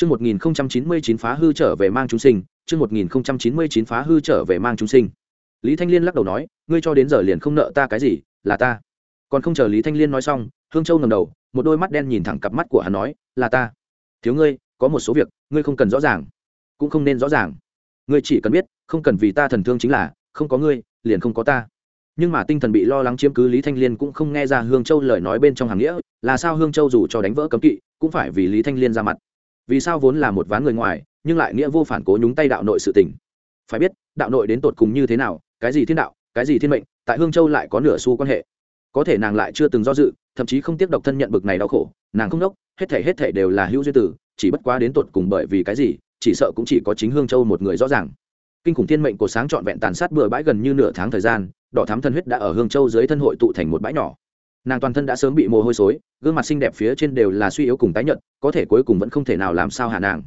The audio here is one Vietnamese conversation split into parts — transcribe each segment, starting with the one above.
Chương 1099 phá hư trở về mang chúng sinh, chương 1099 phá hư trở về mang chúng sinh. Lý Thanh Liên lắc đầu nói, ngươi cho đến giờ liền không nợ ta cái gì, là ta. Còn không chờ Lý Thanh Liên nói xong, Hương Châu ngẩng đầu, một đôi mắt đen nhìn thẳng cặp mắt của hắn nói, là ta. Thiếu ngươi, có một số việc, ngươi không cần rõ ràng, cũng không nên rõ ràng. Ngươi chỉ cần biết, không cần vì ta thần thương chính là, không có ngươi, liền không có ta. Nhưng mà tinh thần bị lo lắng chiếm cứ Lý Thanh Liên cũng không nghe ra Hương Châu lời nói bên trong hàng nghĩa, là sao Hương Châu dù cho đánh vỡ cấm kỵ, cũng phải vì Lý Thanh Liên ra mặt vì sao vốn là một ván người ngoài, nhưng lại nghĩa vô phản cố nhúng tay đạo nội sự tình? Phải biết, đạo nội đến tột cùng như thế nào, cái gì thiên đạo, cái gì thiên mệnh, tại hương châu lại có nửa xu quan hệ. Có thể nàng lại chưa từng do dự, thậm chí không tiếp độc thân nhận bực này đau khổ, nàng không đốc, hết thể hết thể đều là hữu duy tử, chỉ bất quá đến tột cùng bởi vì cái gì, chỉ sợ cũng chỉ có chính hương châu một người rõ ràng. Kinh khủng thiên mệnh của sáng trọn vẹn tàn sát bừa bãi gần như nửa tháng thời gian, đỏ thám thân huyết đã ở hương châu dưới thân hội tụ thành một bãi nhỏ nàng toàn thân đã sớm bị mồ hôi xối, gương mặt xinh đẹp phía trên đều là suy yếu cùng tái nhợt, có thể cuối cùng vẫn không thể nào làm sao hạ nàng.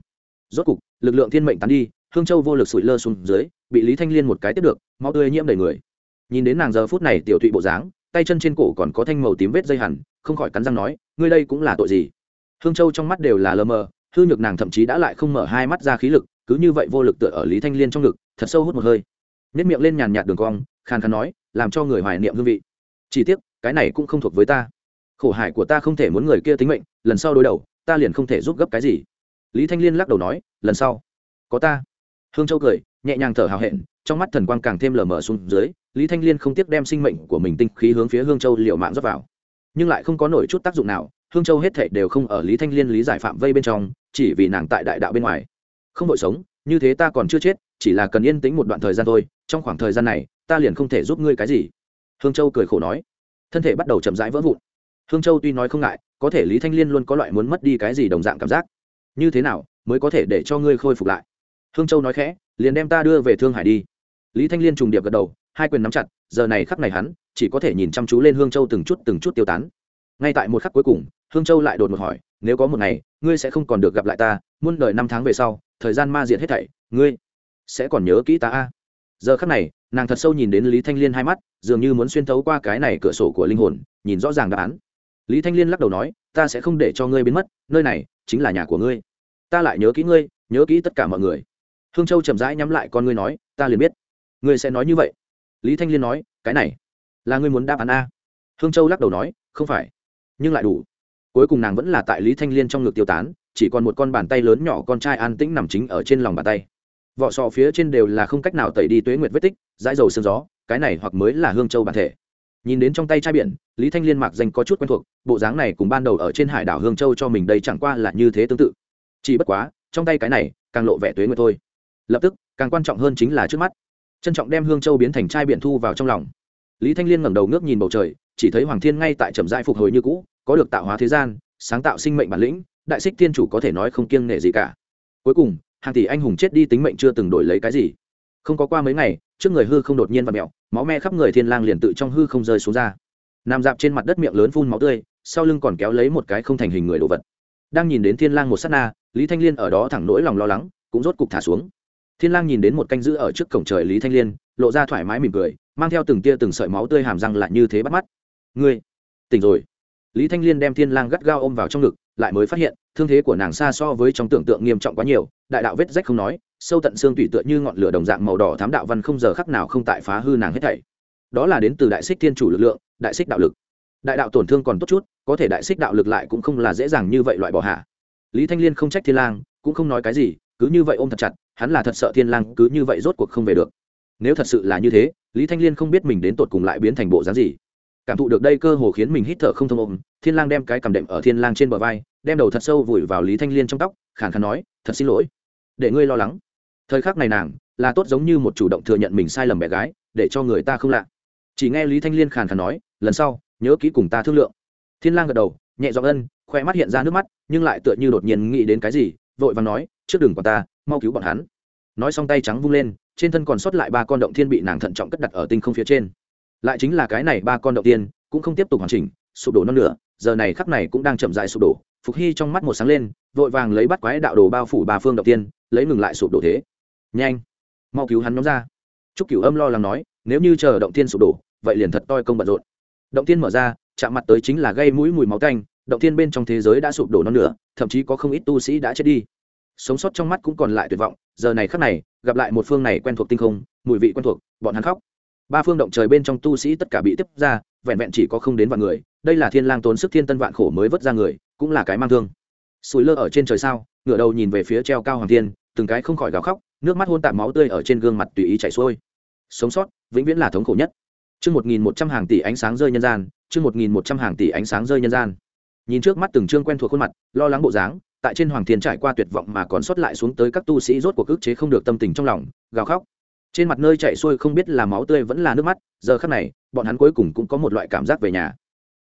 Rốt cục, lực lượng thiên mệnh tán đi, hương châu vô lực sụi lơ xuống dưới, bị lý thanh liên một cái tiếp được, máu tươi nhiễm đầy người. Nhìn đến nàng giờ phút này tiểu thụy bộ dáng, tay chân trên cổ còn có thanh màu tím vết dây hẳn, không khỏi cắn răng nói, ngươi đây cũng là tội gì? Hương châu trong mắt đều là lờ mờ, hư nhược nàng thậm chí đã lại không mở hai mắt ra khí lực, cứ như vậy vô lực tựa ở lý thanh liên trong ngực, thật sâu hút một hơi. Nếp miệng lên nhàn nhạt đường cong, khàn khàn nói, làm cho người hoài niệm hương vị. Chỉ tiếc cái này cũng không thuộc với ta. Khổ hại của ta không thể muốn người kia tính mệnh, lần sau đối đầu, ta liền không thể giúp gấp cái gì. Lý thanh liên lắc đầu nói, lần sau. Có ta. Hương châu cười, nhẹ nhàng thở hào hẹn, trong mắt thần quang càng thêm lờ mờ xuống dưới, lý thanh liên không tiếc đem sinh mệnh của mình tinh khí hướng phía hương châu liệu mạng dốc vào. Nhưng lại không có nổi chút tác dụng nào, hương châu hết thể đều không ở lý thanh liên lý giải phạm vây bên trong, chỉ vì nàng tại đại đạo bên ngoài. Không đội sống, như thế ta còn chưa chết, chỉ là cần yên tĩnh một đoạn thời gian thôi, trong khoảng thời gian này, ta liền không thể giúp ngươi cái gì. Hương châu cười khổ nói thân thể bắt đầu chậm rãi vỡ vụn. Hương châu tuy nói không ngại, có thể lý thanh liên luôn có loại muốn mất đi cái gì đồng dạng cảm giác. Như thế nào, mới có thể để cho ngươi khôi phục lại? Hương châu nói khẽ, liền đem ta đưa về thương hải đi. Lý thanh liên trùng điệp gật đầu, hai quyền nắm chặt, giờ này khắc này hắn, chỉ có thể nhìn chăm chú lên hương châu từng chút từng chút tiêu tán. Ngay tại một khắc cuối cùng, hương châu lại đột một hỏi, nếu có một ngày, ngươi sẽ không còn được gặp lại ta, muôn đời năm tháng về sau, thời gian ma diện hết thảy, ngươi sẽ còn nhớ kỹ ta a? Giờ khắc này, nàng thật sâu nhìn đến lý thanh liên hai mắt dường như muốn xuyên thấu qua cái này cửa sổ của linh hồn, nhìn rõ ràng đáp án. Lý thanh liên lắc đầu nói, ta sẽ không để cho ngươi biến mất, nơi này chính là nhà của ngươi. Ta lại nhớ kỹ ngươi, nhớ kỹ tất cả mọi người. Hương châu chậm rãi nhắm lại con ngươi nói, ta liền biết. Ngươi sẽ nói như vậy. Lý thanh liên nói, cái này là ngươi muốn đáp án a. Hương châu lắc đầu nói, không phải. Nhưng lại đủ. Cuối cùng nàng vẫn là tại lý thanh liên trong ngực tiêu tán, chỉ còn một con bàn tay lớn nhỏ con trai an tĩnh nằm chính ở trên lòng bàn tay. Vỏ sọ phía trên đều là không cách nào tẩy đi tuế nguyệt vết tích, dãi dầu sương gió cái này hoặc mới là hương châu bản thể. Nhìn đến trong tay chai biển, lý thanh liên mạc danh có chút quen thuộc, bộ dáng này cùng ban đầu ở trên hải đảo hương châu cho mình đây chẳng qua là như thế tương tự. Chỉ bất quá, trong tay cái này, càng lộ vẻ tuế nguyệt thôi. Lập tức, càng quan trọng hơn chính là trước mắt. Trân trọng đem hương châu biến thành chai biển thu vào trong lòng. Lý thanh liên ngẩng đầu ngước nhìn bầu trời, chỉ thấy hoàng thiên ngay tại trầm dại phục hồi như cũ, có được tạo hóa thế gian, sáng tạo sinh mệnh bản lĩnh, đại xích thiên chủ có thể nói không kiêng nể gì cả. Cuối cùng, hàng tỷ anh hùng chết đi tính mệnh chưa từng đổi lấy cái gì không có qua mấy ngày, trước người hư không đột nhiên và mẹo máu me khắp người thiên lang liền tự trong hư không rơi xuống ra. Nằm dạp trên mặt đất miệng lớn phun máu tươi, sau lưng còn kéo lấy một cái không thành hình người đồ vật. Đang nhìn đến thiên lang một sát na, lý thanh liên ở đó thẳng nỗi lòng lo lắng, cũng rốt cục thả xuống. Thiên lang nhìn đến một canh giữ ở trước cổng trời lý thanh liên, lộ ra thoải mái mỉm cười, mang theo từng tia từng sợi máu tươi hàm răng lại như thế bắt mắt. Ngươi, tỉnh rồi. Lý thanh liên đem thiên lang gắt gao ôm vào trong ngực, lại mới phát hiện, thương thế của nàng xa so với trong tưởng tượng nghiêm trọng quá nhiều, đại đạo vết rách không nói sâu tận xương tủy tựa như ngọn lửa đồng dạng màu đỏ thám đạo văn không giờ khắc nào không tại phá hư nàng hết thảy. Đó là đến từ đại xích thiên chủ lực lượng, đại xích đạo lực. Đại đạo tổn thương còn tốt chút, có thể đại xích đạo lực lại cũng không là dễ dàng như vậy loại bỏ hạ. Lý thanh liên không trách thiên lang, cũng không nói cái gì, cứ như vậy ôm thật chặt, hắn là thật sợ thiên lang cứ như vậy rốt cuộc không về được. Nếu thật sự là như thế, lý thanh liên không biết mình đến tột cùng lại biến thành bộ dáng gì. Cảm thụ được đây cơ hồ khiến mình hít thở không thông ôm, thiên lang đem cái cầm đệm ở thiên lang trên bờ vai, đem đầu thật sâu vùi vào lý thanh liên trong tóc, khàn khàn nói, thật xin lỗi. Để ngươi lo lắng thời khắc này nàng là tốt giống như một chủ động thừa nhận mình sai lầm bé gái, để cho người ta không lạ. Chỉ nghe lý thanh liên khàn khàn nói, lần sau, nhớ kỹ cùng ta thương lượng. Thiên lang gật đầu, nhẹ giọng ân khoe mắt hiện ra nước mắt, nhưng lại tựa như đột nhiên nghĩ đến cái gì, vội vàng nói, trước đường của ta, mau cứu bọn hắn. Nói xong tay trắng vung lên, trên thân còn sót lại ba con động thiên bị nàng thận trọng cất đặt ở tinh không phía trên. Lại chính là cái này ba con động tiên cũng không tiếp tục hoàn chỉnh, sụp đổ non nữa giờ này khắc này cũng đang chậm dại sụp đổ. Phục hy trong mắt một sáng lên, vội vàng lấy bắt quái đạo đồ bao phủ ba phương động tiên lấy ngừng lại sụp đổ thế nhanh. Mau cứu hắn nhóm ra. Chúc cửu âm lo lắng nói, nếu như chờ động tiên sụp đổ, vậy liền thật toi công bận rộn. Động tiên mở ra, chạm mặt tới chính là gây mũi mùi máu tanh, động tiên bên trong thế giới đã sụp đổ non nữa thậm chí có không ít tu sĩ đã chết đi. Sống sót trong mắt cũng còn lại tuyệt vọng, giờ này khắc này, gặp lại một phương này quen thuộc tinh không, mùi vị quen thuộc, bọn hắn khóc. Ba phương động trời bên trong tu sĩ tất cả bị tiếp ra, vẹn vẹn chỉ có không đến vạn người, đây là thiên lang tốn sức thiên tân vạn khổ mới vớt ra người, cũng là cái mang thương. Sùi lơ ở trên trời sao, ngửa đầu nhìn về phía treo cao hoàng thiên, từng cái không khỏi gào khóc nước mắt hôn tạm máu tươi ở trên gương mặt tùy ý chảy xuôi. Sống sót, vĩnh viễn là thống khổ nhất. Chương một nghìn một trăm hàng tỷ ánh sáng rơi nhân gian, chương một nghìn một trăm hàng tỷ ánh sáng rơi nhân gian. Nhìn trước mắt từng chương quen thuộc khuôn mặt, lo lắng bộ dáng, tại trên hoàng thiên trải qua tuyệt vọng mà còn sót lại xuống tới các tu sĩ rốt cuộc ức chế không được tâm tình trong lòng, gào khóc. Trên mặt nơi chạy xuôi không biết là máu tươi vẫn là nước mắt, giờ khắc này, bọn hắn cuối cùng cũng có một loại cảm giác về nhà.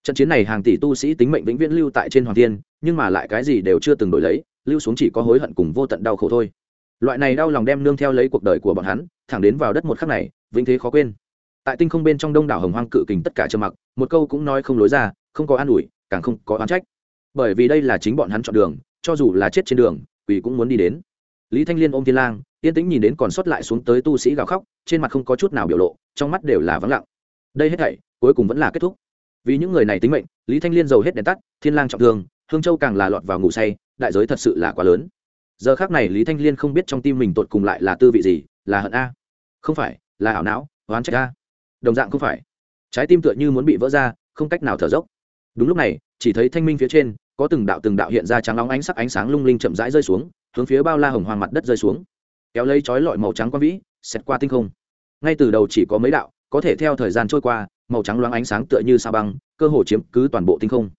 Trận chiến này hàng tỷ tu sĩ tính mệnh vĩnh viễn lưu tại trên hoàng thiên, nhưng mà lại cái gì đều chưa từng đổi lấy, lưu xuống chỉ có hối hận cùng vô tận đau khổ thôi loại này đau lòng đem nương theo lấy cuộc đời của bọn hắn, thẳng đến vào đất một khắc này, vĩnh thế khó quên. Tại tinh không bên trong đông đảo hồng hoang cự kình tất cả trơ mặc, một câu cũng nói không lối ra, không có an ủi, càng không có oán trách. Bởi vì đây là chính bọn hắn chọn đường, cho dù là chết trên đường, quỷ cũng muốn đi đến. Lý thanh liên ôm thiên lang, yên tĩnh nhìn đến còn sót lại xuống tới tu sĩ gào khóc, trên mặt không có chút nào biểu lộ, trong mắt đều là vắng lặng. Đây hết thảy, cuối cùng vẫn là kết thúc. Vì những người này tính mệnh, lý thanh liên giàu hết đèn tắt, thiên lang trọng thương, hương châu càng là lọt vào ngủ say, đại giới thật sự là quá lớn giờ khác này lý thanh liên không biết trong tim mình tột cùng lại là tư vị gì, là hận a. Không phải, là ảo não, oán trách a. Đồng dạng không phải. Trái tim tựa như muốn bị vỡ ra, không cách nào thở dốc. Đúng lúc này, chỉ thấy thanh minh phía trên, có từng đạo từng đạo hiện ra trắng nóng ánh sắc ánh sáng lung linh chậm rãi rơi xuống, hướng phía bao la hồng hoàng mặt đất rơi xuống. Kéo lấy chói lọi màu trắng quang vĩ, xẹt qua tinh không. Ngay từ đầu chỉ có mấy đạo, có thể theo thời gian trôi qua, màu trắng loáng ánh sáng tựa như sa băng, cơ hồ chiếm cứ toàn bộ tinh không.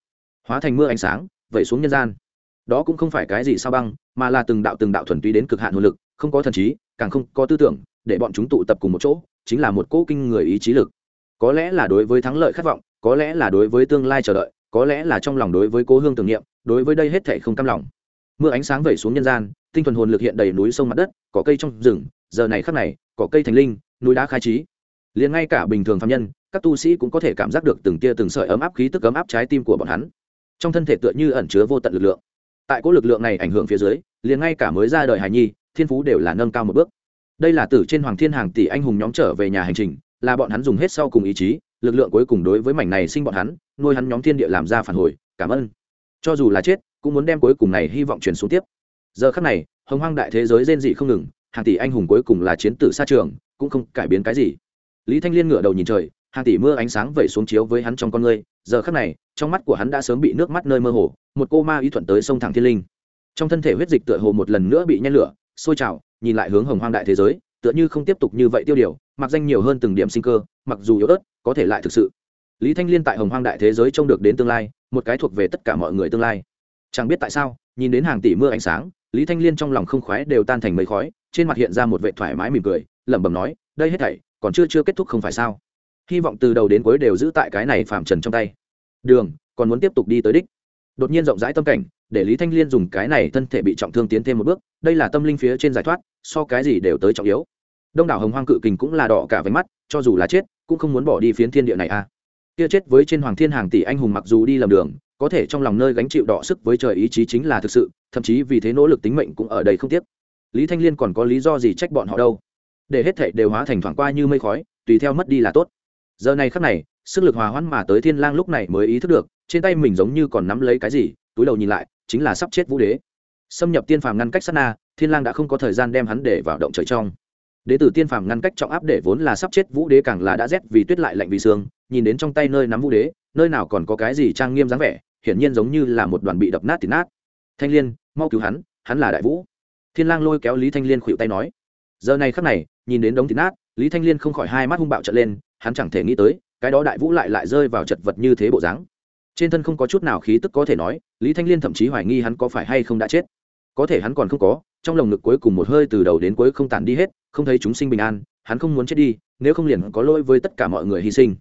Hóa thành mưa ánh sáng, vẩy xuống nhân gian đó cũng không phải cái gì sao băng, mà là từng đạo từng đạo thuần túy đến cực hạn hồn lực, không có thần trí, càng không có tư tưởng, để bọn chúng tụ tập cùng một chỗ, chính là một cỗ kinh người ý chí lực. Có lẽ là đối với thắng lợi khát vọng, có lẽ là đối với tương lai chờ đợi, có lẽ là trong lòng đối với cố hương tưởng niệm, đối với đây hết thảy không cam lòng. Mưa ánh sáng vẩy xuống nhân gian, tinh thuần hồn lực hiện đầy núi sông mặt đất, cỏ cây trong rừng, giờ này khắc này, cỏ cây thành linh, núi đá khai trí. Liền ngay cả bình thường phạm nhân, các tu sĩ cũng có thể cảm giác được từng tia từng sợi ấm áp khí tức ấm áp trái tim của bọn hắn. Trong thân thể tựa như ẩn chứa vô tận lực lượng tại cỗ lực lượng này ảnh hưởng phía dưới, liền ngay cả mới ra đời hài nhi, thiên phú đều là nâng cao một bước. Đây là từ trên hoàng thiên hàng tỷ anh hùng nhóm trở về nhà hành trình, là bọn hắn dùng hết sau cùng ý chí, lực lượng cuối cùng đối với mảnh này sinh bọn hắn, nuôi hắn nhóm thiên địa làm ra phản hồi, cảm ơn. Cho dù là chết, cũng muốn đem cuối cùng này hy vọng truyền xuống tiếp. Giờ khắc này, hồng hoang đại thế giới rên dị không ngừng, hàng tỷ anh hùng cuối cùng là chiến tử xa trường, cũng không cải biến cái gì. Lý thanh liên ngửa đầu nhìn trời, hàng tỷ mưa ánh sáng vẩy xuống chiếu với hắn trong con ngươi giờ khắc này, trong mắt của hắn đã sớm bị nước mắt nơi mơ hồ, một cô ma ý thuận tới sông thẳng thiên linh. Trong thân thể huyết dịch tựa hồ một lần nữa bị nhen lửa, sôi trào, nhìn lại hướng hồng hoang đại thế giới, tựa như không tiếp tục như vậy tiêu điều, mặc danh nhiều hơn từng điểm sinh cơ, mặc dù yếu ớt, có thể lại thực sự. Lý thanh liên tại hồng hoang đại thế giới trông được đến tương lai, một cái thuộc về tất cả mọi người tương lai. Chẳng biết tại sao, nhìn đến hàng tỷ mưa ánh sáng, lý thanh liên trong lòng không khoái đều tan thành mây khói, trên mặt hiện ra một vệ thoải mái mỉm cười, lẩm bẩm nói, đây hết thảy còn chưa chưa kết thúc không phải sao? Hy vọng từ đầu đến cuối đều giữ tại cái này phạm trần trong tay. Đường, còn muốn tiếp tục đi tới đích. Đột nhiên rộng rãi tâm cảnh, để lý thanh liên dùng cái này thân thể bị trọng thương tiến thêm một bước, đây là tâm linh phía trên giải thoát, so cái gì đều tới trọng yếu. Đông đảo hồng hoang cự kình cũng là đỏ cả váy mắt, cho dù là chết, cũng không muốn bỏ đi phiến thiên địa này a à. kia chết với trên hoàng thiên hàng tỷ anh hùng mặc dù đi lầm đường, có thể trong lòng nơi gánh chịu đỏ sức với trời ý chí chính là thực sự, thậm chí vì thế nỗ lực tính mệnh cũng ở đây không tiếc. Lý thanh liên còn có lý do gì trách bọn họ đâu? Để hết thệ đều hóa thành thoảng qua như mây khói, tùy theo mất đi là tốt giờ này khắc này, sức lực hòa hoãn mà tới thiên lang lúc này mới ý thức được, trên tay mình giống như còn nắm lấy cái gì, túi đầu nhìn lại, chính là sắp chết vũ đế. Xâm nhập tiên phàm ngăn cách sát na, thiên lang đã không có thời gian đem hắn để vào động trời trong. Đế tử tiên phàm ngăn cách trọng áp để vốn là sắp chết vũ đế càng là đã rét vì tuyết lại lạnh vì sương, nhìn đến trong tay nơi nắm vũ đế, nơi nào còn có cái gì trang nghiêm dáng vẻ, hiển nhiên giống như là một đoàn bị đập nát thì nát. Thanh liên, mau cứu hắn hắn là đại vũ. Thiên lang lôi kéo lý thanh liên khuỵu tay nói. Giờ này khắc này, nhìn đến đống thịt nát, lý thanh liên không khỏi hai mắt hung bạo trợn lên hắn chẳng thể nghĩ tới, cái đó đại vũ lại lại rơi vào chật vật như thế bộ dáng. Trên thân không có chút nào khí tức có thể nói, lý thanh liên thậm chí hoài nghi hắn có phải hay không đã chết. Có thể hắn còn không có, trong lồng ngực cuối cùng một hơi từ đầu đến cuối không tàn đi hết, không thấy chúng sinh bình an, hắn không muốn chết đi, nếu không liền có lỗi với tất cả mọi người hy sinh.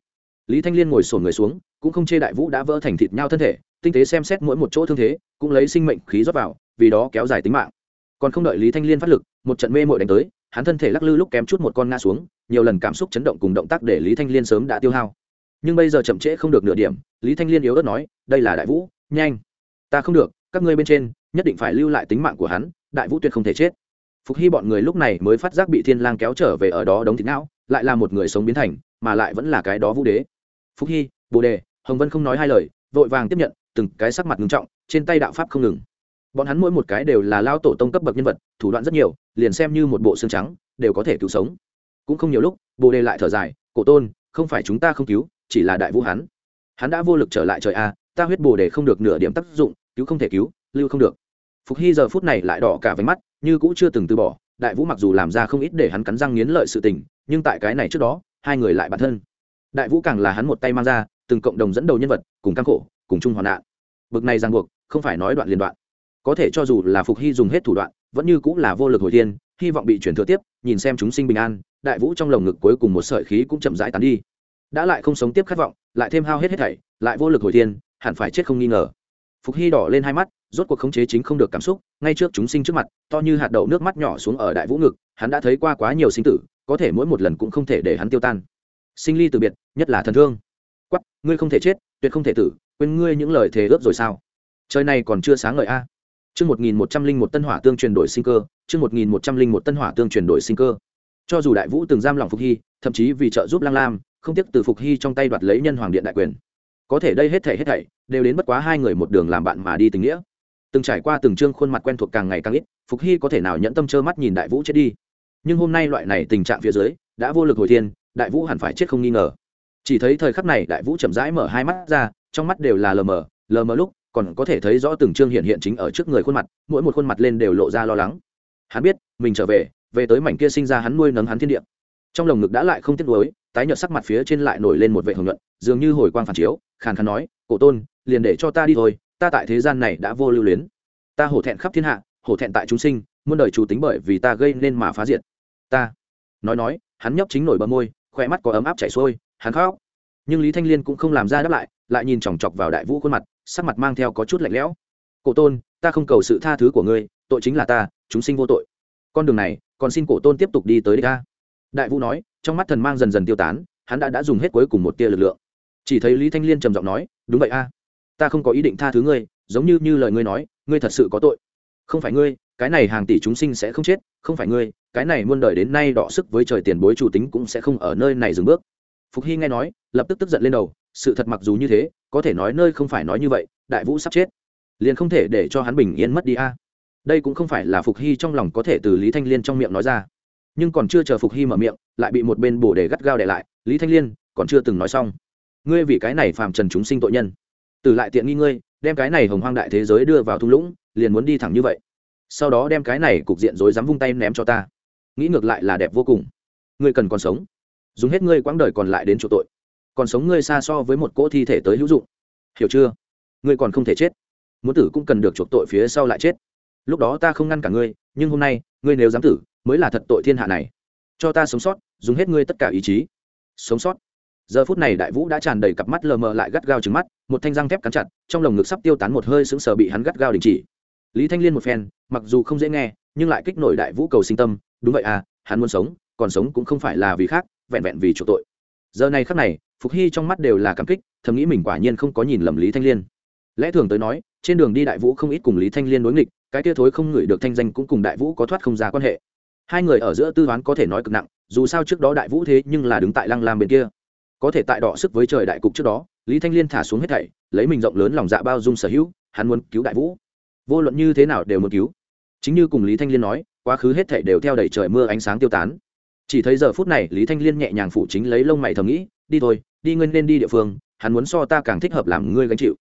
Lý thanh liên ngồi sổn người xuống, cũng không chê đại vũ đã vỡ thành thịt nhau thân thể, tinh tế xem xét mỗi một chỗ thương thế, cũng lấy sinh mệnh khí rót vào, vì đó kéo dài tính mạng. Còn không đợi lý thanh liên phát lực, một trận mê mội đánh tới hắn thân thể lắc lư lúc kém chút một con ngã xuống, nhiều lần cảm xúc chấn động cùng động tác để lý thanh liên sớm đã tiêu hao. Nhưng bây giờ chậm trễ không được nửa điểm, lý thanh liên yếu ớt nói, đây là đại vũ, nhanh. Ta không được, các ngươi bên trên, nhất định phải lưu lại tính mạng của hắn, đại vũ tuyệt không thể chết. Phục hy bọn người lúc này mới phát giác bị thiên lang kéo trở về ở đó đống thịt não, lại là một người sống biến thành, mà lại vẫn là cái đó vũ đế. Phục hy, bồ đề, hồng vân không nói hai lời, vội vàng tiếp nhận, từng cái sắc mặt ngưng trọng, trên tay đạo pháp không ngừng bọn hắn mỗi một cái đều là lao tổ tông cấp bậc nhân vật, thủ đoạn rất nhiều, liền xem như một bộ xương trắng, đều có thể cứu sống. Cũng không nhiều lúc, bồ đề lại thở dài, cổ tôn, không phải chúng ta không cứu, chỉ là đại vũ hắn. Hắn đã vô lực trở lại trời a, ta huyết bồ đề không được nửa điểm tác dụng, cứu không thể cứu, lưu không được. Phục hy giờ phút này lại đỏ cả váy mắt, như cũng chưa từng từ bỏ, đại vũ mặc dù làm ra không ít để hắn cắn răng nghiến lợi sự tình, nhưng tại cái này trước đó, hai người lại bản thân. Đại vũ càng là hắn một tay mang ra, từng cộng đồng dẫn đầu nhân vật, cùng căng khổ, cùng chung hoạn nạn. Bực này ràng buộc, không phải nói đoạn liên đoạn có thể cho dù là phục hy dùng hết thủ đoạn, vẫn như cũng là vô lực hồi thiên, hy vọng bị chuyển thừa tiếp, nhìn xem chúng sinh bình an, đại vũ trong lồng ngực cuối cùng một sợi khí cũng chậm rãi tán đi. Đã lại không sống tiếp khát vọng, lại thêm hao hết hết thảy, lại vô lực hồi thiên, hẳn phải chết không nghi ngờ. Phục hy đỏ lên hai mắt, rốt cuộc khống chế chính không được cảm xúc, ngay trước chúng sinh trước mặt, to như hạt đậu nước mắt nhỏ xuống ở đại vũ ngực, hắn đã thấy qua quá nhiều sinh tử, có thể mỗi một lần cũng không thể để hắn tiêu tan. Sinh ly từ biệt, nhất là thần thương. Quắp ngươi không thể chết, tuyệt không thể tử, quên ngươi những lời thề ước rồi sao? Trời này còn chưa sáng ngời a chương một nghìn một trăm linh một tân hỏa tương truyền đổi sinh cơ, chương một nghìn một trăm linh một tân hỏa tương truyền đổi sinh cơ. Cho dù đại vũ từng giam lòng phục hy, thậm chí vì trợ giúp lang lam, không tiếc từ phục hy trong tay đoạt lấy nhân hoàng điện đại quyền. Có thể đây hết thảy hết thảy, đều đến bất quá hai người một đường làm bạn mà đi tình nghĩa. Từng trải qua từng chương khuôn mặt quen thuộc càng ngày càng ít, phục hy có thể nào nhẫn tâm trơ mắt nhìn đại vũ chết đi. Nhưng hôm nay loại này tình trạng phía dưới, đã vô lực hồi thiên, đại vũ hẳn phải chết không nghi ngờ. Chỉ thấy thời khắc này đại vũ chậm rãi mở hai mắt ra, trong mắt đều là lờ mờ lờ mờ lúc còn có thể thấy rõ từng chương hiện hiện chính ở trước người khuôn mặt, mỗi một khuôn mặt lên đều lộ ra lo lắng. Hắn biết, mình trở về về tới mảnh kia sinh ra hắn nuôi nấng hắn thiên địa. Trong lồng ngực đã lại không tiếc nuối, tái nhợt sắc mặt phía trên lại nổi lên một vệ hồng nhuận, dường như hồi quang phản chiếu, khàn khàn nói, cổ tôn, liền để cho ta đi thôi, ta tại thế gian này đã vô lưu luyến. Ta hổ thẹn khắp thiên hạ, hổ thẹn tại chúng sinh, muôn đời chủ tính bởi vì ta gây nên mà phá diệt. Ta. Nói nói, hắn nhấp chính nổi bờ môi khoe mắt có ấm áp chảy xuôi, hắn khóc. Nhưng lý thanh liên cũng không làm ra đáp lại lại nhìn chòng chọc vào đại vũ khuôn mặt sắc mặt mang theo có chút lạnh lẽo. Cổ tôn, ta không cầu sự tha thứ của ngươi, tội chính là ta, chúng sinh vô tội. Con đường này, còn xin cổ tôn tiếp tục đi tới đ ị ca đại vũ nói, trong mắt thần mang dần dần tiêu tán, hắn đã đã dùng hết cuối cùng một tia lực lượng. Chỉ thấy lý thanh liên trầm giọng nói, đúng vậy a, ta không có ý định tha thứ ngươi, giống như như lời ngươi nói, ngươi thật sự có tội. Không phải ngươi, cái này hàng tỷ chúng sinh sẽ không chết, không phải ngươi, cái này muôn đời đến nay đọ sức với trời tiền bối chủ tính cũng sẽ không ở nơi này dừng bước. Phục hy nghe nói, lập tức tức giận lên đầu, sự thật mặc dù như thế có thể nói nơi không phải nói như vậy, đại vũ sắp chết. Liền không thể để cho hắn bình yên mất đi a. Đây cũng không phải là phục hy trong lòng có thể từ lý thanh liên trong miệng nói ra. Nhưng còn chưa chờ phục hy mở miệng, lại bị một bên bổ để gắt gao để lại, lý thanh liên, còn chưa từng nói xong. Ngươi vì cái này phàm trần chúng sinh tội nhân. Từ lại tiện nghi ngươi, đem cái này hồng hoang đại thế giới đưa vào thung lũng, liền muốn đi thẳng như vậy. Sau đó đem cái này cục diện rối dám vung tay ném cho ta. Nghĩ ngược lại là đẹp vô cùng. Ngươi cần còn sống. Dùng hết ngươi quãng đời còn lại đến chỗ tội còn sống ngươi xa so với một cỗ thi thể tới hữu dụng. Hiểu chưa? Ngươi còn không thể chết. Muốn tử cũng cần được chuộc tội phía sau lại chết. Lúc đó ta không ngăn cả ngươi, nhưng hôm nay, ngươi nếu dám tử, mới là thật tội thiên hạ này. Cho ta sống sót, dùng hết ngươi tất cả ý chí. Sống sót. Giờ phút này đại vũ đã tràn đầy cặp mắt lờ mờ lại gắt gao trứng mắt, một thanh răng thép cắn chặt, trong lồng ngực sắp tiêu tán một hơi sững sờ bị hắn gắt gao đình chỉ. Lý thanh liên một phen, mặc dù không dễ nghe, nhưng lại kích nổi đại vũ cầu sinh tâm, đúng vậy à hắn muốn sống, còn sống cũng không phải là vì khác, vẹn vẹn vì chỗ tội. Giờ này khắc này phục hy trong mắt đều là cảm kích, thầm nghĩ mình quả nhiên không có nhìn lầm lý thanh liên. Lẽ thường tới nói, trên đường đi đại vũ không ít cùng lý thanh liên đối nghịch, cái tia thối không ngửi được thanh danh cũng cùng đại vũ có thoát không ra quan hệ. Hai người ở giữa tư toán có thể nói cực nặng, dù sao trước đó đại vũ thế nhưng là đứng tại lăng lam bên kia. Có thể tại đọ sức với trời đại cục trước đó, lý thanh liên thả xuống hết thảy, lấy mình rộng lớn lòng dạ bao dung sở hữu, hắn muốn cứu đại vũ. Vô luận như thế nào đều muốn cứu. Chính như cùng lý thanh liên nói, quá khứ hết thảy đều theo đẩy trời mưa ánh sáng tiêu tán. Chỉ thấy giờ phút này, lý thanh liên nhẹ nhàng phụ chính lấy lông mày thầm nghĩ, đi thôi đi ngươi nên đi địa phương, hắn muốn so ta càng thích hợp làm ngươi gánh chịu.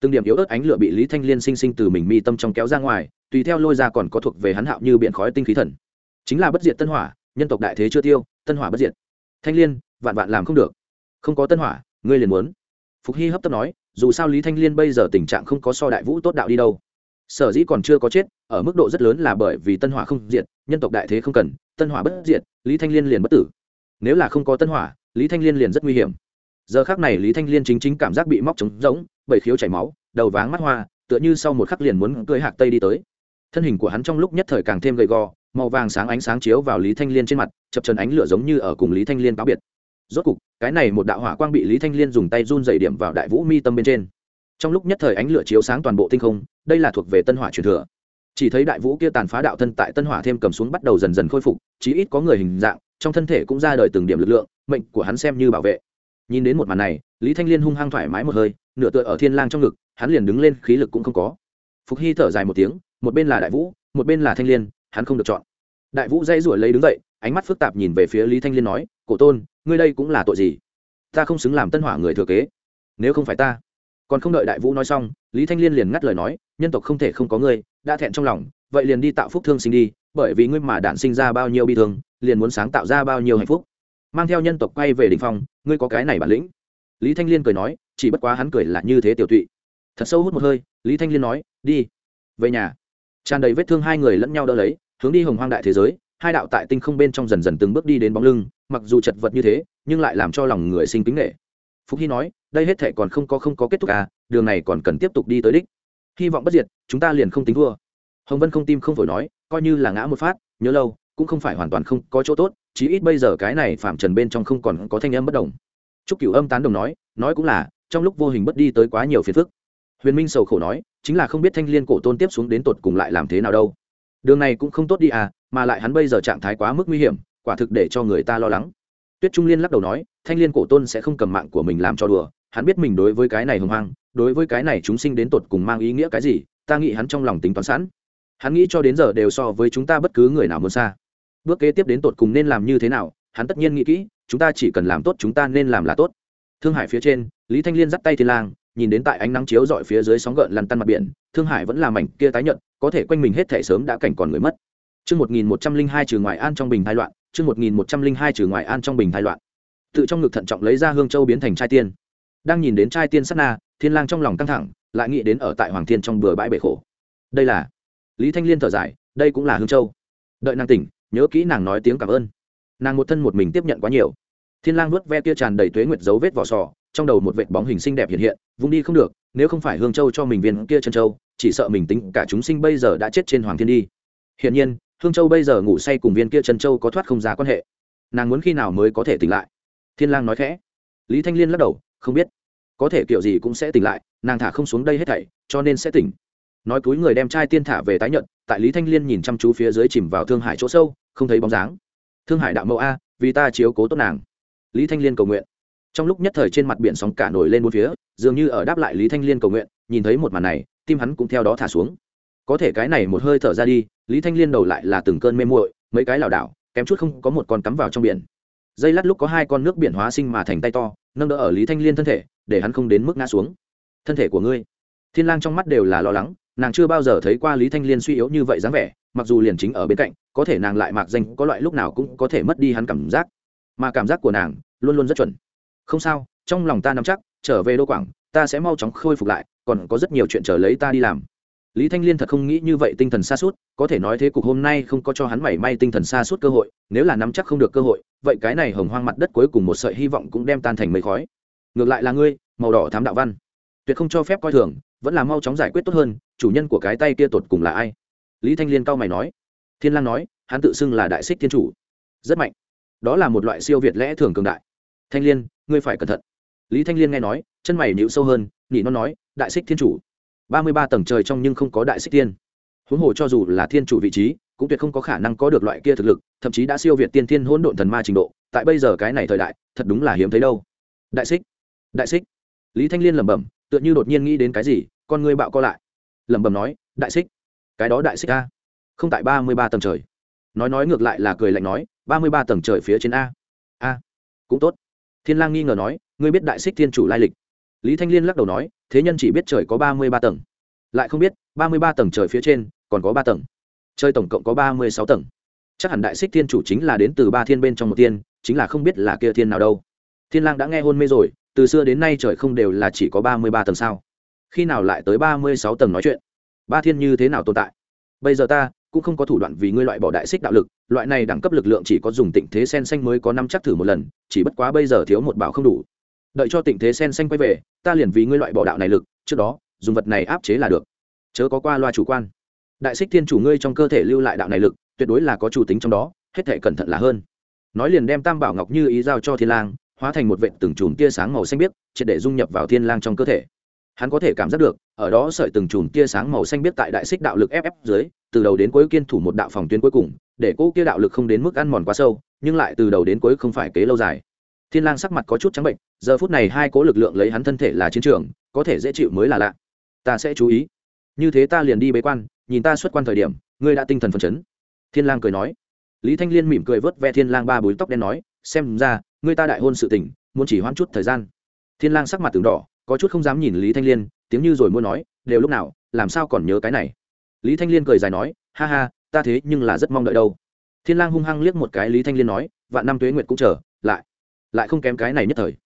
Từng điểm yếu ớt ánh lửa bị lý thanh liên sinh sinh từ mình mi tâm trong kéo ra ngoài, tùy theo lôi ra còn có thuộc về hắn hạo như biển khói tinh khí thần. Chính là bất diệt tân hỏa, nhân tộc đại thế chưa tiêu, tân hỏa bất diệt. Thanh liên, vạn vạn làm không được. Không có tân hỏa, ngươi liền muốn. Phục hy hấp tấp nói, dù sao lý thanh liên bây giờ tình trạng không có so đại vũ tốt đạo đi đâu. Sở dĩ còn chưa có chết, ở mức độ rất lớn là bởi vì tân hỏa không diệt, nhân tộc đại thế không cần, tân hỏa bất diệt, lý thanh liên liền bất tử. Nếu là không có tân hỏa, lý thanh liên liền rất nguy hiểm giờ khác này lý thanh liên chính chính cảm giác bị móc trống rỗng bầy khiếu chảy máu, đầu váng mắt hoa, tựa như sau một khắc liền muốn cười hạc tây đi tới. Thân hình của hắn trong lúc nhất thời càng thêm gầy gò, màu vàng sáng ánh sáng chiếu vào lý thanh liên trên mặt, chập trần ánh lửa giống như ở cùng lý thanh liên cáo biệt. Rốt cục, cái này một đạo hỏa quang bị lý thanh liên dùng tay run dày điểm vào đại vũ mi tâm bên trên. Trong lúc nhất thời ánh lửa chiếu sáng toàn bộ tinh không, đây là thuộc về tân hỏa truyền thừa. Chỉ thấy đại vũ kia tàn phá đạo thân tại tân hỏa thêm cầm xuống bắt đầu dần dần khôi phục, chí ít có người hình dạng, trong thân thể cũng ra đời từng điểm lực lượng, mệnh của hắn xem như bảo vệ nhìn đến một màn này, lý thanh liên hung hăng thoải mái một hơi, nửa tựa ở thiên lang trong ngực, hắn liền đứng lên, khí lực cũng không có. Phục hy thở dài một tiếng, một bên là đại vũ, một bên là thanh liên, hắn không được chọn. Đại vũ dây rủi lấy đứng dậy, ánh mắt phức tạp nhìn về phía lý thanh liên nói, cổ tôn, ngươi đây cũng là tội gì? Ta không xứng làm tân hỏa người thừa kế. Nếu không phải ta. Còn không đợi đại vũ nói xong, lý thanh liên liền ngắt lời nói, nhân tộc không thể không có ngươi, đã thẹn trong lòng, vậy liền đi tạo phúc thương sinh đi, bởi vì ngươi mà đản sinh ra bao nhiêu bi thương, liền muốn sáng tạo ra bao nhiêu hạnh phúc. Mang theo nhân tộc quay về đ ỉ n h phong ngươi có cái này bản lĩnh. Lý thanh liên cười nói, chỉ bất quá hắn cười là như thế tiểu tụy. Thật sâu hút một hơi, lý thanh liên nói, đi, về nhà. Tràn đầy vết thương hai người lẫn nhau đỡ lấy, hướng đi hồng hoang đại thế giới, hai đạo tại tinh không bên trong dần dần từng bước đi đến bóng lưng, mặc dù chật vật như thế, nhưng lại làm cho lòng người sinh kính nghệ phúc hy nói, đây hết thệ còn không có không có kết thúc à đường này còn cần tiếp tục đi tới đích. Hy vọng bất diệt, chúng ta liền không tính thua. Hồng vân không tim không phổi nói, coi như là ngã một phát, nhớ lâu cũng không phải hoàn toàn không có chỗ tốt, chí ít bây giờ cái này phạm trần bên trong không còn có thanh âm bất đồng. Chúc cửu âm tán đồng nói nói cũng là, trong lúc vô hình bất đi tới quá nhiều phiền phức. Huyền minh sầu khổ nói, chính là không biết thanh liên cổ tôn tiếp xuống đến tột cùng lại làm thế nào đâu. Đường này cũng không tốt đi à mà lại hắn bây giờ trạng thái quá mức nguy hiểm, quả thực để cho người ta lo lắng. Tuyết trung liên lắc đầu nói, thanh liên cổ tôn sẽ không cầm mạng của mình làm cho đùa, hắn biết mình đối với cái này hồng hoang, đối với cái này chúng sinh đến tột cùng mang ý nghĩa cái gì, ta nghĩ hắn trong lòng tính toán sẵn. Hắn nghĩ cho đến giờ đều so với chúng ta bất cứ người nào muốn xa bước kế tiếp đến tột cùng nên làm như thế nào hắn tất nhiên nghĩ kỹ chúng ta chỉ cần làm tốt chúng ta nên làm là tốt thương hải phía trên lý thanh liên dắt tay thiên lang nhìn đến tại ánh nắng chiếu dọi phía dưới sóng gợn lăn tăn mặt biển thương hải vẫn là mảnh kia tái nhận có thể quanh mình hết thể sớm đã cảnh còn người mất Chương 1102 trừ ngoại an trong bình thai loạn, chương 1102 trừ ngoại an trong bình thai loạn. Tự trong ngực thận trọng lấy ra hương châu biến thành trai tiên. Đang nhìn đến trai tiên sát na, Thiên Lang trong lòng căng thẳng, lại nghĩ đến ở tại Hoàng Thiên trong bừa bãi bể khổ. Đây là Lý Thanh Liên thở dài, đây cũng là hương châu. Đợi nàng tỉnh, nhớ kỹ nàng nói tiếng cảm ơn. Nàng một thân một mình tiếp nhận quá nhiều. Thiên Lang nuốt ve kia tràn đầy tuế nguyệt dấu vết vỏ sò, trong đầu một vệt bóng hình xinh đẹp hiện hiện, vung đi không được, nếu không phải hương châu cho mình viên kia chân châu, chỉ sợ mình tính cả chúng sinh bây giờ đã chết trên hoàng thiên đi. hiện nhiên, hương châu bây giờ ngủ say cùng viên kia chân châu có thoát không ra quan hệ nàng muốn khi nào mới có thể tỉnh lại thiên lang nói khẽ lý thanh liên lắc đầu không biết có thể kiểu gì cũng sẽ tỉnh lại nàng thả không xuống đây hết thảy cho nên sẽ tỉnh nói túi người đem trai tiên thả về tái nhận tại lý thanh liên nhìn chăm chú phía dưới chìm vào thương hải chỗ sâu không thấy bóng dáng. Thương hải đạo mẫu a, vì ta chiếu cố tốt nàng. Lý thanh liên cầu nguyện. Trong lúc nhất thời trên mặt biển sóng cả nổi lên bốn phía, dường như ở đáp lại lý thanh liên cầu nguyện, nhìn thấy một màn này, tim hắn cũng theo đó thả xuống. Có thể cái này một hơi thở ra đi, lý thanh liên đầu lại là từng cơn mê muội, mấy cái lảo đảo, kém chút không có một con cắm vào trong biển. Dây lát lúc có hai con nước biển hóa sinh mà thành tay to, nâng đỡ ở lý thanh liên thân thể, để hắn không đến mức ngã xuống. Thân thể của ngươi. Thiên lang trong mắt đều là lo lắng nàng chưa bao giờ thấy qua lý thanh liên suy yếu như vậy dáng vẻ, mặc dù liền chính ở bên cạnh, có thể nàng lại mạc danh, có loại lúc nào cũng có thể mất đi hắn cảm giác. Mà cảm giác của nàng luôn luôn rất chuẩn. Không sao, trong lòng ta nắm chắc, trở về đô quảng, ta sẽ mau chóng khôi phục lại, còn có rất nhiều chuyện chờ lấy ta đi làm. Lý thanh liên thật không nghĩ như vậy tinh thần xa suốt có thể nói thế cục hôm nay không có cho hắn mảy may tinh thần xa suốt cơ hội, nếu là nắm chắc không được cơ hội, vậy cái này hồng hoang mặt đất cuối cùng một sợi hy vọng cũng đem tan thành mây khói. Ngược lại là ngươi, màu đỏ thám đạo văn. Tuyệt không cho phép coi thường vẫn là mau chóng giải quyết tốt hơn, chủ nhân của cái tay kia tột cùng là ai? Lý thanh liên cao mày nói. Thiên lang nói, hắn tự xưng là đại xích thiên chủ. Rất mạnh. Đó là một loại siêu việt lẽ thường cường đại. Thanh liên, ngươi phải cẩn thận. Lý thanh liên nghe nói, chân mày nhíu sâu hơn nhị nó nói, đại xích thiên chủ. Ba mươi ba tầng trời trong nhưng không có đại xích tiên huống hồ cho dù là thiên chủ vị trí, cũng tuyệt không có khả năng có được loại kia thực lực, thậm chí đã siêu việt tiên thiên hỗn độn thần ma trình độ, tại bây giờ cái này thời đại, thật đúng là hiếm thấy đâu. Đại xích. Đại xích. Lý thanh liên lẩm bẩm tựa như đột nhiên nghĩ đến cái gì, con ngươi bạo co lại. Lẩm bẩm nói, đại xích, cái đó đại xích a. Không tại ba mươi ba tầng trời. Nói nói ngược lại là cười lạnh nói, ba mươi ba tầng trời phía trên a. A, cũng tốt. Thiên lang nghi ngờ nói, ngươi biết đại xích thiên chủ lai lịch? Lý thanh liên lắc đầu nói, thế nhân chỉ biết trời có ba mươi ba tầng, lại không biết, ba mươi ba tầng trời phía trên còn có ba tầng. Trời tổng cộng có ba mươi sáu tầng. Chắc hẳn đại xích thiên chủ chính là đến từ ba thiên bên trong một tiên chính là không biết là kia thiên nào đâu. Thiên lang đã nghe hôn mê rồi từ xưa đến nay trời không đều là chỉ có ba mươi ba tầng sao? Khi nào lại tới ba mươi sáu tầng nói chuyện? Ba thiên như thế nào tồn tại? Bây giờ ta cũng không có thủ đoạn vì ngươi loại bỏ đại xích đạo lực, loại này đẳng cấp lực lượng chỉ có dùng tịnh thế sen xanh mới có năm chắc thử một lần, chỉ bất quá bây giờ thiếu một bảo không đủ. Đợi cho tịnh thế sen xanh quay về, ta liền vì ngươi loại bỏ đạo này lực, trước đó, dùng vật này áp chế là được. Chớ có qua loa chủ quan. Đại xích thiên chủ ngươi trong cơ thể lưu lại đạo này lực, tuyệt đối là có chủ tính trong đó, hết thể cẩn thận là hơn. Nói liền đem tam bảo ngọc như ý giao cho thiên lang hóa thành một vệt từng chùm tia sáng màu xanh biếc, triệt để dung nhập vào thiên lang trong cơ thể. Hắn có thể cảm giác được, ở đó sợi từng chùm tia sáng màu xanh biếc tại đại xích đạo lực ép ép dưới, từ đầu đến cuối kiên thủ một đạo phòng tuyến cuối cùng, để cô kia đạo lực không đến mức ăn mòn quá sâu, nhưng lại từ đầu đến cuối không phải kế lâu dài. Thiên lang sắc mặt có chút trắng bệnh, giờ phút này hai cố lực lượng lấy hắn thân thể là chiến trường, có thể dễ chịu mới là lạ. Ta sẽ chú ý. Như thế ta liền đi bế quan, nhìn ta xuất quan thời điểm, ngươi đã tinh thần phấn chấn. Thiên lang cười nói. Lý thanh liên mỉm cười vớt ve thiên lang ba búi tóc đen nói xem ra, người ta đại hôn sự tình, muốn chỉ hoãn chút thời gian. Thiên lang sắc mặt từng đỏ, có chút không dám nhìn lý thanh liên, tiếng như rồi muốn nói, đều lúc nào, làm sao còn nhớ cái này? Lý thanh liên cười dài nói, ha ha, ta thế nhưng là rất mong đợi đâu. Thiên lang hung hăng liếc một cái lý thanh liên nói, vạn năm tuế nguyệt cũng chờ, lại lại không kém cái này nhất thời.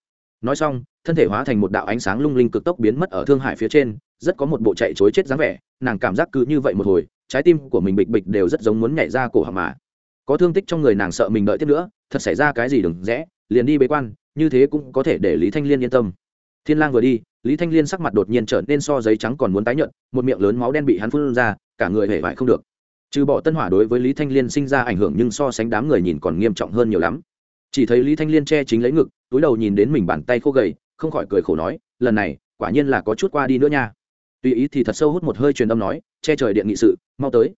Nói xong, thân thể hóa thành một đạo ánh sáng lung linh cực tốc biến mất ở thương hải phía trên, rất có một bộ chạy chối chết dáng vẻ, nàng cảm giác cứ như vậy một hồi, trái tim của mình bịch bịch đều rất giống muốn nhảy ra cổ họng mà có thương tích trong người nàng sợ mình đợi tiếp nữa, thật xảy ra cái gì đừng rẽ, liền đi bế quan, như thế cũng có thể để lý thanh liên yên tâm. Thiên lang vừa đi, lý thanh liên sắc mặt đột nhiên trở nên so giấy trắng còn muốn tái nhợt, một miệng lớn máu đen bị hắn phun ra, cả người hể vải không được. Trừ bỏ tân hỏa đối với lý thanh liên sinh ra ảnh hưởng nhưng so sánh đám người nhìn còn nghiêm trọng hơn nhiều lắm. Chỉ thấy lý thanh liên che chính lấy ngực, túi đầu nhìn đến mình bàn tay khô gầy, không khỏi cười khổ nói, lần này, quả nhiên là có chút qua đi nữa nha. Tùy ý thì thật sâu hút một hơi truyền âm nói, che trời điện nghị sự, mau tới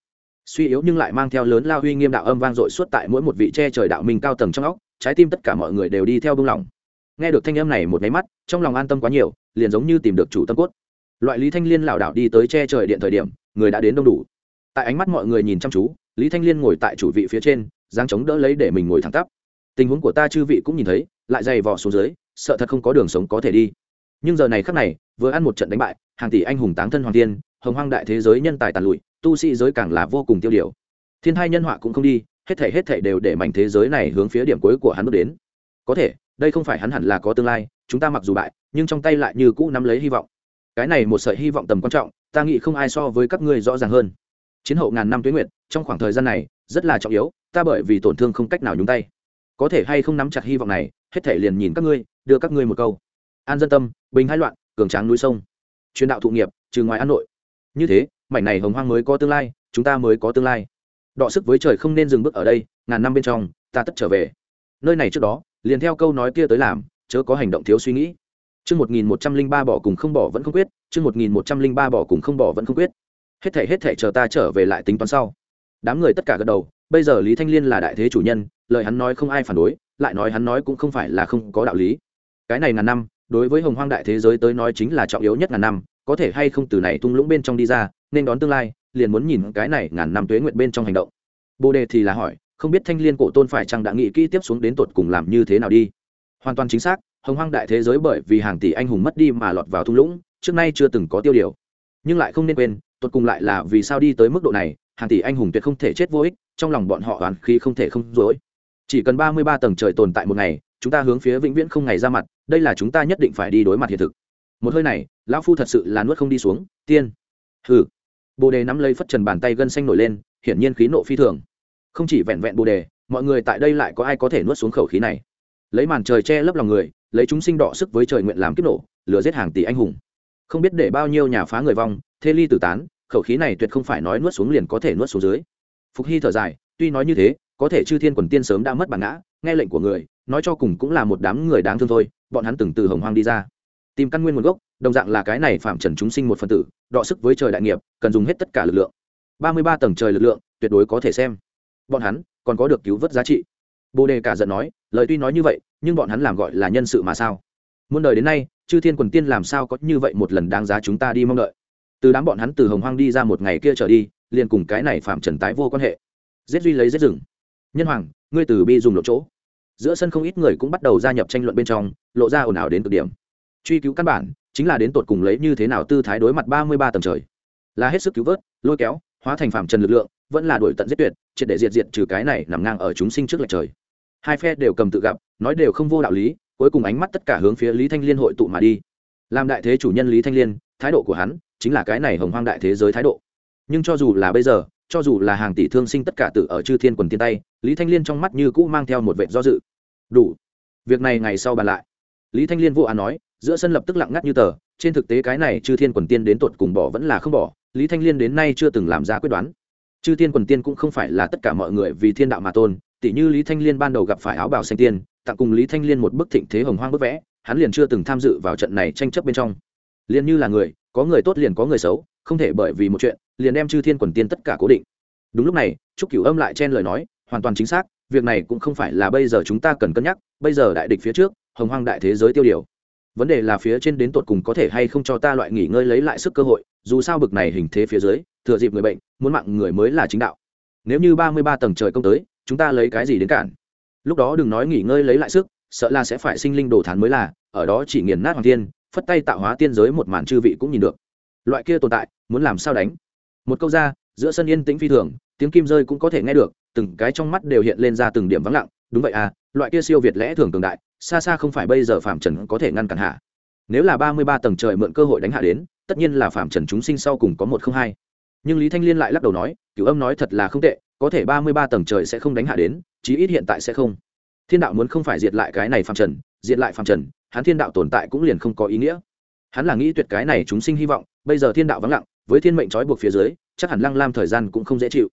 suy yếu nhưng lại mang theo lớn lao huy nghiêm đạo âm vang dội suốt tại mỗi một vị che trời đạo minh cao tầng trong óc, trái tim tất cả mọi người đều đi theo bông lòng. Nghe được thanh âm này một máy mắt, trong lòng an tâm quá nhiều, liền giống như tìm được chủ tâm cốt. Loại lý thanh liên lảo đảo đi tới che trời điện thời điểm, người đã đến đông đủ. Tại ánh mắt mọi người nhìn chăm chú, lý thanh liên ngồi tại chủ vị phía trên, dáng chống đỡ lấy để mình ngồi thẳng tắp. Tình huống của ta chư vị cũng nhìn thấy, lại dày vò xuống dưới, sợ thật không có đường sống có thể đi. Nhưng giờ này khắc này, vừa ăn một trận đánh bại, hàng tỷ anh hùng táng thân hoàng tiên hồng hoang đại thế giới nhân tài tàn lụi, tu sĩ giới càng là vô cùng tiêu điều. Thiên hai nhân họa cũng không đi, hết thể hết thể đều để mảnh thế giới này hướng phía điểm cuối của hắn bước đến. Có thể, đây không phải hắn hẳn là có tương lai, chúng ta mặc dù bại, nhưng trong tay lại như cũ nắm lấy hy vọng. Cái này một sợi hy vọng tầm quan trọng, ta nghĩ không ai so với các ngươi rõ ràng hơn. Chiến hậu ngàn năm tuyến nguyệt, trong khoảng thời gian này, rất là trọng yếu, ta bởi vì tổn thương không cách nào nhúng tay. Có thể hay không nắm chặt hy vọng này, hết thể liền nhìn các ngươi, đưa các ngươi một câu. An dân tâm, bình hai loạn, cường tráng núi sông. Truyền đạo thụ nghiệp, trừ ngoài an nội như thế, mảnh này hồng hoang mới có tương lai, chúng ta mới có tương lai. Đọ sức với trời không nên dừng bước ở đây, ngàn năm bên trong, ta tất trở về. Nơi này trước đó, liền theo câu nói kia tới làm, chớ có hành động thiếu suy nghĩ. Chương một nghìn một trăm linh ba bỏ cùng không bỏ vẫn không quyết, chương một nghìn một trăm linh ba bỏ cùng không bỏ vẫn không quyết. Hết thể hết thể chờ ta trở về lại tính toán sau. Đám người tất cả gật đầu, bây giờ lý thanh liên là đại thế chủ nhân, lời hắn nói không ai phản đối, lại nói hắn nói cũng không phải là không có đạo lý. Cái này ngàn năm, đối với hồng hoang đại thế giới tới nói chính là trọng yếu nhất ngàn năm có thể hay không từ này tung lũng bên trong đi ra, nên đón tương lai, liền muốn nhìn cái này ngàn năm tuế nguyện bên trong hành động. Bồ đề thì là hỏi, không biết thanh liên cổ tôn phải chăng đã nghĩ kỹ tiếp xuống đến tột cùng làm như thế nào đi? Hoàn toàn chính xác, hồng hoang đại thế giới bởi vì hàng tỷ anh hùng mất đi mà lọt vào thung lũng, trước nay chưa từng có tiêu điều. Nhưng lại không nên quên, tột cùng lại là vì sao đi tới mức độ này, hàng tỷ anh hùng tuyệt không thể chết vô ích, trong lòng bọn họ oán khí không thể không dối chỉ cần ba mươi ba tầng trời tồn tại một ngày, chúng ta hướng phía vĩnh viễn không ngày ra mặt, đây là chúng ta nhất định phải đi đối mặt hiện thực một hơi này, lão phu thật sự là nuốt không đi xuống, tiên. Hừ. Bồ đề nắm lấy phất trần bàn tay gân xanh nổi lên, hiển nhiên khí nộ phi thường. Không chỉ vẹn vẹn bồ đề, mọi người tại đây lại có ai có thể nuốt xuống khẩu khí này? Lấy màn trời che lấp lòng người, lấy chúng sinh đọ sức với trời nguyện làm kiếp nổ, lừa giết hàng tỷ anh hùng. Không biết để bao nhiêu nhà phá người vong, thê ly tử tán, khẩu khí này tuyệt không phải nói nuốt xuống liền có thể nuốt xuống dưới. Phục hy thở dài, tuy nói như thế, có thể chư thiên quần tiên sớm đã mất bản ngã, nghe lệnh của người, nói cho cùng cũng là một đám người đáng thương thôi, bọn hắn từng từ hồng hoang đi ra tìm căn nguyên nguồn gốc, đồng dạng là cái này phạm trần chúng sinh một phần tử, đọ sức với trời đại nghiệp, cần dùng hết tất cả lực lượng. Ba mươi ba tầng trời lực lượng, tuyệt đối có thể xem. Bọn hắn, còn có được cứu vớt giá trị. Bồ đề cả giận nói, lời tuy nói như vậy, nhưng bọn hắn làm gọi là nhân sự mà sao? Muôn đời đến nay, chư thiên quần tiên làm sao có như vậy một lần đáng giá chúng ta đi mong đợi? Từ đám bọn hắn từ hồng hoang đi ra một ngày kia trở đi, liền cùng cái này phạm trần tái vô quan hệ. Giết duy lấy giết rừng. Nhân hoàng, ngươi từ bi dùng lộ chỗ. Giữa sân không ít người cũng bắt đầu gia nhập tranh luận bên trong, lộ ra ồn ào đến cực điểm truy cứu căn bản, chính là đến tột cùng lấy như thế nào tư thái đối mặt ba mươi ba tầng trời. Là hết sức cứu vớt, lôi kéo, hóa thành phạm trần lực lượng, vẫn là đổi tận giết tuyệt, triệt để diệt diệt trừ cái này nằm ngang ở chúng sinh trước lệch trời. Hai phe đều cầm tự gặp, nói đều không vô đạo lý, cuối cùng ánh mắt tất cả hướng phía lý thanh liên hội tụ mà đi. Làm đại thế chủ nhân lý thanh liên, thái độ của hắn chính là cái này hồng hoang đại thế giới thái độ. Nhưng cho dù là bây giờ, cho dù là hàng tỷ thương sinh tất cả tự ở chư thiên quần tiên tay, lý thanh liên trong mắt như cũ mang theo một vệ do dự. Đủ. Việc này ngày sau bàn lại. Lý thanh liên vô án nói giữa sân lập tức lặng ngắt như tờ, trên thực tế cái này chư thiên quần tiên đến tột cùng bỏ vẫn là không bỏ, lý thanh liên đến nay chưa từng làm ra quyết đoán. Chư thiên quần tiên cũng không phải là tất cả mọi người vì thiên đạo mà tôn tỷ như lý thanh liên ban đầu gặp phải áo bào xanh tiên, tặng cùng lý thanh liên một bức thịnh thế hồng hoang bức vẽ, hắn liền chưa từng tham dự vào trận này tranh chấp bên trong. Liền như là người, có người tốt liền có người xấu, không thể bởi vì một chuyện, liền đem chư thiên quần tiên tất cả cố định. Đúng lúc này, trúc cửu âm lại chen lời nói, hoàn toàn chính xác, việc này cũng không phải là bây giờ chúng ta cần cân nhắc, bây giờ đại địch phía trước, hồng hoang đại thế giới tiêu điều vấn đề là phía trên đến tột cùng có thể hay không cho ta loại nghỉ ngơi lấy lại sức cơ hội, dù sao bực này hình thế phía dưới, thừa dịp người bệnh, muốn mạng người mới là chính đạo. Nếu như ba mươi ba tầng trời công tới, chúng ta lấy cái gì đến cản? Lúc đó đừng nói nghỉ ngơi lấy lại sức, sợ là sẽ phải sinh linh đồ thán mới là, ở đó chỉ nghiền nát hoàng tiên phất tay tạo hóa tiên giới một màn chư vị cũng nhìn được. Loại kia tồn tại, muốn làm sao đánh? Một câu ra, giữa sân yên tĩnh phi thường, tiếng kim rơi cũng có thể nghe được, từng cái trong mắt đều hiện lên ra từng điểm vắng lặng, đúng vậy à loại kia siêu việt lẽ thường cường đại, xa xa không phải bây giờ phạm trần có thể ngăn cản hạ. Nếu là ba mươi ba tầng trời mượn cơ hội đánh hạ đến, tất nhiên là phạm trần chúng sinh sau cùng có một không hai. Nhưng lý thanh liên lại lắc đầu nói, cửu âm nói thật là không tệ, có thể ba mươi ba tầng trời sẽ không đánh hạ đến, chí ít hiện tại sẽ không. Thiên đạo muốn không phải diệt lại cái này phạm trần, diệt lại phạm trần, hắn thiên đạo tồn tại cũng liền không có ý nghĩa. Hắn là nghĩ tuyệt cái này chúng sinh hy vọng, bây giờ thiên đạo vắng lặng, với thiên mệnh trói buộc phía dưới, chắc hẳn lăng lam thời gian cũng không dễ chịu.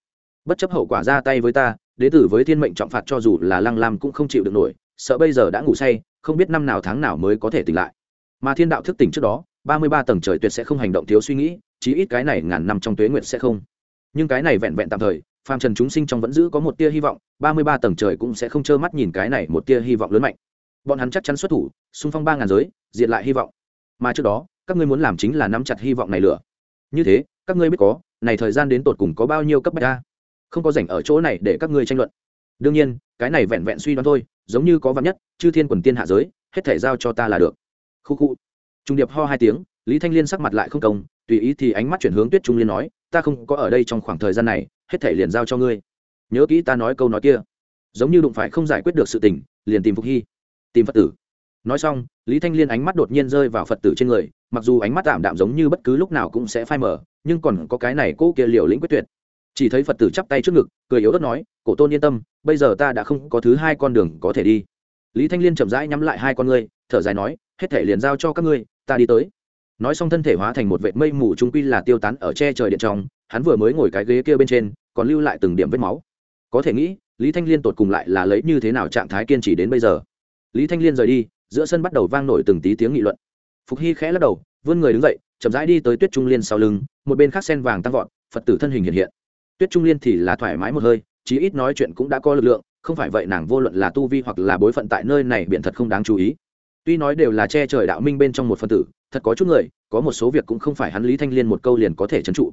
Bất chấp hậu quả ra tay với ta đế tử với thiên mệnh trọng phạt cho dù là lăng lam cũng không chịu được nổi, sợ bây giờ đã ngủ say, không biết năm nào tháng nào mới có thể tỉnh lại. Mà thiên đạo thức tỉnh trước đó, ba mươi ba tầng trời tuyệt sẽ không hành động thiếu suy nghĩ, chí ít cái này ngàn năm trong tuế nguyệt sẽ không. Nhưng cái này vẹn vẹn tạm thời, phàm trần chúng sinh trong vẫn giữ có một tia hy vọng, ba mươi ba tầng trời cũng sẽ không trơ mắt nhìn cái này một tia hy vọng lớn mạnh. Bọn hắn chắc chắn xuất thủ, xung phong ba ngàn giới diện lại hy vọng. Mà trước đó, các ngươi muốn làm chính là nắm chặt hy vọng này lửa. Như thế, các ngươi biết có, này thời gian đến tột cùng có bao nhiêu cấp bậc a? Không có rảnh ở chỗ này để các ngươi tranh luận. Đương nhiên, cái này vẹn vẹn suy đoán thôi, giống như có vắn nhất, chư thiên quần tiên hạ giới, hết thể giao cho ta là được. Khu khu. Trung điệp ho hai tiếng, lý thanh liên sắc mặt lại không công, tùy ý thì ánh mắt chuyển hướng tuyết trung liên nói, ta không có ở đây trong khoảng thời gian này, hết thể liền giao cho ngươi. Nhớ kỹ ta nói câu nói kia. Giống như đụng phải không giải quyết được sự tình, liền tìm phục hy, tìm phật tử. Nói xong, lý thanh liên ánh mắt đột nhiên rơi vào phật tử trên người, mặc dù ánh mắt tạm đạm giống như bất cứ lúc nào cũng sẽ phai mở nhưng còn có cái này cô kia liều lĩnh quyết tuyệt chỉ thấy phật tử chắp tay trước ngực, cười yếu ớt nói, cổ tôn yên tâm, bây giờ ta đã không có thứ hai con đường có thể đi. Lý thanh liên chậm rãi nhắm lại hai con ngươi, thở dài nói, hết thể liền giao cho các ngươi, ta đi tới. Nói xong thân thể hóa thành một vệt mây mù trung quy là tiêu tán ở che trời điện trong, hắn vừa mới ngồi cái ghế kia bên trên, còn lưu lại từng điểm vết máu. Có thể nghĩ, lý thanh liên tột cùng lại là lấy như thế nào trạng thái kiên trì đến bây giờ? Lý thanh liên rời đi, giữa sân bắt đầu vang nổi từng tí tiếng nghị luận. Phục hy khẽ lắc đầu, vươn người đứng dậy, chậm rãi đi tới tuyết trung liên sau lưng, một bên khác sen vàng tăng vọt, phật tử thân hình hiện hiện tuyết trung liên thì là thoải mái một hơi, chí ít nói chuyện cũng đã có lực lượng, không phải vậy nàng vô luận là tu vi hoặc là bối phận tại nơi này biện thật không đáng chú ý. Tuy nói đều là che trời đạo minh bên trong một phân tử, thật có chút người, có một số việc cũng không phải hắn lý thanh liên một câu liền có thể trấn trụ.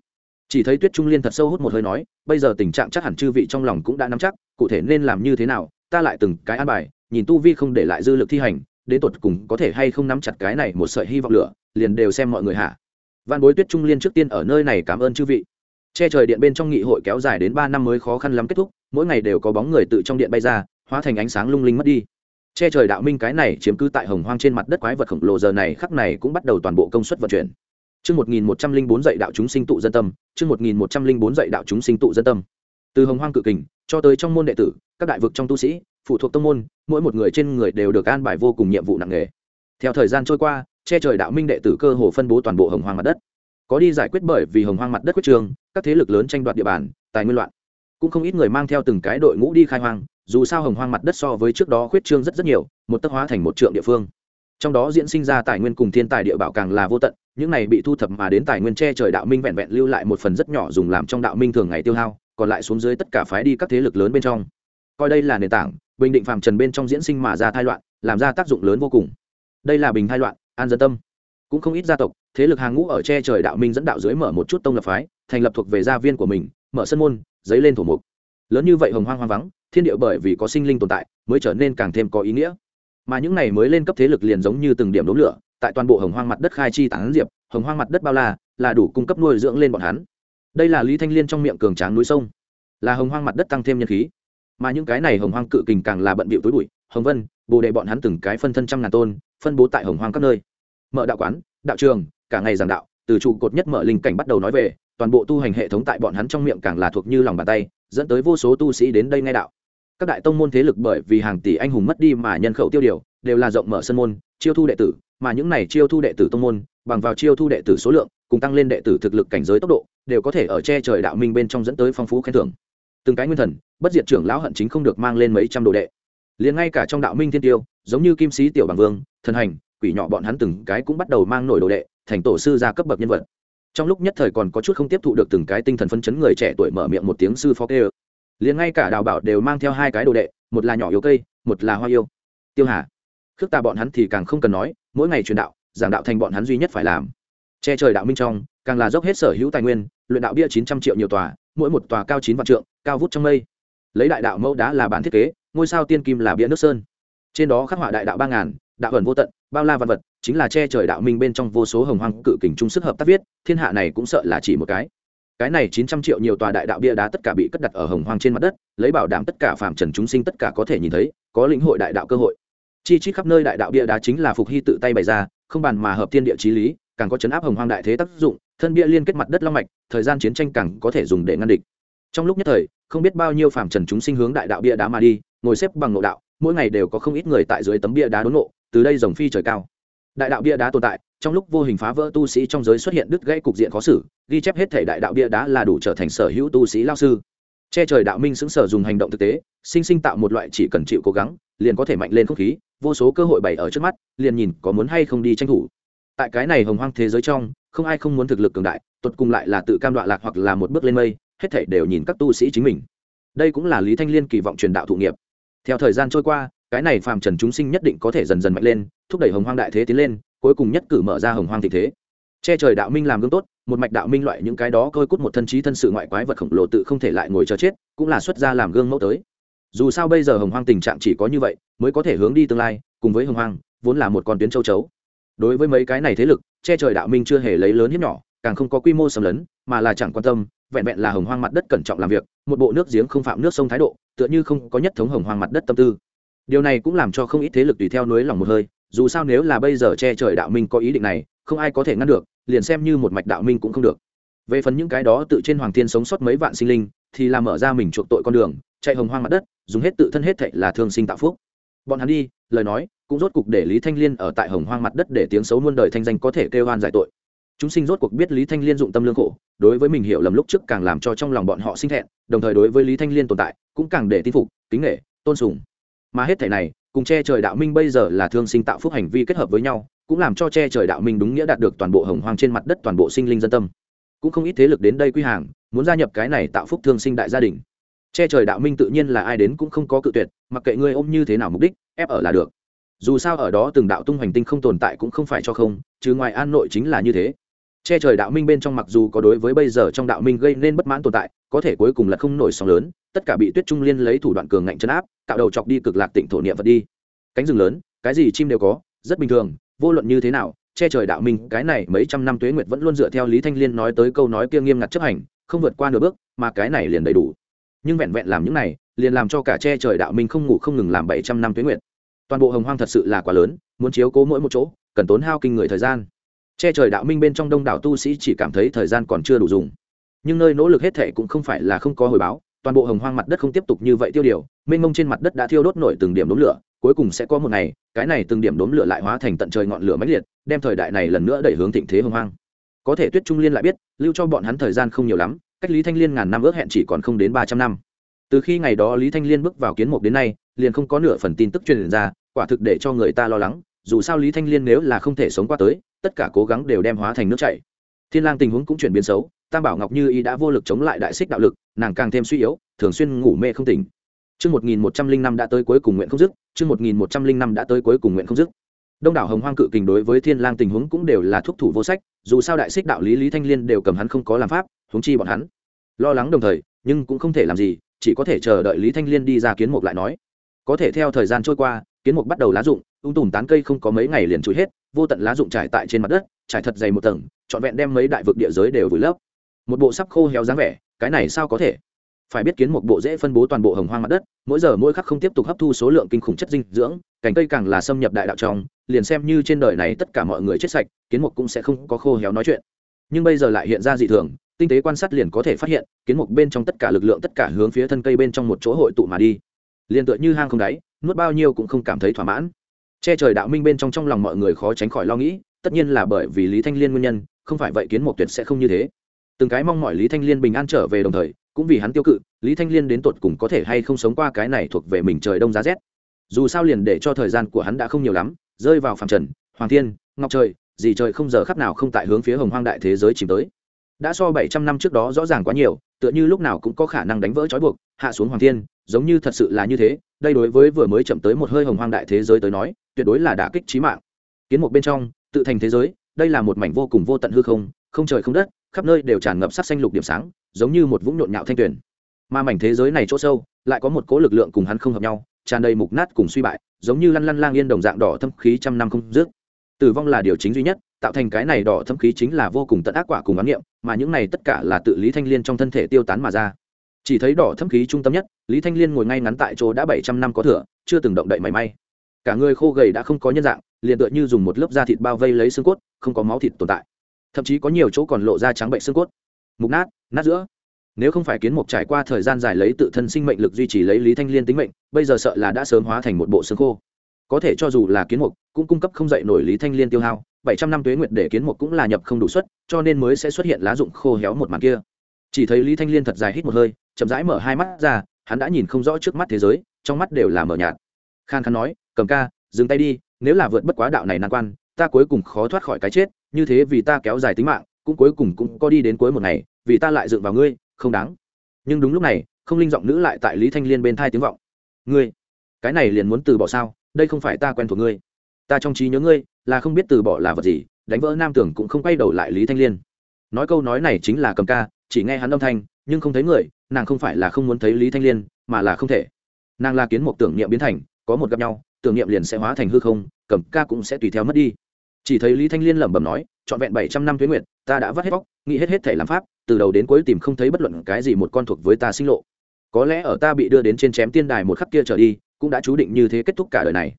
Chỉ thấy tuyết trung liên thật sâu hút một hơi nói, bây giờ tình trạng chắc hẳn chư vị trong lòng cũng đã nắm chắc, cụ thể nên làm như thế nào, ta lại từng cái an bài, nhìn tu vi không để lại dư lực thi hành, đến tột cùng có thể hay không nắm chặt cái này một sợi hy vọng lửa, liền đều xem mọi người hạ. Văn bối tuyết trung liên trước tiên ở nơi này cảm ơn chư vị che trời điện bên trong nghị hội kéo dài đến ba năm mới khó khăn lắm kết thúc mỗi ngày đều có bóng người tự trong điện bay ra hóa thành ánh sáng lung linh mất đi che trời đạo minh cái này chiếm cứ tại hồng hoang trên mặt đất quái vật khổng lồ giờ này khắc này cũng bắt đầu toàn bộ công suất vận chuyển Chương 1104 dạy đạo chúng sinh tụ dân tâm, chương 1104 dạy đạo chúng sinh tụ dân tâm. Từ Hồng Hoang cự kình cho tới trong môn đệ tử, các đại vực trong tu sĩ, phụ thuộc tông môn, mỗi một người trên người đều được an bài vô cùng nhiệm vụ nặng nề. Theo thời gian trôi qua, che trời đạo minh đệ tử cơ hồ phân bố toàn bộ Hồng Hoang mặt đất. Có đi giải quyết bởi vì Hồng Hoang mặt đất quyết trường, các thế lực lớn tranh đoạt địa bàn, tài nguyên loạn. Cũng không ít người mang theo từng cái đội ngũ đi khai hoang, dù sao Hồng Hoang mặt đất so với trước đó khuyết trương rất rất nhiều, một tấc hóa thành một trượng địa phương. Trong đó diễn sinh ra tài nguyên cùng thiên tài địa bảo càng là vô tận những này bị thu thập mà đến tài nguyên che trời đạo minh vẹn vẹn lưu lại một phần rất nhỏ dùng làm trong đạo minh thường ngày tiêu hao còn lại xuống dưới tất cả phái đi các thế lực lớn bên trong. Coi đây là nền tảng bình định phàm trần bên trong diễn sinh mà ra thai loạn làm ra tác dụng lớn vô cùng. Đây là bình thai loạn an dân tâm cũng không ít gia tộc, thế lực hàng ngũ ở che trời đạo minh dẫn đạo dưới mở một chút tông lập phái, thành lập thuộc về gia viên của mình, mở sân môn, giấy lên thổ mục. Lớn như vậy hồng hoang hoang vắng, thiên địa bởi vì có sinh linh tồn tại, mới trở nên càng thêm có ý nghĩa. Mà những này mới lên cấp thế lực liền giống như từng điểm đốm lửa, tại toàn bộ hồng hoang mặt đất khai chi tán diệp, hồng hoang mặt đất bao la, là đủ cung cấp nuôi dưỡng lên bọn hắn. Đây là lý thanh liên trong miệng cường tráng núi sông, là hồng hoang mặt đất tăng thêm nhân khí. Mà những cái này hồng hoang cự kình càng là bận bịu tối bụi, hồng vân, bồ đề bọn hắn từng cái phân thân trăm ngàn tôn, phân bố tại hồng hoang các nơi mở đạo quán, đạo trường, cả ngày giảng đạo, từ trụ cột nhất mở linh cảnh bắt đầu nói về, toàn bộ tu hành hệ thống tại bọn hắn trong miệng càng là thuộc như lòng bàn tay, dẫn tới vô số tu sĩ đến đây nghe đạo. Các đại tông môn thế lực bởi vì hàng tỷ anh hùng mất đi mà nhân khẩu tiêu điều, đều là rộng mở sân môn, chiêu thu đệ tử, mà những này chiêu thu đệ tử tông môn, bằng vào chiêu thu đệ tử số lượng, cùng tăng lên đệ tử thực lực cảnh giới tốc độ, đều có thể ở che trời đạo minh bên trong dẫn tới phong phú khen thưởng. Từng cái nguyên thần, bất diệt trưởng lão hận chính không được mang lên mấy trăm đồ đệ. Liền ngay cả trong đạo minh thiên tiêu, giống như kim sĩ tiểu bằng vương, thần hành quỷ nhỏ bọn hắn từng cái cũng bắt đầu mang nổi đồ đệ, thành tổ sư gia cấp bậc nhân vật. Trong lúc nhất thời còn có chút không tiếp thụ được từng cái tinh thần phân chấn người trẻ tuổi mở miệng một tiếng sư phó kê liền ngay cả đào bảo đều mang theo hai cái đồ đệ, một là nhỏ yếu cây, một là hoa yêu. Tiêu hà, khước ta bọn hắn thì càng không cần nói, mỗi ngày truyền đạo, giảng đạo thành bọn hắn duy nhất phải làm. Che trời đạo minh trong, càng là dốc hết sở hữu tài nguyên, luyện đạo bia chín trăm triệu nhiều tòa, mỗi một tòa cao chín vạn trượng, cao vút trong mây. Lấy đại đạo mẫu đá là bản thiết kế, ngôi sao tiên kim là bia nước sơn. Trên đó khắc họa đại đạo ba ngàn đạo ẩn vô tận, bao la văn vật, chính là che trời đạo minh bên trong vô số hồng hoang cự kình trung sức hợp tác viết, thiên hạ này cũng sợ là chỉ một cái. Cái này chín trăm triệu nhiều tòa đại đạo bia đá tất cả bị cất đặt ở hồng hoang trên mặt đất, lấy bảo đảm tất cả phạm trần chúng sinh tất cả có thể nhìn thấy, có lĩnh hội đại đạo cơ hội. Chi chít khắp nơi đại đạo bia đá chính là phục hy tự tay bày ra, không bàn mà hợp thiên địa chí lý, càng có chấn áp hồng hoang đại thế tác dụng, thân bia liên kết mặt đất long mạch, thời gian chiến tranh càng có thể dùng để ngăn địch. Trong lúc nhất thời, không biết bao nhiêu phàm trần chúng sinh hướng đại đạo bia đá mà đi, ngồi xếp bằng nội đạo, mỗi ngày đều có không ít người tại dưới tấm bia đá đốn nộ từ đây dòng phi trời cao. Đại đạo bia đá tồn tại, trong lúc vô hình phá vỡ tu sĩ trong giới xuất hiện đứt gãy cục diện khó xử, ghi chép hết thể đại đạo bia đá là đủ trở thành sở hữu tu sĩ lao sư. Che trời đạo minh xứng sở dùng hành động thực tế, sinh sinh tạo một loại chỉ cần chịu cố gắng, liền có thể mạnh lên không khí, vô số cơ hội bày ở trước mắt, liền nhìn có muốn hay không đi tranh thủ. Tại cái này hồng hoang thế giới trong, không ai không muốn thực lực cường đại tuột cùng lại là tự cam đoạ lạc hoặc là một bước lên mây, hết thảy đều nhìn các tu sĩ chính mình. Đây cũng là lý thanh liên kỳ vọng truyền đạo thụ nghiệp. Theo thời gian trôi qua cái này phàm trần chúng sinh nhất định có thể dần dần mạnh lên, thúc đẩy hồng hoang đại thế tiến lên, cuối cùng nhất cử mở ra hồng hoang thị thế. Che trời đạo minh làm gương tốt, một mạch đạo minh loại những cái đó coi cút một thân trí thân sự ngoại quái vật khổng lồ tự không thể lại ngồi chờ chết, cũng là xuất ra làm gương mẫu tới. Dù sao bây giờ hồng hoang tình trạng chỉ có như vậy, mới có thể hướng đi tương lai, cùng với hồng hoang, vốn là một con tuyến châu chấu. Đối với mấy cái này thế lực, che trời đạo minh chưa hề lấy lớn hiếp nhỏ, càng không có quy mô sầm lấn, mà là chẳng quan tâm, vẹn vẹn là hồng hoang mặt đất cẩn trọng làm việc, một bộ nước giếng không phạm nước sông thái độ, tựa như không có nhất thống hồng hoang mặt đất tâm tư điều này cũng làm cho không ít thế lực tùy theo núi lòng một hơi, dù sao nếu là bây giờ che trời đạo minh có ý định này, không ai có thể ngăn được, liền xem như một mạch đạo minh cũng không được. Về phần những cái đó tự trên hoàng thiên sống sót mấy vạn sinh linh, thì làm mở ra mình chuộc tội con đường, chạy hồng hoang mặt đất, dùng hết tự thân hết thệ là thương sinh tạo phúc. Bọn hắn đi, lời nói, cũng rốt cục để lý thanh liên ở tại hồng hoang mặt đất để tiếng xấu muôn đời thanh danh có thể kêu oan giải tội. Chúng sinh rốt cuộc biết lý thanh liên dụng tâm lương khổ, đối với mình hiểu lầm lúc trước càng làm cho trong lòng bọn họ sinh thẹn, đồng thời đối với lý thanh liên tồn tại, cũng càng để tin phục, kính nghệ tôn sùng mà hết thể này, cùng che trời đạo minh bây giờ là thương sinh tạo phúc hành vi kết hợp với nhau, cũng làm cho che trời đạo minh đúng nghĩa đạt được toàn bộ hồng hoang trên mặt đất toàn bộ sinh linh dân tâm. Cũng không ít thế lực đến đây quy hàng, muốn gia nhập cái này tạo phúc thương sinh đại gia đình. Che trời đạo minh tự nhiên là ai đến cũng không có cự tuyệt, mặc kệ ngươi ôm như thế nào mục đích, ép ở là được. Dù sao ở đó từng đạo tung hoành tinh không tồn tại cũng không phải cho không, chứ ngoài an nội chính là như thế. Che trời đạo minh bên trong mặc dù có đối với bây giờ trong đạo minh gây nên bất mãn tồn tại có thể cuối cùng là không nổi sóng lớn, tất cả bị tuyết trung liên lấy thủ đoạn cường ngạnh chấn áp tạo đầu chọc đi cực lạc tịnh thổ niệm vật đi. Cánh rừng lớn, cái gì chim đều có, rất bình thường, vô luận như thế nào, che trời đạo minh, cái này mấy trăm năm tuế nguyệt vẫn luôn dựa theo lý thanh liên nói tới câu nói kia nghiêm ngặt chấp hành, không vượt qua nửa bước, mà cái này liền đầy đủ. Nhưng vẹn vẹn làm những này, liền làm cho cả che trời đạo minh không ngủ không ngừng làm bảy trăm năm tuế nguyệt. Toàn bộ hồng hoang thật sự là quá lớn, muốn chiếu cố mỗi một chỗ, cần tốn hao kinh người thời gian. Che trời đạo minh bên trong đông đảo tu sĩ chỉ cảm thấy thời gian còn chưa đủ dùng nhưng nơi nỗ lực hết thệ cũng không phải là không có hồi báo, toàn bộ hồng hoang mặt đất không tiếp tục như vậy tiêu điều, mênh mông trên mặt đất đã thiêu đốt nổi từng điểm đốm lửa, cuối cùng sẽ có một ngày, cái này từng điểm đốm lửa lại hóa thành tận trời ngọn lửa mãnh liệt, đem thời đại này lần nữa đẩy hướng thịnh thế hồng hoang. Có thể tuyết trung liên lại biết, lưu cho bọn hắn thời gian không nhiều lắm, cách lý thanh liên ngàn năm ước hẹn chỉ còn không đến ba trăm năm. Từ khi ngày đó lý thanh liên bước vào kiến mục đến nay, liền không có nửa phần tin tức truyền ra, quả thực để cho người ta lo lắng, dù sao lý thanh liên nếu là không thể sống qua tới, tất cả cố gắng đều đem hóa thành nước chảy thiên lang tình huống cũng chuyển biến xấu tam bảo ngọc như y đã vô lực chống lại đại xích đạo lực nàng càng thêm suy yếu thường xuyên ngủ mê không tỉnh Chương 1105 đã tới cuối cùng nguyện không dứt, chương 1105 đã tới cuối cùng nguyện không dứt. Đông đảo Hồng Hoang cự kình đối với Thiên Lang tình huống cũng đều là thúc thủ vô sách, dù sao đại xích đạo lý Lý Thanh Liên đều cầm hắn không có làm pháp, huống chi bọn hắn. Lo lắng đồng thời, nhưng cũng không thể làm gì, chỉ có thể chờ đợi Lý Thanh Liên đi ra kiến mục lại nói. Có thể theo thời gian trôi qua, kiến mục bắt đầu lá rụng, ung tùm tán cây không có mấy ngày liền trụi hết, vô tận lá rụng trải tại trên mặt đất, trải thật dày một tầng, trọn vẹn đem mấy đại vực địa giới đều vùi lấp. Một bộ sắp khô héo dáng vẻ, cái này sao có thể? phải biết kiến một bộ dễ phân bố toàn bộ hồng hoang mặt đất mỗi giờ mỗi khắc không tiếp tục hấp thu số lượng kinh khủng chất dinh dưỡng cành cây càng là xâm nhập đại đạo trong liền xem như trên đời này tất cả mọi người chết sạch kiến một cũng sẽ không có khô héo nói chuyện nhưng bây giờ lại hiện ra dị thường tinh tế quan sát liền có thể phát hiện kiến một bên trong tất cả lực lượng tất cả hướng phía thân cây bên trong một chỗ hội tụ mà đi liền tựa như hang không đáy nuốt bao nhiêu cũng không cảm thấy thỏa mãn che trời đạo minh bên trong trong lòng mọi người khó tránh khỏi lo nghĩ, tất nhiên là bởi vì lý thanh liên nguyên nhân, không phải vậy kiến một tuyệt sẽ không như thế. Từng cái mong mỏi lý thanh liên bình an trở về đồng thời, cũng vì hắn tiêu cự, lý thanh liên đến tột cùng có thể hay không sống qua cái này thuộc về mình trời đông giá rét. Dù sao liền để cho thời gian của hắn đã không nhiều lắm, rơi vào phàm trần, hoàng thiên, ngọc trời, gì trời không giờ khắp nào không tại hướng phía hồng hoang đại thế giới chìm tới. Đã so bảy trăm năm trước đó rõ ràng quá nhiều, tựa như lúc nào cũng có khả năng đánh vỡ trói buộc hạ xuống hoàng thiên, giống như thật sự là như thế, đây đối với vừa mới chậm tới một hơi hồng hoang đại thế giới tới nói, tuyệt đối là đả kích trí mạng. Kiến một bên trong, tự thành thế giới, đây là một mảnh vô cùng vô tận hư không không trời không đất, khắp nơi đều tràn ngập sắc xanh lục điểm sáng, giống như một vũng nhộn nhạo thanh tuyển mà mảnh thế giới này chỗ sâu, lại có một cố lực lượng cùng hắn không hợp nhau, tràn đầy mục nát cùng suy bại, giống như lăn lăn lang yên đồng dạng đỏ thâm khí trăm năm không dứt. Tử vong là điều chính duy nhất, tạo thành cái này đỏ thâm khí chính là vô cùng tận ác quả cùng ám nghiệm mà những này tất cả là tự lý thanh liên trong thân thể tiêu tán mà ra chỉ thấy đỏ thâm khí trung tâm nhất, lý thanh liên ngồi ngay ngắn tại chỗ đã bảy trăm năm có thừa chưa từng động đậy mảy may. Cả người khô gầy đã không có nhân dạng, liền tựa như dùng một lớp da thịt bao vây lấy xương cốt, không có máu thịt tồn tại. Thậm chí có nhiều chỗ còn lộ ra trắng bệnh xương cốt. Mục nát nát giữa. Nếu không phải kiến mục trải qua thời gian dài lấy tự thân sinh mệnh lực duy trì lấy lý thanh liên tính mệnh, bây giờ sợ là đã sớm hóa thành một bộ xương khô. Có thể cho dù là kiến mục, cũng cung cấp không dậy nổi lý thanh liên tiêu hao. bảy trăm năm tuế nguyệt để kiến mục cũng là nhập không đủ suất, cho nên mới sẽ xuất hiện lá dụng khô héo một màn kia. Chỉ thấy lý thanh liên thật dài hít một hơi chậm rãi mở hai mắt ra, hắn đã nhìn không rõ trước mắt thế giới, trong mắt đều là mở nhạt. Khan khan nói, cầm ca, dừng tay đi, nếu là vượt bất quá đạo này nan quan, ta cuối cùng khó thoát khỏi cái chết, như thế vì ta kéo dài tính mạng, cũng cuối cùng cũng có đi đến cuối một ngày, vì ta lại dựng vào ngươi, không đáng. Nhưng đúng lúc này, không linh giọng nữ lại tại lý thanh liên bên thai tiếng vọng. Ngươi, cái này liền muốn từ bỏ sao? Đây không phải ta quen thuộc ngươi. Ta trong trí nhớ ngươi, là không biết từ bỏ là vật gì, đánh vỡ nam tưởng cũng không quay đầu lại lý thanh liên. Nói câu nói này chính là cầm ca, chỉ nghe hắn âm thanh, nhưng không thấy người nàng không phải là không muốn thấy lý thanh liên, mà là không thể. Nàng là kiến một tưởng niệm biến thành, có một gặp nhau, tưởng niệm liền sẽ hóa thành hư không, cầm ca cũng sẽ tùy theo mất đi. Chỉ thấy lý thanh liên lẩm bẩm nói, trọn vẹn bảy trăm năm tuyến nguyện ta đã vắt hết vóc nghĩ hết hết thể làm pháp, từ đầu đến cuối tìm không thấy bất luận cái gì một con thuộc với ta sinh lộ. Có lẽ ở ta bị đưa đến trên chém tiên đài một khắc kia trở đi, cũng đã chú định như thế kết thúc cả đời này.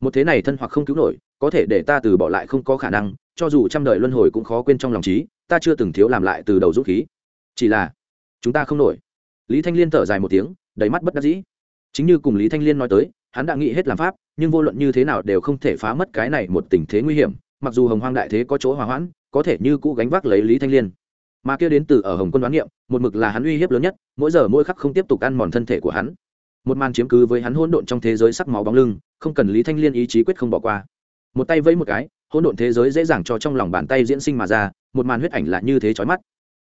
Một thế này thân hoặc không cứu nổi, có thể để ta từ bỏ lại không có khả năng, cho dù trăm đời luân hồi cũng khó quên trong lòng trí, ta chưa từng thiếu làm lại từ đầu dũng khí. Chỉ là, chúng ta không nổi lý thanh liên thở dài một tiếng, đầy mắt bất đắc dĩ. Chính như cùng lý thanh liên nói tới, hắn đã nghĩ hết làm pháp, nhưng vô luận như thế nào đều không thể phá mất cái này một tình thế nguy hiểm, mặc dù hồng hoang đại thế có chỗ hòa hoãn, có thể như cũ gánh vác lấy lý thanh liên. Mà kia đến từ ở hồng quân đoán niệm, một mực là hắn uy hiếp lớn nhất, mỗi giờ mỗi khắc không tiếp tục ăn mòn thân thể của hắn. Một màn chiếm cứ với hắn hỗn độn trong thế giới sắc máu bóng lưng, không cần lý thanh liên ý chí quyết không bỏ qua. Một tay vẫy một cái, hỗn độn thế giới dễ dàng cho trong lòng bàn tay diễn sinh mà ra, một màn huyết ảnh là như thế chói mắt.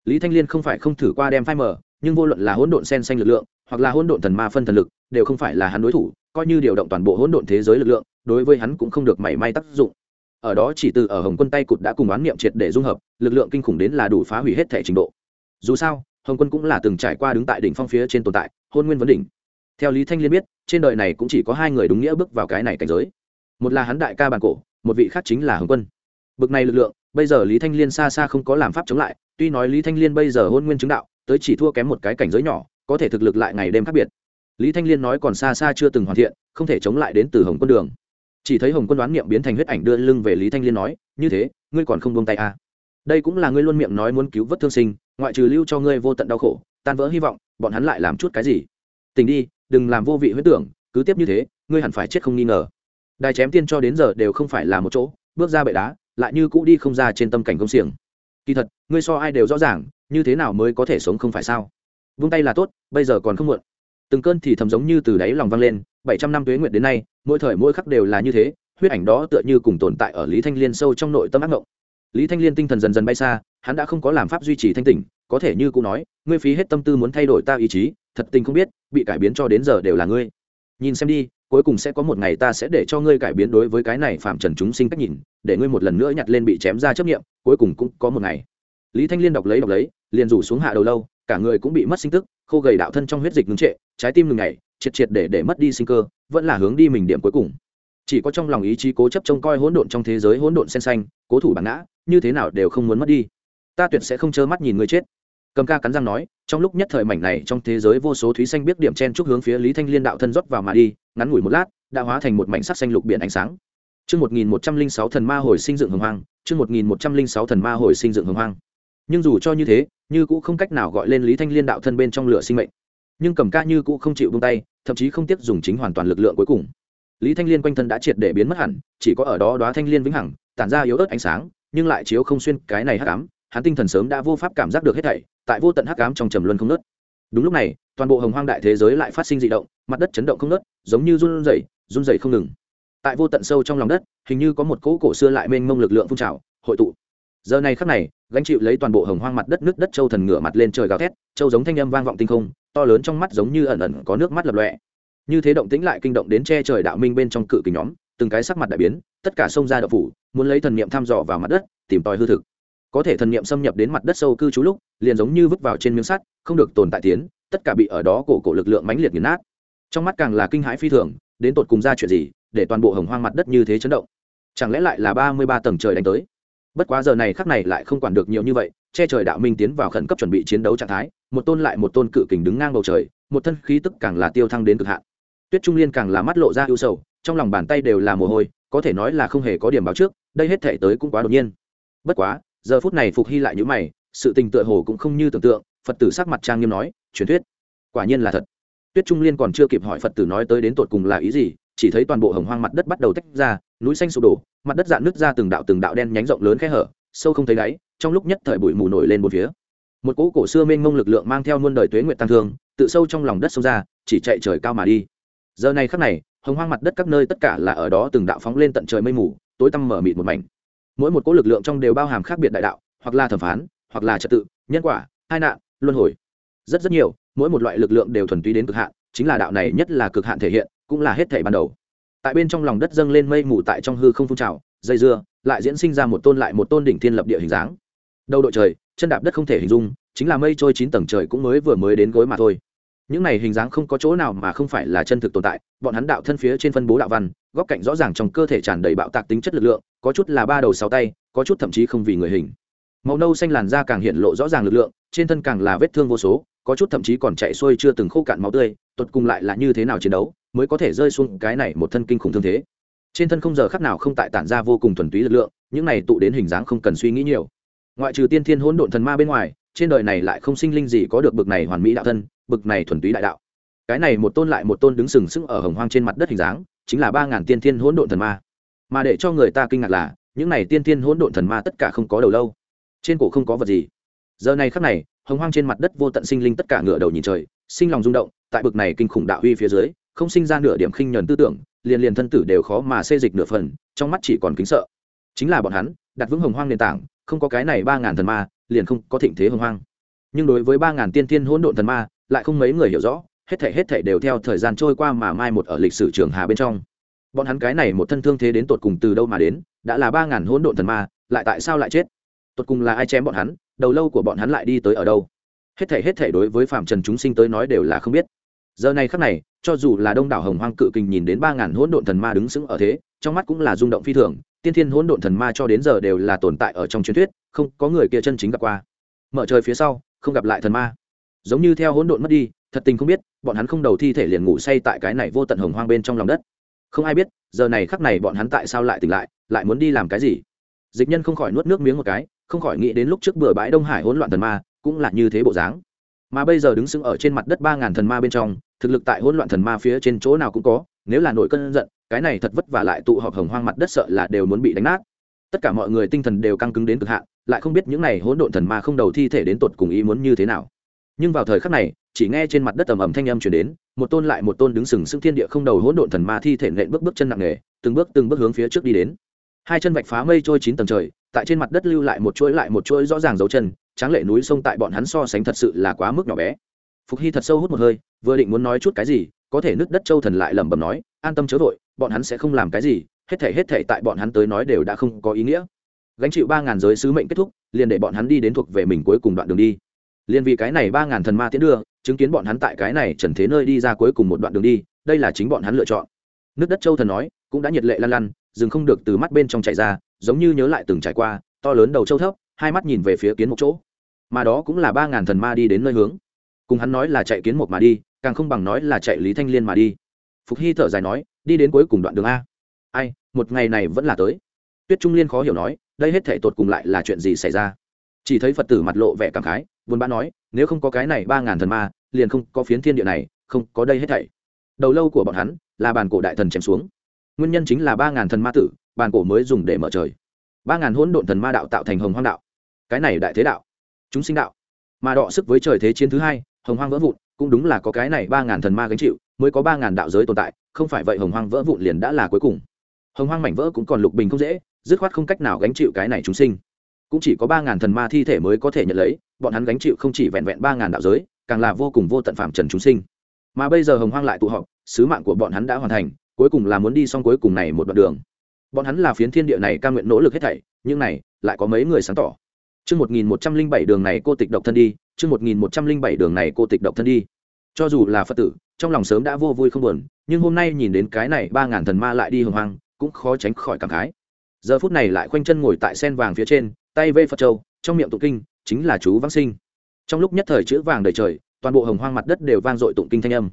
Lý thanh liên không phải không thử qua đem phai mở nhưng vô luận là hỗn độn sen xanh lực lượng, hoặc là hỗn độn thần ma phân thần lực, đều không phải là hắn đối thủ, coi như điều động toàn bộ hỗn độn thế giới lực lượng, đối với hắn cũng không được mảy may tác dụng. Ở đó chỉ từ ở hồng quân tay cụt đã cùng oán niệm triệt để dung hợp, lực lượng kinh khủng đến là đủ phá hủy hết thể trình độ. Dù sao, hồng quân cũng là từng trải qua đứng tại đỉnh phong phía trên tồn tại, hôn nguyên vấn đỉnh. Theo lý thanh liên biết, trên đời này cũng chỉ có hai người đúng nghĩa bước vào cái này cảnh giới. Một là hắn đại ca bàn cổ, một vị khác chính là hồng quân. Bực này lực lượng, bây giờ lý thanh liên xa xa không có làm pháp chống lại, tuy nói lý thanh liên bây giờ hôn nguyên chứng đạo tới chỉ thua kém một cái cảnh giới nhỏ, có thể thực lực lại ngày đêm khác biệt. Lý thanh liên nói còn xa xa chưa từng hoàn thiện, không thể chống lại đến từ hồng quân đường. Chỉ thấy hồng quân đoán niệm biến thành huyết ảnh đưa lưng về lý thanh liên nói, như thế, ngươi còn không buông tay à. đây cũng là ngươi luôn miệng nói muốn cứu vớt thương sinh, ngoại trừ lưu cho ngươi vô tận đau khổ, tan vỡ hy vọng, bọn hắn lại làm chút cái gì? Tình đi, đừng làm vô vị huyết tưởng, cứ tiếp như thế, ngươi hẳn phải chết không nghi ngờ. Đài chém tiên cho đến giờ đều không phải là một chỗ, bước ra bệ đá, lại như cũ đi không ra trên tâm cảnh công xiềng. Kỳ thật, ngươi so ai đều rõ ràng như thế nào mới có thể sống không phải sao? Vung tay là tốt, bây giờ còn không muộn. Từng cơn thì thầm giống như từ đáy lòng vang lên, bảy trăm năm tuế nguyện đến nay, mỗi thời mỗi khắc đều là như thế, huyết ảnh đó tựa như cùng tồn tại ở lý thanh liên sâu trong nội tâm ác ngộng lý thanh liên tinh thần dần dần bay xa, hắn đã không có làm pháp duy trì thanh tỉnh, có thể như cụ nói, ngươi phí hết tâm tư muốn thay đổi ta ý chí, thật tình không biết, bị cải biến cho đến giờ đều là ngươi. Nhìn xem đi, cuối cùng sẽ có một ngày ta sẽ để cho ngươi cải biến đối với cái này phạm trần chúng sinh cách nhìn, để ngươi một lần nữa nhặt lên bị chém ra chấp nghiệm, cuối cùng cũng có một ngày lý thanh liên đọc lấy đọc lấy liền rủ xuống hạ đầu lâu cả người cũng bị mất sinh tức khô gầy đạo thân trong huyết dịch ngưng trệ trái tim ngừng ngày triệt triệt để để mất đi sinh cơ vẫn là hướng đi mình điểm cuối cùng. Chỉ có trong lòng ý chí cố chấp trông coi hỗn độn trong thế giới hỗn độn sen xanh cố thủ bản ngã như thế nào đều không muốn mất đi. Ta tuyệt sẽ không trơ mắt nhìn người chết. Cầm ca cắn răng nói trong lúc nhất thời mảnh này trong thế giới vô số thúy xanh biết điểm chen chúc hướng phía lý thanh liên đạo thân rót vào mà đi ngắn ngủi một lát đã hóa thành một mảnh sắc xanh lục biển ánh sáng. Chương 1106 thần ma hồi sinh dựng hồng hoang, chương 1106 thần ma hồi sinh dựng hồng hoang. Nhưng dù cho như thế, như cũng không cách nào gọi lên Lý Thanh Liên đạo thân bên trong lửa sinh mệnh. Nhưng Cầm Ca như cũng không chịu buông tay, thậm chí không tiếp dùng chính hoàn toàn lực lượng cuối cùng. Lý Thanh Liên quanh thân đã triệt để biến mất hẳn, chỉ có ở đó đóa thanh liên vĩnh hằng, tản ra yếu ớt ánh sáng, nhưng lại chiếu không xuyên cái này hắc ám, hắn tinh thần sớm đã vô pháp cảm giác được hết thảy, tại vô tận hắc ám trong trầm luân không nớt Đúng lúc này, toàn bộ hồng hoang đại thế giới lại phát sinh dị động, mặt đất chấn động không nớt giống như run rẩy, run rẩy không ngừng tại vô tận sâu trong lòng đất hình như có một cỗ cổ xưa lại mênh mông lực lượng phun trào hội tụ giờ này khắc này gánh chịu lấy toàn bộ hồng hoang mặt đất nước đất châu thần ngửa mặt lên trời gào thét, châu giống thanh âm vang vọng tinh không, to lớn trong mắt giống như ẩn ẩn có nước mắt lập lọe như thế động tĩnh lại kinh động đến che trời đạo minh bên trong cự kình nhóm, từng cái sắc mặt đại biến, tất cả sông ra đậu phủ, muốn lấy thần niệm thăm dò vào mặt đất, tìm tòi hư thực. Có thể thần niệm xâm nhập đến mặt đất sâu cư trú lúc, liền giống như vứt vào trên miếng sắt, không được tồn tại tiến, tất cả bị ở đó cổ cổ lực lượng mãnh liệt nghiền nát. Trong mắt càng là kinh hãi phi thường, đến tột cùng ra chuyện gì, để toàn bộ hồng hoang mặt đất như thế chấn động? Chẳng lẽ lại là ba mươi ba tầng trời đánh tới? Bất quá giờ này khắc này lại không quản được nhiều như vậy, che trời đạo minh tiến vào khẩn cấp chuẩn bị chiến đấu trạng thái, một tôn lại một tôn cự kình đứng ngang bầu trời, một thân khí tức càng là tiêu thăng đến cực hạn. Tuyết trung liên càng là mắt lộ ra ưu sầu, trong lòng bàn tay đều là mồ hôi, có thể nói là không hề có điểm báo trước, đây hết thể tới cũng quá đột nhiên. Bất quá, giờ phút này phục hy lại nhữ mày, sự tình tựa hồ cũng không như tưởng tượng, phật tử sắc mặt trang nghiêm nói, truyền thuyết, quả nhiên là thật. Tuyết trung liên còn chưa kịp hỏi phật tử nói tới đến tột cùng là ý gì chỉ thấy toàn bộ hồng hoang mặt đất bắt đầu tách ra, núi xanh sụp đổ, mặt đất dạn nứt ra từng đạo từng đạo đen nhánh rộng lớn khe hở, sâu không thấy đáy, trong lúc nhất thời bụi mù nổi lên một phía. Một cỗ cổ xưa mênh mông lực lượng mang theo muôn đời tuế nguyện tăng thương, tự sâu trong lòng đất sâu ra, chỉ chạy trời cao mà đi. Giờ này khắc này, hồng hoang mặt đất các nơi tất cả là ở đó từng đạo phóng lên tận trời mây mù, tối tăm mở mịt một mảnh. Mỗi một cỗ lực lượng trong đều bao hàm khác biệt đại đạo, hoặc là thẩm phán, hoặc là trật tự, nhân quả hai nạn, luân hồi. Rất rất nhiều, mỗi một loại lực lượng đều thuần túy đến cực hạn, chính là đạo này nhất là cực hạn thể hiện cũng là hết thể ban đầu. Tại bên trong lòng đất dâng lên mây mù tại trong hư không phun trào, dây dưa, lại diễn sinh ra một tôn lại một tôn đỉnh thiên lập địa hình dáng. Đầu đội trời, chân đạp đất không thể hình dung, chính là mây trôi chín tầng trời cũng mới vừa mới đến gối mà thôi. Những này hình dáng không có chỗ nào mà không phải là chân thực tồn tại, bọn hắn đạo thân phía trên phân bố đạo văn, góc cạnh rõ ràng trong cơ thể tràn đầy bạo tạc tính chất lực lượng, có chút là ba đầu sáu tay, có chút thậm chí không vì người hình. Màu nâu xanh làn da càng hiện lộ rõ ràng lực lượng, trên thân càng là vết thương vô số, có chút thậm chí còn chạy xuôi chưa từng khô cạn máu tươi tuột cùng lại là như thế nào chiến đấu? Mới có thể rơi xuống cái này một thân kinh khủng thương thế. Trên thân không giờ khắc nào không tại tản ra vô cùng thuần túy lực lượng, những này tụ đến hình dáng không cần suy nghĩ nhiều. Ngoại trừ tiên thiên hỗn độn thần ma bên ngoài, trên đời này lại không sinh linh gì có được bực này hoàn mỹ đạo thân, bực này thuần túy đại đạo. Cái này một tôn lại một tôn đứng sừng sững ở hồng hoang trên mặt đất hình dáng, chính là ba ngàn tiên thiên hỗn độn thần ma. Mà để cho người ta kinh ngạc là, những này tiên thiên hỗn độn thần ma tất cả không có đầu lâu. Trên cổ không có vật gì. Giờ này khắc này, hồng hoang trên mặt đất vô tận sinh linh tất cả ngửa đầu nhìn trời, sinh lòng rung động, tại bực này kinh khủng đạo uy phía dưới không sinh ra nửa điểm khinh nhờn tư tưởng, liền liền thân tử đều khó mà xê dịch nửa phần, trong mắt chỉ còn kính sợ. Chính là bọn hắn, đặt vững hồng hoang nền tảng, không có cái này ba ngàn thần ma, liền không có thịnh thế hồng hoang. Nhưng đối với ba ngàn tiên thiên hỗn độn thần ma, lại không mấy người hiểu rõ, hết thể hết thể đều theo thời gian trôi qua mà mai một ở lịch sử trường hà bên trong. Bọn hắn cái này một thân thương thế đến tột cùng từ đâu mà đến, đã là ba ngàn hỗn độn thần ma, lại tại sao lại chết? Tột cùng là ai chém bọn hắn, đầu lâu của bọn hắn lại đi tới ở đâu? Hết thể hết thể đối với phạm trần chúng sinh tới nói đều là không biết giờ này khắc này, cho dù là đông đảo hồng hoang cự kình nhìn đến ba ngàn hỗn độn thần ma đứng sững ở thế, trong mắt cũng là rung động phi thường, tiên thiên hỗn độn thần ma cho đến giờ đều là tồn tại ở trong truyền thuyết, không có người kia chân chính gặp qua. Mở trời phía sau, không gặp lại thần ma. Giống như theo hỗn độn mất đi, thật tình không biết, bọn hắn không đầu thi thể liền ngủ say tại cái này vô tận hồng hoang bên trong lòng đất. Không ai biết, giờ này khắc này bọn hắn tại sao lại tỉnh lại lại muốn đi làm cái gì? Dịch nhân không khỏi nuốt nước miếng một cái, không khỏi nghĩ đến lúc trước bừa bãi đông hải hỗn loạn thần ma, cũng là như thế bộ dáng mà bây giờ đứng sững ở trên mặt đất ba ngàn thần ma bên trong, thực lực tại hỗn loạn thần ma phía trên chỗ nào cũng có, nếu là nội cơn giận, cái này thật vất vả lại tụ họp hồng hoang mặt đất sợ là đều muốn bị đánh nát. Tất cả mọi người tinh thần đều căng cứng đến cực hạn, lại không biết những này hỗn độn thần ma không đầu thi thể đến tột cùng ý muốn như thế nào. Nhưng vào thời khắc này, chỉ nghe trên mặt đất ầm ầm thanh âm chuyển đến, một tôn lại một tôn đứng sừng sững thiên địa không đầu hỗn độn thần ma thi thể nện bước bước chân nặng nề, từng bước từng bước hướng phía trước đi đến. Hai chân vạch phá mây trôi chín tầng trời, tại trên mặt đất lưu lại một chuỗi lại một chuỗi rõ ràng dấu chân tráng lệ núi sông tại bọn hắn so sánh thật sự là quá mức nhỏ bé. Phục hy thật sâu hút một hơi, vừa định muốn nói chút cái gì, có thể nước đất châu thần lại lẩm bẩm nói, an tâm chớ vội, bọn hắn sẽ không làm cái gì, hết thể hết thể tại bọn hắn tới nói đều đã không có ý nghĩa. Gánh chịu ba ngàn giới sứ mệnh kết thúc, liền để bọn hắn đi đến thuộc về mình cuối cùng đoạn đường đi. Liền vì cái này ba ngàn thần ma tiến đưa, chứng kiến bọn hắn tại cái này trần thế nơi đi ra cuối cùng một đoạn đường đi, đây là chính bọn hắn lựa chọn. Nước đất châu thần nói, cũng đã nhiệt lệ lăn lăn dừng không được từ mắt bên trong chạy ra, giống như nhớ lại từng trải qua, to lớn đầu châu thấp, hai mắt nhìn về phía kiến một chỗ mà đó cũng là ba ngàn thần ma đi đến nơi hướng. Cùng hắn nói là chạy kiến một mà đi, càng không bằng nói là chạy lý thanh liên mà đi. Phục hy thở dài nói, đi đến cuối cùng đoạn đường a. Ai, một ngày này vẫn là tới. Tuyết trung liên khó hiểu nói, đây hết thể tột cùng lại là chuyện gì xảy ra? Chỉ thấy phật tử mặt lộ vẻ cảm khái vốn bã nói, nếu không có cái này ba ngàn thần ma, liền không có phiến thiên địa này, không có đây hết thảy. Đầu lâu của bọn hắn là bàn cổ đại thần chém xuống. Nguyên nhân chính là ba ngàn thần ma tử, bàn cổ mới dùng để mở trời. Ba ngàn hỗn độn thần ma đạo tạo thành hồng hoang đạo. Cái này đại thế đạo chúng sinh đạo. Mà đọ sức với trời thế chiến thứ hai, hồng hoang vỡ vụn, cũng đúng là có cái này ba ngàn thần ma gánh chịu, mới có ba ngàn đạo giới tồn tại, không phải vậy hồng hoang vỡ vụn liền đã là cuối cùng. Hồng hoang mảnh vỡ cũng còn lục bình không dễ, dứt khoát không cách nào gánh chịu cái này chúng sinh. Cũng chỉ có ba ngàn thần ma thi thể mới có thể nhận lấy, bọn hắn gánh chịu không chỉ vẹn vẹn ba ngàn đạo giới, càng là vô cùng vô tận phạm trần chúng sinh. Mà bây giờ hồng hoang lại tụ họp, sứ mạng của bọn hắn đã hoàn thành, cuối cùng là muốn đi xong cuối cùng này một đoạn đường. Bọn hắn là phiến thiên địa này ca nguyện nỗ lực hết thảy, nhưng này, lại có mấy người sáng tỏ. Chương 1107 đường này cô tịch độc thân đi, chương 1107 đường này cô tịch độc thân đi. Cho dù là Phật tử, trong lòng sớm đã vô vui không buồn, nhưng hôm nay nhìn đến cái này 3000 thần ma lại đi hồng hoang, cũng khó tránh khỏi cảm khái. Giờ phút này lại khoanh chân ngồi tại sen vàng phía trên, tay vê Phật châu, trong miệng tụng kinh, chính là chú vãng sinh. Trong lúc nhất thời chữ vàng đầy trời, toàn bộ hồng hoang mặt đất đều vang dội tụng kinh thanh âm.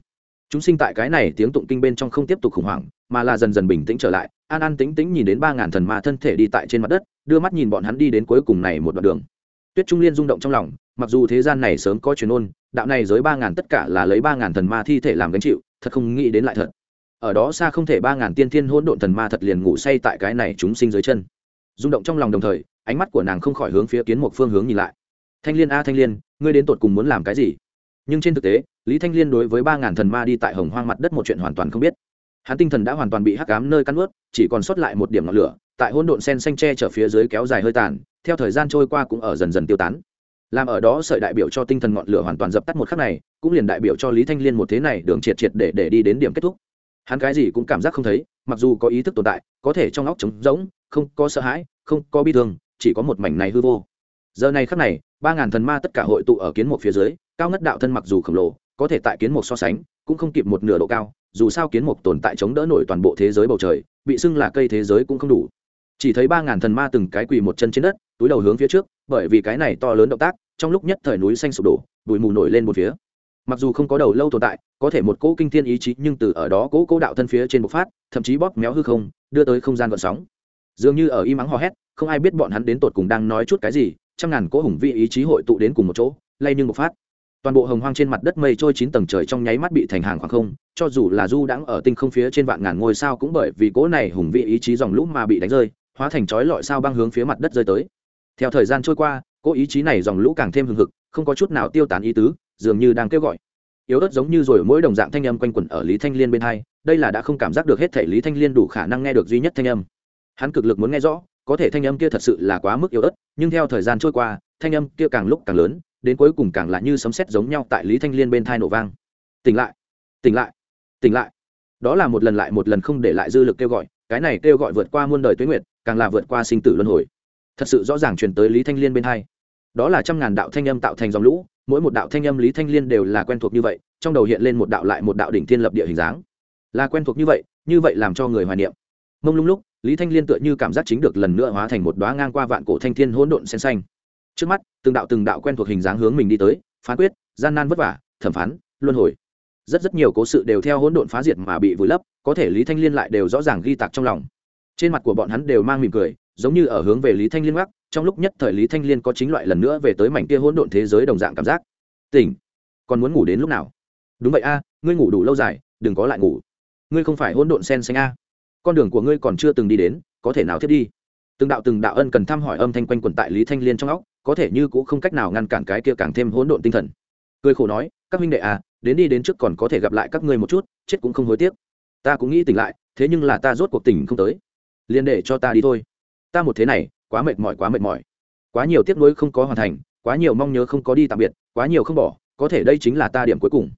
Chúng sinh tại cái này tiếng tụng kinh bên trong không tiếp tục khủng hoảng, mà là dần dần bình tĩnh trở lại, an an tĩnh tĩnh nhìn đến ba ngàn thần ma thân thể đi tại trên mặt đất, đưa mắt nhìn bọn hắn đi đến cuối cùng này một đoạn đường. Tuyết trung liên rung động trong lòng mặc dù thế gian này sớm có truyền ôn đạo này giới ba ngàn tất cả là lấy ba ngàn thần ma thi thể làm gánh chịu thật không nghĩ đến lại thật. Ở đó xa không thể ba ngàn tiên thiên hỗn độn thần ma thật liền ngủ say tại cái này chúng sinh dưới chân. Rung động trong lòng đồng thời ánh mắt của nàng không khỏi hướng phía kiến một phương hướng nhìn lại. Thanh liên a thanh liên ngươi đến tột cùng muốn làm cái gì? Nhưng trên thực tế lý thanh liên đối với ba ngàn thần ma đi tại hồng hoang mặt đất một chuyện hoàn toàn không biết hắn tinh thần đã hoàn toàn bị hắc cám nơi cắn ướt chỉ còn sót lại một điểm ngọn lửa, tại hỗn độn sen xanh tre chở phía dưới kéo dài hơi tàn, theo thời gian trôi qua cũng ở dần dần tiêu tán. Làm ở đó sợi đại biểu cho tinh thần ngọn lửa hoàn toàn dập tắt một khắc này, cũng liền đại biểu cho lý thanh liên một thế này đường triệt triệt để để đi đến điểm kết thúc. Hắn cái gì cũng cảm giác không thấy, mặc dù có ý thức tồn tại, có thể trong óc trống rỗng, không có sợ hãi, không có bi thương, chỉ có một mảnh này hư vô. Giờ này khắc này, ba ngàn thần ma tất cả hội tụ ở kiến một phía dưới, cao ngất đạo thân mặc dù khổng lồ, có thể tại kiến một so sánh, cũng không kịp một nửa độ cao dù sao kiến mục tồn tại chống đỡ nổi toàn bộ thế giới bầu trời, bị xưng là cây thế giới cũng không đủ. Chỉ thấy ba ngàn thần ma từng cái quỳ một chân trên đất, túi đầu hướng phía trước, bởi vì cái này to lớn động tác, trong lúc nhất thời núi xanh sụp đổ, bụi mù nổi lên một phía. Mặc dù không có đầu lâu tồn tại, có thể một cỗ kinh thiên ý chí nhưng từ ở đó cỗ cỗ đạo thân phía trên bộc phát, thậm chí bóp méo hư không, đưa tới không gian gợn sóng. Dường như ở im mắng hò hét, không ai biết bọn hắn đến tột cùng đang nói chút cái gì, trăm ngàn cỗ hùng vị ý chí hội tụ đến cùng một chỗ, lay nhưng bộc phát toàn bộ hồng hoang trên mặt đất mây trôi chín tầng trời trong nháy mắt bị thành hàng khoảng không, cho dù là du đãng ở tinh không phía trên vạn ngàn ngôi sao cũng bởi vì cỗ này hùng vị ý chí dòng lũ mà bị đánh rơi, hóa thành chói lọi sao băng hướng phía mặt đất rơi tới. Theo thời gian trôi qua cỗ ý chí này dòng lũ càng thêm hừng hực, không có chút nào tiêu tán ý tứ, dường như đang kêu gọi. Yếu ớt giống như rồi mỗi đồng dạng thanh âm quanh quẩn ở lý thanh liên bên hai, đây là đã không cảm giác được hết thể lý thanh liên đủ khả năng nghe được duy nhất thanh âm. Hắn cực lực muốn nghe rõ, có thể thanh âm kia thật sự là quá mức yếu ớt, nhưng theo thời gian trôi qua, thanh âm kia càng lúc càng lớn đến cuối cùng càng là như sấm sét giống nhau tại lý thanh liên bên thai nổ vang. Tỉnh lại tỉnh lại tỉnh lại. Đó là một lần lại một lần không để lại dư lực kêu gọi, cái này kêu gọi vượt qua muôn đời tuế nguyệt, càng là vượt qua sinh tử luân hồi. Thật sự rõ ràng truyền tới lý thanh liên bên hai. Đó là trăm ngàn đạo thanh âm tạo thành dòng lũ, mỗi một đạo thanh âm lý thanh liên đều là quen thuộc như vậy, trong đầu hiện lên một đạo lại một đạo đỉnh thiên lập địa hình dáng. Là quen thuộc như vậy như vậy làm cho người hoài niệm. Mông lung lúc, lý thanh liên tựa như cảm giác chính được lần nữa hóa thành một đoá ngang qua vạn cổ thanh thiên hỗn độn sen xanh trước mắt, từng đạo từng đạo quen thuộc hình dáng hướng mình đi tới, phán quyết, gian nan vất vả, thẩm phán, luân hồi. Rất rất nhiều cố sự đều theo hỗn độn phá diệt mà bị vùi lấp, có thể lý thanh liên lại đều rõ ràng ghi tạc trong lòng. Trên mặt của bọn hắn đều mang mỉm cười, giống như ở hướng về lý thanh liên gác trong lúc nhất thời lý thanh liên có chính loại lần nữa về tới mảnh kia hỗn độn thế giới đồng dạng cảm giác. Tỉnh, còn muốn ngủ đến lúc nào? Đúng vậy a, ngươi ngủ đủ lâu dài, đừng có lại ngủ. Ngươi không phải hỗn độn sen xanh a. Con đường của ngươi còn chưa từng đi đến, có thể nào thiết đi? Từng đạo từng đạo ân cần thăm hỏi âm thanh quanh quần tại lý thanh liên trong óc có thể như cũng không cách nào ngăn cản cái kia càng thêm hỗn độn tinh thần. Cười khổ nói, các huynh đệ à đến đi đến trước còn có thể gặp lại các ngươi một chút, chết cũng không hối tiếc. Ta cũng nghĩ tỉnh lại, thế nhưng là ta rốt cuộc tỉnh không tới. Liền để cho ta đi thôi. Ta một thế này, quá mệt mỏi, quá mệt mỏi. Quá nhiều tiếc nuối không có hoàn thành, quá nhiều mong nhớ không có đi tạm biệt, quá nhiều không bỏ, có thể đây chính là ta điểm cuối cùng.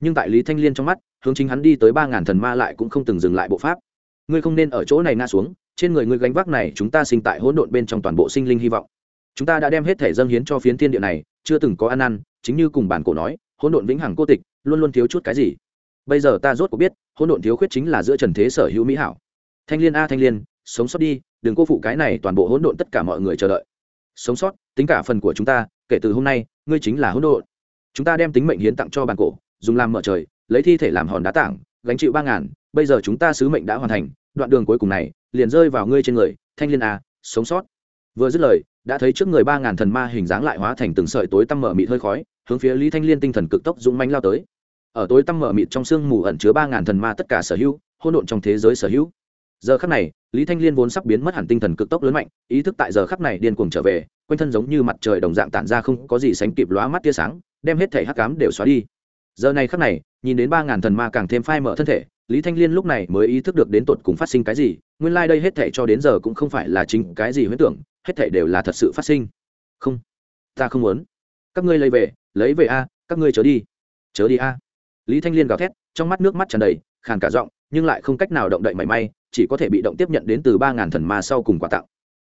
Nhưng tại lý thanh liên trong mắt, hướng chính hắn đi tới ba ngàn thần ma lại cũng không từng dừng lại bộ pháp. Ngươi không nên ở chỗ này nga xuống, trên người ngươi gánh vác này chúng ta sinh tại hỗn độn bên trong toàn bộ sinh linh hy vọng chúng ta đã đem hết thể dâng hiến cho phiến thiên địa này, chưa từng có ăn ăn, chính như cùng bản cổ nói, hỗn độn vĩnh hằng cô tịch, luôn luôn thiếu chút cái gì. Bây giờ ta rốt cuộc biết, hỗn độn thiếu khuyết chính là giữa trần thế sở hữu mỹ hảo. Thanh liên a thanh liên, sống sót đi, đừng cô phụ cái này toàn bộ hỗn độn tất cả mọi người chờ đợi. Sống sót, tính cả phần của chúng ta, kể từ hôm nay, ngươi chính là hỗn độn. Chúng ta đem tính mệnh hiến tặng cho bản cổ, dùng làm mở trời, lấy thi thể làm hòn đá tảng, gánh chịu ba ngàn, bây giờ chúng ta sứ mệnh đã hoàn thành, đoạn đường cuối cùng này, liền rơi vào ngươi trên người, thanh liên a, sống sót. Vừa dứt lời đã thấy trước người ba ngàn thần ma hình dáng lại hóa thành từng sợi tối tăm mở mịt hơi khói, hướng phía lý thanh liên tinh thần cực tốc dũng manh lao tới. Ở tối tăm mở mịt trong sương mù ẩn chứa ba ngàn thần ma tất cả sở hữu hôn độn trong thế giới sở hữu. Giờ khắc này, lý thanh liên vốn sắp biến mất hẳn tinh thần cực tốc lớn mạnh, ý thức tại giờ khắc này điên cuồng trở về, quanh thân giống như mặt trời đồng dạng tản ra không có gì sánh kịp lóa mắt tia sáng, đem hết thể hắc cám đều xóa đi. Giờ này khắc này, nhìn đến ba ngàn thần ma càng thêm phai mở thân thể, lý thanh liên lúc này mới ý thức được đến tột cùng phát sinh cái gì nguyên lai、like、đây hết thể cho đến giờ cũng không phải là chính cái gì huyễn tưởng, hết thể đều là thật sự phát sinh. Không, ta không muốn. Các ngươi lấy về lấy về a, các ngươi chớ đi. Chớ đi a. Lý thanh liên gào thét, trong mắt nước mắt tràn đầy, khàn cả giọng, nhưng lại không cách nào động đậy mảy may, chỉ có thể bị động tiếp nhận đến từ ba ngàn thần ma sau cùng quà tặng.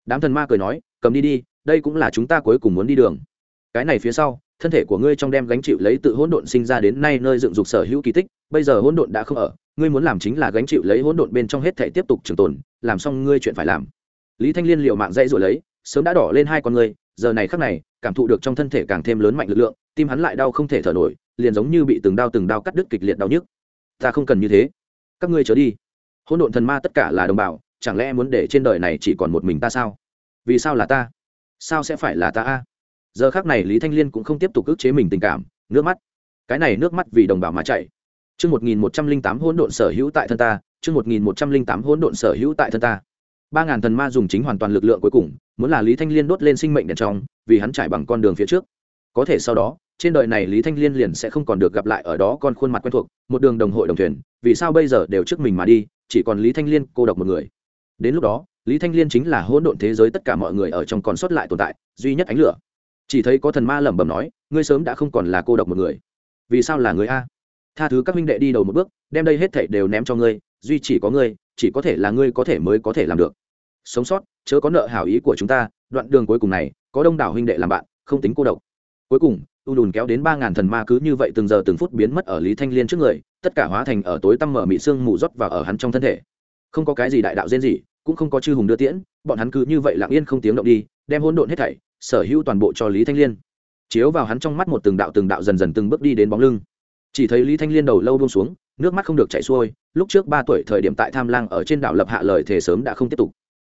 Đám thần ma cười nói, cầm đi đi, đây cũng là chúng ta cuối cùng muốn đi đường. Cái này phía sau thân thể của ngươi trong đem gánh chịu lấy tự hỗn độn sinh ra đến nay nơi dựng dục sở hữu kỳ tích, bây giờ hỗn độn đã không ở, ngươi muốn làm chính là gánh chịu lấy hỗn độn bên trong hết thể tiếp tục trường tồn, làm xong ngươi chuyện phải làm. Lý thanh liên liệu mạng dãy rồi lấy, sớm đã đỏ lên hai con ngươi, giờ này khắc này, cảm thụ được trong thân thể càng thêm lớn mạnh lực lượng, tim hắn lại đau không thể thở nổi, liền giống như bị từng đau từng đau cắt đứt kịch liệt đau nhức. Ta không cần như thế. Các ngươi trở đi. Hỗn độn thần ma tất cả là đồng bào, chẳng lẽ muốn để trên đời này chỉ còn một mình ta sao? Vì sao là ta? Sao sẽ phải là ta a? Giờ khác này lý thanh liên cũng không tiếp tục ức chế mình tình cảm, nước mắt. Cái này nước mắt vì đồng bào mà chạy chương một nghìn một trăm linh tám hỗn độn sở hữu tại thân ta, chương một nghìn một trăm linh tám hỗn độn sở hữu tại thân ta. Ba ngàn thần ma dùng chính hoàn toàn lực lượng cuối cùng, muốn là lý thanh liên đốt lên sinh mệnh đèn trong, vì hắn trải bằng con đường phía trước. Có thể sau đó, trên đời này lý thanh liên liền sẽ không còn được gặp lại ở đó con khuôn mặt quen thuộc, một đường đồng hội đồng thuyền, vì sao bây giờ đều trước mình mà đi, chỉ còn lý thanh liên cô độc một người. Đến lúc đó, lý thanh liên chính là hỗn độn thế giới tất cả mọi người ở trong còn sót lại tồn tại, duy nhất ánh lửa chỉ thấy có thần ma lẩm bẩm nói, ngươi sớm đã không còn là cô độc một người. Vì sao là người a? Tha thứ các huynh đệ đi đầu một bước, đem đây hết thảy đều ném cho ngươi, duy chỉ có ngươi, chỉ có thể là ngươi có thể mới có thể làm được. Sống sót, chớ có nợ hảo ý của chúng ta, đoạn đường cuối cùng này, có đông đảo huynh đệ làm bạn, không tính cô độc. Cuối cùng, u đùn kéo đến ba ngàn thần ma cứ như vậy từng giờ từng phút biến mất ở lý thanh liên trước người, tất cả hóa thành ở tối tăm mở mị xương mù rót vào ở hắn trong thân thể. Không có cái gì đại đạo diễn gì cũng không có chư hùng đưa tiễn, bọn hắn cứ như vậy lặng yên không tiếng động đi, đem hỗn độn hết thảy sở hữu toàn bộ cho lý thanh liên. Chiếu vào hắn trong mắt một từng đạo từng đạo dần dần từng bước đi đến bóng lưng. Chỉ thấy lý thanh liên đầu lâu buông xuống, nước mắt không được chảy xuôi, lúc trước ba tuổi thời điểm tại tham lang ở trên đảo lập hạ lời thể sớm đã không tiếp tục.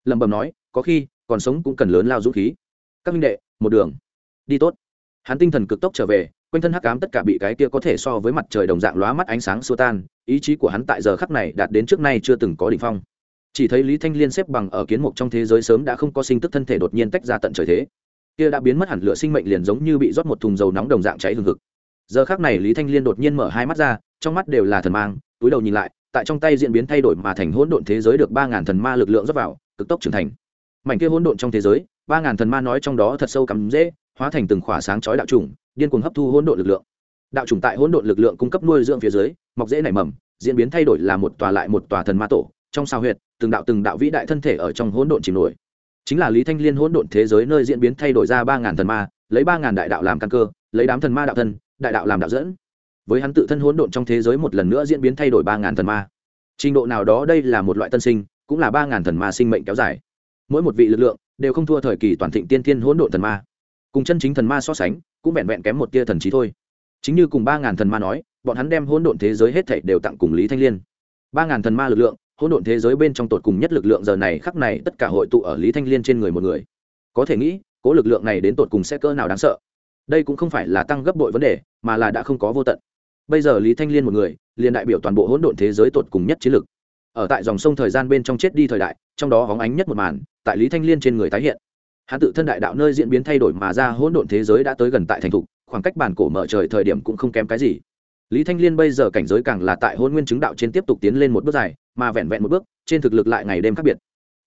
Lẩm bẩm nói, có khi, còn sống cũng cần lớn lao dũng khí. Các minh đệ, một đường. Đi tốt. Hắn tinh thần cực tốc trở về, quanh thân hắc ám tất cả bị cái kia có thể so với mặt trời đồng dạng lóa mắt ánh sáng xua tan, ý chí của hắn tại giờ khắc này đạt đến trước nay chưa từng có đỉnh phong. Chỉ thấy lý thanh liên xếp bằng ở kiến mục trong thế giới sớm đã không có sinh tức thân thể đột nhiên tách ra tận trời thế kia đã biến mất hẳn lửa sinh mệnh liền giống như bị rót một thùng dầu nóng đồng dạng cháy hừng hực. Giờ khắc này lý thanh liên đột nhiên mở hai mắt ra, trong mắt đều là thần mang, túi đầu nhìn lại, tại trong tay diễn biến thay đổi mà thành hỗn độn thế giới được ba ngàn thần ma lực lượng rót vào, cực tốc trưởng thành. Mảnh kia hỗn độn trong thế giới, ba ngàn thần ma nói trong đó thật sâu cắm dễ, hóa thành từng khỏa sáng chói đạo trùng, điên cuồng hấp thu hỗn độn lực lượng. Đạo trùng tại hỗn độn lực lượng cung cấp nuôi dưỡng phía dưới, mọc dễ nảy mầm, diễn biến thay đổi là một tòa lại một tòa thần ma tổ, trong sao huyệt, từng đạo từng đạo vĩ đại thân thể ở trong hỗn độn chìm nổi chính là lý thanh liên hỗn độn thế giới nơi diễn biến thay đổi ra ba ngàn thần ma, lấy ba ngàn đại đạo làm căn cơ, lấy đám thần ma đạo thân, đại đạo làm đạo dẫn. Với hắn tự thân hỗn độn trong thế giới một lần nữa diễn biến thay đổi ba ngàn thần ma. Trình độ nào đó đây là một loại tân sinh, cũng là ba ngàn thần ma sinh mệnh kéo dài. Mỗi một vị lực lượng đều không thua thời kỳ toàn thịnh tiên thiên hỗn độn thần ma. Cùng chân chính thần ma so sánh, cũng vẹn vẹn kém một tia thần trí thôi. Chính như cùng ba ngàn thần ma nói, bọn hắn đem hỗn độn thế giới hết thảy đều tặng cùng lý thanh liên. ba ngàn thần ma lực lượng hỗn độn thế giới bên trong tột cùng nhất lực lượng giờ này khắc này, tất cả hội tụ ở lý thanh liên trên người một người. Có thể nghĩ, cố lực lượng này đến tột cùng sẽ cỡ nào đáng sợ? Đây cũng không phải là tăng gấp bội vấn đề, mà là đã không có vô tận. Bây giờ lý thanh liên một người, liền đại biểu toàn bộ hỗn độn thế giới tột cùng nhất chiến lực. Ở tại dòng sông thời gian bên trong chết đi thời đại, trong đó hóng ánh nhất một màn, tại lý thanh liên trên người tái hiện. Hắn tự thân đại đạo nơi diễn biến thay đổi mà ra, hỗn độn thế giới đã tới gần tại thành thục, khoảng cách bản cổ mở trời thời điểm cũng không kém cái gì. Lý thanh liên bây giờ cảnh giới càng là tại hôn nguyên chứng đạo trên tiếp tục tiến lên một bước dài mà vẹn vẹn một bước, trên thực lực lại ngày đêm khác biệt.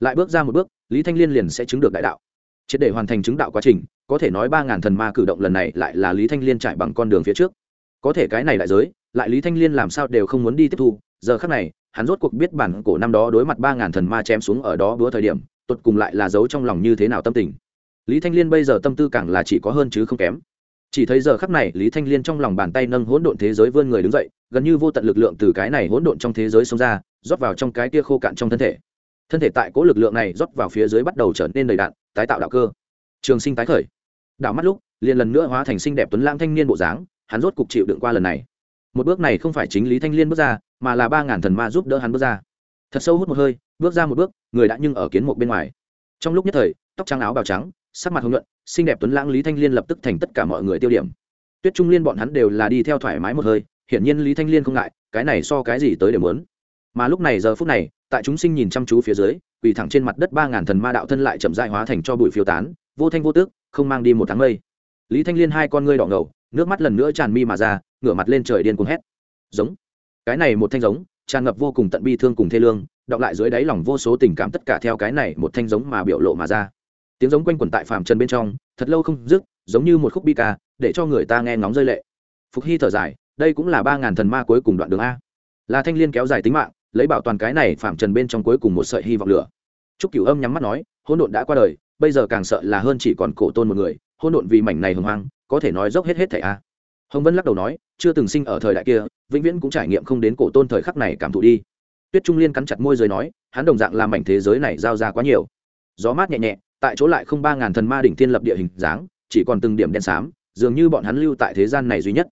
Lại bước ra một bước, lý thanh liên liền sẽ chứng được đại đạo. Triệt để hoàn thành chứng đạo quá trình, có thể nói ba ngàn thần ma cử động lần này lại là lý thanh liên trải bằng con đường phía trước. Có thể cái này đại giới, lại lý thanh liên làm sao đều không muốn đi tiếp thu, giờ khác này, hắn rốt cuộc biết bản cổ năm đó đối mặt ba ngàn thần ma chém xuống ở đó bữa thời điểm tuột cùng lại là giấu trong lòng như thế nào tâm tình. Lý thanh liên bây giờ tâm tư càng là chỉ có hơn chứ không kém chỉ thấy giờ khắc này, lý thanh liên trong lòng bàn tay nâng hỗn độn thế giới vươn người đứng dậy, gần như vô tận lực lượng từ cái này hỗn độn trong thế giới xông ra, rót vào trong cái kia khô cạn trong thân thể. Thân thể tại cố lực lượng này rót vào phía dưới bắt đầu trở nên đầy đạn tái tạo đạo cơ. Trường sinh tái khởi. Đạo mắt lúc, liền lần nữa hóa thành sinh đẹp tuấn lãng thanh niên bộ dáng, hắn rốt cục chịu đựng qua lần này. Một bước này không phải chính lý thanh liên bước ra, mà là ba ngàn thần ma giúp đỡ hắn bước ra. Thật sâu hút một hơi, bước ra một bước, người đã nhưng ở kiến một bên ngoài. Trong lúc nhất thời, tóc trắng áo bào trắng sắc mặt hồng nhuận, xinh đẹp tuấn lãng lý thanh liên lập tức thành tất cả mọi người tiêu điểm. Tuyết trung liên bọn hắn đều là đi theo thoải mái một hơi, hiển nhiên lý thanh liên không ngại, cái này so cái gì tới đều muốn. Mà lúc này giờ phút này, tại chúng sinh nhìn chăm chú phía dưới, quỳ thẳng trên mặt đất ba ngàn thần ma đạo thân lại chậm dại hóa thành cho bụi phiêu tán, vô thanh vô tước, không mang đi một tháng mây. Lý thanh liên hai con ngươi đỏ ngầu, nước mắt lần nữa tràn mi mà ra, ngửa mặt lên trời điên cuồng hét. Giống. Cái này một thanh giống, tràn ngập vô cùng tận bi thương cùng thê lương đọng lại dưới đáy lòng vô số tình cảm tất cả theo cái này một thanh giống mà biểu lộ mà ra tiếng giống quanh quẩn tại phàm trần bên trong, thật lâu không dứt, giống như một khúc bi ca, để cho người ta nghe ngóng rơi lệ. Phục hy thở dài, đây cũng là ba ngàn thần ma cuối cùng đoạn đường a. Là thanh liên kéo dài tính mạng, lấy bảo toàn cái này phạm trần bên trong cuối cùng một sợi hy vọng lửa. Trúc cửu âm nhắm mắt nói, hỗn độn đã qua đời, bây giờ càng sợ là hơn chỉ còn cổ tôn một người, hỗn độn vì mảnh này hồng hoang, có thể nói dốc hết hết thảy a. Hồng vân lắc đầu nói, chưa từng sinh ở thời đại kia, vĩnh viễn cũng trải nghiệm không đến cổ tôn thời khắc này cảm thụ đi. Tuyết trung liên cắn chặt môi rồi nói, hắn đồng dạng làm mảnh thế giới này giao ra quá nhiều. Gió mát nhẹ nhẹ tại chỗ lại không ba ngàn thần ma đỉnh thiên lập địa hình dáng, chỉ còn từng điểm đen xám, dường như bọn hắn lưu tại thế gian này duy nhất.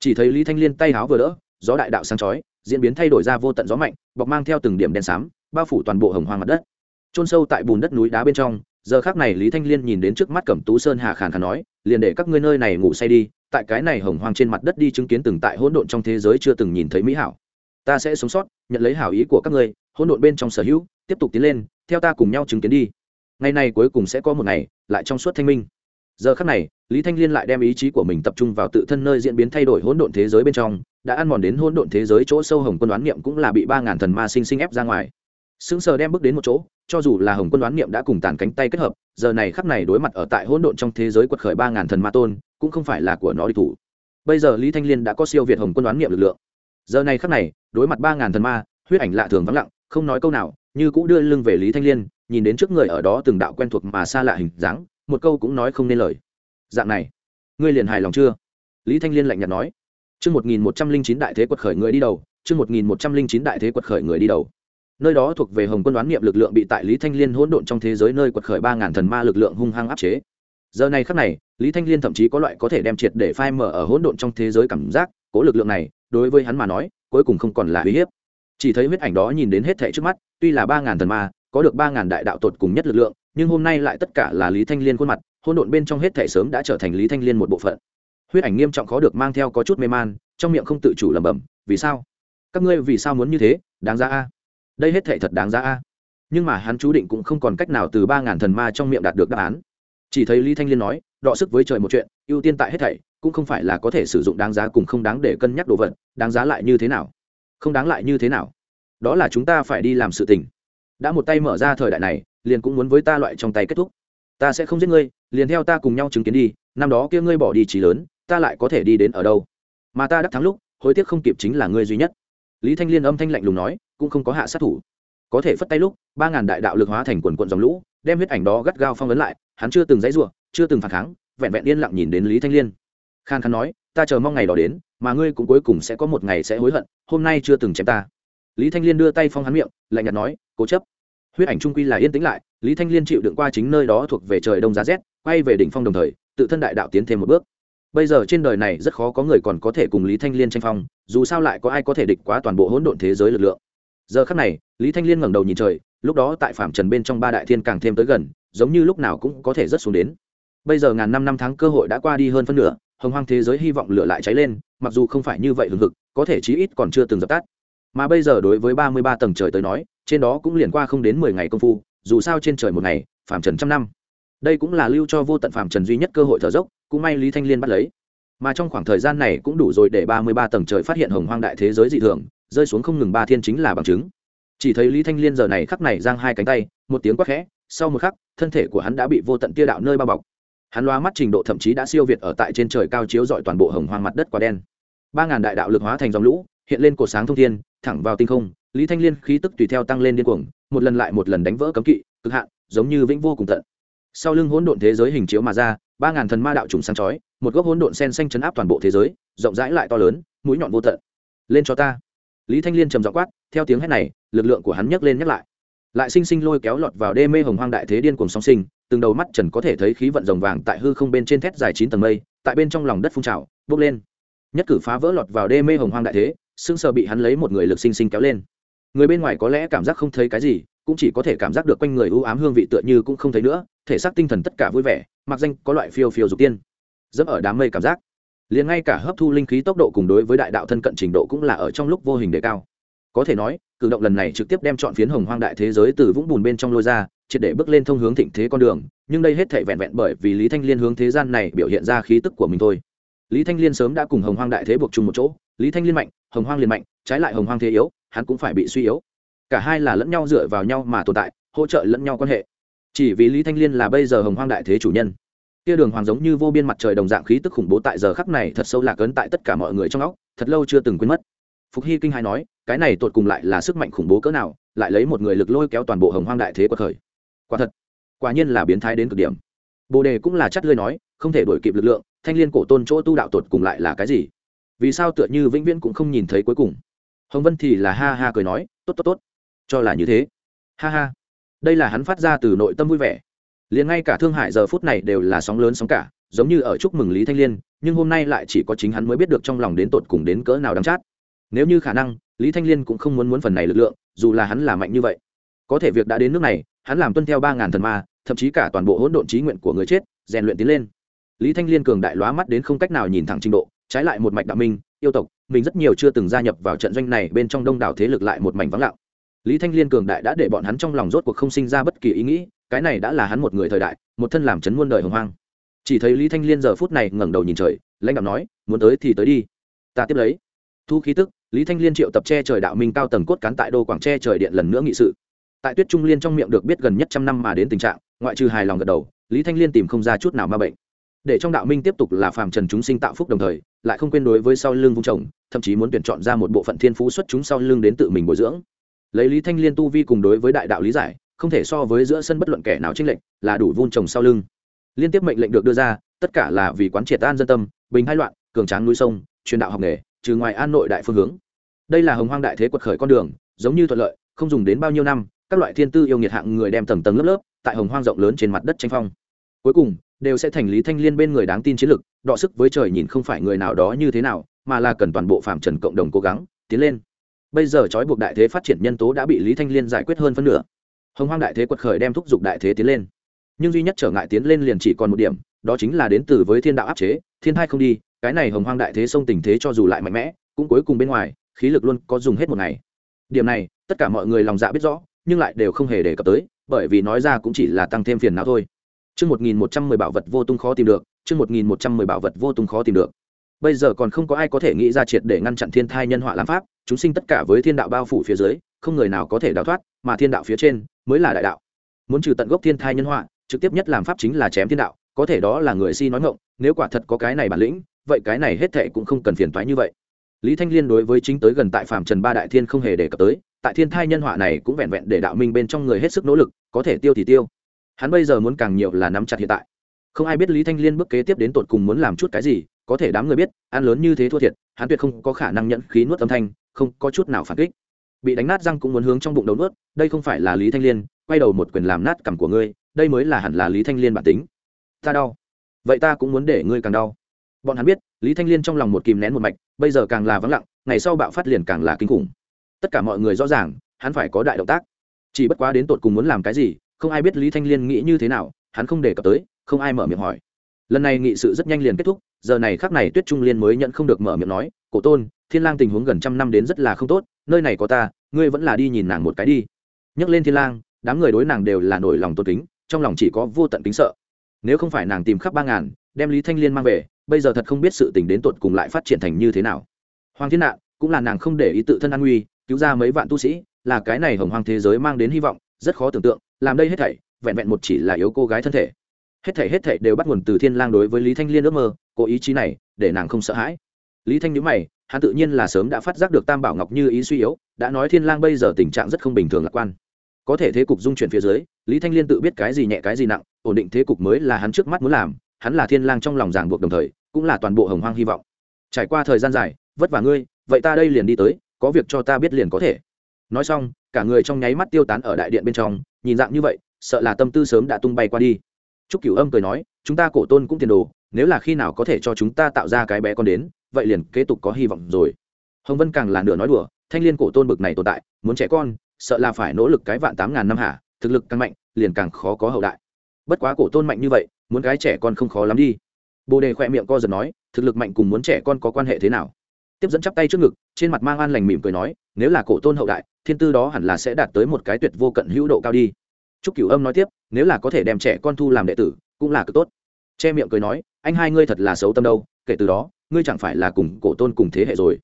Chỉ thấy lý thanh liên tay háo vừa đỡ, gió đại đạo sáng chói, diễn biến thay đổi ra vô tận gió mạnh, bọc mang theo từng điểm đen xám, bao phủ toàn bộ hồng hoang mặt đất. Trôn sâu tại bùn đất núi đá bên trong, giờ khác này lý thanh liên nhìn đến trước mắt cẩm tú sơn hà khàn khàn nói, liền để các ngươi nơi này ngủ say đi, tại cái này hồng hoang trên mặt đất đi chứng kiến từng tại hỗn độn trong thế giới chưa từng nhìn thấy mỹ hảo. Ta sẽ sống sót, nhận lấy hảo ý của các ngươi, hỗn độn bên trong sở hữu, tiếp tục tiến lên, theo ta cùng nhau chứng kiến đi ngày này cuối cùng sẽ có một ngày, lại trong suốt thanh minh. Giờ khắc này, lý thanh liên lại đem ý chí của mình tập trung vào tự thân nơi diễn biến thay đổi hỗn độn thế giới bên trong, đã ăn mòn đến hỗn độn thế giới chỗ sâu hồng quân đoán niệm cũng là bị ba ngàn thần ma sinh sinh ép ra ngoài. Sững sờ đem bước đến một chỗ, cho dù là hồng quân đoán niệm đã cùng tàn cánh tay kết hợp, giờ này khắc này đối mặt ở tại hỗn độn trong thế giới quật khởi ba ngàn thần ma tôn, cũng không phải là của nó đi thủ. Bây giờ lý thanh liên đã có siêu việt hồng quân đoán niệm lực lượng. Giờ này khắc này, đối mặt ba ngàn thần ma, huyết ảnh lạ thường vắng lặng, không nói câu nào, như cũng đưa lưng về lý thanh liên nhìn đến trước người ở đó từng đạo quen thuộc mà xa lạ hình dáng, một câu cũng nói không nên lời. Dạng này, ngươi liền hài lòng chưa? Lý thanh liên lạnh nhạt nói. Chương một nghìn một trăm linh chín đại thế quật khởi người đi đầu, chương một nghìn một trăm linh chín đại thế quật khởi người đi đầu. Nơi đó thuộc về hồng quân đoán niệm lực lượng bị tại lý thanh liên hỗn độn trong thế giới nơi quật khởi ba ngàn thần ma lực lượng hung hăng áp chế. Giờ này khắc này, lý thanh liên thậm chí có loại có thể đem triệt để phai mở ở hỗn độn trong thế giới cảm giác, cố lực lượng này, đối với hắn mà nói, cuối cùng không còn là uy hiếp. Chỉ thấy huyết ảnh đó nhìn đến hết thẻ trước mắt, tuy là ba ngàn thần ma có được ba ngàn đại đạo tột cùng nhất lực lượng, nhưng hôm nay lại tất cả là lý thanh liên khuôn mặt hôn độn bên trong hết thảy sớm đã trở thành lý thanh liên một bộ phận. Huyết ảnh nghiêm trọng khó được mang theo có chút mê man, trong miệng không tự chủ lẩm bẩm, vì sao? Các ngươi vì sao muốn như thế? Đáng giá a. Đây hết thảy thật đáng giá a. Nhưng mà hắn chú định cũng không còn cách nào từ ba ngàn thần ma trong miệng đạt được đáp án. Chỉ thấy lý thanh liên nói, đọ sức với trời một chuyện, ưu tiên tại hết thảy, cũng không phải là có thể sử dụng đáng giá cùng không đáng để cân nhắc đồ vật, đáng giá lại như thế nào? Không đáng lại như thế nào? Đó là chúng ta phải đi làm sự tình đã một tay mở ra thời đại này, liền cũng muốn với ta loại trong tay kết thúc. Ta sẽ không giết ngươi, liền theo ta cùng nhau chứng kiến đi, năm đó kia ngươi bỏ đi trí lớn, ta lại có thể đi đến ở đâu? Mà ta đắc thắng lúc, hối tiếc không kịp chính là ngươi duy nhất. Lý thanh liên âm thanh lạnh lùng nói, cũng không có hạ sát thủ. Có thể phất tay lúc, ba ngàn đại đạo lực hóa thành quần quận dòng lũ, đem huyết ảnh đó gắt gao phong ấn lại, hắn chưa từng dãy ruộng chưa từng phản kháng, vẹn vẹn yên lặng nhìn đến lý thanh liên. Khan khan nói, ta chờ mong ngày đó đến, mà ngươi cũng cuối cùng sẽ có một ngày sẽ hối hận, hôm nay chưa từng chém ta. Lý thanh liên đưa tay phong hắn miệng, lạnh nhạt nói cố chấp. Huyết ảnh trung quy là yên tĩnh lại, lý thanh liên chịu đựng qua chính nơi đó thuộc về trời đông giá rét, quay về đỉnh phong đồng thời, tự thân đại đạo tiến thêm một bước. Bây giờ trên đời này rất khó có người còn có thể cùng lý thanh liên tranh phong, dù sao lại có ai có thể địch quá toàn bộ hỗn độn thế giới lực lượng. Giờ khắc này, lý thanh liên ngẩng đầu nhìn trời, lúc đó tại phạm trần bên trong ba đại thiên càng thêm tới gần, giống như lúc nào cũng có thể rất xuống đến. Bây giờ ngàn năm năm tháng cơ hội đã qua đi hơn phân nửa, hồng hoang thế giới hy vọng lửa lại cháy lên, mặc dù không phải như vậy hừng hực, có thể chí ít còn chưa từng dập tắt. Mà bây giờ đối với ba mươi ba tầng trời tới nói trên đó cũng liền qua không đến mười ngày công phu, dù sao trên trời một ngày phạm trần trăm năm. Đây cũng là lưu cho vô tận phạm trần duy nhất cơ hội thở dốc, cũng may lý thanh liên bắt lấy. Mà trong khoảng thời gian này cũng đủ rồi để ba mươi ba tầng trời phát hiện hồng hoang đại thế giới dị thường, rơi xuống không ngừng ba thiên chính là bằng chứng. Chỉ thấy lý thanh liên giờ này khắc này giang hai cánh tay, một tiếng quát khẽ, sau một khắc, thân thể của hắn đã bị vô tận tia đạo nơi bao bọc. Hắn loa mắt trình độ thậm chí đã siêu việt ở tại trên trời cao chiếu dọi toàn bộ hồng hoang mặt đất quá đen. Ba ngàn đại đạo lực hóa thành dòng lũ, hiện lên cột sáng thông thiên, thẳng vào tinh không lý thanh liên khí tức tùy theo tăng lên điên cuồng, một lần lại một lần đánh vỡ cấm kỵ, cực hạn, giống như vĩnh vô cùng tận. Sau lưng hỗn độn thế giới hình chiếu mà ra, ba ngàn thần ma đạo trùng sáng chói, một gốc hỗn độn sen xanh chấn áp toàn bộ thế giới, rộng rãi lại to lớn, mũi nhọn vô tận. Lên cho ta. Lý thanh liên trầm giọng quát, theo tiếng hét này, lực lượng của hắn nhấc lên nhấc lại. Lại sinh sinh lôi kéo lọt vào đê mê hồng hoang đại thế điên cuồng song sinh, từng đầu mắt trần có thể thấy khí vận rồng vàng tại hư không bên trên thét dài chín tầng mây, tại bên trong lòng đất phun trào, bốc lên. Nhất cử phá vỡ lọt vào đê mê hồng hoang đại thế, sững sờ bị hắn lấy một người lực sinh sinh kéo lên người bên ngoài có lẽ cảm giác không thấy cái gì, cũng chỉ có thể cảm giác được quanh người u ám hương vị tựa như cũng không thấy nữa, thể xác tinh thần tất cả vui vẻ, mặc danh có loại phiêu phiêu dục tiên. Dẫm ở đám mây cảm giác. Liền ngay cả hấp thu linh khí tốc độ cùng đối với đại đạo thân cận trình độ cũng là ở trong lúc vô hình đề cao. Có thể nói, cử động lần này trực tiếp đem chọn phiến hồng hoang đại thế giới từ vũng bùn bên trong lôi ra, triệt để bước lên thông hướng thịnh thế con đường, nhưng đây hết thể vẹn vẹn bởi vì lý thanh liên hướng thế gian này biểu hiện ra khí tức của mình thôi. Lý thanh liên sớm đã cùng hồng hoang đại thế buộc chung một chỗ, lý thanh liên mạnh, hồng hoang liền mạnh, trái lại hồng hoang thế yếu hắn cũng phải bị suy yếu. Cả hai là lẫn nhau dựa vào nhau mà tồn tại, hỗ trợ lẫn nhau quan hệ. Chỉ vì lý thanh liên là bây giờ hồng hoang đại thế chủ nhân. Kia đường hoàng giống như vô biên mặt trời đồng dạng khí tức khủng bố tại giờ khắc này thật sâu lạc ấn tại tất cả mọi người trong óc, thật lâu chưa từng quên mất. Phục hy kinh hai nói, cái này tột cùng lại là sức mạnh khủng bố cỡ nào, lại lấy một người lực lôi kéo toàn bộ hồng hoang đại thế quật khởi. Quả thật, quả nhiên là biến thái đến cực điểm. Bồ đề cũng là chắc lơi nói, không thể đổi kịp lực lượng, thanh l i ê n cổ tôn chỗ tu đạo tột cùng lại là cái gì? Vì sao tựa như vĩnh viễn cũng không nhìn thấy cuối cùng? Hồng vân thì là ha ha cười nói, tốt tốt tốt. Cho là như thế. Ha ha. Đây là hắn phát ra từ nội tâm vui vẻ. Liền ngay cả thương hại giờ phút này đều là sóng lớn sóng cả, giống như ở chúc mừng lý thanh liên, nhưng hôm nay lại chỉ có chính hắn mới biết được trong lòng đến tột cùng đến cỡ nào đắm chát. Nếu như khả năng, lý thanh liên cũng không muốn muốn phần này lực lượng, dù là hắn là mạnh như vậy. Có thể việc đã đến nước này, hắn làm tuân theo ba ngàn thần ma, thậm chí cả toàn bộ hỗn độn trí nguyện của người chết, rèn luyện tiến lên. Lý thanh liên cường đại lóa mắt đến không cách nào nhìn thẳng trình độ, trái lại một mạch đạo minh, yêu tộc mình rất nhiều chưa từng gia nhập vào trận doanh này, bên trong đông đảo thế lực lại một mảnh vắng lặng. Lý thanh liên cường đại đã để bọn hắn trong lòng rốt cuộc không sinh ra bất kỳ ý nghĩ, cái này đã là hắn một người thời đại, một thân làm chấn muôn đời hồng hoang. Chỉ thấy lý thanh liên giờ phút này ngẩng đầu nhìn trời, lãnh đạo nói, muốn tới thì tới đi, ta tiếp lấy. Thu khí tức, lý thanh liên triệu tập che trời đạo minh cao tầng cốt cán tại đô quảng tre trời điện lần nữa nghị sự. Tại tuyết trung liên trong miệng được biết gần nhất trăm năm mà đến tình trạng, ngoại trừ hài lòng gật đầu, lý thanh liên tìm không ra chút nào ma bệnh để trong đạo minh tiếp tục là phàm trần chúng sinh tạo phúc đồng thời lại không quên đối với sau lưng vung trồng, thậm chí muốn tuyển chọn ra một bộ phận thiên phú xuất chúng sau lưng đến tự mình bồi dưỡng. Lấy lý thanh liên tu vi cùng đối với đại đạo lý giải không thể so với giữa sân bất luận kẻ nào tranh lệnh là đủ vun trồng sau lưng. Liên tiếp mệnh lệnh được đưa ra tất cả là vì quán triệt an dân tâm bình hai loạn cường tráng núi sông truyền đạo học nghề trừ ngoài an nội đại phương hướng. Đây là hồng hoang đại thế quật khởi con đường giống như thuận lợi không dùng đến bao nhiêu năm các loại thiên tư yêu nghiệt hạng người đem tầng tầng lớp lớp tại hồng hoang rộng lớn trên mặt đất tranh phong. Cuối cùng đều sẽ thành lý thanh liên bên người đáng tin chiến lực, đọ sức với trời nhìn không phải người nào đó như thế nào, mà là cần toàn bộ phạm trần cộng đồng cố gắng, tiến lên. Bây giờ trói buộc đại thế phát triển nhân tố đã bị lý thanh liên giải quyết hơn phân nửa. Hồng hoang đại thế quật khởi đem thúc giục đại thế tiến lên. Nhưng duy nhất trở ngại tiến lên liền chỉ còn một điểm, đó chính là đến từ với thiên đạo áp chế, thiên thai không đi, cái này hồng hoang đại thế sông tình thế cho dù lại mạnh mẽ, cũng cuối cùng bên ngoài, khí lực luôn có dùng hết một ngày. Điểm này, tất cả mọi người lòng dạ biết rõ, nhưng lại đều không hề đề cập tới, bởi vì nói ra cũng chỉ là tăng thêm phiền não thôi. Chương 1110 bảo vật vô tung khó tìm được, chương 1110 bảo vật vô tung khó tìm được. Bây giờ còn không có ai có thể nghĩ ra triệt để ngăn chặn thiên thai nhân họa làm pháp, chúng sinh tất cả với thiên đạo bao phủ phía dưới, không người nào có thể đào thoát, mà thiên đạo phía trên mới là đại đạo. Muốn trừ tận gốc thiên thai nhân họa, trực tiếp nhất làm pháp chính là chém thiên đạo, có thể đó là người si nói ngọng, nếu quả thật có cái này bản lĩnh, vậy cái này hết thệ cũng không cần phiền toái như vậy lý thanh liên đối với chính tới gần tại phạm trần ba đại thiên không hề đề cập tới tại thiên thai nhân họa này cũng vẹn vẹn để đạo minh bên trong người hết sức nỗ lực có thể tiêu thì tiêu hắn bây giờ muốn càng nhiều là nắm chặt hiện tại. Không ai biết lý thanh liên bước kế tiếp đến tột cùng muốn làm chút cái gì, có thể đám người biết, ăn lớn như thế thua thiệt, hắn tuyệt không có khả năng nhận khí nuốt âm thanh, không có chút nào phản kích. Bị đánh nát răng cũng muốn hướng trong bụng đầu nuốt, đây không phải là lý thanh liên, quay đầu một quyền làm nát cằm của ngươi, đây mới là hẳn là lý thanh liên bản tính. Ta đau. Vậy ta cũng muốn để ngươi càng đau. Bọn hắn biết, lý thanh liên trong lòng một kìm nén một mạch, bây giờ càng là vắng lặng, ngày sau bạo phát liền càng là kinh khủng. Tất cả mọi người rõ ràng, hắn phải có đại động tác. Chỉ bất quá đến tột cùng muốn làm cái gì không ai biết lý thanh liên nghĩ như thế nào, hắn không đề cập tới, không ai mở miệng hỏi. Lần này nghị sự rất nhanh liền kết thúc, giờ này khắc này tuyết trung liên mới nhận không được mở miệng nói, cổ tôn, thiên lang tình huống gần trăm năm đến rất là không tốt, nơi này có ta, ngươi vẫn là đi nhìn nàng một cái đi. Nhắc lên thiên lang, đám người đối nàng đều là nổi lòng tôn kính, trong lòng chỉ có vô tận kính sợ. Nếu không phải nàng tìm khắp ba ngàn, đem lý thanh liên mang về, bây giờ thật không biết sự tình đến tột cùng lại phát triển thành như thế nào. Hoàng thiên nạn cũng là nàng không để ý tự thân an nguy, cứu ra mấy vạn tu sĩ, là cái này hồng hoàng thế giới mang đến hy vọng, rất khó tưởng tượng làm đây hết thảy, vẹn vẹn một chỉ là yếu cô gái thân thể. Hết thảy hết thảy đều bắt nguồn từ thiên lang đối với lý thanh liên ước mơ, cố ý chí này, để nàng không sợ hãi. Lý thanh nhíu mày, hắn tự nhiên là sớm đã phát giác được tam bảo ngọc như ý suy yếu, đã nói thiên lang bây giờ tình trạng rất không bình thường lạc quan. Có thể thế cục dung chuyển phía dưới, lý thanh liên tự biết cái gì nhẹ, cái gì nặng, ổn định thế cục mới là hắn trước mắt muốn làm, hắn là thiên lang trong lòng ràng buộc đồng thời, cũng là toàn bộ hồng hoang hy vọng. Trải qua thời gian dài, vất vả ngươi, vậy ta đây liền đi tới, có việc cho ta biết liền có thể. Nói xong cả người trong nháy mắt tiêu tán ở đại điện bên trong, nhìn dạng như vậy, sợ là tâm tư sớm đã tung bay qua đi. Trúc cửu âm cười nói, chúng ta cổ tôn cũng tiền đồ, nếu là khi nào có thể cho chúng ta tạo ra cái bé con đến, vậy liền kế tục có hy vọng rồi. Hồng vân càng là nửa nói đùa, thanh liên cổ tôn bực này tồn tại, muốn trẻ con, sợ là phải nỗ lực cái vạn tám ngàn năm hả thực lực càng mạnh, liền càng khó có hậu đại. Bất quá cổ tôn mạnh như vậy, muốn cái trẻ con không khó lắm đi. Bồ đề khỏe miệng co giật nói, thực lực mạnh cùng muốn trẻ con có quan hệ thế nào? Tiếp dẫn chắp tay trước ngực, trên mặt mang an lành mỉm cười nói, nếu là cổ tôn hậu đại, thiên tư đó hẳn là sẽ đạt tới một cái tuyệt vô cận hữu độ cao đi. Trúc cửu âm nói tiếp, nếu là có thể đem trẻ con thu làm đệ tử, cũng là cực tốt. Che miệng cười nói, anh hai ngươi thật là xấu tâm đâu, kể từ đó, ngươi chẳng phải là cùng cổ tôn cùng thế hệ rồi.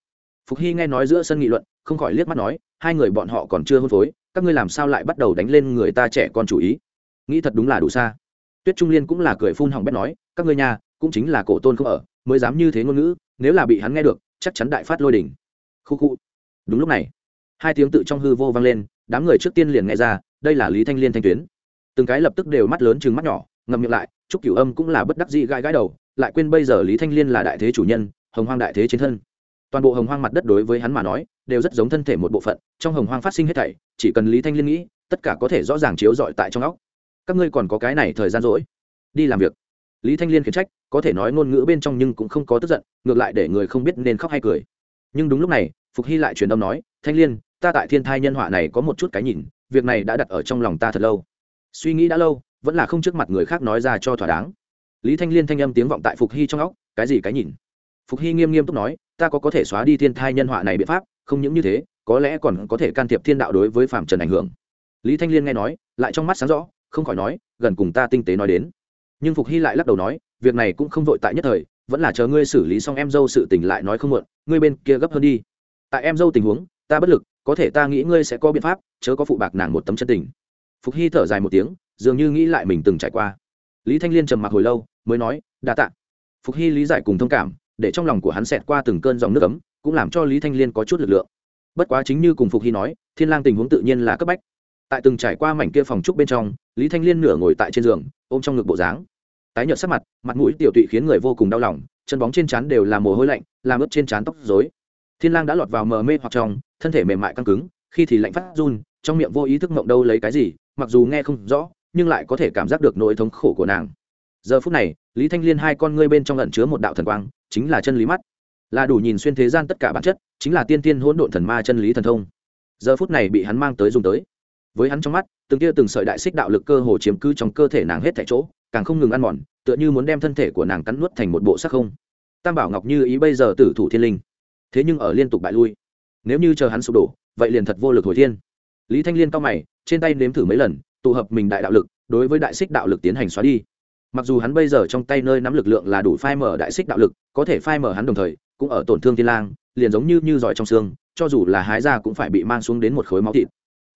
Phục hy nghe nói giữa sân nghị luận, không khỏi liếc mắt nói, hai người bọn họ còn chưa hôn phối, các ngươi làm sao lại bắt đầu đánh lên người ta trẻ con chủ ý? Nghĩ thật đúng là đủ xa. Tuyết trung liên cũng là cười phun hỏng bét nói, các ngươi nhà, cũng chính là cổ tôn không ở, mới dám như thế ngôn ngữ, nếu là bị hắn nghe được chắc chắn đại phát lôi đỉnh khu khu. Đúng lúc này, hai tiếng tự trong hư vô vang lên, đám người trước tiên liền nghe ra, đây là lý thanh liên thanh tuyến. Từng cái lập tức đều mắt lớn chừng mắt nhỏ, ngậm miệng lại chúc cửu âm cũng là bất đắc dĩ gãi gãi đầu, lại quên bây giờ lý thanh liên là đại thế chủ nhân, hồng hoang đại thế trên thân. Toàn bộ hồng hoang mặt đất đối với hắn mà nói, đều rất giống thân thể một bộ phận, trong hồng hoang phát sinh hết thảy, chỉ cần lý thanh liên nghĩ, tất cả có thể rõ ràng chiếu rọi tại trong óc. Các ngươi còn có cái này thời gian rỗi. Đi làm việc. Lý thanh liên khiển trách có thể nói ngôn ngữ bên trong nhưng cũng không có tức giận, ngược lại để người không biết nên khóc hay cười. Nhưng đúng lúc này, phục hy lại truyền âm nói, thanh liên, ta tại thiên thai nhân họa này có một chút cái nhìn, việc này đã đặt ở trong lòng ta thật lâu. Suy nghĩ đã lâu, vẫn là không trước mặt người khác nói ra cho thỏa đáng. Lý thanh liên thanh âm tiếng vọng tại phục hy trong óc, cái gì cái nhìn? Phục hy nghiêm nghiêm túc nói, ta có có thể xóa đi thiên thai nhân họa này biện pháp, không những như thế, có lẽ còn có thể can thiệp thiên đạo đối với phạm trần ảnh hưởng. Lý thanh liên nghe nói, lại trong mắt sáng rõ, không khỏi nói, gần cùng ta tinh tế nói đến nhưng phục hy lại lắc đầu nói, việc này cũng không vội tại nhất thời, vẫn là chờ ngươi xử lý xong em dâu sự tình lại nói không muộn, ngươi bên kia gấp hơn đi. Tại em dâu tình huống, ta bất lực, có thể ta nghĩ ngươi sẽ có biện pháp, chớ có phụ bạc nàng một tấm chân tình. Phục hy thở dài một tiếng, dường như nghĩ lại mình từng trải qua. Lý thanh liên trầm mặc hồi lâu, mới nói, đa t ạ phục hy lý giải cùng thông cảm, để trong lòng của hắn xẹt qua từng cơn dòng nước ấm, cũng làm cho lý thanh liên có chút lực lượng. Bất quá chính như cùng phục hy nói, thiên lang tình huống tự nhiên là cấp bách. Tại từng trải qua mảnh kia phòng trúc bên trong, lý thanh liên nửa ngồi tại trên giường, ôm trong ngực bộ dáng tái nhợt sắc mặt mặt mũi tiểu tụy khiến người vô cùng đau lòng, chân bóng trên trán đều là mồ hôi lạnh, làm ướt trên trán tóc rối. Thiên lang đã lọt vào mờ mê hoặc trong, thân thể mềm mại căng cứng, khi thì lạnh phát run, trong miệng vô ý thức mộng đâu lấy cái gì, mặc dù nghe không rõ, nhưng lại có thể cảm giác được nỗi thống khổ của nàng. Giờ phút này, lý thanh liên hai con ngươi bên trong ẩn chứa một đạo thần quang, chính là chân lý mắt. Là đủ nhìn xuyên thế gian tất cả bản chất, chính là tiên tiên hỗn độn thần ma chân lý thần thông. Giờ phút này bị hắn mang tới dùng tới. Với hắn trong mắt, từng kia từng sợi đại xích đạo lực cơ hồ chiếm cứ trong cơ thể nàng hết thảy chỗ càng không ngừng ăn mòn, tựa như muốn đem thân thể của nàng cắn nuốt thành một bộ sắc không. Tam bảo ngọc như ý bây giờ tử thủ thiên linh, thế nhưng ở liên tục bại lui. Nếu như chờ hắn sụp đổ, vậy liền thật vô lực hồi thiên. Lý thanh liên cao mày, trên tay nếm thử mấy lần, tụ hợp mình đại đạo lực, đối với đại xích đạo lực tiến hành xóa đi. Mặc dù hắn bây giờ trong tay nơi nắm lực lượng là đủ phai mở đại xích đạo lực, có thể phai mở hắn đồng thời, cũng ở tổn thương thiên lang, liền giống như như giỏi trong xương, cho dù là hái ra cũng phải bị mang xuống đến một khối máu thịt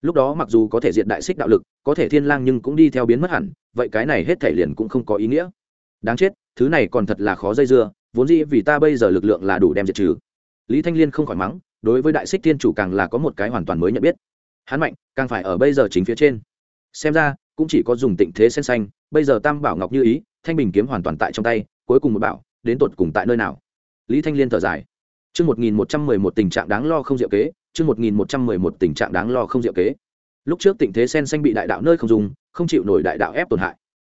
lúc đó mặc dù có thể diện đại xích đạo lực, có thể thiên lang nhưng cũng đi theo biến mất hẳn, vậy cái này hết thể liền cũng không có ý nghĩa. Đáng chết, thứ này còn thật là khó dây dưa, vốn dĩ vì ta bây giờ lực lượng là đủ đem diệt trừ. Lý thanh liên không khỏi mắng, đối với đại xích thiên chủ càng là có một cái hoàn toàn mới nhận biết. Hắn mạnh, càng phải ở bây giờ chính phía trên. Xem ra, cũng chỉ có dùng tịnh thế sen xanh, bây giờ tam bảo ngọc như ý, thanh bình kiếm hoàn toàn tại trong tay, cuối cùng một bảo, đến tột cùng tại nơi nào? Lý thanh liên thở dài. Chương 1111 tình trạng đáng lo không diệu kế, chương 1111 tình trạng đáng lo không diệu kế. Lúc trước tình thế sen xanh bị đại đạo nơi không dùng, không chịu nổi đại đạo ép tổn hại.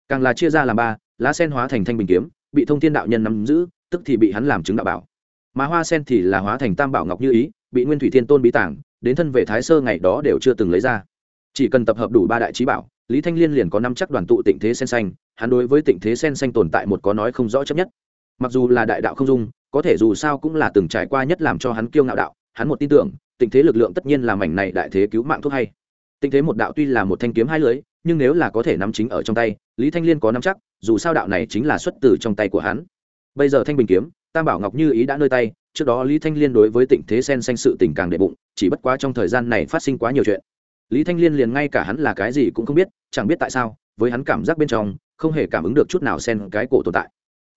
Càng là chia ra làm ba, lá sen hóa thành thanh bình kiếm, bị thông thiên đạo nhân nắm giữ, tức thì bị hắn làm chứng đạo bảo. Mà hoa sen thì là hóa thành tam bảo ngọc như ý, bị Nguyên Thủy Thiên Tôn bí tàng, đến thân về Thái Sơ ngày đó đều chưa từng lấy ra. Chỉ cần tập hợp đủ ba đại chí bảo, Lý Thanh Liên liền có năm chắc đoàn tụ tịnh thế sen xanh, hắn đối với tịnh thế sen xanh tồn tại một có nói không rõ chấp nhất. Mặc dù là đại đạo không dung, có thể dù sao cũng là từng trải qua nhất làm cho hắn kiêu ngạo đạo, hắn một tin tưởng, tình thế lực lượng tất nhiên là mảnh này đại thế cứu mạng thuốc hay. Tình thế một đạo tuy là một thanh kiếm hai lưới, nhưng nếu là có thể nắm chính ở trong tay, lý thanh liên có nắm chắc, dù sao đạo này chính là xuất từ trong tay của hắn. Bây giờ thanh bình kiếm, tam bảo ngọc như ý đã nơi tay, trước đó lý thanh liên đối với tình thế sen xanh sự tình càng đệ bụng, chỉ bất quá trong thời gian này phát sinh quá nhiều chuyện. Lý thanh liên liền ngay cả hắn là cái gì cũng không biết, chẳng biết tại sao, với hắn cảm giác bên trong, không hề cảm ứng được chút nào sen cái cổ tồn tại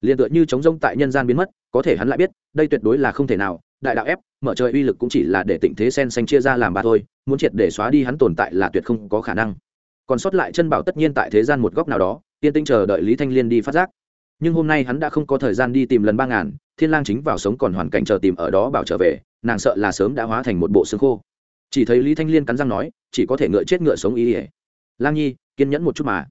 liền tựa như chống rông tại nhân gian biến mất, có thể hắn lại biết, đây tuyệt đối là không thể nào, đại đạo ép, mở trời uy lực cũng chỉ là để tịnh thế sen xanh chia ra làm ba thôi, muốn triệt để xóa đi hắn tồn tại là tuyệt không có khả năng. Còn sót lại chân bảo tất nhiên tại thế gian một góc nào đó, tiên tinh chờ đợi lý thanh liên đi phát giác. Nhưng hôm nay hắn đã không có thời gian đi tìm lần ba ngàn, thiên lang chính vào sống còn hoàn cảnh chờ tìm ở đó bảo trở về, nàng sợ là sớm đã hóa thành một bộ xương khô. Chỉ thấy lý thanh liên cắn răng nói, chỉ có thể ngựa chết ngựa sống ý ỉa. Lang nhi, kiên nhẫn một chút mà.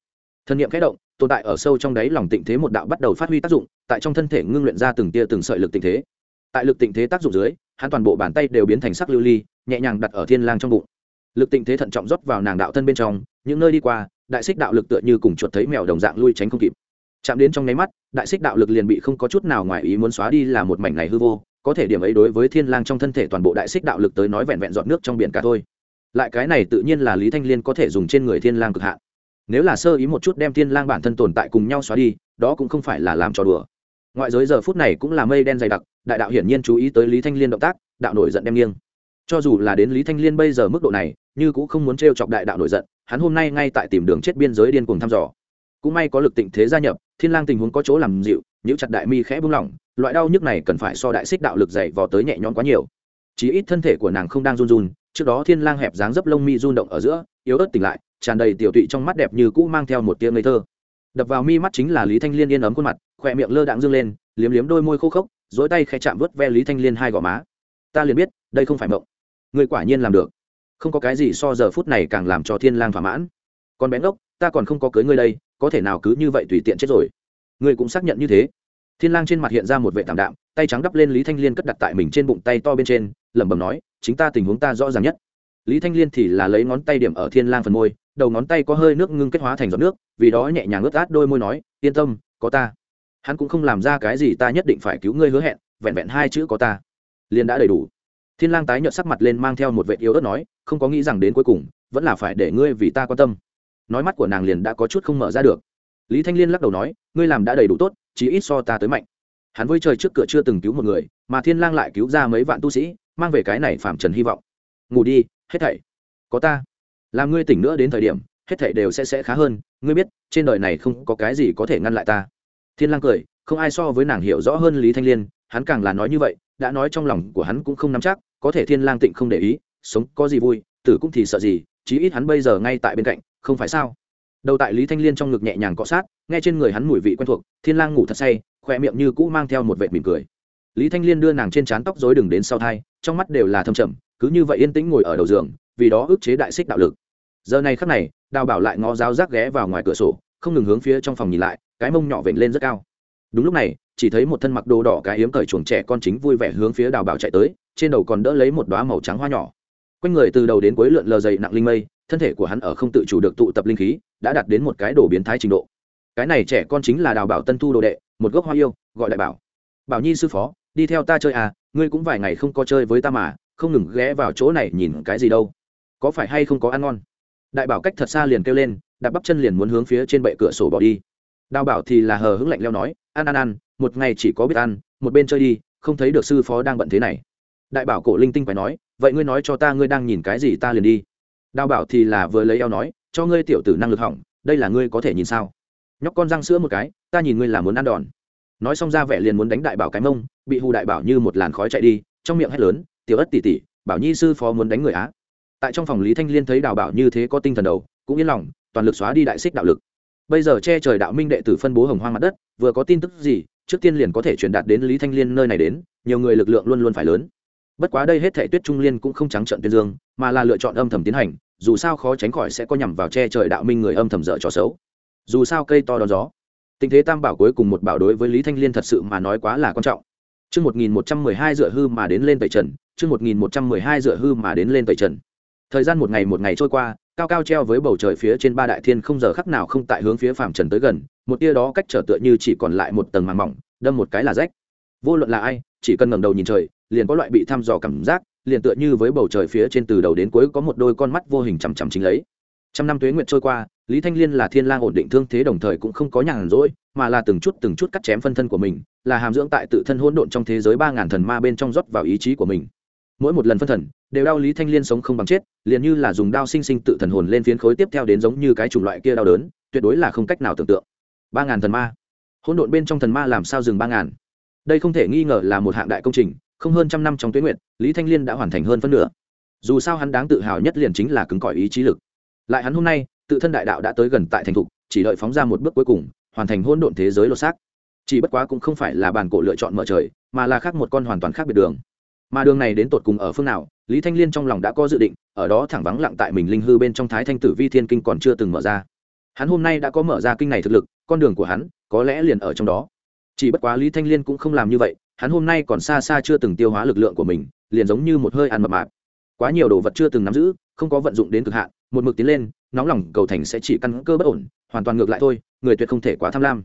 Thân nhiệm khẽ động tồn tại ở sâu trong đáy lòng tịnh thế một đạo bắt đầu phát huy tác dụng, tại trong thân thể ngưng luyện ra từng tia từng sợi lực tịnh thế. Tại lực tịnh thế tác dụng dưới, hắn toàn bộ bàn tay đều biến thành sắc lưu ly, nhẹ nhàng đặt ở thiên lang trong bụng. Lực tịnh thế thận trọng rót vào nàng đạo thân bên trong, những nơi đi qua, đại xích đạo lực tựa như cùng chuột thấy mèo đồng dạng lui tránh không kịp. Chạm đến trong nháy mắt, đại xích đạo lực liền bị không có chút nào ngoài ý muốn xóa đi là một mảnh này hư vô, có thể điểm ấy đối với thiên lang trong thân thể toàn bộ đại xích đạo lực tới nói vẹn vẹn dọn nước trong biển cả thôi. Lại cái này tự nhiên là lý thanh liên có thể dùng trên người thiên lang cực hạn nếu là sơ ý một chút đem thiên lang bản thân tồn tại cùng nhau xóa đi, đó cũng không phải là làm trò đùa. Ngoại giới giờ phút này cũng là mây đen dày đặc, đại đạo hiển nhiên chú ý tới lý thanh liên động tác, đạo nổi giận đem nghiêng. Cho dù là đến lý thanh liên bây giờ mức độ này, như cũng không muốn t chọc đại đạo nổi giận, hắn hôm nay ngay tại tìm đường chết biên giới điên cuồng thăm dò. Cũng may có lực tịnh thế gia nhập, thiên lang tình huống có chỗ làm dịu những chặt đại mi khẽ buông lỏng, loại đau nhức này cần phải so đại xích đạo lực dày vò tới nhẹ nhõm quá nhiều. Chỉ ít thân thể của nàng không đang run run, trước đó thiên lang hẹp dáng dấp lông mi run động ở giữa, yếu ớt tỉnh lại tràn đầy tiểu tụy trong mắt đẹp như cũ mang theo một tia ngây thơ. Đập vào mi mắt chính là lý thanh liên yên ấm khuôn mặt, khỏe miệng lơ đãng dương lên, liếm liếm đôi môi khô khốc dối tay khẽ chạm vớt ve lý thanh liên hai gò má. Ta liền biết, đây không phải mộng. Người quả nhiên làm được. Không có cái gì so giờ phút này càng làm cho thiên lang thỏa mãn. Còn bé ngốc, ta còn không có cưới ngươi đây, có thể nào cứ như vậy tùy tiện chết rồi? Ngươi cũng xác nhận như thế. Thiên lang trên mặt hiện ra một vệ tạm đạm, tay trắng đắp lên lý thanh liên cất đặt tại mình trên bụng tay to bên trên, lẩm bẩm nói, chính ta tình huống ta rõ ràng nhất. Lý thanh liên thì là lấy ngón tay điểm ở thiên lang phần môi đầu ngón tay có hơi nước ngưng kết hóa thành giọt nước, vì đó nhẹ nhàng ướt át đôi môi nói, yên tâm, có ta. Hắn cũng không làm ra cái gì ta nhất định phải cứu ngươi hứa hẹn, vẹn vẹn hai chữ có ta. Liền đã đầy đủ. Thiên lang tái nhợt sắc mặt lên mang theo một vệ yếu ớt nói, không có nghĩ rằng đến cuối cùng, vẫn là phải để ngươi vì ta quan tâm. Nói mắt của nàng liền đã có chút không mở ra được. Lý thanh liên lắc đầu nói, ngươi làm đã đầy đủ tốt chỉ ít so ta tới mạnh. Hắn với trời trước cửa chưa từng cứu một người, mà thiên lang lại cứu ra mấy vạn tu sĩ, mang về cái này phạm trần hy vọng. Ngủ đi, hết thảy. Có ta làm ngươi tỉnh nữa đến thời điểm, hết thảy đều sẽ sẽ khá hơn, ngươi biết, trên đời này không có cái gì có thể ngăn lại ta. Thiên lang cười, không ai so với nàng hiểu rõ hơn lý thanh liên, hắn càng là nói như vậy, đã nói trong lòng của hắn cũng không nắm chắc, có thể thiên lang tịnh không để ý, sống có gì vui, tử cũng thì sợ gì, chí ít hắn bây giờ ngay tại bên cạnh, không phải sao? Đầu tại lý thanh liên trong ngực nhẹ nhàng cọ sát, nghe trên người hắn mùi vị quen thuộc, thiên lang ngủ thật say khoe miệng như cũ mang theo một vệt mỉm cười. Lý thanh liên đưa nàng trên trán tóc rối đừng đến sau thai, trong mắt đều là thâm trầm, cứ như vậy yên tĩnh ngồi ở đầu giường, vì đó ức chế đại xích đạo lực giờ này khắc này, đào bảo lại ngó giáo rác ghé vào ngoài cửa sổ, không ngừng hướng phía trong phòng nhìn lại, cái mông nhỏ vểnh lên rất cao. Đúng lúc này, chỉ thấy một thân mặc đồ đỏ cái hiếm cởi chuồng trẻ con chính vui vẻ hướng phía đào bảo chạy tới, trên đầu còn đỡ lấy một đoá màu trắng hoa nhỏ. Quanh người từ đầu đến cuối lượn lờ dày nặng linh mây, thân thể của hắn ở không tự chủ được tụ tập linh khí, đã đạt đến một cái đồ biến thái trình độ. Cái này trẻ con chính là đào bảo tân thu đồ đệ, một gốc hoa yêu, gọi đại bảo. Bảo nhi sư phó, đi theo ta chơi à ngươi cũng vài ngày không có chơi với ta mà, không ngừng ghé vào chỗ này nhìn cái gì đâu. Có phải hay không có ăn ngon? Đại bảo cách thật xa liền kêu lên đặt bắp chân liền muốn hướng phía trên bệ cửa sổ bỏ đi. Đào bảo thì là hờ hững lạnh leo nói, ăn ăn ăn, một ngày chỉ có biết ăn, một bên chơi đi, không thấy được sư phó đang bận thế này. Đại bảo cổ linh tinh phải nói, vậy ngươi nói cho ta ngươi đang nhìn cái gì ta liền đi. Đào bảo thì là vừa lấy eo nói, cho ngươi tiểu tử năng lực hỏng, đây là ngươi có thể nhìn sao? Nhóc con răng sữa một cái, ta nhìn ngươi là muốn ăn đòn. Nói xong ra vẻ liền muốn đánh đại bảo cái mông, bị hù đại bảo như một làn khói chạy đi, trong miệng hét lớn, tiểu ất tỉ tỉ bảo nhi sư phó muốn đánh người á tại trong phòng lý thanh liên thấy đào bảo như thế có tinh thần đầu, cũng yên lòng, toàn lực xóa đi đại xích đạo lực. Bây giờ che trời đạo minh đệ tử phân bố hồng hoang mặt đất, vừa có tin tức gì, trước tiên liền có thể truyền đạt đến lý thanh liên nơi này đến, nhiều người lực lượng luôn luôn phải lớn. Bất quá đây hết thể tuyết trung liên cũng không trắng trận tuyên dương, mà là lựa chọn âm thầm tiến hành, dù sao khó tránh khỏi sẽ có nhằm vào che trời đạo minh người âm thầm dở trò xấu. Dù sao cây to đón gió. Tình thế tam bảo cuối cùng một bảo đối với lý thanh liên thật sự mà nói quá là quan trọng. Chương một nghìn một trăm mười hai dựa hư mà đến lên tẩy trần, chương một nghìn một trăm mười hai dựa hư mà đến lên tẩy trần thời gian một ngày một ngày trôi qua, cao cao treo với bầu trời phía trên ba đại thiên không giờ khắc nào không tại hướng phía phàm trần tới gần, một tia đó cách trở tựa như chỉ còn lại một tầng màng mỏng, đâm một cái là rách. Vô luận là ai, chỉ cần ngẩng đầu nhìn trời, liền có loại bị thăm dò cảm giác, liền tựa như với bầu trời phía trên từ đầu đến cuối có một đôi con mắt vô hình chằm chằm chính lấy. Trăm năm tuế nguyện trôi qua, lý thanh liên là thiên lang ổn định thương thế đồng thời cũng không có nhàn rỗi, mà là từng chút từng chút cắt chém phân thân của mình, là hàm dưỡng tại tự thân hỗn độn trong thế giới ba ngàn thần ma bên trong rót vào ý chí của mình mỗi một lần phân thần, đều đau lý thanh liên sống không bằng chết, liền như là dùng đao sinh sinh tự thần hồn lên phiến khối tiếp theo đến giống như cái chủng loại kia đau đớn, tuyệt đối là không cách nào tưởng tượng. Ba ngàn thần ma. Hỗn độn bên trong thần ma làm sao dừng ba ngàn? Đây không thể nghi ngờ là một hạng đại công trình, không hơn trăm năm trong tuyến nguyện lý thanh liên đã hoàn thành hơn phân nửa. Dù sao hắn đáng tự hào nhất liền chính là cứng cỏi ý chí lực. Lại hắn hôm nay, tự thân đại đạo đã tới gần tại thành thục, chỉ đợi phóng ra một bước cuối cùng, hoàn thành hỗn độn thế giới lột xác. Chỉ bất quá cũng không phải là bàn cổ lựa chọn mở trời, mà là khác một con hoàn toàn khác biệt đường mà đường này đến tột cùng ở phương nào, lý thanh liên trong lòng đã có dự định, ở đó thẳng vắng lặng tại mình linh hư bên trong thái thanh tử vi thiên kinh còn chưa từng mở ra. Hắn hôm nay đã có mở ra kinh này thực lực, con đường của hắn, có lẽ liền ở trong đó. Chỉ bất quá lý thanh liên cũng không làm như vậy, hắn hôm nay còn xa xa chưa từng tiêu hóa lực lượng của mình, liền giống như một hơi ăn mập mạp. Quá nhiều đồ vật chưa từng nắm giữ, không có vận dụng đến cực hạn, một mực tiến lên, nóng lòng cầu thành sẽ chỉ căn cơ bất ổn, hoàn toàn ngược lại thôi, người tuyệt không thể quá tham lam.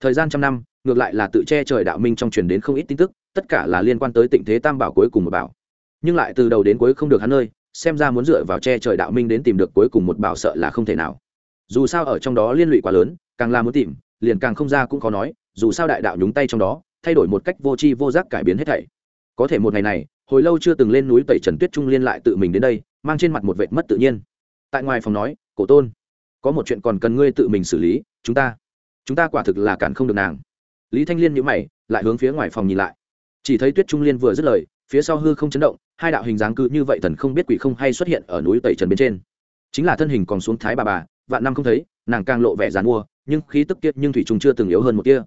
Thời gian trăm năm, ngược lại là tự che trời đạo minh trong truyền đến không ít tin tức tất cả là liên quan tới tịnh thế tam bảo cuối cùng một bảo. Nhưng lại từ đầu đến cuối không được hắn nơi, xem ra muốn dựa vào che trời đạo minh đến tìm được cuối cùng một bảo sợ là không thể nào. Dù sao ở trong đó liên lụy quá lớn, càng là muốn tìm, liền càng không ra cũng khó nói, dù sao đại đạo nhúng tay trong đó, thay đổi một cách vô tri vô giác cải biến hết thảy. Có thể một ngày này, hồi lâu chưa từng lên núi tẩy trần tuyết trung liên lại tự mình đến đây, mang trên mặt một vệt mất tự nhiên. Tại ngoài phòng nói, cổ tôn, có một chuyện còn cần ngươi tự mình xử lý, chúng ta chúng ta quả thực là cản không được nàng. Lý thanh liên nhữ mày, lại hướng phía ngoài phòng nhìn lại chỉ thấy tuyết trung liên vừa dứt lời, phía sau hư không chấn động, hai đạo hình dáng cứ như vậy thần không biết quỷ không hay xuất hiện ở núi tẩy trần bên trên. Chính là thân hình còn xuống thái bà bà, vạn năm không thấy, nàng càng lộ vẻ dàn mua, nhưng khí tức kiệt nhưng thủy trùng chưa từng yếu hơn một kia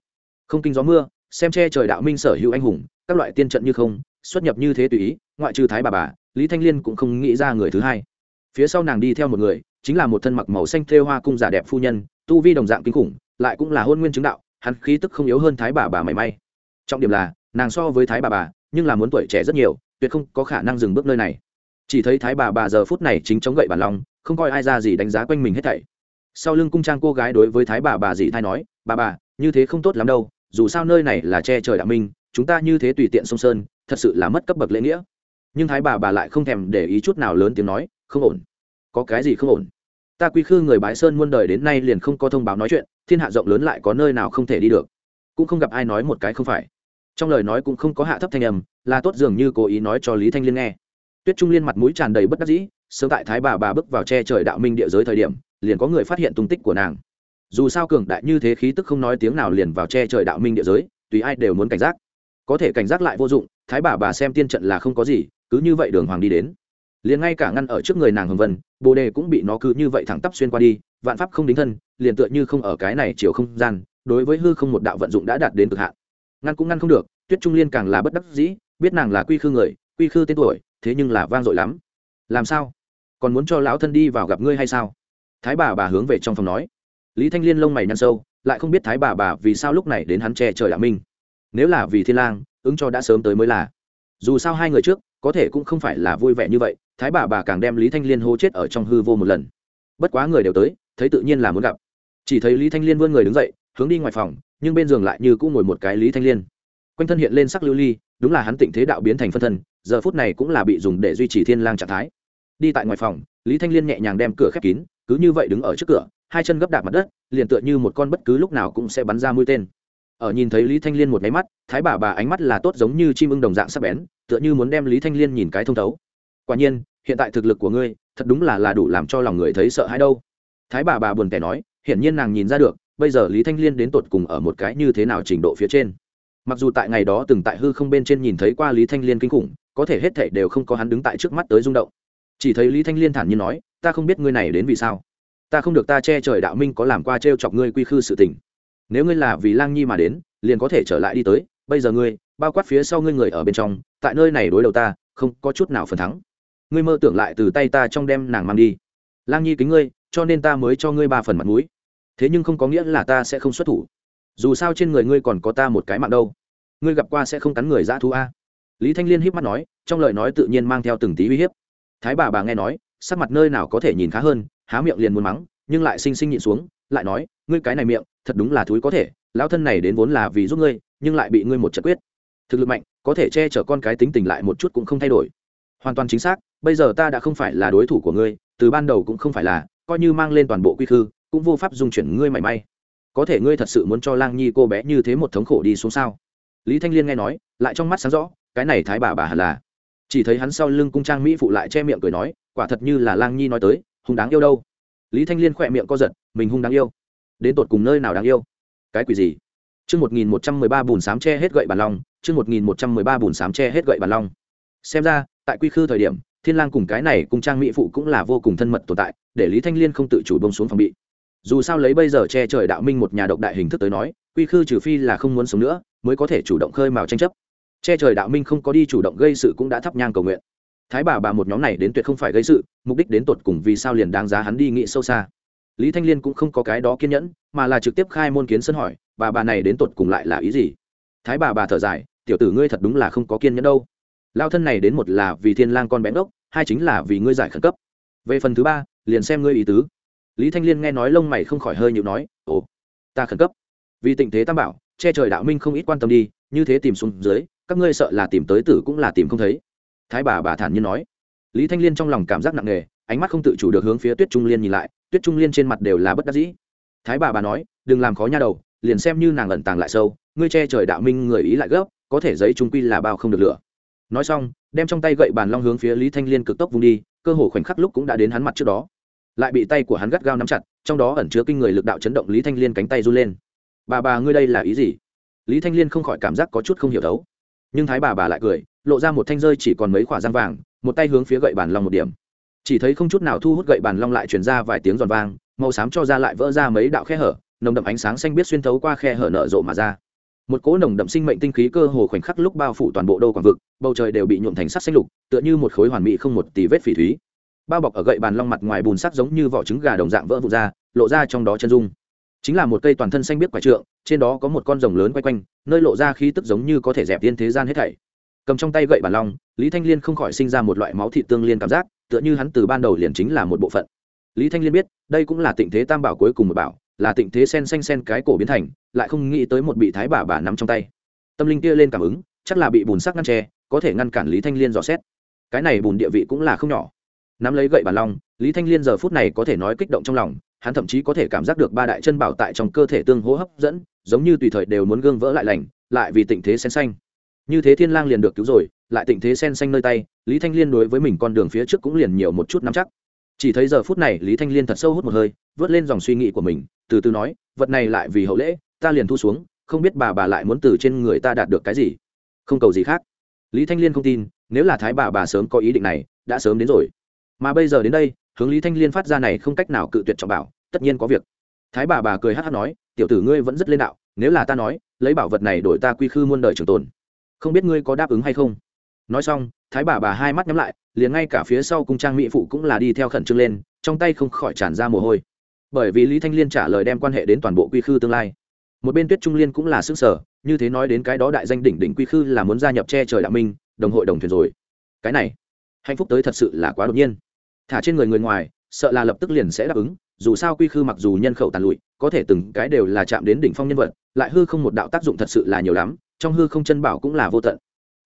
không kinh gió mưa, xem che trời đạo minh sở hữu anh hùng, các loại tiên trận như không, xuất nhập như thế tùy ý, ngoại trừ thái bà bà, lý thanh liên cũng không nghĩ ra người thứ hai. Phía sau nàng đi theo một người, chính là một thân mặc màu xanh thêu hoa cung giả đẹp phu nhân, tu vi đồng dạng kinh khủng, lại cũng là hôn nguyên chứng đạo, hắn khí tức không yếu hơn thái bà bà mảy may. Trọng điểm là nàng so với thái bà bà, nhưng là muốn tuổi trẻ rất nhiều, tuyệt không có khả năng dừng bước nơi này. Chỉ thấy thái bà bà giờ phút này chính chống gậy bản lòng, không coi ai ra gì đánh giá quanh mình hết thảy. Sau lưng cung trang cô gái đối với thái bà bà dị thay nói, bà bà, như thế không tốt lắm đâu, dù sao nơi này là che trời đạo minh, chúng ta như thế tùy tiện sông sơn, thật sự là mất cấp bậc lễ nghĩa. Nhưng thái bà bà lại không thèm để ý chút nào lớn tiếng nói, không ổn, có cái gì không ổn? Ta quy khư người bái sơn muôn đời đến nay liền không có thông báo nói chuyện, thiên hạ rộng lớn lại có nơi nào không thể đi được. Cũng không gặp ai nói một cái không phải trong lời nói cũng không có hạ thấp thanh âm, là tốt dường như cố ý nói cho lý thanh liên nghe. Tuyết trung liên mặt mũi tràn đầy bất đắc dĩ, sớm tại thái bà bà bước vào che trời đạo minh địa giới thời điểm, liền có người phát hiện tung tích của nàng. Dù sao cường đại như thế khí tức không nói tiếng nào liền vào che trời đạo minh địa giới, tùy ai đều muốn cảnh giác. Có thể cảnh giác lại vô dụng, thái bà bà xem tiên trận là không có gì, cứ như vậy đường hoàng đi đến. Liền ngay cả ngăn ở trước người nàng hồng vân, bồ đề cũng bị nó cứ như vậy thẳng tắp xuyên qua đi, vạn pháp không đính thân, liền tựa như không ở cái này chiều không gian, đối với hư không một đạo vận dụng đã đạt đến cực hạn ngăn cũng ngăn không được, tuyết trung liên càng là bất đắc dĩ, biết nàng là quy khư người, quy khư tên tuổi, thế nhưng là vang dội lắm. Làm sao? Còn muốn cho lão thân đi vào gặp ngươi hay sao? Thái bà bà hướng về trong phòng nói. Lý thanh liên lông mày nhăn sâu, lại không biết thái bà bà vì sao lúc này đến hắn che trời đạo minh. Nếu là vì thiên lang, ứng cho đã sớm tới mới là. Dù sao hai người trước, có thể cũng không phải là vui vẻ như vậy, thái bà bà càng đem lý thanh liên hô chết ở trong hư vô một lần. Bất quá người đều tới, thấy tự nhiên là muốn gặp. Chỉ thấy lý thanh liên vươn người đứng dậy, hướng đi ngoài phòng nhưng bên giường lại như cũng ngồi một cái lý thanh liên. Quanh thân hiện lên sắc lưu ly, đúng là hắn tịnh thế đạo biến thành phân thân, giờ phút này cũng là bị dùng để duy trì thiên lang trạng thái. Đi tại ngoài phòng, lý thanh liên nhẹ nhàng đem cửa khép kín, cứ như vậy đứng ở trước cửa, hai chân gấp đạp mặt đất, liền tựa như một con bất cứ lúc nào cũng sẽ bắn ra mũi tên. Ở nhìn thấy lý thanh liên một máy mắt, thái bà bà ánh mắt là tốt giống như chim ưng đồng dạng sắc bén, tựa như muốn đem lý thanh liên nhìn cái thông thấu. Quả nhiên, hiện tại thực lực của ngươi, thật đúng là là đủ làm cho lòng người thấy sợ hãi đâu. Thái bà bà buồn tẻ nói, hiển nhiên nàng nhìn ra được bây giờ lý thanh liên đến tột cùng ở một cái như thế nào trình độ phía trên? Mặc dù tại ngày đó từng tại hư không bên trên nhìn thấy qua lý thanh liên kinh khủng, có thể hết thảy đều không có hắn đứng tại trước mắt tới rung động. Chỉ thấy lý thanh liên thản nhiên nói, ta không biết ngươi này đến vì sao. Ta không được ta che trời đạo minh có làm qua t r e o chọc ngươi quy khư sự tình. Nếu ngươi là vì lang nhi mà đến, liền có thể trở lại đi tới. Bây giờ ngươi, bao quát phía sau ngươi người ở bên trong, tại nơi này đối đầu ta, không có chút nào phần thắng. Ngươi mơ tưởng lại từ tay ta trong đem nàng mang đi. Lang nhi kính ngươi, cho nên ta mới cho ngươi ba phần mặt mũi thế nhưng không có nghĩa là ta sẽ không xuất thủ. Dù sao trên người ngươi còn có ta một cái mạng đâu. Ngươi gặp qua sẽ không cắn người dã thú a? Lý thanh liên híp mắt nói, trong lời nói tự nhiên mang theo từng tí uy hiếp. Thái bà bà nghe nói, sắc mặt nơi nào có thể nhìn khá hơn, há miệng liền muốn mắng, nhưng lại xinh xinh nhịn xuống, lại nói, ngươi cái này miệng, thật đúng là thúi có thể, lão thân này đến vốn là vì giúp ngươi, nhưng lại bị ngươi một trận quyết. Thực lực mạnh, có thể che chở con cái tính tình lại một chút cũng không thay đổi. Hoàn toàn chính xác, bây giờ ta đã không phải là đối thủ của ngươi, từ ban đầu cũng không phải là, coi như mang lên toàn bộ quy khư cũng vô pháp dung chuyển ngươi mảy may. Có thể ngươi thật sự muốn cho lang nhi cô bé như thế một thống khổ đi xuống sao? Lý thanh liên nghe nói, lại trong mắt sáng rõ, cái này thái bà bà hẳn là. Chỉ thấy hắn sau lưng cung trang mỹ phụ lại che miệng cười nói, quả thật như là lang nhi nói tới, hung đáng yêu đâu. Lý thanh liên khỏe miệng co giật, mình hung đáng yêu. Đến tột cùng nơi nào đáng yêu? Cái quỷ gì? Chương một nghìn một trăm mười ba bùn sám che hết gậy bàn long, chương một nghìn một trăm mười ba bùn sám che hết gậy bàn long. Xem ra, tại quy khư thời điểm, thiên lang cùng cái này cung trang mỹ phụ cũng là vô cùng thân mật tồn tại, để lý thanh liên không tự chủ bông xuống phòng bị dù sao lấy bây giờ che trời đạo minh một nhà độc đại hình thức tới nói, quy khư trừ phi là không muốn sống nữa, mới có thể chủ động khơi mào tranh chấp. Che trời đạo minh không có đi chủ động gây sự cũng đã thắp nhang cầu nguyện. Thái bà bà một nhóm này đến tuyệt không phải gây sự, mục đích đến tột cùng vì sao liền đáng giá hắn đi nghĩ sâu xa. Lý thanh liên cũng không có cái đó kiên nhẫn, mà là trực tiếp khai môn kiến sân hỏi, bà bà này đến tột cùng lại là ý gì? Thái bà bà thở dài, tiểu tử ngươi thật đúng là không có kiên nhẫn đâu. Lao thân này đến một là vì thiên lang con bén gốc hai chính là vì ngươi giải khẩn cấp. Về phần thứ ba, liền xem ngươi ý tứ lý thanh liên nghe nói lông mày không khỏi hơi nhịu nói, ồ, ta khẩn cấp. Vì tình thế tam bảo, che trời đạo minh không ít quan tâm đi, như thế tìm xuống dưới, các ngươi sợ là tìm tới tử cũng là tìm không thấy. Thái bà bà thản nhiên nói. Lý thanh liên trong lòng cảm giác nặng nề, ánh mắt không tự chủ được hướng phía tuyết trung liên nhìn lại, tuyết trung liên trên mặt đều là bất đắc dĩ. Thái bà bà nói, đừng làm khó nha đầu, liền xem như nàng lẩn tàng lại sâu, ngươi che trời đạo minh người ý lại gấp, có thể giấy trung quy là bao không được lửa. Nói xong, đem trong tay gậy bàn long hướng phía lý thanh liên cực tốc vung đi, cơ hồ khoảnh khắc lúc cũng đã đến hắn mặt trước đó lại bị tay của hắn gắt gao nắm chặt, trong đó ẩn chứa kinh người lực đạo chấn động lý thanh liên cánh tay run lên. Bà bà ngươi đây là ý gì? Lý thanh liên không khỏi cảm giác có chút không hiểu thấu. Nhưng thái bà bà lại cười, lộ ra một thanh rơi chỉ còn mấy khoả răng vàng, một tay hướng phía gậy bàn long một điểm. Chỉ thấy không chút nào thu hút gậy bàn long lại chuyển ra vài tiếng giòn vang, màu xám cho ra lại vỡ ra mấy đạo khe hở, nồng đậm ánh sáng xanh biết xuyên thấu qua khe hở nở rộ mà ra. Một cỗ nồng đậm sinh mệnh tinh khí cơ hồ khoảnh khắc lúc bao phủ toàn bộ đô quảng vực, bầu trời đều bị nhuộm thành sắc xanh lục, tựa như một khối hoàn mỹ không một tỷ vết phỉ thúy bao bọc ở gậy bàn long mặt ngoài bùn sắc giống như vỏ trứng gà đồng dạng vỡ vụn ra, lộ ra trong đó chân dung. Chính là một cây toàn thân xanh biết quải trượng, trên đó có một con rồng lớn quay quanh, nơi lộ ra khí tức giống như có thể dẹp tiên thế gian hết thảy. Cầm trong tay gậy bàn long, lý thanh liên không khỏi sinh ra một loại máu thị tương liên cảm giác, tựa như hắn từ ban đầu liền chính là một bộ phận. Lý thanh liên biết, đây cũng là tịnh thế tam bảo cuối cùng một bảo, là tịnh thế sen xanh sen cái cổ biến thành, lại không nghĩ tới một bị thái bà bà nắm trong tay. Tâm linh kia lên cảm ứng, chắc là bị bùn sắc ngăn tre có thể ngăn cản lý thanh liên dò xét. Cái này bùn địa vị cũng là không nhỏ nắm lấy gậy bàn long, lý thanh liên giờ phút này có thể nói kích động trong lòng, hắn thậm chí có thể cảm giác được ba đại chân bảo tại trong cơ thể tương hỗ hấp dẫn, giống như tùy thời đều muốn gương vỡ lại lành, lại vì tịnh thế sen xanh. Như thế thiên lang liền được cứu rồi, lại tịnh thế sen xanh nơi tay, lý thanh liên đối với mình con đường phía trước cũng liền nhiều một chút nắm chắc. Chỉ thấy giờ phút này, lý thanh liên thật sâu hút một hơi, vớt lên dòng suy nghĩ của mình, từ từ nói, vật này lại vì hậu lễ, ta liền thu xuống, không biết bà bà lại muốn từ trên người ta đạt được cái gì. Không cầu gì khác. Lý thanh liên không tin, nếu là thái bà bà sớm có ý định này, đã sớm đến rồi mà bây giờ đến đây, hướng lý thanh liên phát ra này không cách nào cự tuyệt trọng bảo, tất nhiên có việc. Thái bà bà cười hát hát nói, tiểu tử ngươi vẫn rất lên đạo, nếu là ta nói, lấy bảo vật này đổi ta quy khư muôn đời trường tồn. Không biết ngươi có đáp ứng hay không? Nói xong, thái bà bà hai mắt nhắm lại, liền ngay cả phía sau cung trang mỹ phụ cũng là đi theo khẩn trương lên, trong tay không khỏi tràn ra mồ hôi. Bởi vì lý thanh liên trả lời đem quan hệ đến toàn bộ quy khư tương lai. Một bên tuyết trung liên cũng là xương sở như thế nói đến cái đó đại danh đỉnh đỉnh quy khư là muốn gia nhập che trời đạo minh, đồng hội đồng thuyền rồi. Cái này, hạnh phúc tới thật sự là quá đột nhiên thả trên người người ngoài, sợ là lập tức liền sẽ đáp ứng, dù sao quy khư mặc dù nhân khẩu tàn lụi, có thể từng cái đều là chạm đến đỉnh phong nhân vật, lại hư không một đạo tác dụng thật sự là nhiều lắm, trong hư không chân bảo cũng là vô tận.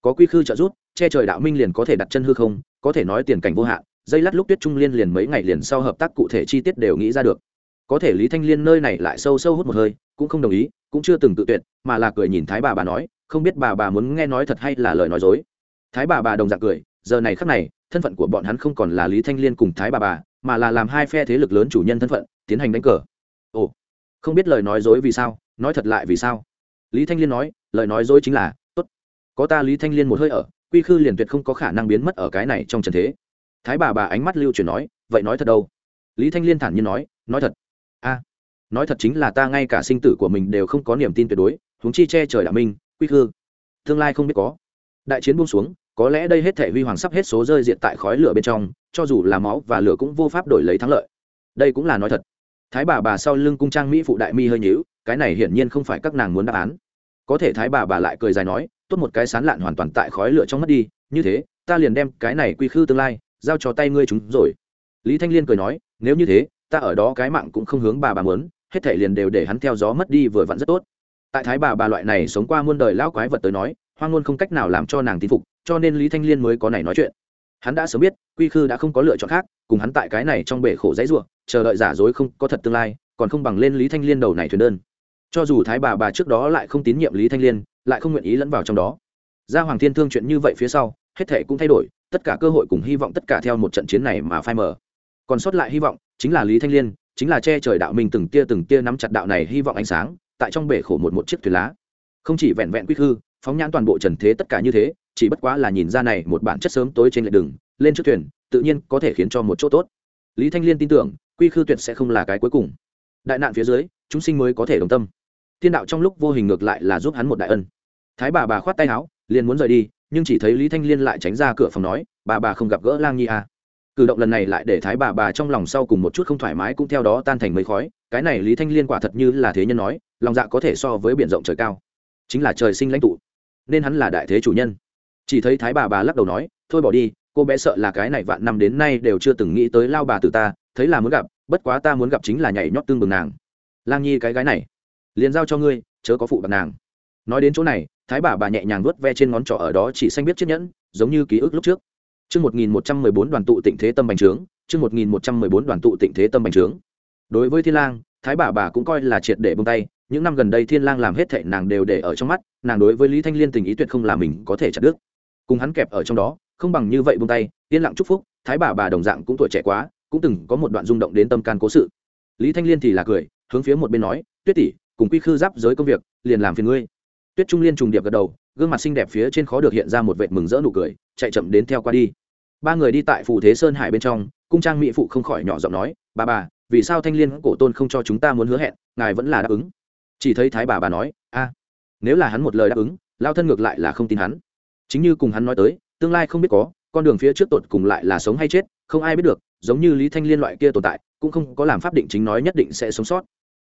Có quy khư trợ giúp, che trời đạo minh liền có thể đặt chân hư không, có thể nói tiền cảnh vô hạn, dây lát lúc tuyết trung liên liền mấy ngày liền sau hợp tác cụ thể chi tiết đều nghĩ ra được. Có thể lý thanh liên nơi này lại sâu sâu hút một hơi, cũng không đồng ý, cũng chưa từng tự tuyệt, mà là cười nhìn thái bà bà nói, không biết bà bà muốn nghe nói thật hay là lời nói dối. Thái bà bà đồng dạng cười, giờ này khắc này thân phận của bọn hắn không còn là lý thanh liên cùng thái bà bà, mà là làm hai phe thế lực lớn chủ nhân thân phận, tiến hành đánh cờ. Ồ, không biết lời nói dối vì sao, nói thật lại vì sao? Lý thanh liên nói, lời nói dối chính là, tốt, có ta lý thanh liên một hơi ở, quy khư liền tuyệt không có khả năng biến mất ở cái này trong trần thế. Thái bà bà ánh mắt lưu chuyển nói, vậy nói thật đâu? Lý thanh liên thản nhiên nói nói thật. A, nói thật chính là ta ngay cả sinh tử của mình đều không có niềm tin tuyệt đối, huống chi che trời đạo minh, quy khư, tương lai không biết có. Đại chiến buông xuống có lẽ đây hết thể huy hoàng sắp hết số rơi diện tại khói lửa bên trong, cho dù là máu và lửa cũng vô pháp đổi lấy thắng lợi. Đây cũng là nói thật. Thái bà bà sau lưng cung trang mỹ phụ đại mi hơi nhíu, cái này hiển nhiên không phải các nàng muốn đáp án. Có thể thái bà bà lại cười dài nói, tốt một cái sán lạn hoàn toàn tại khói lửa trong mất đi, như thế, ta liền đem cái này quy khư tương lai, giao cho tay ngươi chúng rồi. Lý thanh liên cười nói, nếu như thế, ta ở đó cái mạng cũng không hướng bà bà muốn, hết thể liền đều để hắn theo gió mất đi vừa vặn rất tốt. Tại thái bà bà loại này sống qua muôn đời lão quái vật tới nói, hoang ngôn không cách nào làm cho nàng tin phục cho nên lý thanh liên mới có này nói chuyện. Hắn đã sớm biết, quy khư đã không có lựa chọn khác, cùng hắn tại cái này trong bể khổ dãy ruộng chờ đợi giả dối không có thật tương lai, còn không bằng lên lý thanh liên đầu này thuyền đơn. Cho dù thái bà bà trước đó lại không tín nhiệm lý thanh liên, lại không nguyện ý lẫn vào trong đó. Ra hoàng thiên thương chuyện như vậy phía sau, hết thể cũng thay đổi, tất cả cơ hội cùng hy vọng tất cả theo một trận chiến này mà phai mờ. Còn sót lại hy vọng, chính là lý thanh liên, chính là che trời đạo minh từng tia từng tia nắm chặt đạo này hy vọng ánh sáng, tại trong bể khổ một một chiếc thuyền lá. Không chỉ vẹn vẹn quy khư, phóng nhãn toàn bộ trần thế tất cả như thế chỉ bất quá là nhìn ra này một bản chất sớm tối trên lệ đường, lên trước thuyền, tự nhiên có thể khiến cho một chỗ tốt. Lý thanh liên tin tưởng, quy khư tuyệt sẽ không là cái cuối cùng. Đại nạn phía dưới, chúng sinh mới có thể đồng tâm. Thiên đạo trong lúc vô hình ngược lại là giúp hắn một đại ân. Thái bà bà khoát tay áo, liền muốn rời đi, nhưng chỉ thấy lý thanh liên lại tránh ra cửa phòng nói, bà bà không gặp gỡ lang nhi à. cử động lần này lại để thái bà bà trong lòng sau cùng một chút không thoải mái cũng theo đó tan thành mấy khói. Cái này lý thanh liên quả thật như là thế nhân nói, lòng dạ có thể so với biển rộng trời cao. Chính là trời sinh lãnh tụ, nên hắn là đại thế chủ nhân chỉ thấy thái bà bà lắc đầu nói thôi bỏ đi cô bé sợ là cái này vạn năm đến nay đều chưa từng nghĩ tới lao bà từ ta thấy là muốn gặp bất quá ta muốn gặp chính là nhảy nhót tương bừng nàng lang nhi cái gái này liền giao cho ngươi chớ có phụ bạc nàng nói đến chỗ này thái bà bà nhẹ nhàng vuốt ve trên ngón trỏ ở đó chỉ xanh biết chiếc nhẫn giống như ký ức lúc trước Trước 1114 đoàn tụ tịnh thế tâm bành trướng, trước 1114 đoàn tụ tịnh thế tâm bành trướng. Đối với Thiên Lang, Thái bà bà cũng coi là triệt để buông tay, những năm gần đây Thiên Lang làm hết thảy nàng đều để ở trong mắt, nàng đối với Lý Thanh Liên tình ý tuyệt không là mình có thể chặt đứt. Cùng hắn kẹp ở trong đó, không bằng như vậy buông tay, yên lặng chúc phúc, Thái bà bà đồng dạng cũng tuổi trẻ quá, cũng từng có một đoạn rung động đến tâm can cố sự. Lý Thanh Liên thì là cười, hướng phía một bên nói, "Tuyết tỷ, cùng Quy Khư giáp giới công việc, liền làm phiền ngươi." tuyết trung liên trùng điệp gật đầu gương mặt xinh đẹp phía trên khó được hiện ra một vệt mừng rỡ nụ cười chạy chậm đến theo qua đi ba người đi tại phủ thế sơn hải bên trong cung trang mỹ phụ không khỏi nhỏ giọng nói bà bà vì sao thanh liên cổ tôn không cho chúng ta muốn hứa hẹn ngài vẫn là đáp ứng chỉ thấy thái bà bà nói a nếu là hắn một lời đáp ứng lao thân ngược lại là không tin hắn chính như cùng hắn nói tới, tương lai không biết có, con đường phía trước tột cùng lại là sống hay chết, không ai biết được, giống như lý thanh liên loại kia tồn tại, cũng không có làm pháp định chính nói nhất định sẽ sống sót.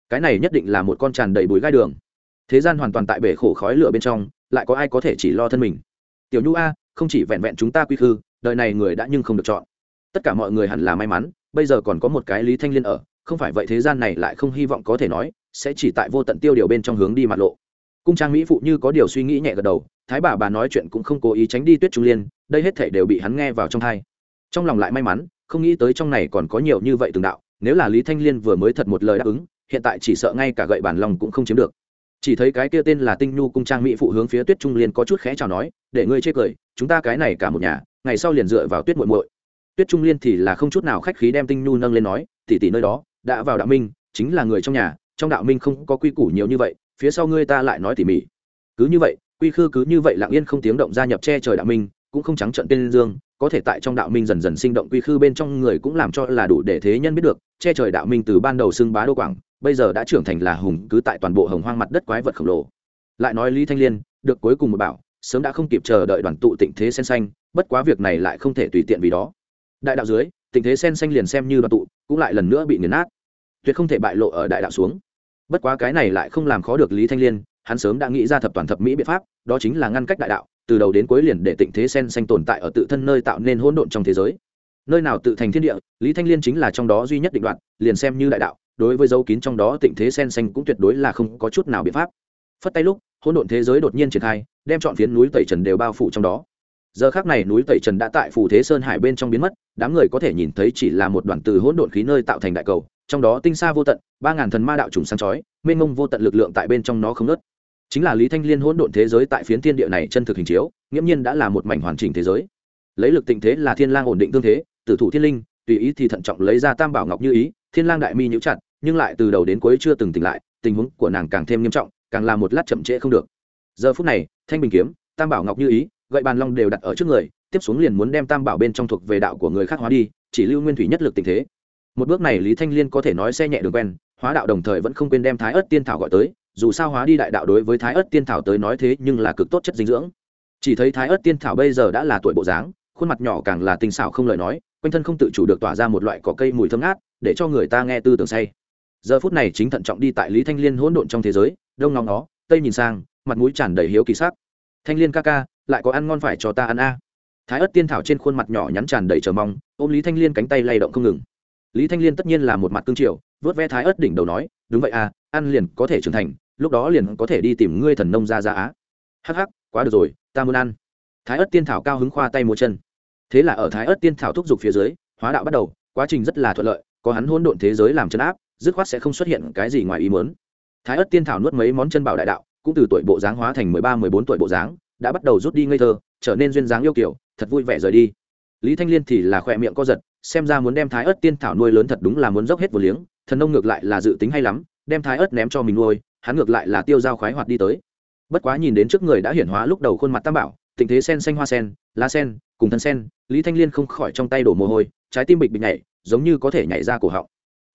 Cái này nhất định là một con tràn đầy bụi gai đường. Thế gian hoàn toàn tại bể khổ khói lửa bên trong, lại có ai có thể chỉ lo thân mình? Tiểu nhu a, không chỉ vẹn vẹn chúng ta quy khư, đời này người đã nhưng không được chọn. Tất cả mọi người hẳn là may mắn, bây giờ còn có một cái lý thanh liên ở, không phải vậy thế gian này lại không hy vọng có thể nói, sẽ chỉ tại vô tận tiêu điều bên trong hướng đi mặt lộ. Cung trang mỹ phụ như có điều suy nghĩ nhẹ gật đầu thái bà bà nói chuyện cũng không cố ý tránh đi tuyết trung liên, đây hết thể đều bị hắn nghe vào trong thai trong lòng lại may mắn, không nghĩ tới trong này còn có nhiều như vậy từng đạo, nếu là lý thanh liên vừa mới thật một lời đáp ứng, hiện tại chỉ sợ ngay cả gậy bản lòng cũng không chiếm được. Chỉ thấy cái kia tên là tinh nhu cung trang mỹ phụ hướng phía tuyết trung liên có chút khẽ chào nói, để ngươi chê cười, chúng ta cái này cả một nhà, ngày sau liền dựa vào tuyết muội muội. Tuyết trung liên thì là không chút nào khách khí đem tinh nhu nâng lên nói tỉ tỉ nơi đó, đã vào đạo minh, chính là người trong nhà, trong đạo minh không có quy củ nhiều như vậy, phía sau ngươi ta lại nói tỉ mỉ. Cứ như vậy quy khư cứ như vậy lặng yên không tiếng động gia nhập che trời đạo minh, cũng không trắng trận tên dương, có thể tại trong đạo minh dần dần sinh động quy khư bên trong người cũng làm cho là đủ để thế nhân biết được, che trời đạo minh từ ban đầu xưng bá đô quảng, bây giờ đã trưởng thành là hùng cứ tại toàn bộ hồng hoang mặt đất quái vật khổng lồ. Lại nói lý thanh liên, được cuối cùng một bảo, sớm đã không kịp chờ đợi đoàn tụ tịnh thế sen xanh, bất quá việc này lại không thể tùy tiện vì đó. Đại đạo dưới tình thế sen xanh liền xem như đoàn tụ, cũng lại lần nữa bị nghiền nát. Tuyệt không thể bại lộ ở đại đạo xuống. Bất quá cái này lại không làm khó được lý thanh liên hắn sớm đã nghĩ ra thập toàn thập mỹ biện pháp, đó chính là ngăn cách đại đạo, từ đầu đến cuối liền để tịnh thế sen xanh tồn tại ở tự thân nơi tạo nên hỗn độn trong thế giới. Nơi nào tự thành thiên địa, lý thanh liên chính là trong đó duy nhất định đoạn, liền xem như đại đạo, đối với dấu kín trong đó tịnh thế sen xanh cũng tuyệt đối là không có chút nào biện pháp. Phất tay lúc, hỗn độn thế giới đột nhiên triển khai, đem chọn phiến núi tẩy trần đều bao phủ trong đó. Giờ khác này núi tẩy trần đã tại phủ thế sơn hải bên trong biến mất, đám người có thể nhìn thấy chỉ là một đoàn từ hỗn độn khí nơi tạo thành đại cầu, trong đó tinh xa vô tận, ba ngàn thần ma đạo trùng sáng chói, mênh mông vô tận lực lượng tại bên trong nó không nớt chính là lý thanh liên hỗn độn thế giới tại phiến thiên địa này chân thực hình chiếu, nghiễm nhiên đã là một mảnh hoàn chỉnh thế giới. Lấy lực tịnh thế là thiên lang ổn định tương thế, tử thủ thiên linh, tùy ý thì thận trọng lấy ra tam bảo ngọc như ý, thiên lang đại mi nhíu chặt, nhưng lại từ đầu đến cuối chưa từng tỉnh lại, tình huống của nàng càng thêm nghiêm trọng, càng là một lát chậm trễ không được. Giờ phút này, thanh bình kiếm, tam bảo ngọc như ý, gậy bàn long đều đặt ở trước người, tiếp xuống liền muốn đem tam bảo bên trong thuộc về đạo của người khác hóa đi, chỉ lưu nguyên thủy nhất lực tình thế. Một bước này lý thanh liên có thể nói xe nhẹ đường quen, hóa đạo đồng thời vẫn không quên đem thái ớt tiên thảo gọi tới dù sao hóa đi đại đạo đối với thái ớt tiên thảo tới nói thế nhưng là cực tốt chất dinh dưỡng. Chỉ thấy thái ớt tiên thảo bây giờ đã là tuổi bộ dáng, khuôn mặt nhỏ càng là tinh xảo không lời nói, quanh thân không tự chủ được tỏa ra một loại cỏ cây mùi thơm ngát, để cho người ta nghe tư tưởng say. Giờ phút này chính thận trọng đi tại lý thanh liên hỗn độn trong thế giới, đông ngóng nó, tây nhìn sang, mặt mũi tràn đầy hiếu kỳ sắc. Thanh liên ca ca, lại có ăn ngon phải cho ta ăn a? Thái ớt tiên thảo trên khuôn mặt nhỏ nhắn tràn đầy chờ mong, ôm lý thanh liên cánh tay lay động không ngừng. Lý thanh liên tất nhiên là một mặt cương triều vớt ve thái ớt đỉnh đầu nói, đúng vậy à ăn liền có thể trưởng thành, lúc đó liền có thể đi tìm ngươi thần nông ra ra á. Hắc hắc, quá được rồi, ta muốn ăn. Thái ớt tiên thảo cao hứng khoa tay mua chân. Thế là ở thái ớt tiên thảo thúc giục phía dưới, hóa đạo bắt đầu, quá trình rất là thuận lợi, có hắn hỗn độn thế giới làm chân áp, dứt khoát sẽ không xuất hiện cái gì ngoài ý muốn. Thái ớt tiên thảo nuốt mấy món chân bảo đại đạo, cũng từ tuổi bộ dáng hóa thành mười ba, mười bốn tuổi bộ dáng, đã bắt đầu rút đi ngây thơ, trở nên duyên dáng yêu kiểu thật vui vẻ rời đi. Lý thanh liên thì là khỏe miệng co giật, xem ra muốn đem thái ớt tiên thảo nuôi lớn thật đúng là muốn dốc hết vừa liếng, thần nông ngược lại là dự tính hay lắm đem thái ớt ném cho mình nuôi, hắn ngược lại là tiêu dao khoái hoạt đi tới. Bất quá nhìn đến trước người đã hiển hóa lúc đầu khuôn mặt tam bảo, tình thế sen xanh hoa sen, lá sen, cùng thân sen, lý thanh liên không khỏi trong tay đổ mồ hôi, trái tim bịch bịch nhảy, giống như có thể nhảy ra cổ họng.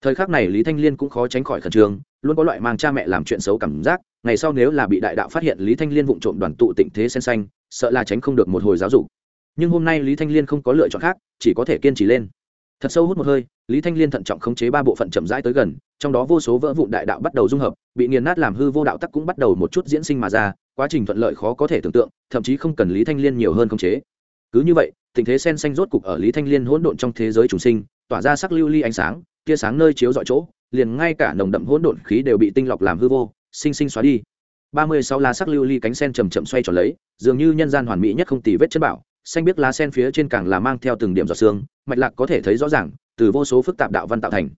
Thời khắc này lý thanh liên cũng khó tránh khỏi khẩn trương, luôn có loại mang cha mẹ làm chuyện xấu cảm giác, ngày sau nếu là bị đại đạo phát hiện lý thanh liên vụng trộm đoàn tụ tịnh thế sen xanh, sợ là tránh không được một hồi giáo dục. Nhưng hôm nay lý thanh liên không có lựa chọn khác, chỉ có thể kiên trì lên. Thật sâu hút một hơi, lý thanh liên thận trọng khống chế ba bộ phận chậm rãi tới gần trong đó vô số vỡ vụn đại đạo bắt đầu dung hợp, bị nghiền nát làm hư vô đạo tắc cũng bắt đầu một chút diễn sinh mà ra, quá trình thuận lợi khó có thể tưởng tượng, thậm chí không cần lý thanh liên nhiều hơn khống chế. Cứ như vậy, tình thế sen xanh rốt cục ở lý thanh liên hỗn độn trong thế giới trùng sinh, tỏa ra sắc lưu ly ánh sáng, tia sáng nơi chiếu dọi chỗ, liền ngay cả nồng đậm hỗn độn khí đều bị tinh lọc làm hư vô, sinh sinh xóa đi. Ba mươi sáu lá sắc lưu ly cánh sen chầm chậm xoay tròn lấy, dường như nhân gian hoàn mỹ nhất không tì vết chất bảo, xanh biết lá sen phía trên càng là mang theo từng điểm giọt xương mạch lạc có thể thấy rõ ràng, từ vô số phức tạp đạo văn tạo thành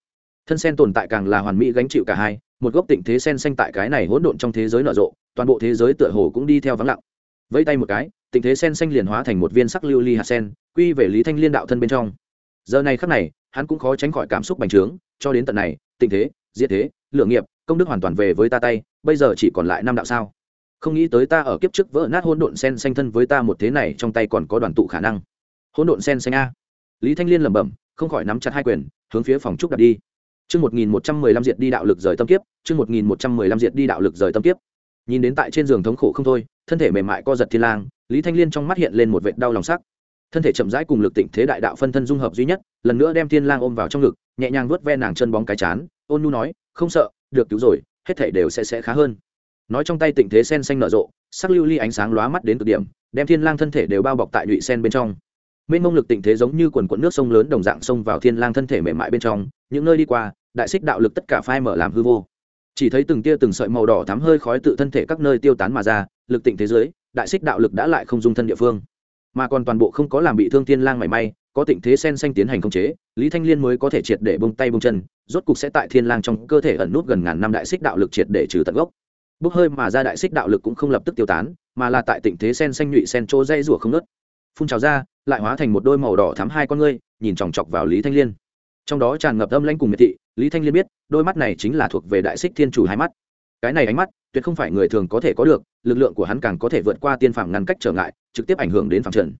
thân sen tồn tại càng là hoàn mỹ gánh chịu cả hai, một gốc tịnh thế sen xanh tại cái này hỗn độn trong thế giới nở rộ, toàn bộ thế giới tựa hồ cũng đi theo vắng lặng. Vẫy tay một cái, tịnh thế sen xanh liền hóa thành một viên sắc lưu ly hạt sen, quy về lý thanh liên đạo thân bên trong. Giờ này khắc này, hắn cũng khó tránh khỏi cảm xúc bành trướng, cho đến tận này, tịnh thế, diệt thế, lượng nghiệp, công đức hoàn toàn về với ta tay, bây giờ chỉ còn lại năm đạo sao? Không nghĩ tới ta ở kiếp trước vỡ nát hỗn độn sen xanh thân với ta một thế này trong tay còn có đoàn tụ khả năng. Hỗn độn sen xanh a. Lý thanh liên lẩm bẩm, không khỏi nắm chặt hai quyền, hướng phía phòng trúc đặt đi. Chương 1115 diệt đi đạo lực rời tâm kiếp, chương 1115 diệt đi đạo lực rời tâm kiếp. Nhìn đến tại trên giường thống khổ không thôi, thân thể mềm mại co giật thiên lang, Lý Thanh Liên trong mắt hiện lên một vệt đau lòng sắc. Thân thể chậm rãi cùng lực tịnh thế đại đạo phân thân dung hợp duy nhất, lần nữa đem thiên lang ôm vào trong ngực, nhẹ nhàng vuốt ve nàng chân bóng cái chán, ôn nhu nói, "Không sợ, được cứu rồi, hết thảy đều sẽ sẽ khá hơn." Nói trong tay tịnh thế sen xanh nở rộ, sắc lưu ly ánh sáng lóa mắt đến cực điểm, đem thiên lang thân thể đều bao bọc tại nhụy sen bên trong mênh mông lực tịnh thế giống như quần cuộn nước sông lớn đồng dạng xông vào thiên lang thân thể mềm mại bên trong những nơi đi qua, đại xích đạo lực tất cả phai mở làm hư vô. Chỉ thấy từng tia từng sợi màu đỏ thắm hơi khói tự thân thể các nơi tiêu tán mà ra, lực tịnh thế giới, đại xích đạo lực đã lại không dung thân địa phương. Mà còn toàn bộ không có làm bị thương thiên lang mảy may, có tịnh thế sen xanh tiến hành khống chế, lý thanh liên mới có thể triệt để bông tay bông chân, rốt cục sẽ tại thiên lang trong cơ thể ẩn nút gần ngàn năm đại xích đạo lực triệt để trừ tận gốc. Bốc hơi mà ra đại xích đạo lực cũng không lập tức tiêu tán, mà là tại tịnh thế sen xanh nhụy sen chỗ dây rủa không nứt phun trào ra, lại hóa thành một đôi màu đỏ thắm hai con ngươi, nhìn chòng chọc vào lý thanh liên trong đó tràn ngập âm lãnh cùng miệt thị, lý thanh liên biết, đôi mắt này chính là thuộc về đại xích thiên chủ hai mắt. Cái này ánh mắt, tuyệt không phải người thường có thể có được, lực lượng của hắn càng có thể vượt qua tiên phàm ngăn cách trở ngại, trực tiếp ảnh hưởng đến phàm trần.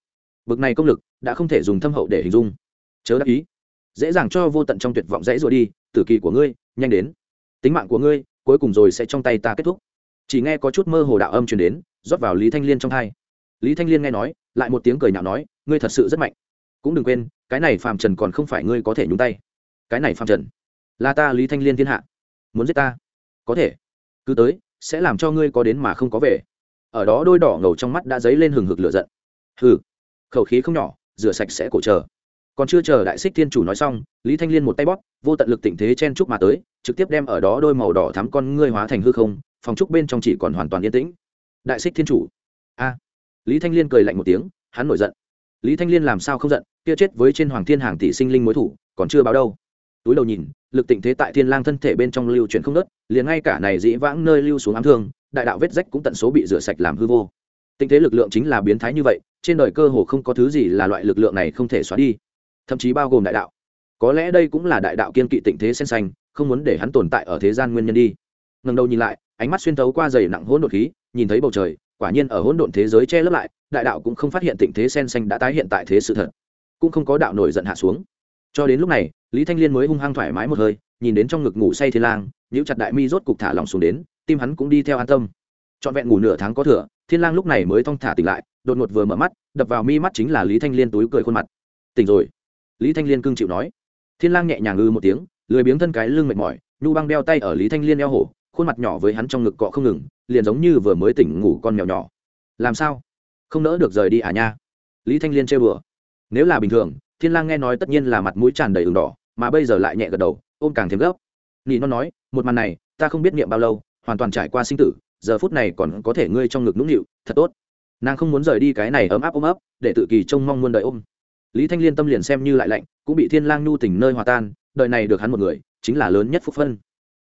Bực này công lực, đã không thể dùng thâm hậu để hình dung. Chớ đáp ý. Dễ dàng cho vô tận trong tuyệt vọng dãy rồi đi, tử kỳ của ngươi, nhanh đến. Tính mạng của ngươi, cuối cùng rồi sẽ trong tay ta kết thúc. Chỉ nghe có chút mơ hồ đạo âm truyền đến, rót vào lý thanh liên trong hai. Lý thanh liên nghe nói, lại một tiếng cười nhạo nói, ngươi thật sự rất mạnh cũng đừng quên, cái này Phạm trần còn không phải ngươi có thể nhúng tay. Cái này Phạm trần, là ta lý thanh liên thiên hạ. Muốn giết ta? Có thể. Cứ tới, sẽ làm cho ngươi có đến mà không có về. Ở đó đôi đỏ ngầu trong mắt đã dấy lên hừng hực lửa giận. Hừ, khẩu khí không nhỏ, rửa sạch sẽ cổ chờ. Còn chưa chờ đại xích thiên chủ nói xong, lý thanh liên một tay bóp, vô tận lực tình thế chen trúc mà tới, trực tiếp đem ở đó đôi màu đỏ thắm con ngươi hóa thành hư không, phòng trúc bên trong chỉ còn hoàn toàn yên tĩnh. Đại xích thiên chủ. A. Lý thanh liên cười lạnh một tiếng, hắn nổi giận lý thanh liên làm sao không giận, kia chết với trên hoàng thiên hàng tỷ sinh linh mối thủ, còn chưa báo đâu. Túi đầu nhìn, lực tịnh thế tại thiên lang thân thể bên trong lưu chuyển không nớt liền ngay cả này dĩ vãng nơi lưu xuống ám thương, đại đạo vết rách cũng tận số bị rửa sạch làm hư vô. Tịnh thế lực lượng chính là biến thái như vậy, trên đời cơ hồ không có thứ gì là loại lực lượng này không thể xóa đi. Thậm chí bao gồm đại đạo. Có lẽ đây cũng là đại đạo kiên kỵ tịnh thế sen xanh không muốn để hắn tồn tại ở thế gian nguyên nhân đi. Ngần đầu nhìn lại, ánh mắt xuyên thấu qua dày nặng hỗn đột khí, nhìn thấy bầu trời quả nhiên ở hỗn độn thế giới che lấp lại, đại đạo cũng không phát hiện tịnh thế sen xanh đã tái hiện tại thế sự thật, cũng không có đạo nổi giận hạ xuống. Cho đến lúc này, lý thanh liên mới hung hăng thoải mái một hơi, nhìn đến trong ngực ngủ say thiên lang, nhíu chặt đại mi rốt cục thả lòng xuống đến, tim hắn cũng đi theo an tâm. Trọn vẹn ngủ nửa tháng có thừa, thiên lang lúc này mới thong thả tỉnh lại, đột ngột vừa mở mắt, đập vào mi mắt chính là lý thanh liên túi cười khuôn mặt. Tỉnh rồi. Lý thanh liên cưng chịu nói. Thiên lang nhẹ nhàng ư một tiếng, lười biếng thân cái lưng mệt mỏi, nhu băng đeo tay ở lý thanh liên eo hổ, khuôn mặt nhỏ với hắn trong ngực cọ không ngừng liền giống như vừa mới tỉnh ngủ con mèo nhỏ. Làm sao? Không nỡ được rời đi à nha? Lý thanh liên chơi bừa nếu là bình thường, thiên lang nghe nói tất nhiên là mặt mũi tràn đầy ửng đỏ, mà bây giờ lại nhẹ gật đầu, ôm càng thêm gấp. Nị nó nói, một màn này, ta không biết niệm bao lâu, hoàn toàn trải qua sinh tử, giờ phút này còn có thể ngươi trong ngực nũng nịu, thật tốt. Nàng không muốn rời đi cái này ấm áp ôm ấp, để tự kỳ trông mong muôn đời ôm. Lý thanh liên tâm liền xem như lại lạnh, cũng bị thiên lang nhu tình nơi hòa tan, đời này được hắn một người, chính là lớn nhất phúc phân.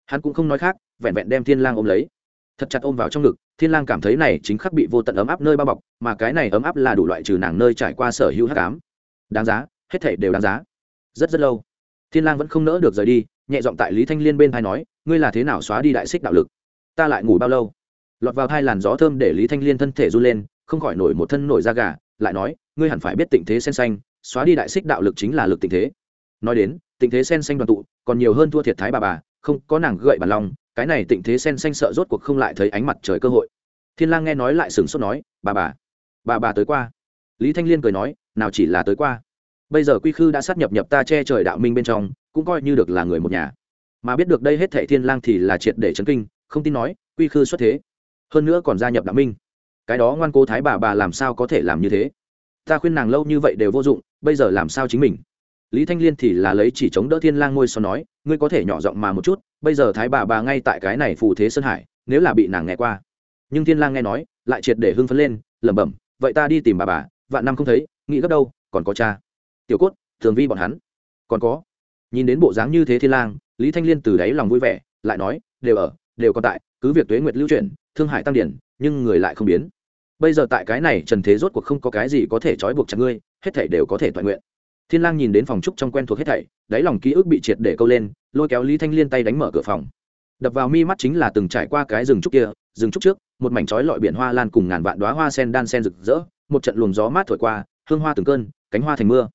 Hắn cũng không nói khác, vẹn vẹn đem thiên lang ôm lấy thật chặt ôm vào trong ngực, thiên lang cảm thấy này chính khắc bị vô tận ấm áp nơi bao bọc, mà cái này ấm áp là đủ loại trừ nàng nơi trải qua sở hữu hắc ám. Đáng giá, hết thảy đều đáng giá. Rất rất lâu, thiên lang vẫn không nỡ được rời đi, nhẹ giọng tại lý thanh liên bên thai nói, ngươi là thế nào xóa đi đại xích đạo lực? Ta lại ngủ bao lâu? Lọt vào hai làn gió thơm để lý thanh liên thân thể run lên, không khỏi nổi một thân nổi da gà, lại nói, ngươi hẳn phải biết tịnh thế sen xanh, xóa đi đại xích đạo lực chính là lực tịnh thế. Nói đến, tịnh thế sen xanh đoàn tụ, còn nhiều hơn thua thiệt thái bà bà, không, có nàng gậy bàn lòng cái này tịnh thế sen xanh sợ rốt cuộc không lại thấy ánh mặt trời cơ hội. Thiên lang nghe nói lại sừng sốt nói, bà bà bà bà tới qua. Lý thanh liên cười nói, nào chỉ là tới qua. Bây giờ quy khư đã sát nhập nhập ta che trời đạo minh bên trong, cũng coi như được là người một nhà. Mà biết được đây hết thệ thiên lang thì là triệt để chấn kinh, không tin nói, quy khư xuất thế. Hơn nữa còn gia nhập đạo minh. Cái đó ngoan cố thái bà bà làm sao có thể làm như thế? Ta khuyên nàng lâu như vậy đều vô dụng, bây giờ làm sao chính mình? Lý thanh liên thì là lấy chỉ chống đỡ thiên lang ngôi sao nói, ngươi có thể nhỏ giọng mà một chút, bây giờ thái bà bà ngay tại cái này phù thế sơn hải, nếu là bị nàng nghe qua. Nhưng thiên lang nghe nói, lại triệt để hưng phấn lên, lẩm bẩm, vậy ta đi tìm bà bà, vạn năm không thấy, nghĩ gấp đâu, còn có cha. Tiểu cốt, thường vi bọn hắn. Còn có. Nhìn đến bộ dáng như thế thiên lang, lý thanh liên từ đáy lòng vui vẻ, lại nói, đều ở, đều còn tại, cứ việc tuế nguyệt lưu chuyển, thương Hải tăng điển, nhưng người lại không biến. Bây giờ tại cái này trần thế rốt cuộc không có cái gì có thể trói buộc chặt ngươi, hết thảy đều có thể toàn nguyện thiên lang nhìn đến phòng trúc trong quen thuộc hết thảy, đáy lòng ký ức bị triệt để câu lên, lôi kéo lý thanh liên tay đánh mở cửa phòng. Đập vào mi mắt chính là từng trải qua cái rừng trúc kia, rừng trúc trước, một mảnh chói lọi biển hoa lan cùng ngàn vạn đóa hoa sen đan sen rực rỡ, một trận luồng gió mát thổi qua, hương hoa từng cơn, cánh hoa thành mưa.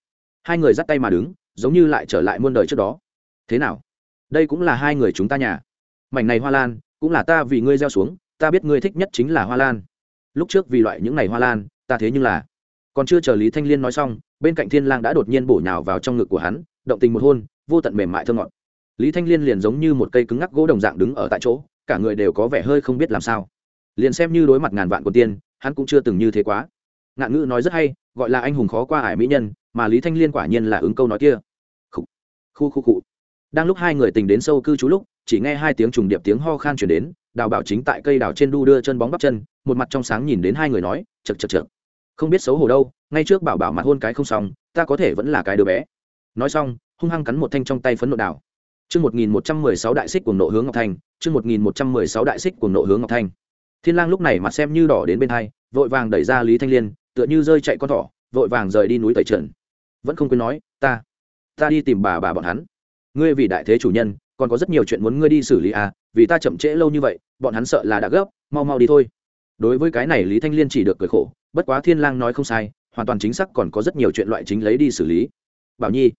Hai người dắt tay mà đứng, giống như lại trở lại muôn đời trước đó. Thế nào? Đây cũng là hai người chúng ta nhà. Mảnh này hoa lan, cũng là ta vì ngươi gieo xuống, ta biết ngươi thích nhất chính là hoa lan. Lúc trước vì loại những này hoa lan, ta thế nhưng là. Còn chưa chờ lý thanh liên nói xong bên cạnh thiên lang đã đột nhiên bổ nhào vào trong ngực của hắn, động tình một hôn, vô tận mềm mại thơ ngọt. Lý thanh liên liền giống như một cây cứng ngắc gỗ đồng dạng đứng ở tại chỗ, cả người đều có vẻ hơi không biết làm sao. Liền xem như đối mặt ngàn vạn quân tiên, hắn cũng chưa từng như thế quá. Ngạn ngữ nói rất hay, gọi là anh hùng khó qua ải mỹ nhân, mà lý thanh liên quả nhiên là ứng câu nói kia. Khu khu khu khu đang lúc hai người tình đến sâu cư trú lúc, chỉ nghe hai tiếng trùng điệp tiếng ho khan chuyển đến, đào bảo chính tại cây đào trên đu đưa chân bóng bắp chân, một mặt trong sáng nhìn đến hai người nói chật chật chật không biết xấu hổ đâu ngay trước bảo bảo mặt hôn cái không xong ta có thể vẫn là cái đứa bé nói xong hung hăng cắn một thanh trong tay phấn nộ đào Chương 1116 đại xích của nộ hướng Ngọc Thanh, chương 1116 đại xích của nộ hướng Ngọc Thanh. Thiên Lang lúc này mặt xem như đỏ đến bên hai, vội vàng đẩy ra Lý Thanh Liên, tựa như rơi chạy con thỏ, vội vàng rời đi núi tẩy trận. Vẫn không quên nói, ta, ta đi tìm bà bà bọn hắn. Ngươi vì đại thế chủ nhân, còn có rất nhiều chuyện muốn ngươi đi xử lý à, vì ta chậm trễ lâu như vậy, bọn hắn sợ là đã gấp, mau mau đi thôi. Đối với cái này Lý Thanh Liên chỉ được cười khổ, bất quá Thiên Lang nói không sai, hoàn toàn chính xác còn có rất nhiều chuyện loại chính lấy đi xử lý. Bảo Nhi,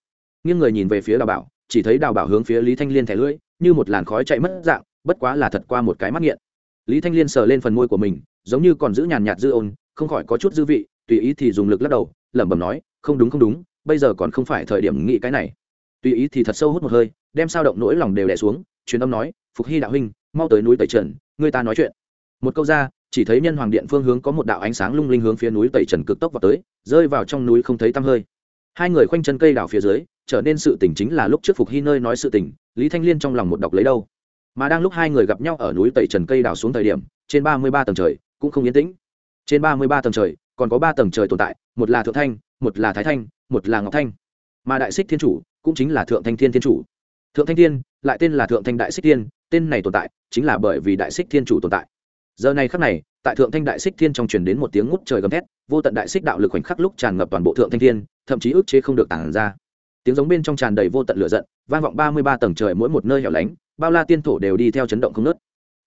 nghiêng người nhìn về phía Đào Bảo, chỉ thấy đào bảo hướng phía lý thanh liên thẻ lưỡi như một làn khói chạy mất dạng bất quá là thật qua một cái mắt nghiện. Lý thanh liên sờ lên phần môi của mình giống như còn giữ nhàn nhạt dư ôn không khỏi có chút dư vị tùy ý thì dùng lực lắc đầu lẩm bẩm nói không đúng không đúng bây giờ còn không phải thời điểm nghĩ cái này. Tùy ý thì thật sâu hút một hơi đem sao động nỗi lòng đều đẻ xuống truyền âm nói phục hy đạo huynh mau tới núi tẩy trần người ta nói chuyện. Một câu ra chỉ thấy nhân hoàng điện phương hướng có một đạo ánh sáng lung linh hướng phía núi tẩy trần cực tốc vào tới, rơi vào trong núi không thấy tăm hơi. Hai người khoanh chân cây đảo phía dưới, trở nên sự tình chính là lúc trước phục hy nơi nói sự tình, lý thanh liên trong lòng một đọc lấy đâu. Mà đang lúc hai người gặp nhau ở núi tẩy trần cây đào xuống thời điểm, trên ba mươi ba tầng trời cũng không yên tĩnh. Trên ba mươi ba tầng trời, còn có ba tầng trời tồn tại, một là thượng thanh, một là thái thanh, một là ngọc thanh. Mà đại xích thiên chủ cũng chính là thượng thanh thiên thiên chủ. Thượng thanh thiên, lại tên là thượng thanh đại xích thiên, tên này tồn tại chính là bởi vì đại xích thiên chủ tồn tại giờ này khắc này, tại thượng thanh đại xích thiên trong truyền đến một tiếng ngút trời gầm thét, vô tận đại xích đạo lực khoảnh khắc lúc tràn ngập toàn bộ thượng thanh thiên, thậm chí ức chế không được tản ra. Tiếng giống bên trong tràn đầy vô tận lửa giận, vang vọng ba mươi ba tầng trời mỗi một nơi hẻo lánh, bao la tiên thổ đều đi theo chấn động không nớt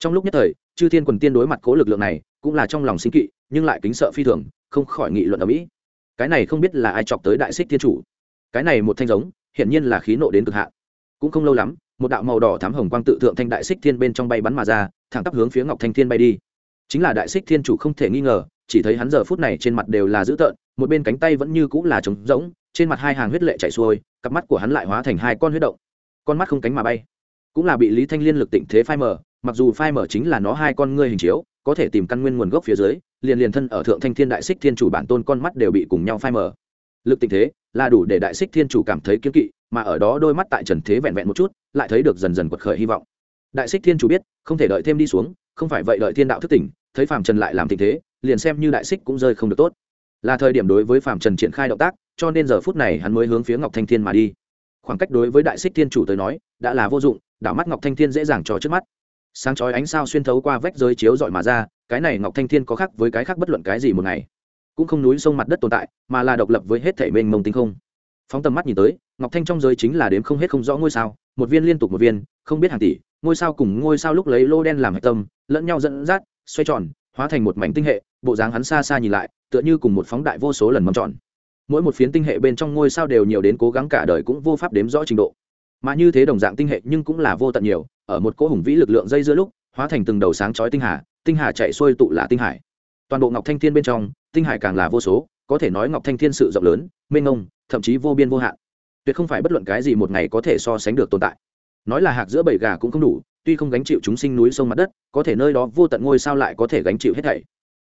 trong lúc nhất thời, chư thiên quần tiên đối mặt cố lực lượng này, cũng là trong lòng sinh kỵ, nhưng lại kính sợ phi thường, không khỏi nghị luận ở mỹ. Cái này không biết là ai chọc tới đại xích thiên chủ. Cái này một thanh giống, hiển nhiên là khí nộ đến cực hạn. Cũng không lâu lắm một đạo màu đỏ thám hồng quang tự thượng thanh đại xích thiên bên trong bay bắn mà ra, thẳng tắp hướng phía ngọc thanh thiên bay đi. Chính là đại xích thiên chủ không thể nghi ngờ, chỉ thấy hắn giờ phút này trên mặt đều là dữ tợn, một bên cánh tay vẫn như cũng là trống rỗng, trên mặt hai hàng huyết lệ chảy xuôi, cặp mắt của hắn lại hóa thành hai con huyết động. Con mắt không cánh mà bay. Cũng là bị lý thanh liên lực tịnh thế phai mở mặc dù phai mở chính là nó hai con ngươi hình chiếu, có thể tìm căn nguyên nguồn gốc phía dưới, liền liền thân ở thượng thanh thiên đại xích thiên chủ bản tôn con mắt đều bị cùng nhau phai mở lực tịnh thế là đủ để đại xích thiên chủ cảm thấy kiếm kỵ mà ở đó đôi mắt tại trần thế vẹn vẹn một chút, lại thấy được dần dần quật khởi hy vọng. Đại xích thiên chủ biết, không thể đợi thêm đi xuống, không phải vậy đợi thiên đạo thức tỉnh, thấy phạm trần lại làm tình thế, liền xem như đại xích cũng rơi không được tốt. Là thời điểm đối với phạm trần triển khai động tác, cho nên giờ phút này hắn mới hướng phía ngọc thanh thiên mà đi. Khoảng cách đối với đại xích thiên chủ tới nói, đã là vô dụng, đảo mắt ngọc thanh thiên dễ dàng cho trước mắt. Sáng chói ánh sao xuyên thấu qua vách giới chiếu dọi mà ra, cái này ngọc thanh thiên có khác với cái khác bất luận cái gì một ngày. Cũng không núi sông mặt đất tồn tại, mà là độc lập với hết thể mênh mông tinh không. Phóng tầm mắt nhìn tới ngọc thanh trong giới chính là đếm không hết không rõ ngôi sao, một viên liên tục một viên, không biết hàng tỷ, ngôi sao cùng ngôi sao lúc lấy lô đen làm hạch tâm, lẫn nhau dẫn dắt, xoay tròn, hóa thành một mảnh tinh hệ, bộ dáng hắn xa xa nhìn lại, tựa như cùng một phóng đại vô số lần mâm tròn. Mỗi một phiến tinh hệ bên trong ngôi sao đều nhiều đến cố gắng cả đời cũng vô pháp đếm rõ trình độ. Mà như thế đồng dạng tinh hệ nhưng cũng là vô tận nhiều, ở một cỗ hùng vĩ lực lượng dây giữa lúc, hóa thành từng đầu sáng chói tinh hà tinh hà chạy xuôi tụ là tinh hải. Toàn bộ ngọc thanh thiên bên trong, tinh hải càng là vô số, có thể nói ngọc thanh thiên sự rộng lớn, mênh mông, thậm chí vô biên vô hạn tuyệt không phải bất luận cái gì một ngày có thể so sánh được tồn tại. Nói là hạc giữa bầy gà cũng không đủ, tuy không gánh chịu chúng sinh núi sông mặt đất, có thể nơi đó vô tận ngôi sao lại có thể gánh chịu hết thảy.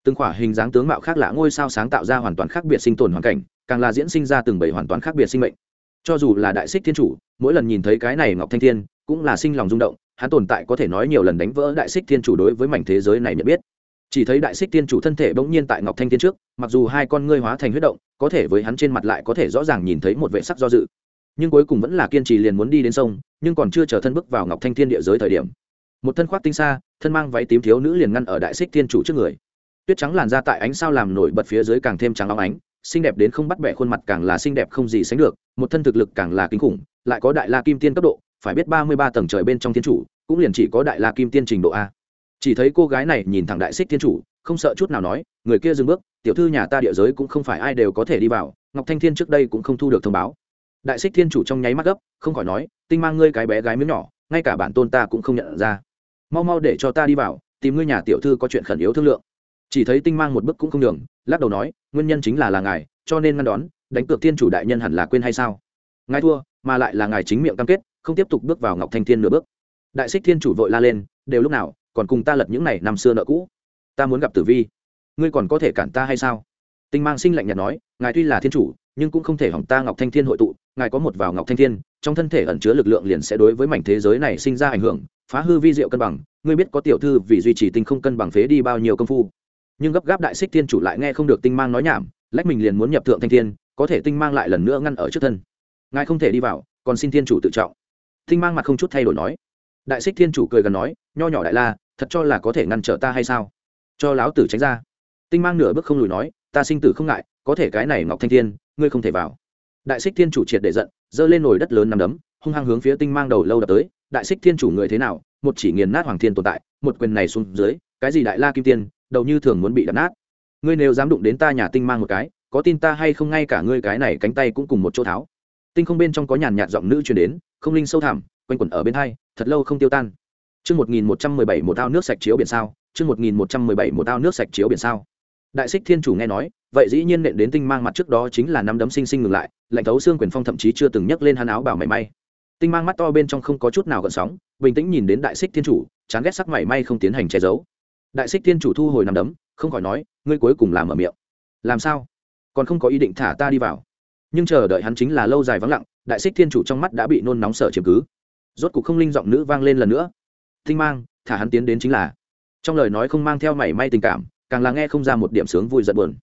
Từng khỏa hình dáng tướng mạo khác lạ ngôi sao sáng tạo ra hoàn toàn khác biệt sinh tồn hoàn cảnh, càng là diễn sinh ra từng bảy hoàn toàn khác biệt sinh mệnh. Cho dù là đại xích thiên chủ, mỗi lần nhìn thấy cái này ngọc thanh thiên, cũng là sinh lòng rung động, hắn tồn tại có thể nói nhiều lần đánh vỡ đại xích thiên chủ đối với mảnh thế giới này nhận biết. Chỉ thấy đại xích thiên chủ thân thể bỗng nhiên tại ngọc thanh thiên trước, mặc dù hai con ngươi hóa thành huyết động, có thể với hắn trên mặt lại có thể rõ ràng nhìn thấy một vệ sắc do dự nhưng cuối cùng vẫn là kiên trì liền muốn đi đến sông, nhưng còn chưa chờ thân bước vào ngọc thanh thiên địa giới thời điểm. Một thân khoác tinh xa thân mang váy tím thiếu nữ liền ngăn ở đại xích thiên chủ trước người. Tuyết trắng làn ra tại ánh sao làm nổi bật phía dưới càng thêm trắng óng ánh, xinh đẹp đến không bắt bẻ khuôn mặt càng là xinh đẹp không gì sánh được, một thân thực lực càng là kinh khủng, lại có đại la kim tiên cấp độ, phải biết ba mươi ba tầng trời bên trong thiên chủ, cũng liền chỉ có đại la kim tiên trình độ a. Chỉ thấy cô gái này nhìn thẳng đại xích thiên chủ, không sợ chút nào nói, người kia dừng bước, tiểu thư nhà ta địa giới cũng không phải ai đều có thể đi vào, ngọc thanh thiên trước đây cũng không thu được thông báo đại xích thiên chủ trong nháy mắt gấp, không khỏi nói, tinh mang ngươi cái bé gái miếng nhỏ, ngay cả bản tôn ta cũng không nhận ra. Mau mau để cho ta đi vào, tìm ngươi nhà tiểu thư có chuyện khẩn yếu thương lượng. Chỉ thấy tinh mang một bước cũng không đường lắc đầu nói, nguyên nhân chính là là ngài, cho nên ngăn đón, đánh cược thiên chủ đại nhân hẳn là quên hay sao? Ngài thua, mà lại là ngài chính miệng cam kết, không tiếp tục bước vào ngọc thanh thiên nửa bước. Đại xích thiên chủ vội la lên, đều lúc nào, còn cùng ta lật những này năm xưa nợ cũ? Ta muốn gặp tử vi. Ngươi còn có thể cản ta hay sao? Tinh mang sinh lạnh nhạt nói, ngài tuy là thiên chủ nhưng cũng không thể hỏng ta ngọc thanh thiên hội tụ, ngài có một vào ngọc thanh thiên, trong thân thể ẩn chứa lực lượng liền sẽ đối với mảnh thế giới này sinh ra ảnh hưởng, phá hư vi diệu cân bằng, ngươi biết có tiểu thư vì duy trì tinh không cân bằng phế đi bao nhiêu công phu. Nhưng gấp gáp đại xích thiên chủ lại nghe không được tinh mang nói nhảm, lách mình liền muốn nhập thượng thanh thiên, có thể tinh mang lại lần nữa ngăn ở trước thân. Ngài không thể đi vào, còn xin thiên chủ tự trọng. Tinh mang mặt không chút thay đổi nói. Đại xích thiên chủ cười gần nói, nho nhỏ đại la, thật cho là có thể ngăn trở ta hay sao? Cho láo tử tránh ra. Tinh mang nửa bước không lùi nói, ta sinh tử không ngại, có thể cái này ngọc thanh thiên ngươi không thể vào. Đại xích thiên chủ triệt để giận giơ lên nồi đất lớn nằm đấm hung hăng hướng phía tinh mang đầu lâu đập tới. Đại xích thiên chủ người thế nào? Một chỉ nghiền nát hoàng thiên tồn tại một quyền này xuống dưới cái gì đại la kim tiên đầu như thường muốn bị đập nát. Ngươi nếu dám đụng đến ta nhà tinh mang một cái có tin ta hay không ngay cả ngươi cái này cánh tay cũng cùng một chỗ tháo. Tinh không bên trong có nhàn nhạt giọng nữ truyền đến không linh sâu thẳm quanh quẩn ở bên hai thật lâu không tiêu tan. Chương 1117 một ao nước sạch chiếu biển sao, chương 1117 một ao nước sạch chiếu biển sao. Đại xích Thiên chủ nghe nói, vậy dĩ nhiên nện đến tinh mang mặt trước đó chính là năm đấm sinh sinh ngừng lại, lạnh thấu xương quyền phong thậm chí chưa từng nhấc lên hắn áo bảo mảy may. Tinh mang mắt to bên trong không có chút nào gợn sóng, bình tĩnh nhìn đến Đại xích Thiên chủ, chán ghét sắc mảy may không tiến hành che giấu. Đại xích Thiên chủ thu hồi năm đấm, không khỏi nói, ngươi cuối cùng làm ở miệng. Làm sao? Còn không có ý định thả ta đi vào. Nhưng chờ đợi hắn chính là lâu dài vắng lặng, Đại xích Thiên chủ trong mắt đã bị nôn nóng sợ chiếm cứ. Rốt cục không linh giọng nữ vang lên lần nữa, tinh mang thả hắn tiến đến chính là trong lời nói không mang theo mảy may tình cảm càng là nghe không ra một điểm sướng vui giận buồn.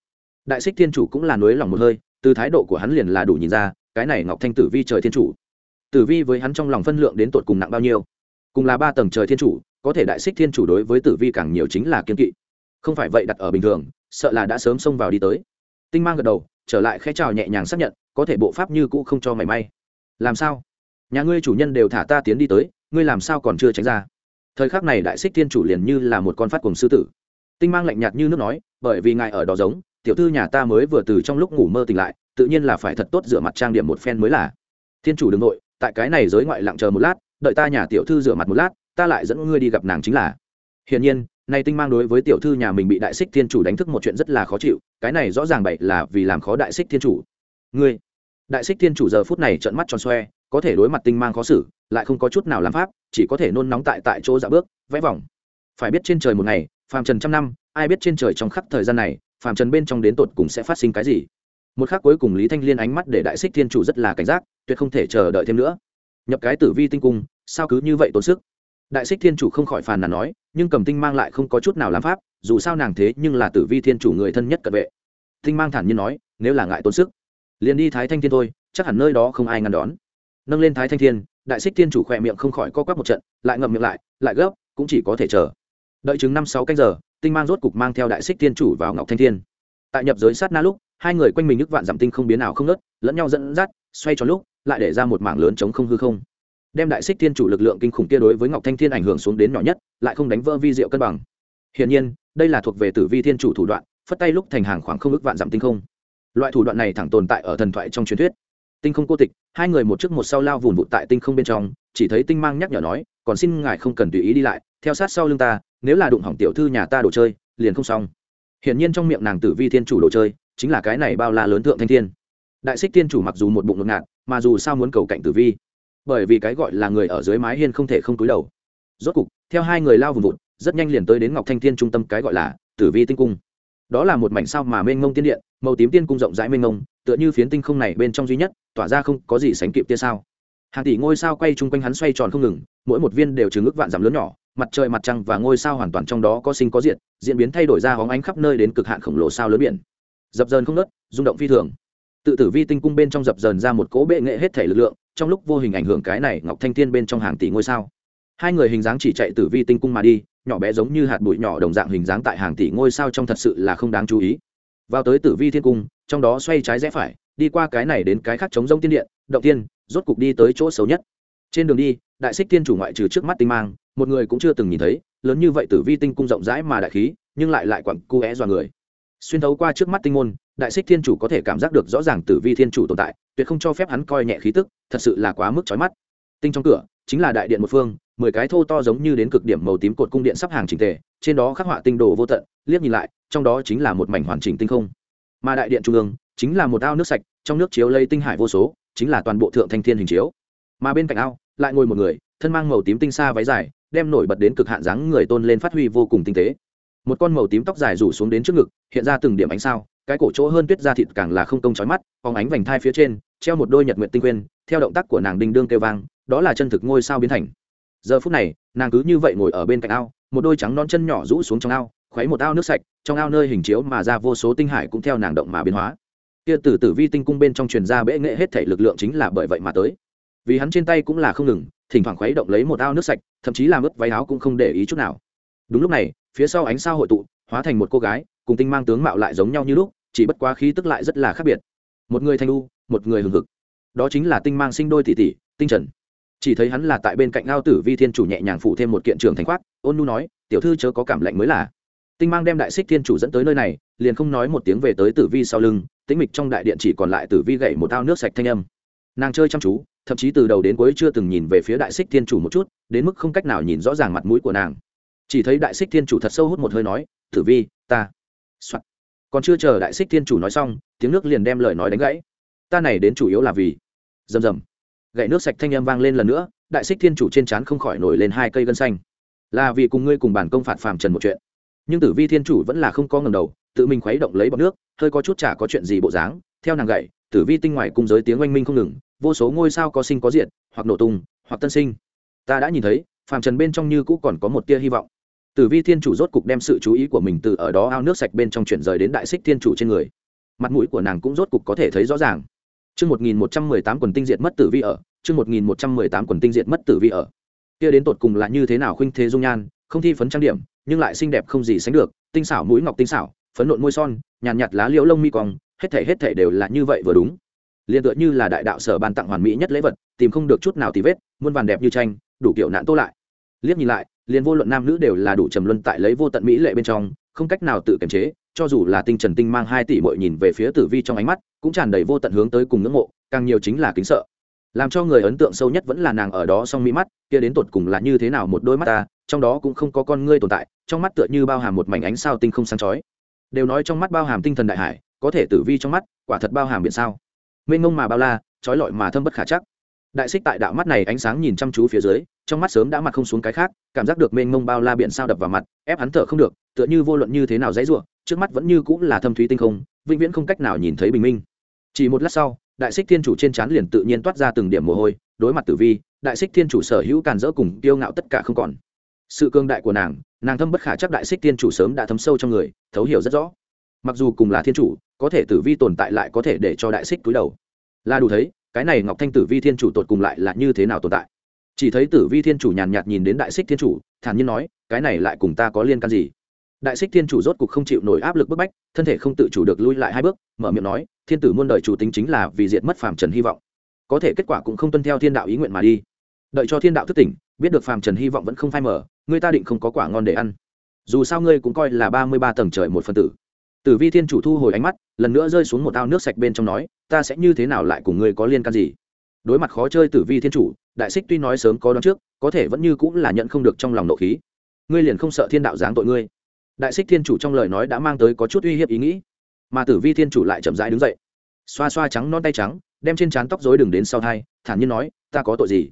Đại xích thiên chủ cũng là nuối lòng một hơi, từ thái độ của hắn liền là đủ nhìn ra, cái này ngọc thanh tử vi trời thiên chủ. Tử vi với hắn trong lòng phân lượng đến tột cùng nặng bao nhiêu? Cùng là ba tầng trời thiên chủ, có thể đại xích thiên chủ đối với tử vi càng nhiều chính là kiên kỵ. Không phải vậy đặt ở bình thường, sợ là đã sớm xông vào đi tới. Tinh mang gật đầu, trở lại khẽ chào nhẹ nhàng xác nhận, có thể bộ pháp như cũ không cho mảy may. Làm sao? Nhà ngươi chủ nhân đều thả ta tiến đi tới, ngươi làm sao còn chưa tránh ra? Thời khắc này đại xích thiên chủ liền như là một con phát cùng sư tử tinh mang lạnh nhạt như nước nói, bởi vì ngài ở đó giống, tiểu thư nhà ta mới vừa từ trong lúc ngủ mơ tỉnh lại, tự nhiên là phải thật tốt rửa mặt trang điểm một phen mới là. Thiên chủ đ ư n g nội, tại cái này giới ngoại lặng chờ một lát, đợi ta nhà tiểu thư rửa mặt một lát, ta lại dẫn ngươi đi gặp nàng chính là. Hiển nhiên, nay tinh mang đối với tiểu thư nhà mình bị đại xích thiên chủ đánh thức một chuyện rất là khó chịu, cái này rõ ràng bậy là vì làm khó đại xích thiên chủ. Ngươi, đại xích thiên chủ giờ phút này trợn mắt tròn xoe, có thể đối mặt tinh mang khó xử, lại không có chút nào làm pháp, chỉ có thể nôn nóng tại tại chỗ dạ bước, vẽ vòng. Phải biết trên trời một ngày phàm trần trăm năm, ai biết trên trời trong khắp thời gian này, phàm trần bên trong đến tột cùng sẽ phát sinh cái gì? Một khắc cuối cùng lý thanh liên ánh mắt để đại xích thiên chủ rất là cảnh giác, tuyệt không thể chờ đợi thêm nữa. Nhập cái tử vi tinh cung, sao cứ như vậy tốn sức? Đại xích thiên chủ không khỏi phàn nàn nói, nhưng cầm tinh mang lại không có chút nào làm pháp, dù sao nàng thế nhưng là tử vi thiên chủ người thân nhất cận vệ. Tinh mang thản nhiên nói, nếu là ngại tốn sức, liền đi thái thanh thiên thôi, chắc hẳn nơi đó không ai ngăn đón. Nâng lên thái thanh thiên, đại xích thiên chủ khỏe miệng không khỏi co quắp một trận, lại ngậm miệng lại lại gấp, cũng chỉ có thể chờ đợi chừng năm sáu canh giờ, tinh mang rốt cục mang theo đại xích thiên chủ vào ngọc thanh thiên. Tại nhập giới sát na lúc, hai người quanh mình nước vạn giảm tinh không biến nào không nớt lẫn nhau dẫn dắt, xoay tròn lúc, lại để ra một mảng lớn chống không hư không. Đem đại xích thiên chủ lực lượng kinh khủng kia đối với ngọc thanh thiên ảnh hưởng xuống đến nhỏ nhất, lại không đánh vỡ vi diệu cân bằng. Hiển nhiên, đây là thuộc về tử vi thiên chủ thủ đoạn, phất tay lúc thành hàng khoảng không ước vạn giảm tinh không. Loại thủ đoạn này thẳng tồn tại ở thần thoại trong truyền thuyết. Tinh không cô tịch, hai người một trước một sau lao vùn vụt tại tinh không bên trong, chỉ thấy tinh mang nhắc nhở nói, còn xin ngài không cần tùy ý đi lại, theo sát sau lưng ta nếu là đụng hỏng tiểu thư nhà ta đồ chơi, liền không xong. Hiển nhiên trong miệng nàng tử vi thiên chủ đồ chơi, chính là cái này bao la lớn thượng thanh thiên. Đại xích thiên chủ mặc dù một bụng ngột ngạt, mà dù sao muốn cầu cạnh tử vi, bởi vì cái gọi là người ở dưới mái hiên không thể không túi đầu. Rốt cục, theo hai người lao vùng vụt, rất nhanh liền tới đến ngọc thanh thiên trung tâm cái gọi là tử vi tinh cung. Đó là một mảnh sao mà mênh ngông tiên điện, màu tím tiên cung rộng rãi mênh ngông tựa như phiến tinh không này bên trong duy nhất, tỏa ra không có gì sánh kịp tia sao. Hàng tỷ ngôi sao quay chung quanh hắn xoay tròn không ngừng, mỗi một viên đều chứa ước vạn dặm lớn nhỏ mặt trời mặt trăng và ngôi sao hoàn toàn trong đó có sinh có diệt, diễn biến thay đổi ra hóng ánh khắp nơi đến cực hạn khổng lồ sao lớn biển. Dập dờn không nớt, rung động phi thường. Tự tử vi tinh cung bên trong dập dờn ra một cỗ bệ nghệ hết thể lực lượng, trong lúc vô hình ảnh hưởng cái này ngọc thanh thiên bên trong hàng tỷ ngôi sao. Hai người hình dáng chỉ chạy tử vi tinh cung mà đi, nhỏ bé giống như hạt bụi nhỏ đồng dạng hình dáng tại hàng tỷ ngôi sao trong thật sự là không đáng chú ý. Vào tới tử vi thiên cung, trong đó xoay trái rẽ phải, đi qua cái này đến cái khác chống rông tiên điện, động tiên, rốt cục đi tới chỗ xấu nhất. Trên đường đi, đại xích thiên chủ ngoại trừ trước mắt tinh mang một người cũng chưa từng nhìn thấy, lớn như vậy tử vi tinh cung rộng rãi mà đại khí, nhưng lại lại quặng cu é dọa người. Xuyên thấu qua trước mắt tinh môn, đại xích thiên chủ có thể cảm giác được rõ ràng tử vi thiên chủ tồn tại, tuyệt không cho phép hắn coi nhẹ khí tức, thật sự là quá mức trói mắt. Tinh trong cửa, chính là đại điện một phương, mười cái thô to giống như đến cực điểm màu tím cột cung điện sắp hàng trình tề, trên đó khắc họa tinh đồ vô tận, liếc nhìn lại, trong đó chính là một mảnh hoàn chỉnh tinh không. Mà đại điện trung ương, chính là một ao nước sạch, trong nước chiếu lây tinh hải vô số, chính là toàn bộ thượng thanh thiên hình chiếu. Mà bên cạnh ao, lại ngồi một người, thân mang màu tím tinh xa váy dài đem nổi bật đến cực hạn dáng người tôn lên phát huy vô cùng tinh tế. Một con màu tím tóc dài rủ xuống đến trước ngực, hiện ra từng điểm ánh sao, cái cổ chỗ hơn tuyết da thịt càng là không công trói mắt, phóng ánh vành thai phía trên, treo một đôi nhật nguyện tinh quyên theo động tác của nàng đinh đương kêu vang, đó là chân thực ngôi sao biến thành. Giờ phút này, nàng cứ như vậy ngồi ở bên cạnh ao, một đôi trắng non chân nhỏ rũ xuống trong ao, khuấy một ao nước sạch, trong ao nơi hình chiếu mà ra vô số tinh hải cũng theo nàng động mà biến hóa. Kia tử tử vi tinh cung bên trong truyền ra bệ nghệ hết thể lực lượng chính là bởi vậy mà tới. Vì hắn trên tay cũng là không ngừng thỉnh thoảng khuấy động lấy một ao nước sạch, thậm chí làm ướt váy áo cũng không để ý chút nào. Đúng lúc này, phía sau ánh sao hội tụ, hóa thành một cô gái, cùng tinh mang tướng mạo lại giống nhau như lúc, chỉ bất quá khí tức lại rất là khác biệt. Một người thanh lu một người hừng hực. Đó chính là tinh mang sinh đôi tỷ tỷ, tinh trần. Chỉ thấy hắn là tại bên cạnh ao tử vi thiên chủ nhẹ nhàng phụ thêm một kiện trường thành khoát ôn nu nói, tiểu thư chớ có cảm lạnh mới là. Tinh mang đem đại xích thiên chủ dẫn tới nơi này, liền không nói một tiếng về tới tử vi sau lưng, tĩnh mịch trong đại điện chỉ còn lại tử vi gậy một ao nước sạch thanh âm. Nàng chơi chăm chú thậm chí từ đầu đến cuối chưa từng nhìn về phía đại xích thiên chủ một chút, đến mức không cách nào nhìn rõ ràng mặt mũi của nàng. Chỉ thấy đại xích thiên chủ thật sâu hút một hơi nói, tử vi, ta、Soạn. còn chưa chờ đại xích thiên chủ nói xong, tiếng nước liền đem lời nói đánh gãy. Ta này đến chủ yếu là vì rầm rầm. Gậy nước sạch thanh âm vang lên lần nữa, đại xích thiên chủ trên trán không khỏi nổi lên hai cây gân xanh. Là vì cùng ngươi cùng bản công phạt phàm trần một chuyện. Nhưng tử vi thiên chủ vẫn là không có ngầm đầu, tự mình khuấy động lấy bọc nước, hơi có chút chả có chuyện gì bộ dáng, theo nàng gậy, tử vi tinh ngoài cung giới tiếng oanh minh không ngừng vô số ngôi sao có sinh có diện hoặc nổ tung hoặc tân sinh ta đã nhìn thấy phàm trần bên trong như cũ còn có một tia hy vọng tử vi thiên chủ rốt cục đem sự chú ý của mình từ ở đó ao nước sạch bên trong chuyển rời đến đại xích thiên chủ trên người mặt mũi của nàng cũng rốt cục có thể thấy rõ ràng Chương 1118 quần tinh diệt mất tử vi ở, chương 1118 quần tinh diệt mất tử vi ở. Kia đến tột cùng là như thế nào khuynh thế dung nhan, không thi phấn trang điểm, nhưng lại xinh đẹp không gì sánh được, tinh xảo mũi ngọc tinh xảo, phấn nộn môi son, nhàn nhạt, nhạt lá liễu lông mi cong, hết thảy hết thảy đều là như vậy vừa đúng. Liên tựa như là đại đạo sở ban tặng hoàn mỹ nhất lễ vật, tìm không được chút nào tì vết, muôn vàn đẹp như tranh, đủ kiểu nạn tô lại. Liếc nhìn lại, liên vô luận nam nữ đều là đủ trầm luân tại lấy vô tận mỹ lệ bên trong, không cách nào tự kiềm chế, cho dù là tinh trần tinh mang hai tỷ muội nhìn về phía tử vi trong ánh mắt cũng tràn đầy vô tận hướng tới cùng ngưỡng mộ càng nhiều chính là kính sợ. Làm cho người ấn tượng sâu nhất vẫn là nàng ở đó song mỹ mắt kia đến tột cùng là như thế nào một đôi mắt ta trong đó cũng không có con ngươi tồn tại trong mắt tựa như bao hàm một mảnh ánh sao tinh không sáng chói. Đều nói trong mắt bao hàm tinh thần đại hải có thể tử vi trong mắt quả thật bao hàm biển sao mênh Mông mà bao la, trói lọi mà thâm bất khả chắc. Đại xích tại đạo mắt này ánh sáng nhìn chăm chú phía dưới, trong mắt sớm đã mặt không xuống cái khác, cảm giác được mênh mông bao la biển sao đập vào mặt, ép hắn thở không được, tựa như vô luận như thế nào dãy ruộng trước mắt vẫn như cũng là thâm thúy tinh không, vĩnh viễn không cách nào nhìn thấy bình minh. Chỉ một lát sau, đại xích thiên chủ trên trán liền tự nhiên toát ra từng điểm mồ hôi, đối mặt tử vi, đại xích thiên chủ sở hữu càn rỡ cùng kiêu ngạo tất cả không còn. Sự cương đại của nàng nàng thâm bất khả chắc đại xích thiên chủ sớm đã thấm sâu trong người, thấu hiểu rất rõ mặc dù cùng là thiên chủ, có thể tử vi tồn tại lại có thể để cho đại xích túi đầu. Là đủ thấy, cái này ngọc thanh tử vi thiên chủ tột cùng lại là như thế nào tồn tại? Chỉ thấy tử vi thiên chủ nhàn nhạt nhìn đến đại xích thiên chủ, thản nhiên nói, cái này lại cùng ta có liên can gì? Đại xích thiên chủ rốt cục không chịu nổi áp lực bức bách, thân thể không tự chủ được lui lại hai bước, mở miệng nói, thiên tử muôn đời chủ tính chính là vì diệt mất phàm trần hy vọng. Có thể kết quả cũng không tuân theo thiên đạo ý nguyện mà đi. Đợi cho thiên đạo thức tỉnh, biết được phàm trần hy vọng vẫn không phai mở người ta định không có quả ngon để ăn. Dù sao ngươi cũng coi là ba mươi ba tầng trời một phân tử tử vi thiên chủ thu hồi ánh mắt, lần nữa rơi xuống một ao nước sạch bên trong nói, ta sẽ như thế nào lại cùng ngươi có liên can gì? Đối mặt khó chơi tử vi thiên chủ, đại xích tuy nói sớm có đón trước, có thể vẫn như cũng là nhận không được trong lòng nộ khí. Ngươi liền không sợ thiên đạo giáng tội ngươi? Đại xích thiên chủ trong lời nói đã mang tới có chút uy hiếp ý nghĩ, mà tử vi thiên chủ lại chậm rãi đứng dậy. Xoa xoa trắng non tay trắng, đem trên trán tóc dối đừng đến sau thai, thản nhiên nói, ta có tội gì?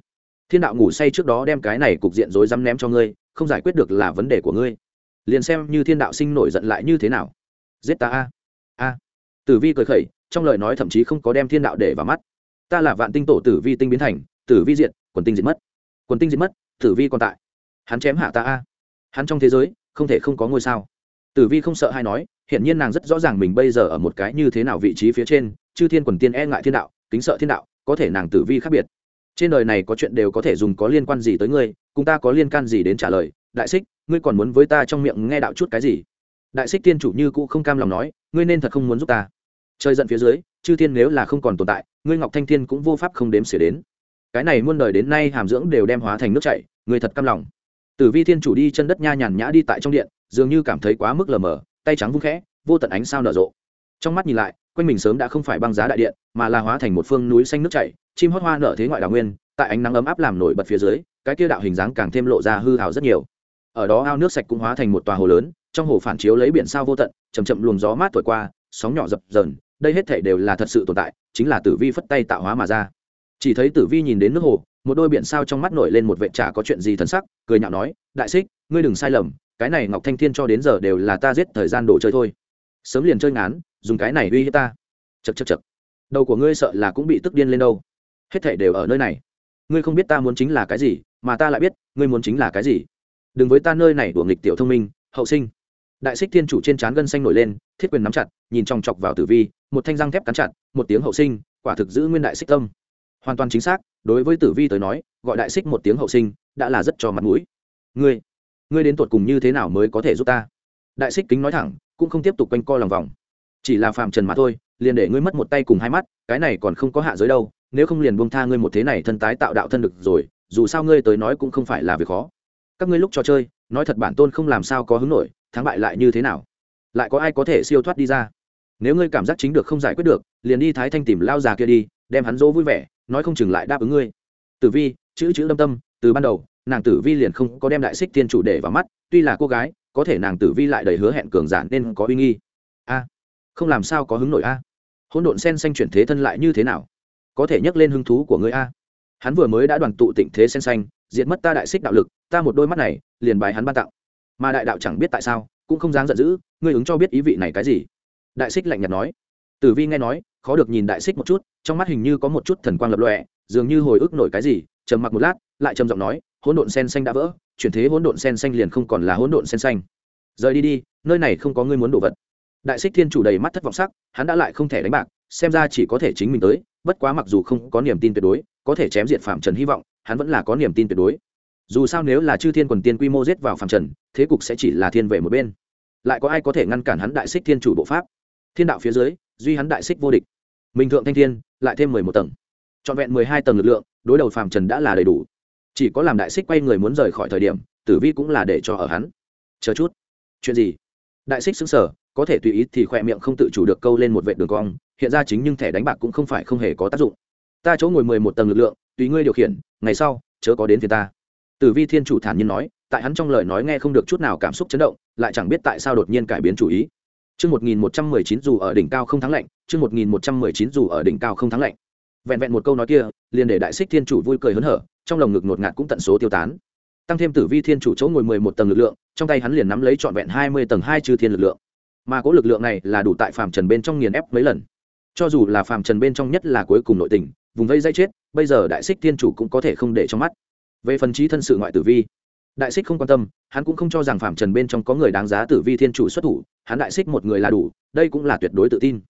Thiên đạo ngủ say trước đó đem cái này cục diện rối rắm ném cho ngươi, không giải quyết được là vấn đề của ngươi. Liền xem như thiên đạo sinh nổi giận lại như thế nào giết ta a. A. Tử vi cười khẩy, trong lời nói thậm chí không có đem thiên đạo để vào mắt. Ta là vạn tinh tổ tử vi tinh biến thành, tử vi diện quần tinh diệt mất. Quần tinh diệt mất, tử vi còn tại. Hắn chém hạ ta a. Hắn trong thế giới, không thể không có ngôi sao. Tử vi không sợ hay nói hiện nhiên nàng rất rõ ràng mình bây giờ ở một cái như thế nào vị trí phía trên, chư thiên quần tiên e ngại thiên đạo, kính sợ thiên đạo, có thể nàng tử vi khác biệt. Trên đời này có chuyện đều có thể dùng có liên quan gì tới ngươi, cùng ta có liên can gì đến trả lời. Đại xích ngươi còn muốn với ta trong miệng nghe đạo chút cái gì? Đại xích tiên chủ như cũ không cam lòng nói, ngươi nên thật không muốn giúp ta. Trời giận phía dưới, chư thiên nếu là không còn tồn tại, ngươi ngọc thanh thiên cũng vô pháp không đếm xỉa đến. Cái này muôn đời đến nay hàm dưỡng đều đem hóa thành nước chảy, ngươi thật cam lòng. Tử vi thiên chủ đi chân đất nha nhàn nhã đi tại trong điện, dường như cảm thấy quá mức lờ mờ, tay trắng vung khẽ, vô tận ánh sao nở rộ. Trong mắt nhìn lại, quanh mình sớm đã không phải băng giá đại điện, mà là hóa thành một phương núi xanh nước chảy, chim hót hoa nở thế ngoại đào nguyên, tại ánh nắng ấm áp làm nổi bật phía dưới, cái kia đạo hình dáng càng thêm lộ ra hư hào rất nhiều. Ở đó ao nước sạch cũng hóa thành một tòa hồ lớn trong hồ phản chiếu lấy biển sao vô tận chầm chậm luồng gió mát thổi qua, sóng nhỏ dập dờn, đây hết thể đều là thật sự tồn tại, chính là tử vi phất tay tạo hóa mà ra. Chỉ thấy tử vi nhìn đến nước hồ, một đôi biển sao trong mắt nổi lên một vệ trà có chuyện gì thân sắc, cười nhạo nói, đại xích ngươi đừng sai lầm, cái này ngọc thanh thiên cho đến giờ đều là ta giết thời gian đồ chơi thôi. Sớm liền chơi ngán, dùng cái này uy hiếp ta. Chật chật chật đầu của ngươi sợ là cũng bị tức điên lên đâu. Hết thể đều ở nơi này. Ngươi không biết ta muốn chính là cái gì, mà ta lại biết, ngươi muốn chính là cái gì. Đừng với ta nơi này đùa nghịch tiểu thông minh, hậu sinh đại xích thiên chủ trên trán gân xanh nổi lên, thiết quyền nắm chặt, nhìn trong chọc vào tử vi, một thanh răng thép cắn chặt, một tiếng hậu sinh, quả thực giữ nguyên đại xích tâm. Hoàn toàn chính xác, đối với tử vi tới nói, gọi đại xích một tiếng hậu sinh, đã là rất cho mặt mũi. Ngươi ngươi đến tột cùng như thế nào mới có thể giúp ta? Đại xích kính nói thẳng, cũng không tiếp tục quanh co lòng vòng. Chỉ là phạm trần mà thôi, liền để ngươi mất một tay cùng hai mắt, cái này còn không có hạ giới đâu, nếu không liền buông tha ngươi một thế này thân tái tạo đạo thân được rồi, dù sao ngươi tới nói cũng không phải là việc khó. Các ngươi lúc trò chơi, nói thật bản tôn không làm sao có hứng nổi thắng bại lại như thế nào? Lại có ai có thể siêu thoát đi ra? Nếu ngươi cảm giác chính được không giải quyết được, liền đi thái thanh tìm lao già kia đi, đem hắn dỗ vui vẻ, nói không chừng lại đáp ứng ngươi. Tử vi, chữ chữ lâm tâm, từ ban đầu, nàng tử vi liền không có đem đại xích tiên chủ để vào mắt, tuy là cô gái, có thể nàng tử vi lại đầy hứa hẹn cường giản nên có uy nghi. A, không làm sao có hứng nổi a. Hỗn độn sen xanh chuyển thế thân lại như thế nào? Có thể nhắc lên hứng thú của ngươi a. Hắn vừa mới đã đoàn tụ tịnh thế sen xanh, diệt mất ta đại xích đạo lực, ta một đôi mắt này, liền bài hắn ban tặng mà đại đạo chẳng biết tại sao, cũng không dám giận dữ, ngươi ứng cho biết ý vị này cái gì? Đại xích lạnh nhạt nói. Tử vi nghe nói, khó được nhìn đại xích một chút, trong mắt hình như có một chút thần quang lập lọe dường như hồi ức nổi cái gì, trầm mặc một lát, lại trầm giọng nói, hỗn độn sen xanh đã vỡ, chuyển thế hỗn độn sen xanh liền không còn là hỗn độn sen xanh. Rời đi đi, nơi này không có ngươi muốn đồ vật. Đại xích thiên chủ đầy mắt thất vọng sắc, hắn đã lại không thể đánh bạc, xem ra chỉ có thể chính mình tới, bất quá mặc dù không có niềm tin tuyệt đối, có thể chém diệt phạm trần hy vọng, hắn vẫn là có niềm tin tuyệt đối dù sao nếu là chư thiên quần tiên quy mô giết vào phạm trần, thế cục sẽ chỉ là thiên về một bên. Lại có ai có thể ngăn cản hắn đại xích thiên chủ bộ pháp? Thiên đạo phía dưới, duy hắn đại xích vô địch. Minh thượng thanh thiên, lại thêm mười một tầng. Trọn vẹn mười hai tầng lực lượng, đối đầu phạm trần đã là đầy đủ. Chỉ có làm đại xích quay người muốn rời khỏi thời điểm, tử vi cũng là để cho ở hắn. Chờ chút. Chuyện gì? Đại xích xứng sở, có thể tùy ý thì khỏe miệng không tự chủ được câu lên một vệ đường cong, hiện ra chính nhưng thẻ đánh bạc cũng không phải không hề có tác dụng. Ta chỗ ngồi mười một tầng lực lượng, tùy ngươi điều khiển, ngày sau, chớ có đến thì ta tử vi thiên chủ thản nhiên nói tại hắn trong lời nói nghe không được chút nào cảm xúc chấn động lại chẳng biết tại sao đột nhiên cải biến chủ ý Chương 1119 dù ở đỉnh cao không thắng lạnh, chương 1119 dù ở đỉnh cao không thắng lạnh. Vẹn vẹn một câu nói kia, liền để đại xích thiên chủ vui cười hớn hở, trong lồng ngực ngột ngạt cũng tận số tiêu tán. Tăng thêm tử vi thiên chủ chỗ ngồi 11 tầng lực lượng, trong tay hắn liền nắm lấy trọn vẹn 20 tầng hai chư thiên lực lượng. Mà cố lực lượng này là đủ tại phàm trần bên trong nghiền ép mấy lần. Cho dù là phàm trần bên trong nhất là cuối cùng nội tình, vùng vây dây chết, bây giờ đại xích thiên chủ cũng có thể không để trong mắt. Về phần trí thân sự ngoại tử vi, đại xích không quan tâm hắn cũng không cho rằng phạm trần bên trong có người đáng giá tử vi thiên chủ xuất thủ hắn đại xích một người là đủ đây cũng là tuyệt đối tự tin.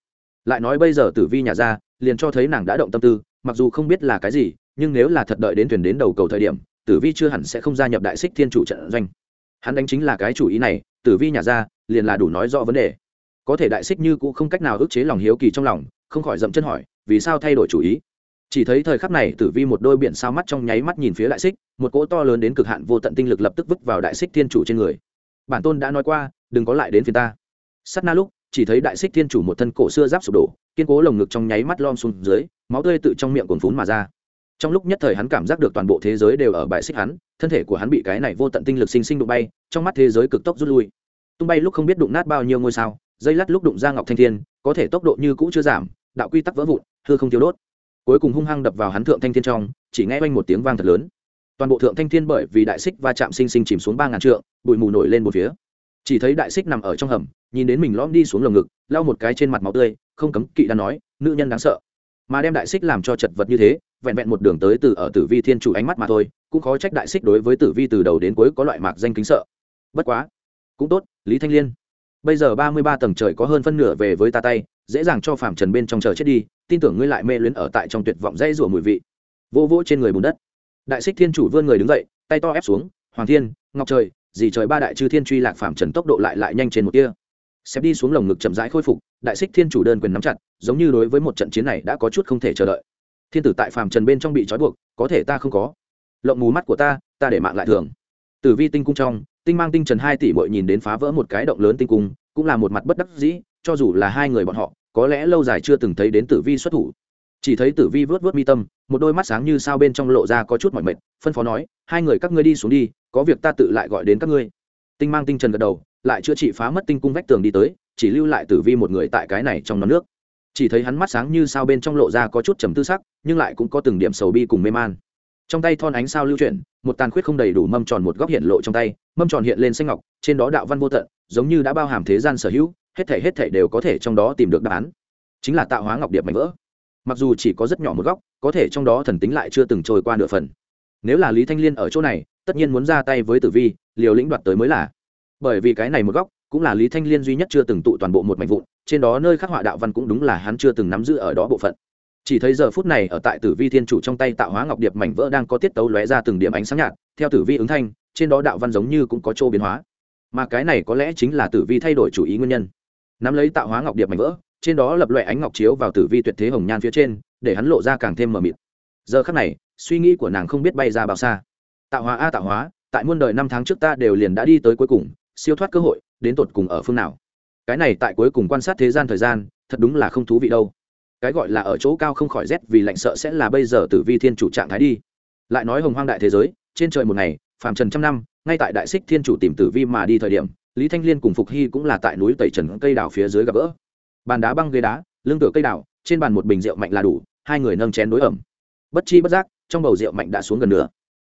Lại nói bây giờ tử vi nhà ra liền cho thấy nàng đã động tâm tư mặc dù không biết là cái gì nhưng nếu là thật đợi đến thuyền đến đầu cầu thời điểm tử vi chưa hẳn sẽ không gia nhập đại xích thiên chủ trận doanh. Hắn đánh chính là cái chủ ý này tử vi nhà ra liền là đủ nói rõ vấn đề. Có thể đại xích như cũng không cách nào ức chế lòng hiếu kỳ trong lòng không khỏi dậm chân hỏi vì sao thay đổi chủ ý? Chỉ thấy thời khắc này tử vi một đôi biển sao mắt trong nháy mắt nhìn phía đại xích, một cỗ to lớn đến cực hạn vô tận tinh lực lập tức vứt vào đại xích thiên chủ trên người. Bản tôn đã nói qua, đừng có lại đến phía ta. Sắt na lúc, chỉ thấy đại xích thiên chủ một thân cổ xưa giáp sụp đổ, kiên cố lồng ngực trong nháy mắt lom xuống dưới, máu tươi tự trong miệng cồn phún mà ra. Trong lúc nhất thời hắn cảm giác được toàn bộ thế giới đều ở bãi xích hắn, thân thể của hắn bị cái này vô tận tinh lực sinh sinh đụng bay, trong mắt thế giới cực tốc rút lui. Tung bay lúc không biết đụng nát bao nhiêu ngôi sao, dây lát lúc đụng ra ngọc thanh thiên, có thể tốc độ như cũ chưa giảm, đạo quy tắc vỡ vụn thưa không thiếu đốt cuối cùng hung hăng đập vào hắn thượng thanh thiên trong, chỉ nghe oanh một tiếng vang thật lớn. Toàn bộ thượng thanh thiên bởi vì đại xích va chạm sinh sinh chìm xuống ba ngàn trượng, bụi mù nổi lên một phía. Chỉ thấy đại xích nằm ở trong hầm, nhìn đến mình lõm đi xuống lồng ngực, lau một cái trên mặt máu tươi, không cấm kỵ đã nói, nữ nhân đáng sợ. Mà đem đại xích làm cho chật vật như thế, vẹn vẹn một đường tới từ ở tử vi thiên chủ ánh mắt mà thôi, cũng khó trách đại xích đối với tử vi từ đầu đến cuối có loại mạc danh kính sợ. Bất quá, cũng tốt, lý thanh liên. Bây giờ ba mươi ba tầng trời có hơn phân nửa về với ta tay dễ dàng cho phạm trần bên trong chờ chết đi, tin tưởng ngươi lại mê luyến ở tại trong tuyệt vọng dây rủa mùi vị. Vô vỗ trên người bùn đất. Đại xích thiên chủ vươn người đứng dậy, tay to ép xuống, hoàng thiên, ngọc trời, dì trời ba đại chư thiên truy lạc phạm trần tốc độ lại lại nhanh trên một kia xếp đi xuống lồng ngực chậm rãi khôi phục, đại xích thiên chủ đơn quyền nắm chặt, giống như đối với một trận chiến này đã có chút không thể chờ đợi. Thiên tử tại phàm trần bên trong bị trói buộc, có thể ta không có. Lộng mù mắt của ta ta để mạng lại thường. Tử vi tinh cung trong, tinh mang tinh trần hai tỷ bội nhìn đến phá vỡ một cái động lớn tinh cung, cũng là một mặt bất đắc dĩ, cho dù là hai người bọn họ có lẽ lâu dài chưa từng thấy đến tử vi xuất thủ. Chỉ thấy tử vi vớt vớt mi tâm, một đôi mắt sáng như sao bên trong lộ ra có chút mỏi mệt, phân phó nói, hai người các ngươi đi xuống đi, có việc ta tự lại gọi đến các ngươi. Tinh mang tinh trần gật đầu, lại chữa trị phá mất tinh cung vách tường đi tới, chỉ lưu lại tử vi một người tại cái này trong nón nước. Chỉ thấy hắn mắt sáng như sao bên trong lộ ra có chút trầm tư sắc, nhưng lại cũng có từng điểm sầu bi cùng mê man. Trong tay thon ánh sao lưu chuyển, một tàn khuyết không đầy đủ mâm tròn một góc hiện lộ trong tay, mâm tròn hiện lên xanh ngọc, trên đó đạo văn vô tận, giống như đã bao hàm thế gian sở hữu hết thể hết thể đều có thể trong đó tìm được đáp án. Chính là tạo hóa ngọc điệp mảnh vỡ. Mặc dù chỉ có rất nhỏ một góc, có thể trong đó thần tính lại chưa từng trôi qua nửa phần. Nếu là lý thanh liên ở chỗ này, tất nhiên muốn ra tay với tử vi, liều lĩnh đoạt tới mới là. Bởi vì cái này một góc, cũng là lý thanh liên duy nhất chưa từng tụ toàn bộ một mảnh vụn, trên đó nơi khắc họa đạo văn cũng đúng là hắn chưa từng nắm giữ ở đó bộ phận. Chỉ thấy giờ phút này ở tại tử vi thiên chủ trong tay tạo hóa ngọc điệp mảnh vỡ đang có tiết tấu lóe ra từng điểm ánh sáng nhạt, theo tử vi ứng thanh, trên đó đạo văn giống như cũng có chỗ biến hóa. Mà cái này có lẽ chính là tử vi thay đổi chủ ý nguyên nhân nắm lấy tạo hóa ngọc điệp mảnh vỡ, trên đó lập loại ánh ngọc chiếu vào tử vi tuyệt thế hồng nhan phía trên, để hắn lộ ra càng thêm mờ mịt. Giờ khắc này, suy nghĩ của nàng không biết bay ra bao xa. Tạo hóa a tạo hóa, tại muôn đời năm tháng trước ta đều liền đã đi tới cuối cùng, siêu thoát cơ hội, đến tột cùng ở phương nào? Cái này tại cuối cùng quan sát thế gian thời gian, thật đúng là không thú vị đâu. Cái gọi là ở chỗ cao không khỏi rét vì lạnh sợ sẽ là bây giờ tử vi thiên chủ trạng thái đi. Lại nói hồng hoang đại thế giới, trên trời một ngày, phàm trần trăm năm, ngay tại đại xích thiên chủ tìm tử vi mà đi thời điểm lý thanh liên cùng phục hy cũng là tại núi tẩy trần cây đào phía dưới gặp gỡ. Bàn đá băng ghế đá lưng tựa cây đào, trên bàn một bình rượu mạnh là đủ, hai người nâng chén đối ẩm. Bất chi bất giác, trong bầu rượu mạnh đã xuống gần nửa.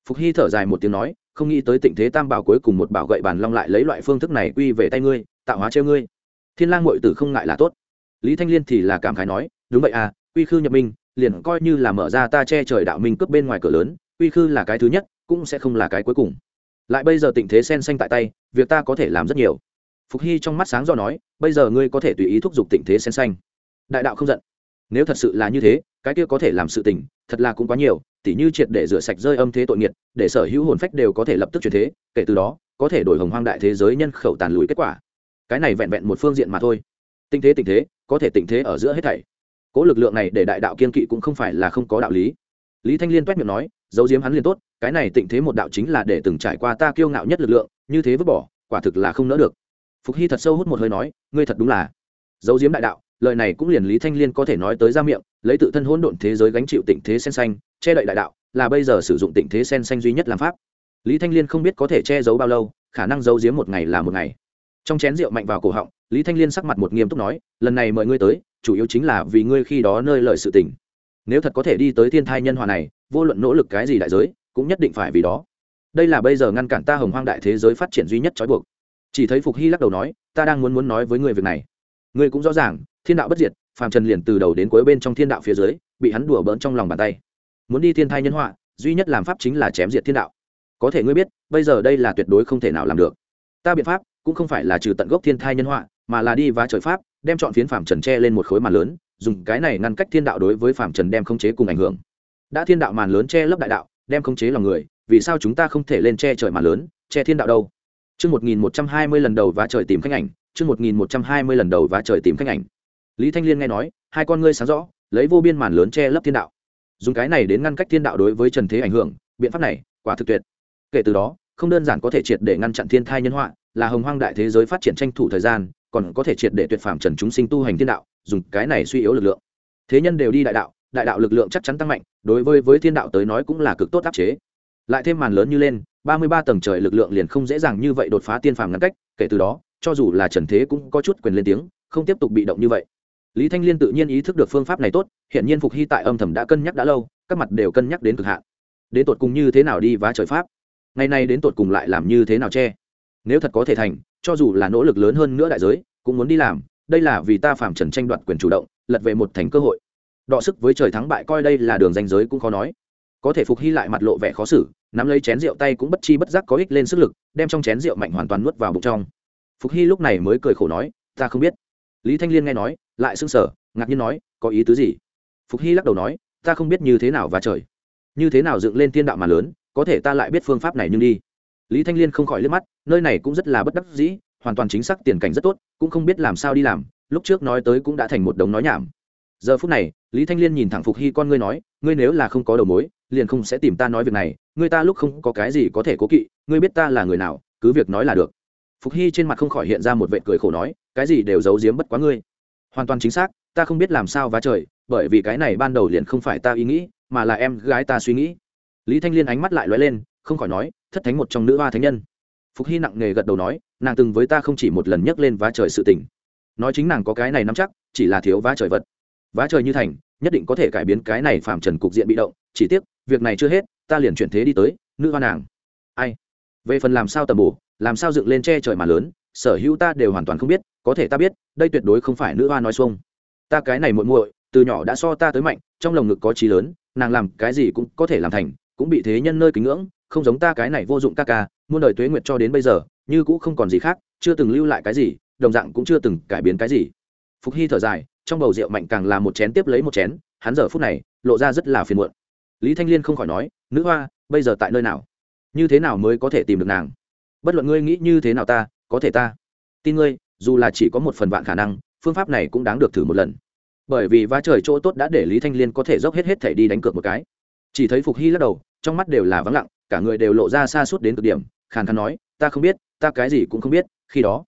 Phục hy thở dài một tiếng nói, không nghĩ tới tịnh thế tam bảo cuối cùng một bảo gậy bàn long lại lấy loại phương thức này quy về tay ngươi, tạo hóa treo ngươi. Thiên lang ngội tử không ngại là tốt. Lý thanh liên thì là cảm khái nói, đúng vậy à quy khư nhập minh, liền coi như là mở ra ta che trời đạo minh cướp bên ngoài cửa lớn, quy khư là cái thứ nhất, cũng sẽ không là cái cuối cùng lại bây giờ tình thế sen xanh tại tay, việc ta có thể làm rất nhiều. Phục hy trong mắt sáng do nói, bây giờ ngươi có thể tùy ý thúc giục tình thế sen xanh. Đại đạo không giận. Nếu thật sự là như thế, cái kia có thể làm sự tình, thật là cũng quá nhiều, tỉ như triệt để rửa sạch rơi âm thế tội nghiệt, để sở hữu hồn phách đều có thể lập tức chuyển thế, kể từ đó, có thể đổi hồng hoang đại thế giới nhân khẩu tàn lùi kết quả. Cái này vẹn vẹn một phương diện mà thôi. Tình thế tình thế, có thể tình thế ở giữa hết thảy. Cố lực lượng này để đại đạo kiên kỵ cũng không phải là không có đạo lý. Lý thanh liên toét miệng nói dấu diếm hắn liền tốt, cái này tịnh thế một đạo chính là để từng trải qua ta kiêu ngạo nhất lực lượng, như thế vứt bỏ, quả thực là không nỡ được. Phục hy thật sâu hút một hơi nói, ngươi thật đúng là dấu diếm đại đạo, lời này cũng liền lý thanh liên có thể nói tới ra miệng, lấy tự thân hỗn độn thế giới gánh chịu tịnh thế sen xanh, che đậy đại đạo, là bây giờ sử dụng tịnh thế sen xanh duy nhất làm pháp. Lý thanh liên không biết có thể che giấu bao lâu, khả năng giấu giếm một ngày là một ngày. Trong chén rượu mạnh vào cổ họng, lý thanh liên sắc mặt một nghiêm túc nói, lần này mời ngươi tới, chủ yếu chính là vì ngươi khi đó nơi lợi sự tình. Nếu thật có thể đi tới thiên thai nhân hòa này vô luận nỗ lực cái gì đại giới, cũng nhất định phải vì đó. Đây là bây giờ ngăn cản ta hồng hoang đại thế giới phát triển duy nhất trói buộc. Chỉ thấy phục hy lắc đầu nói, ta đang muốn muốn nói với người việc này. Ngươi cũng rõ ràng, thiên đạo bất diệt, phàm trần liền từ đầu đến cuối bên trong thiên đạo phía dưới, bị hắn đùa bỡn trong lòng bàn tay. Muốn đi thiên thai nhân họa, duy nhất làm pháp chính là chém diệt thiên đạo. Có thể ngươi biết, bây giờ đây là tuyệt đối không thể nào làm được. Ta biện pháp cũng không phải là trừ tận gốc thiên thai nhân họa, mà là đi vá trời pháp, đem chọn phiến phàm trần tre lên một khối màn lớn, dùng cái này ngăn cách thiên đạo đối với phàm trần đem không chế cùng ảnh hưởng đã thiên đạo màn lớn che lấp đại đạo đem khống chế lòng người vì sao chúng ta không thể lên che trời màn lớn che thiên đạo đâu Chương 1120 lần đầu và trời tìm khách ảnh, chương 1120 lần đầu và trời tìm khách ảnh. Lý Thanh Liên nghe nói, hai con ngươi sáng rõ, lấy vô biên màn lớn che lấp thiên đạo. Dùng cái này đến ngăn cách thiên đạo đối với Trần Thế ảnh hưởng, biện pháp này, quả thực tuyệt. Kể từ đó, không đơn giản có thể triệt để ngăn chặn thiên thai nhân họa, là hồng hoang đại thế giới phát triển tranh thủ thời gian, còn có thể triệt để tuyệt phạm trần chúng sinh tu hành thiên đạo, dùng cái này suy yếu lực lượng. Thế nhân đều đi đại đạo, đại đạo lực lượng chắc chắn tăng mạnh, đối với với thiên đạo tới nói cũng là cực tốt áp chế. Lại thêm màn lớn như lên, ba mươi ba tầng trời lực lượng liền không dễ dàng như vậy đột phá tiên phàm ngăn cách, kể từ đó, cho dù là Trần Thế cũng có chút quyền lên tiếng, không tiếp tục bị động như vậy. Lý Thanh Liên tự nhiên ý thức được phương pháp này tốt, hiện nhiên Phục Hy tại âm thầm đã cân nhắc đã lâu, các mặt đều cân nhắc đến cực hạn. Đến tột cùng như thế nào đi vá trời pháp? Ngày nay đến tột cùng lại làm như thế nào che? Nếu thật có thể thành, cho dù là nỗ lực lớn hơn nữa đại giới, cũng muốn đi làm, đây là vì ta phạm trần tranh đoạt quyền chủ động, lật về một thành cơ hội. Đọ sức với trời thắng bại coi đây là đường danh giới cũng khó nói. Có thể Phục Hy lại mặt lộ vẻ khó xử, nắm lấy chén rượu tay cũng bất chi bất giác có ích lên sức lực đem trong chén rượu mạnh hoàn toàn nuốt vào bụng trong. Phục hy lúc này mới cười khổ nói ta không biết. Lý thanh liên nghe nói lại sững sờ ngạc nhiên nói có ý tứ gì? Phục hy lắc đầu nói ta không biết như thế nào và trời. Như thế nào dựng lên thiên đạo mà lớn có thể ta lại biết phương pháp này nhưng đi. Lý thanh liên không khỏi liếc mắt nơi này cũng rất là bất đắc dĩ hoàn toàn chính xác tiền cảnh rất tốt cũng không biết làm sao đi làm lúc trước nói tới cũng đã thành một đống nói nhảm giờ phút này, lý thanh liên nhìn thẳng phục hy con ngươi nói, ngươi nếu là không có đầu mối, liền không sẽ tìm ta nói việc này, ngươi ta lúc không có cái gì có thể cố kỵ, ngươi biết ta là người nào, cứ việc nói là được. Phục hy trên mặt không khỏi hiện ra một vệ cười khổ nói, cái gì đều giấu giếm bất quá ngươi. Hoàn toàn chính xác, ta không biết làm sao vá trời, bởi vì cái này ban đầu liền không phải ta ý nghĩ, mà là em gái ta suy nghĩ. Lý thanh liên ánh mắt lại lóe lên, không khỏi nói, thất thánh một trong nữ hoa thánh nhân. Phục hy nặng nề gật đầu nói, nàng từng với ta không chỉ một lần nhắc lên vá trời sự tình. Nói chính nàng có cái này nắm chắc, chỉ là thiếu vá trời vật vá trời như thành, nhất định có thể cải biến cái này phạm trần cục diện bị động. Chỉ tiếc, việc này chưa hết, ta liền chuyển thế đi tới, nữ hoa nàng. Ai? Về phần làm sao tầm bổ, làm sao dựng lên che trời mà lớn, sở hữu ta đều hoàn toàn không biết, có thể ta biết, đây tuyệt đối không phải nữ hoa nói xuông. Ta cái này muội muội, từ nhỏ đã so ta tới mạnh, trong lồng ngực có trí lớn, nàng làm cái gì cũng có thể làm thành, cũng bị thế nhân nơi kính ngưỡng, không giống ta cái này vô dụng ca ca, muôn đời tuế nguyệt cho đến bây giờ, như cũng không còn gì khác, chưa từng lưu lại cái gì, đồng dạng cũng chưa từng cải biến cái gì. Phục hy thở dài trong bầu rượu mạnh càng là một chén tiếp lấy một chén, hắn giờ phút này, lộ ra rất là phiền muộn. Lý thanh liên không khỏi nói, nữ hoa, bây giờ tại nơi nào? Như thế nào mới có thể tìm được nàng? Bất luận ngươi nghĩ như thế nào ta, có thể ta tin ngươi, dù là chỉ có một phần vạn khả năng, phương pháp này cũng đáng được thử một lần. Bởi vì va trời chỗ tốt đã để lý thanh liên có thể dốc hết hết thể đi đánh cược một cái. Chỉ thấy phục hy lắc đầu, trong mắt đều là vắng lặng, cả người đều lộ ra xa suốt đến cực điểm, khàn khàn nói, ta không biết, ta cái gì cũng không biết, khi đó,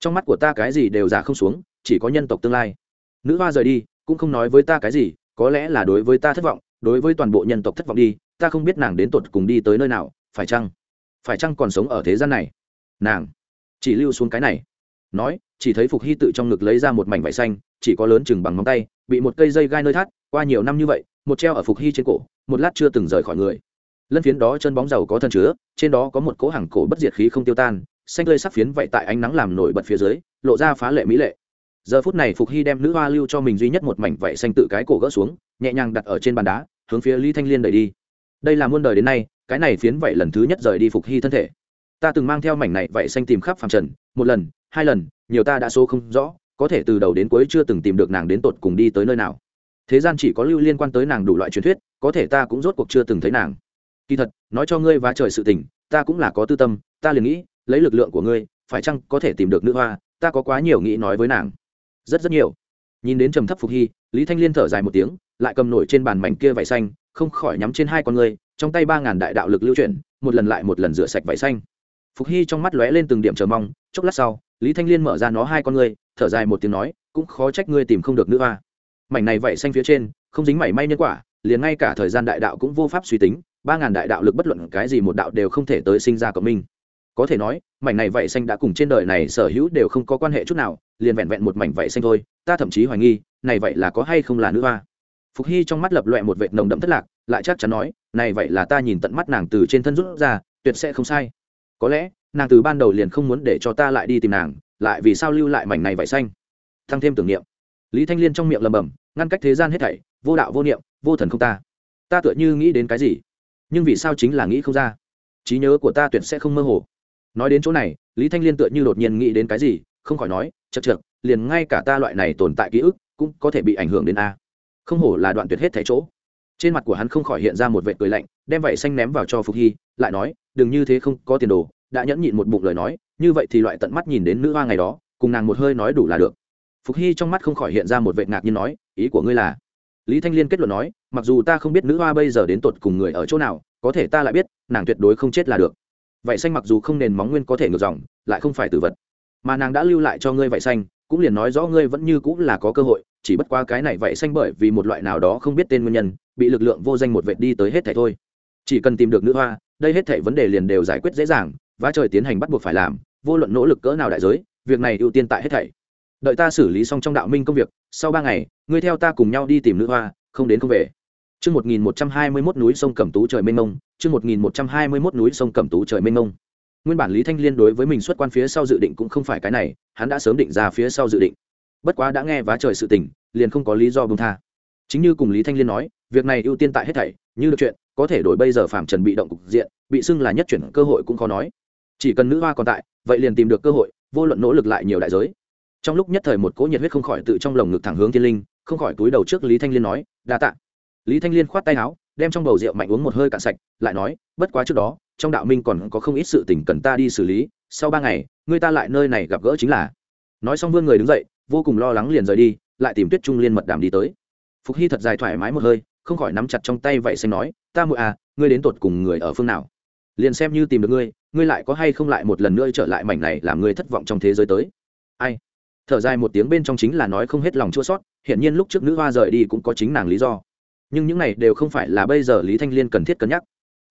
trong mắt của ta cái gì đều giả không xuống, chỉ có nhân tộc tương lai nữ hoa rời đi, cũng không nói với ta cái gì, có lẽ là đối với ta thất vọng, đối với toàn bộ nhân tộc thất vọng đi, ta không biết nàng đến tột cùng đi tới nơi nào, phải chăng? Phải chăng còn sống ở thế gian này? Nàng, chỉ lưu xuống cái này. Nói, chỉ thấy phục hy tự trong ngực lấy ra một mảnh vải xanh, chỉ có lớn chừng bằng ngón tay, bị một cây dây gai nơi thắt, qua nhiều năm như vậy, một treo ở phục hy trên cổ, một lát chưa từng rời khỏi người. Lân phiến đó chân bóng dầu có thân chứa, trên đó có một cỗ hàng cổ bất diệt khí không tiêu tan, xanh tươi sắc phiến vậy tại ánh nắng làm nổi bật phía dưới, lộ ra phá lệ mỹ lệ giờ phút này phục hy đem nữ hoa lưu cho mình duy nhất một mảnh vảy xanh tự cái cổ gỡ xuống, nhẹ nhàng đặt ở trên bàn đá, hướng phía lý thanh liên đẩy đi. Đây là muôn đời đến nay, cái này phiến vảy lần thứ nhất rời đi phục hy thân thể. Ta từng mang theo mảnh này vảy xanh tìm khắp phàm trần, một lần, hai lần, nhiều ta đã số không rõ, có thể từ đầu đến cuối chưa từng tìm được nàng đến tột cùng đi tới nơi nào. Thế gian chỉ có lưu liên quan tới nàng đủ loại truyền thuyết, có thể ta cũng rốt cuộc chưa từng thấy nàng. Kỳ thật, nói cho ngươi và trời sự tình, ta cũng là có tư tâm, ta liền nghĩ, lấy lực lượng của ngươi, phải chăng có thể tìm được nữ hoa, ta có quá nhiều nghĩ nói với nàng rất rất nhiều. Nhìn đến trầm thấp phục hy lý thanh liên thở dài một tiếng lại cầm nổi trên bàn mảnh kia vải xanh không khỏi nhắm trên hai con người, trong tay ba ngàn đại đạo lực lưu chuyển một lần lại một lần rửa sạch vải xanh. Phục hy trong mắt lóe lên từng điểm chờ mong chốc lát sau lý thanh liên mở ra nó hai con người, thở dài một tiếng nói cũng khó trách ngươi tìm không được nữ hoa. Mảnh này vải xanh phía trên không dính mảy may nhân quả liền ngay cả thời gian đại đạo cũng vô pháp suy tính ba ngàn đại đạo lực bất luận cái gì một đạo đều không thể tới sinh ra cộng minh có thể nói, mảnh này vảy xanh đã cùng trên đời này sở hữu đều không có quan hệ chút nào, liền vẹn vẹn một mảnh vảy xanh thôi, ta thậm chí hoài nghi, này vậy là có hay không là nữ hoa. Phục hy trong mắt lập loẹ một vệt nồng đậm thất lạc, lại chắc chắn nói, này vậy là ta nhìn tận mắt nàng từ trên thân rút ra, tuyệt sẽ không sai. Có lẽ, nàng từ ban đầu liền không muốn để cho ta lại đi tìm nàng, lại vì sao lưu lại mảnh này vảy xanh? Thăng thêm tưởng niệm. Lý thanh liên trong miệng lầm bầm ngăn cách thế gian hết thảy, vô đạo vô niệm, vô thần không ta. Ta tựa như nghĩ đến cái gì? Nhưng vì sao chính là nghĩ không ra? Trí nhớ của ta tuyệt sẽ không mơ hồ nói đến chỗ này, lý thanh liên tựa như đột nhiên nghĩ đến cái gì, không khỏi nói chật chật liền ngay cả ta loại này tồn tại ký ức cũng có thể bị ảnh hưởng đến a. Không hổ là đoạn tuyệt hết thẻ chỗ. Trên mặt của hắn không khỏi hiện ra một vệ cười lạnh, đem vảy xanh ném vào cho phục hy, lại nói, đừng như thế không có tiền đồ, đã nhẫn nhịn một bụng lời nói, như vậy thì loại tận mắt nhìn đến nữ hoa ngày đó, cùng nàng một hơi nói đủ là được. Phục hy trong mắt không khỏi hiện ra một vệ ngạc nhiên nói, ý của ngươi là? Lý thanh liên kết luận nói, mặc dù ta không biết nữ hoa bây giờ đến tột cùng người ở chỗ nào, có thể ta lại biết, nàng tuyệt đối không chết là được vậy xanh mặc dù không nền móng nguyên có thể ngược dòng, lại không phải tử vật. Mà nàng đã lưu lại cho ngươi vậy xanh, cũng liền nói rõ ngươi vẫn như cũng là có cơ hội, chỉ bất qua cái này vậy xanh bởi vì một loại nào đó không biết tên nguyên nhân, bị lực lượng vô danh một vệ đi tới hết thảy thôi. Chỉ cần tìm được nữ hoa, đây hết thảy vấn đề liền đều giải quyết dễ dàng, và trời tiến hành bắt buộc phải làm, vô luận nỗ lực cỡ nào đại giới, việc này ưu tiên tại hết thảy. Đợi ta xử lý xong trong đạo minh công việc, sau ba ngày, ngươi theo ta cùng nhau đi tìm nữ hoa, không đến không về. Chương 1121 núi sông Cẩm Tú trời mênh mông, chương 1121 núi sông Cẩm Tú trời mênh mông. Nguyên bản Lý Thanh Liên đối với mình xuất quan phía sau dự định cũng không phải cái này, hắn đã sớm định ra phía sau dự định. Bất quá đã nghe vá trời sự tình, liền không có lý do buông tha. Chính như cùng Lý Thanh Liên nói, việc này ưu tiên tại hết thảy, như được chuyện, có thể đổi bây giờ phạm trần bị động cục diện, bị xưng là nhất chuyển cơ hội cũng khó nói. Chỉ cần nữ hoa còn tại, vậy liền tìm được cơ hội, vô luận nỗ lực lại nhiều đại giới. Trong lúc nhất thời một cỗ nhiệt huyết không khỏi tự trong lồng ngực thẳng hướng thiên linh, không khỏi túi đầu trước Lý Thanh Liên nói, đa tạ lý thanh liên khoát tay áo, đem trong bầu rượu mạnh uống một hơi cạn sạch, lại nói, bất quá trước đó, trong đạo minh còn có không ít sự tình cần ta đi xử lý, sau ba ngày, người ta lại nơi này gặp gỡ chính là. Nói xong vươn người đứng dậy, vô cùng lo lắng liền rời đi, lại tìm tuyết trung liên mật đàm đi tới. Phục hy thật dài thoải mái một hơi, không khỏi nắm chặt trong tay vậy xanh nói, ta muội à ngươi đến tột cùng người ở phương nào? Liền xem như tìm được ngươi ngươi lại có hay không lại một lần nữa trở lại mảnh này làm ngươi thất vọng trong thế giới tới? Ai? Thở dài một tiếng bên trong chính là nói không hết lòng chua sót hiển nhiên lúc trước nữ hoa rời đi cũng có chính nàng lý do nhưng những này đều không phải là bây giờ lý thanh liên cần thiết cân nhắc.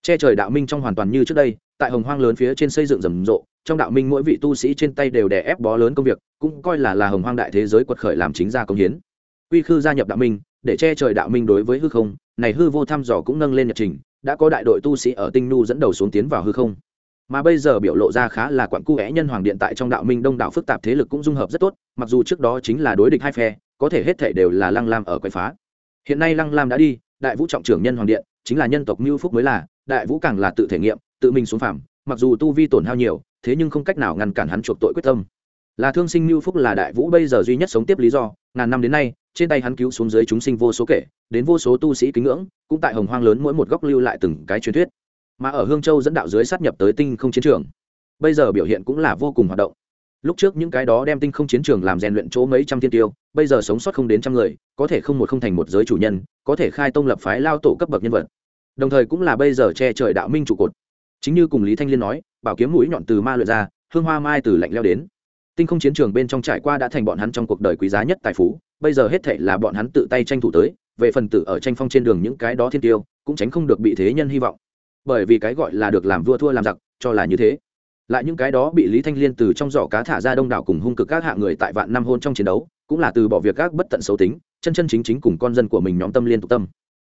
Che trời đạo minh trong hoàn toàn như trước đây, tại hồng hoang lớn phía trên xây dựng rầm rộ, trong đạo minh mỗi vị tu sĩ trên tay đều đè ép bó lớn công việc, cũng coi là là hồng hoang đại thế giới quật khởi làm chính gia công hiến. Quy khư gia nhập đạo minh, để che trời đạo minh đối với hư không, này hư vô thăm dò cũng nâng lên nhật trình, đã có đại đội tu sĩ ở tinh nu dẫn đầu xuống tiến vào hư không. Mà bây giờ biểu lộ ra khá là quặn cu vẽ nhân hoàng điện tại trong đạo minh đông đảo phức tạp thế lực cũng dung hợp rất tốt, mặc dù trước đó chính là đối địch hai phe, có thể hết thể đều là lăng lam ở quậy phá hiện nay lăng lam đã đi, đại vũ trọng trưởng nhân hoàng điện, chính là nhân tộc mưu phúc mới là, đại vũ càng là tự thể nghiệm, tự mình xuống phàm, mặc dù tu vi tổn hao nhiều, thế nhưng không cách nào ngăn cản hắn chuộc tội quyết tâm. Là thương sinh mưu phúc là đại vũ bây giờ duy nhất sống tiếp lý do, ngàn năm đến nay, trên tay hắn cứu xuống dưới chúng sinh vô số kể, đến vô số tu sĩ kính ngưỡng, cũng tại hồng hoang lớn mỗi một góc lưu lại từng cái truyền thuyết. Mà ở hương châu dẫn đạo dưới sát nhập tới tinh không chiến trường. Bây giờ biểu hiện cũng là vô cùng hoạt động lúc trước những cái đó đem tinh không chiến trường làm rèn luyện chỗ mấy trăm thiên tiêu, bây giờ sống sót không đến trăm người, có thể không một không thành một giới chủ nhân, có thể khai tông lập phái lao tổ cấp bậc nhân vật. Đồng thời cũng là bây giờ che trời đạo minh trụ cột. Chính như cùng lý thanh liên nói, bảo kiếm mũi nhọn từ ma luyện ra, hương hoa mai từ lạnh leo đến. Tinh không chiến trường bên trong trải qua đã thành bọn hắn trong cuộc đời quý giá nhất tài phú, bây giờ hết thệ là bọn hắn tự tay tranh thủ tới, về phần tử ở tranh phong trên đường những cái đó thiên tiêu, cũng tránh không được bị thế nhân hy vọng. Bởi vì cái gọi là được làm vua thua làm giặc, cho là như thế lại những cái đó bị lý thanh liên từ trong giỏ cá thả ra đông đảo cùng hung cực các hạng người tại vạn năm hôn trong chiến đấu, cũng là từ bỏ việc các bất tận xấu tính, chân chân chính chính cùng con dân của mình nhóm tâm liên tục tâm.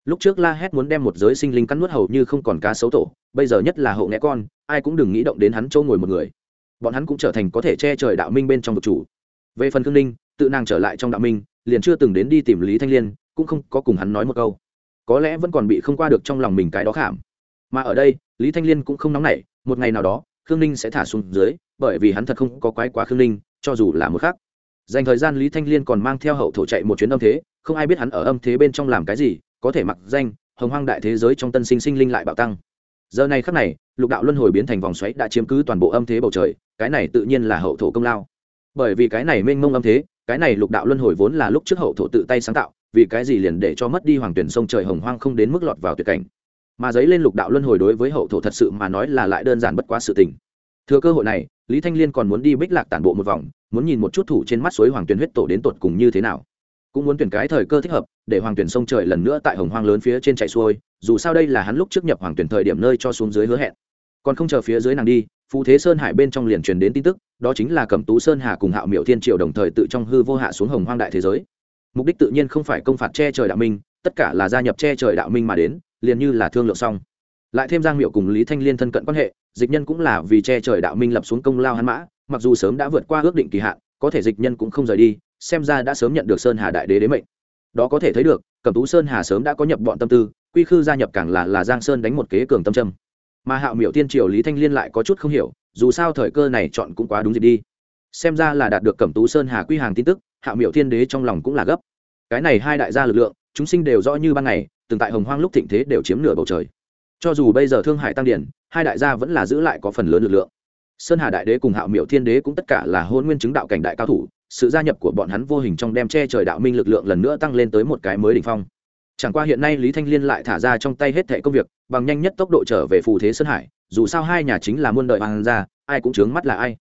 Lúc trước la hét muốn đem một giới sinh linh cắn nuốt hầu như không còn cá xấu tổ, bây giờ nhất là hậu nghe con, ai cũng đừng nghĩ động đến hắn chỗ ngồi một người. Bọn hắn cũng trở thành có thể che trời đạo minh bên trong vực chủ. Về phần cương ninh, tự nàng trở lại trong đạo minh, liền chưa từng đến đi tìm lý thanh liên, cũng không có cùng hắn nói một câu. Có lẽ vẫn còn bị không qua được trong lòng mình cái đó khảm. Mà ở đây, lý thanh liên cũng không nóng nảy, một ngày nào đó khương ninh sẽ thả xuống dưới, bởi vì hắn thật không có quái quá khương ninh, cho dù là một khác dành thời gian lý thanh liên còn mang theo hậu thổ chạy một chuyến âm thế, không ai biết hắn ở âm thế bên trong làm cái gì, có thể mặc danh, hồng hoang đại thế giới trong tân sinh sinh linh lại bạo tăng. Giờ này khắc này, lục đạo luân hồi biến thành vòng xoáy đã chiếm cứ toàn bộ âm thế bầu trời, cái này tự nhiên là hậu thổ công lao. Bởi vì cái này mênh mông âm thế, cái này lục đạo luân hồi vốn là lúc trước hậu thổ tự tay sáng tạo, vì cái gì liền để cho mất đi hoàng tuyển sông trời hồng hoang không đến mức lọt vào tuyệt cảnh mà giấy lên lục đạo luân hồi đối với hậu thổ thật sự mà nói là lại đơn giản bất quá sự tình. Thừa cơ hội này, lý thanh liên còn muốn đi bích lạc tản bộ một vòng, muốn nhìn một chút thủ trên mắt suối hoàng tuyển huyết tổ đến tột cùng như thế nào. Cũng muốn tuyển cái thời cơ thích hợp, để hoàng tuyển sông trời lần nữa tại hồng hoang lớn phía trên chạy xuôi, dù sao đây là hắn lúc trước nhập hoàng tuyển thời điểm nơi cho xuống dưới hứa hẹn. Còn không chờ phía dưới nàng đi phù thế sơn hải bên trong liền truyền đến tin tức, đó chính là cẩm tú sơn hà cùng hạo Miệu thiên triều đồng thời tự trong hư vô hạ xuống hồng hoang đại thế giới. Mục đích tự nhiên không phải công phạt che trời đạo minh, tất cả là gia nhập che trời đạo minh mà đến liền như là thương lượng xong. Lại thêm giang miệu cùng lý thanh liên thân cận quan hệ, dịch nhân cũng là vì che trời đạo minh lập xuống công lao hắn mã, mặc dù sớm đã vượt qua ước định kỳ hạn, có thể dịch nhân cũng không rời đi, xem ra đã sớm nhận được sơn hà đại đế đế mệnh. Đó có thể thấy được, cẩm tú sơn hà sớm đã có nhập bọn tâm tư, quy khư gia nhập càng là là giang sơn đánh một kế cường tâm trâm mà hạo miểu tiên triều lý thanh liên lại có chút không hiểu, dù sao thời cơ này chọn cũng quá đúng dịp đi. Xem ra là đạt được cẩm tú sơn hà quy hàng tin tức, hạo miểu thiên đế trong lòng cũng là gấp. Cái này hai đại gia lực lượng, chúng sinh đều rõ như ban ngày từng tại hồng hoang lúc thịnh thế đều chiếm nửa bầu trời. Cho dù bây giờ thương hải tăng điển hai đại gia vẫn là giữ lại có phần lớn lực lượng. Sơn hà đại đế cùng hạo miểu thiên đế cũng tất cả là hôn nguyên chứng đạo cảnh đại cao thủ, sự gia nhập của bọn hắn vô hình trong đem che trời đạo minh lực lượng lần nữa tăng lên tới một cái mới đỉnh phong. Chẳng qua hiện nay lý thanh liên lại thả ra trong tay hết thẻ công việc, bằng nhanh nhất tốc độ trở về phù thế sơn hải, dù sao hai nhà chính là muôn đợi hoàng gia, ai cũng chướng mắt là ai.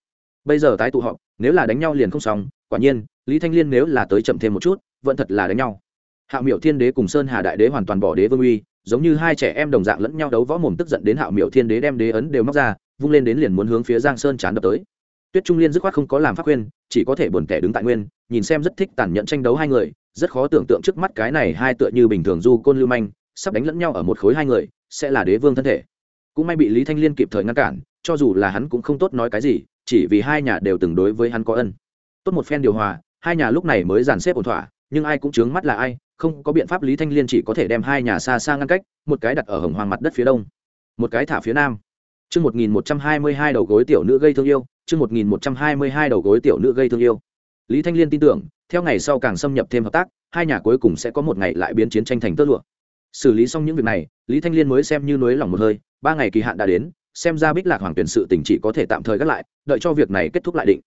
Bây giờ tái tụ họp, nếu là đánh nhau liền không xong, quả nhiên, lý thanh liên nếu là tới chậm thêm một chút, vẫn thật là đánh nhau hạo miểu thiên đế cùng sơn hà đại đế hoàn toàn bỏ đế vương uy, giống như hai trẻ em đồng dạng lẫn nhau đấu võ mồm tức giận đến hạo miểu thiên đế đem đế ấn đều móc ra, vung lên đến liền muốn hướng phía giang sơn chán đập tới. Tuyết trung liên dứt khoát không có làm pháp khuyên, chỉ có thể buồn tẻ đứng tại nguyên, nhìn xem rất thích tàn nhẫn tranh đấu hai người, rất khó tưởng tượng trước mắt cái này hai tựa như bình thường du côn lưu manh, sắp đánh lẫn nhau ở một khối hai người, sẽ là đế vương thân thể. Cũng may bị lý thanh liên kịp thời ngăn cản, cho dù là hắn cũng không tốt nói cái gì, chỉ vì hai nhà đều từng đối với hắn có ân. Tốt một phen điều hòa, hai nhà lúc này mới dàn xếp ổn thỏa, nhưng ai cũng chướng mắt là ai không có biện pháp lý thanh liên chỉ có thể đem hai nhà xa xa ngăn cách một cái đặt ở hồng hoàng mặt đất phía đông một cái thả phía nam Chương 1122 đầu gối tiểu nữ gây thương yêu, chương 1122 đầu gối tiểu nữ gây thương yêu. Lý Thanh Liên tin tưởng, theo ngày sau càng xâm nhập thêm hợp tác, hai nhà cuối cùng sẽ có một ngày lại biến chiến tranh thành tơ lụa. Xử lý xong những việc này, Lý Thanh Liên mới xem như nới lòng một hơi, ba ngày kỳ hạn đã đến, xem ra Bích Lạc Hoàng tuyển sự tình chỉ có thể tạm thời gác lại, đợi cho việc này kết thúc lại định.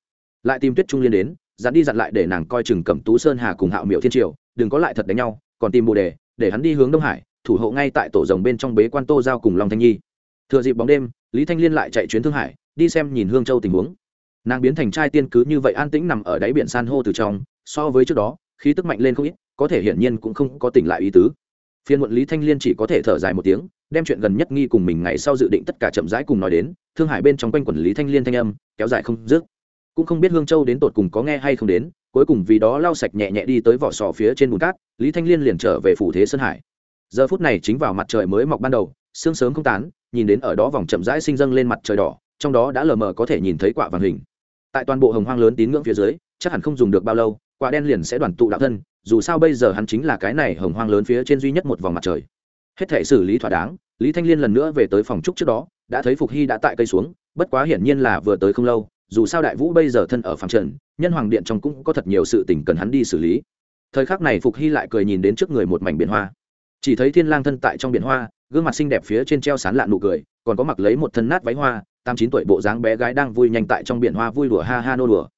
Lại tìm Tuyết Trung Liên đến, dặn đi dặn lại để nàng coi chừng Cẩm Tú Sơn Hà cùng Hạo miệu Thiên Triều, đừng có lại thật đánh nhau, còn tìm bồ đề để hắn đi hướng đông hải thủ hộ ngay tại tổ rồng bên trong bế quan tô giao cùng long thanh nhi. Thừa dịp bóng đêm lý thanh liên lại chạy chuyến thương hải đi xem nhìn hương châu tình huống. Nàng biến thành trai tiên cứ như vậy an tĩnh nằm ở đáy biển san hô từ trong so với trước đó khí tức mạnh lên không ít có thể hiển nhiên cũng không có tỉnh lại ý tứ. Phiên muộn lý thanh liên chỉ có thể thở dài một tiếng đem chuyện gần nhất nghi cùng mình ngày sau dự định tất cả chậm rãi cùng nói đến thương hải bên trong quanh quần lý thanh liên thanh âm kéo dài không dứt cũng không biết hương châu đến tột cùng có nghe hay không đến, cuối cùng vì đó lau sạch nhẹ nhẹ đi tới vỏ sò phía trên bùn cát, lý thanh liên liền trở về phủ thế sơn hải. Giờ phút này chính vào mặt trời mới mọc ban đầu, sương sớm không tán, nhìn đến ở đó vòng chậm rãi sinh dâng lên mặt trời đỏ, trong đó đã lờ mờ có thể nhìn thấy quả vàng hình. Tại toàn bộ hồng hoang lớn tín ngưỡng phía dưới, chắc hẳn không dùng được bao lâu, quả đen liền sẽ đoàn tụ đạo thân, dù sao bây giờ hắn chính là cái này hồng hoang lớn phía trên duy nhất một vòng mặt trời. Hết thể xử lý thỏa đáng, lý thanh liên lần nữa về tới phòng trúc trước đó, đã thấy phục hy đã tại cây xuống, bất quá hiển nhiên là vừa tới không lâu dù sao đại vũ bây giờ thân ở phạm trần, nhân hoàng điện trong cũng có thật nhiều sự tình cần hắn đi xử lý. Thời khắc này phục hy lại cười nhìn đến trước người một mảnh biển hoa. Chỉ thấy thiên lang thân tại trong biển hoa, gương mặt xinh đẹp phía trên treo sán lạn nụ cười, còn có mặc lấy một thân nát váy hoa, tám chín tuổi bộ dáng bé gái đang vui nhanh tại trong biển hoa vui đùa ha ha nô đùa.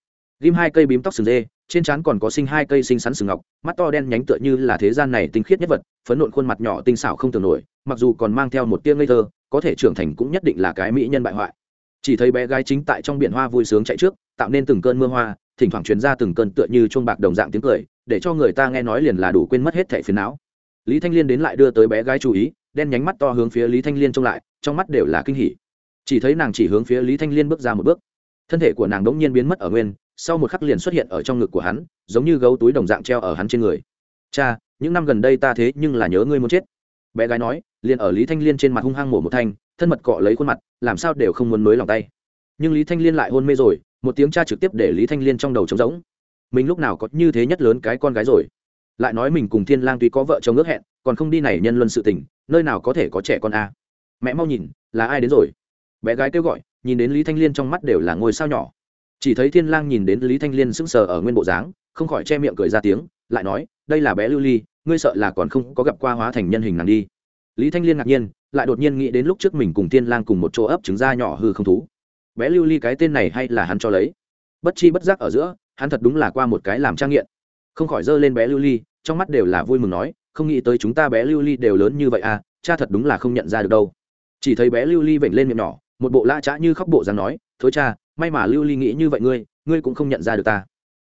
Ghim hai cây bím tóc sừng dê, trên trán còn có sinh hai cây sinh sắn sừng ngọc, mắt to đen nhánh tựa như là thế gian này tinh khiết nhất vật, phấn nộn khuôn mặt nhỏ tinh xảo không tưởng nổi, mặc dù còn mang theo một tia ngây thơ, có thể trưởng thành cũng nhất định là cái mỹ nhân bại hoại chỉ thấy bé gái chính tại trong biển hoa vui sướng chạy trước, tạo nên từng cơn mưa hoa, thỉnh thoảng truyền ra từng cơn tựa như chuông bạc đồng dạng tiếng cười, để cho người ta nghe nói liền là đủ quên mất hết thẻ phiền não. Lý thanh liên đến lại đưa tới bé gái chú ý, đen nhánh mắt to hướng phía lý thanh liên trông lại, trong mắt đều là kinh hỉ. Chỉ thấy nàng chỉ hướng phía lý thanh liên bước ra một bước. Thân thể của nàng đỗng nhiên biến mất ở nguyên, sau một khắc liền xuất hiện ở trong ngực của hắn, giống như gấu túi đồng dạng treo ở hắn trên người. Cha, những năm gần đây ta thế nhưng là nhớ ngươi muốn chết. Bé gái nói, liền ở lý thanh liên trên mặt hung hăng mổ một thanh thân mật cọ lấy khuôn mặt, làm sao đều không muốn mới lòng tay. Nhưng lý thanh liên lại hôn mê rồi, một tiếng cha trực tiếp để lý thanh liên trong đầu trống rỗng. Mình lúc nào có như thế nhất lớn cái con gái rồi? Lại nói mình cùng thiên lang tuy có vợ chồng ước hẹn, còn không đi này nhân luân sự tình, nơi nào có thể có trẻ con a? Mẹ mau nhìn, là ai đến rồi? Bé gái kêu gọi, nhìn đến lý thanh liên trong mắt đều là ngôi sao nhỏ. Chỉ thấy thiên lang nhìn đến lý thanh liên sững sờ ở nguyên bộ dáng, không khỏi che miệng cười ra tiếng, lại nói, đây là bé lưu ly, ngươi sợ là còn không có gặp qua hóa thành nhân hình nàng đi lý thanh liên ngạc nhiên, lại đột nhiên nghĩ đến lúc trước mình cùng thiên lang cùng một chỗ ấp trứng da nhỏ hư không thú. Bé lưu ly cái tên này hay là hắn cho lấy? Bất chi bất giác ở giữa, hắn thật đúng là qua một cái làm trang nghiện. Không khỏi giơ lên bé lưu ly, trong mắt đều là vui mừng nói, không nghĩ tới chúng ta bé lưu ly đều lớn như vậy à cha thật đúng là không nhận ra được đâu. Chỉ thấy bé lưu ly vểnh lên miệng nhỏ, một bộ lã chã như khóc bộ dáng nói thối cha, may mà lưu ly nghĩ như vậy ngươi ngươi cũng không nhận ra được ta.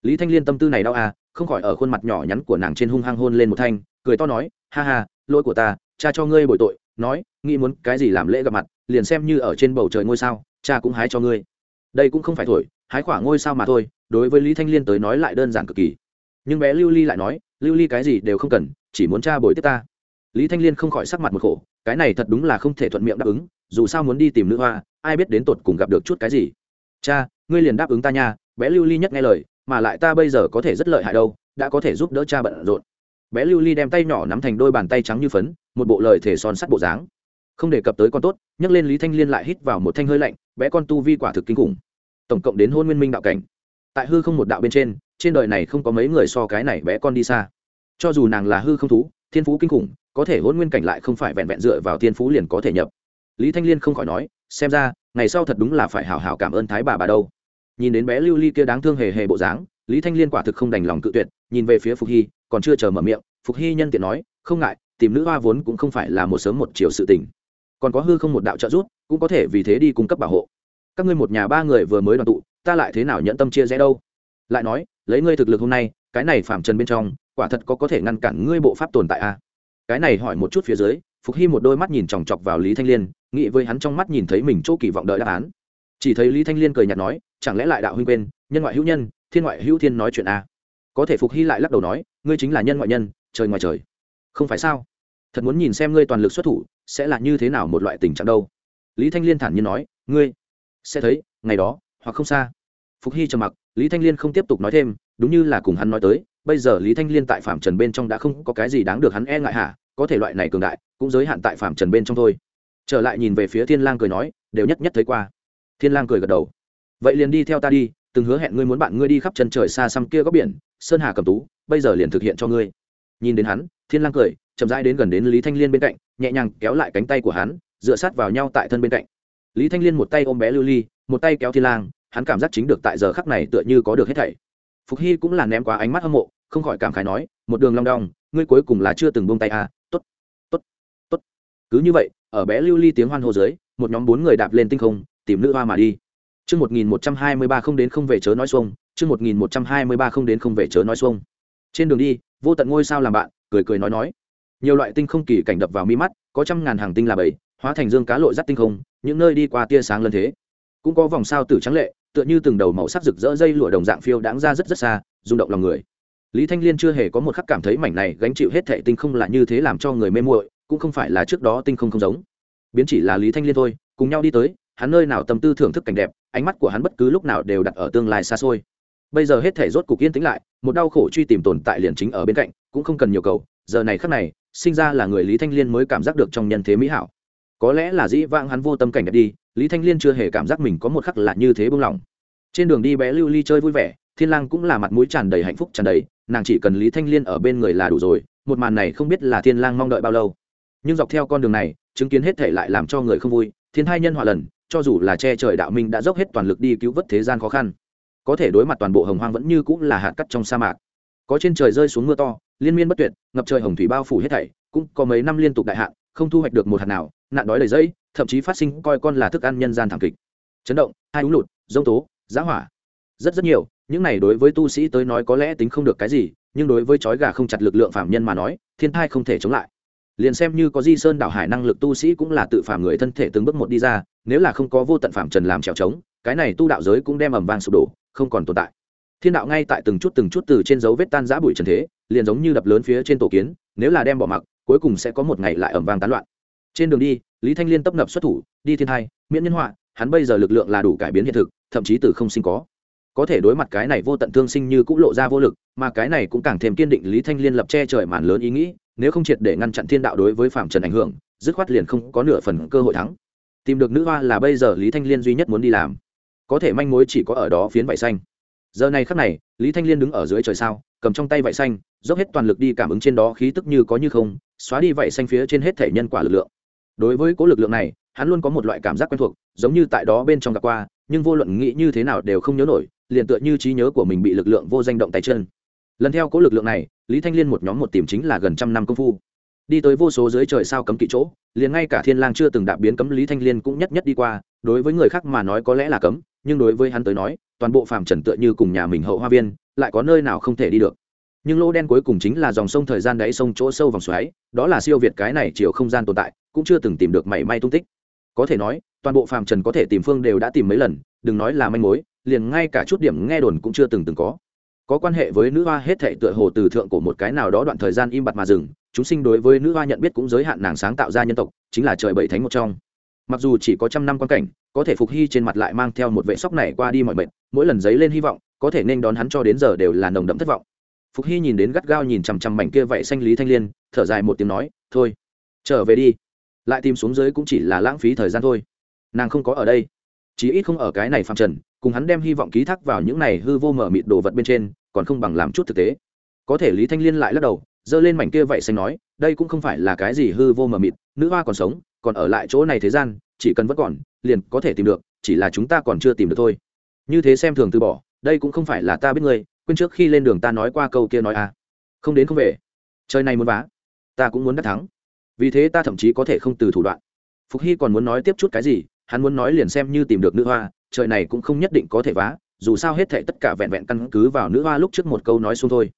Lý thanh liên tâm tư này đau à không khỏi ở khuôn mặt nhỏ nhắn của nàng trên hung hăng hôn lên một thanh, cười to nói, ha ha, lỗi của ta cha cho ngươi bồi tội, nói, nghĩ muốn cái gì làm lễ gặp mặt, liền xem như ở trên bầu trời ngôi sao, cha cũng hái cho ngươi. Đây cũng không phải thổi, hái khoảng ngôi sao mà thôi, đối với lý thanh liên tới nói lại đơn giản cực kỳ. Nhưng bé lưu ly lại nói, lưu ly cái gì đều không cần, chỉ muốn cha bồi tiếp ta. Lý thanh liên không khỏi sắc mặt một khổ, cái này thật đúng là không thể thuận miệng đáp ứng, dù sao muốn đi tìm nữ hoa, ai biết đến tột cùng gặp được chút cái gì. Cha, ngươi liền đáp ứng ta nha, bé lưu ly nhất nghe lời, mà lại ta bây giờ có thể rất lợi hại đâu, đã có thể giúp đỡ cha bận rộn. Bé lưu ly đem tay nhỏ nắm thành đôi bàn tay trắng như phấn một bộ lời thể son sắt bộ dáng. Không đề cập tới con tốt, nhắc lên lý thanh liên lại hít vào một thanh hơi lạnh, bé con tu vi quả thực kinh khủng. Tổng cộng đến hôn nguyên minh đạo cảnh. Tại hư không một đạo bên trên trên đời này không có mấy người so cái này bé con đi xa. Cho dù nàng là hư không thú, thiên phú kinh khủng, có thể hôn nguyên cảnh lại không phải vẹn vẹn dựa vào thiên phú liền có thể nhập. Lý thanh liên không khỏi nói, xem ra, ngày sau thật đúng là phải hào hào cảm ơn thái bà bà đâu. Nhìn đến bé lưu ly kia đáng thương hề hề bộ dáng, lý thanh liên quả thực không đành lòng cự tuyệt, nhìn về phía phục hy, còn chưa chờ mở miệng, phục hy nhân tiện nói, không ngại tìm nữ hoa vốn cũng không phải là một sớm một chiều sự tình. Còn có hư không một đạo trợ giúp, cũng có thể vì thế đi cung cấp bảo hộ. Các ngươi một nhà ba người vừa mới đoàn tụ, ta lại thế nào nhận tâm chia rẽ đâu? Lại nói, lấy ngươi thực lực hôm nay, cái này phạm trần bên trong, quả thật có có thể ngăn cản ngươi bộ pháp tồn tại a à? cái này hỏi một chút phía dưới, phục hy một đôi mắt nhìn chòng chọc vào lý thanh liên, nghĩ với hắn trong mắt nhìn thấy mình chỗ kỳ vọng đợi đáp án. Chỉ thấy lý thanh liên cười nhạt nói, chẳng lẽ lại đạo huynh quên, nhân ngoại hữu nhân, thiên ngoại hữu thiên nói chuyện a à? có thể phục hy lại lắc đầu nói, ngươi chính là nhân ngoại nhân, trời ngoài trời không phải sao? Thật muốn nhìn xem ngươi toàn lực xuất thủ, sẽ là như thế nào một loại tình trạng đâu? Lý thanh liên thản nhiên nói, ngươi sẽ thấy, ngày đó, hoặc không xa. Phục hy trầm mặc, lý thanh liên không tiếp tục nói thêm, đúng như là cùng hắn nói tới, bây giờ lý thanh liên tại phạm trần bên trong đã không có cái gì đáng được hắn e ngại hả? Có thể loại này cường đại, cũng giới hạn tại phạm trần bên trong thôi. Trở lại nhìn về phía thiên lang cười nói, đều nhất nhất thấy qua. Thiên lang cười gật đầu. Vậy liền đi theo ta đi, từng hứa hẹn ngươi muốn bạn ngươi đi khắp chân trời xa xăm kia góc biển, sơn hà cầm tú, bây giờ liền thực hiện cho ngươi. Nhìn đến hắn thiên lang cười chậm rãi đến gần đến lý thanh liên bên cạnh nhẹ nhàng kéo lại cánh tay của hắn dựa sát vào nhau tại thân bên cạnh. Lý thanh liên một tay ôm bé lưu ly một tay kéo thiên lang hắn cảm giác chính được tại giờ khắc này tựa như có được hết thảy. Phục hy cũng là ném quá ánh mắt hâm mộ không khỏi cảm khái nói một đường long đong ngươi cuối cùng là chưa từng buông tay à tốt tốt tốt. Cứ như vậy ở bé lưu ly tiếng hoan hô dưới một nhóm bốn người đạp lên tinh không tìm nữ hoa mà đi. Chương 1123 không đến không về chớ nói xuông, chương 1123 không đến không về chớ nói xuông. Trên đường đi, vô tận ngôi sao làm bạn, cười cười nói nói. Nhiều loại tinh không kỳ cảnh đập vào mi mắt, có trăm ngàn hàng tinh là bảy, hóa thành dương cá lội dắt tinh không, những nơi đi qua tia sáng lân thế. Cũng có vòng sao tử trắng lệ, tựa như từng đầu màu sắc rực rỡ dây lụa đồng dạng phiêu đáng ra rất rất xa, rung động lòng người. Lý Thanh Liên chưa hề có một khắc cảm thấy mảnh này gánh chịu hết thảy tinh không là như thế làm cho người mê muội, cũng không phải là trước đó tinh không không giống. Biến chỉ là Lý Thanh Liên thôi, cùng nhau đi tới, hắn nơi nào tâm tư thưởng thức cảnh đẹp ánh mắt của hắn bất cứ lúc nào đều đặt ở tương lai xa xôi bây giờ hết thể rốt cục yên tĩnh lại một đau khổ truy tìm tồn tại liền chính ở bên cạnh cũng không cần nhiều cầu, giờ này khắc này, sinh ra là người lý thanh liên mới cảm giác được trong nhân thế mỹ hảo. Có lẽ là dĩ vãng hắn vô tâm cảnh đẹp đi, lý thanh liên chưa hề cảm giác mình có một khắc là như thế buông lòng. trên đường đi bé lưu ly chơi vui vẻ, thiên lang cũng là mặt mũi tràn đầy hạnh phúc tràn đầy, nàng chỉ cần lý thanh liên ở bên người là đủ rồi, một màn này không biết là thiên lang mong đợi bao lâu. Nhưng dọc theo con đường này, chứng kiến hết thể lại làm cho người không vui, thiên hai nhân họa lần, cho dù là che trời đạo minh đã dốc hết toàn lực đi cứu vớt thế gian khó khăn. Có thể đối mặt toàn bộ hồng hoang vẫn như cũng là hạt cắt trong sa mạc. Có trên trời rơi xuống mưa to liên miên bất tuyệt, ngập trời hồng thủy bao phủ hết thảy, cũng có mấy năm liên tục đại hạn, không thu hoạch được một hạt nào, nạn đói đầy dây thậm chí phát sinh coi con là thức ăn nhân gian thảm kịch. Chấn động, hai úng lụt, dông tố giá hỏa. Rất rất nhiều, những này đối với tu sĩ tới nói có lẽ tính không được cái gì, nhưng đối với chói gà không chặt lực lượng phạm nhân mà nói, thiên thai không thể chống lại. Liền xem như có di sơn đảo hải năng lực tu sĩ cũng là tự phạm người thân thể từng bước một đi ra, nếu là không có vô tận phạm trần làm trèo trống, cái này tu đạo giới cũng đem ẩm vang sụp đổ, không còn tồn tại thiên đạo ngay tại từng chút từng chút từ trên dấu vết tan giã bụi trần thế, liền giống như đập lớn phía trên tổ kiến, nếu là đem bỏ mặc, cuối cùng sẽ có một ngày lại ẩm vang tán loạn. Trên đường đi, lý thanh liên tấp nập xuất thủ, đi thiên hai, miễn nhân họa, hắn bây giờ lực lượng là đủ cải biến hiện thực, thậm chí từ không sinh có. Có thể đối mặt cái này vô tận thương sinh như cũng lộ ra vô lực, mà cái này cũng càng thêm kiên định lý thanh liên lập che trời màn lớn ý nghĩ, nếu không triệt để ngăn chặn thiên đạo đối với phạm trần ảnh hưởng, dứt khoát liền không có nửa phần cơ hội thắng. Tìm được nữ hoa là bây giờ lý thanh liên duy nhất muốn đi làm. Có thể manh mối chỉ có ở đó phiến vải xanh giờ này khắc này, lý thanh liên đứng ở dưới trời sao, cầm trong tay vải xanh, dốc hết toàn lực đi cảm ứng trên đó khí tức như có như không, xóa đi vải xanh phía trên hết thể nhân quả lực lượng. Đối với cố lực lượng này, hắn luôn có một loại cảm giác quen thuộc, giống như tại đó bên trong gặp qua, nhưng vô luận nghĩ như thế nào đều không nhớ nổi, liền tựa như trí nhớ của mình bị lực lượng vô danh động tay chân. Lần theo cố lực lượng này, lý thanh liên một nhóm một tìm chính là gần trăm năm công phu. Đi tới vô số dưới trời sao cấm kỵ chỗ, liền ngay cả thiên lang chưa từng đạp biến cấm lý thanh liên cũng nhất nhất đi qua, đối với người khác mà nói có lẽ là cấm nhưng đối với hắn tới nói, toàn bộ phàm trần tựa như cùng nhà mình hậu hoa viên, lại có nơi nào không thể đi được. Nhưng lỗ đen cuối cùng chính là dòng sông thời gian đáy sông chỗ sâu vòng xoáy, đó là siêu việt cái này chiều không gian tồn tại, cũng chưa từng tìm được mảy may tung tích. Có thể nói, toàn bộ phàm trần có thể tìm phương đều đã tìm mấy lần, đừng nói là manh mối, liền ngay cả chút điểm nghe đồn cũng chưa từng từng có. Có quan hệ với nữ hoa hết thệ tựa hồ từ thượng của một cái nào đó đoạn thời gian im bặt mà dừng, chúng sinh đối với nữ hoa nhận biết cũng giới hạn nàng sáng tạo ra nhân tộc, chính là trời bảy thánh một trong. Mặc dù chỉ có trăm năm quan cảnh có thể phục hy trên mặt lại mang theo một vệ sóc này qua đi mọi mệnh, mỗi lần giấy lên hy vọng, có thể nên đón hắn cho đến giờ đều là nồng đậm thất vọng. Phục hy nhìn đến gắt gao nhìn chằm chằm mảnh kia vậy xanh lý thanh liên, thở dài một tiếng nói, thôi, trở về đi. Lại tìm xuống dưới cũng chỉ là lãng phí thời gian thôi. Nàng không có ở đây. Chí ít không ở cái này phạm trần, cùng hắn đem hy vọng ký thác vào những này hư vô mở mịt đồ vật bên trên, còn không bằng làm chút thực tế. Có thể lý thanh liên lại lắc đầu, giơ lên mảnh kia vậy xanh nói, đây cũng không phải là cái gì hư vô mờ mịt, nữ hoa còn sống, còn ở lại chỗ này thế gian chỉ cần vẫn còn, liền có thể tìm được, chỉ là chúng ta còn chưa tìm được thôi. Như thế xem thường từ bỏ, đây cũng không phải là ta biết ngươi, quên trước khi lên đường ta nói qua câu kia nói à. Không đến không về. Trời này muốn vá. Ta cũng muốn đắc thắng. Vì thế ta thậm chí có thể không từ thủ đoạn. Phục hy còn muốn nói tiếp chút cái gì, hắn muốn nói liền xem như tìm được nữ hoa, trời này cũng không nhất định có thể vá, dù sao hết thệ tất cả vẹn vẹn căn cứ vào nữ hoa lúc trước một câu nói xuống thôi.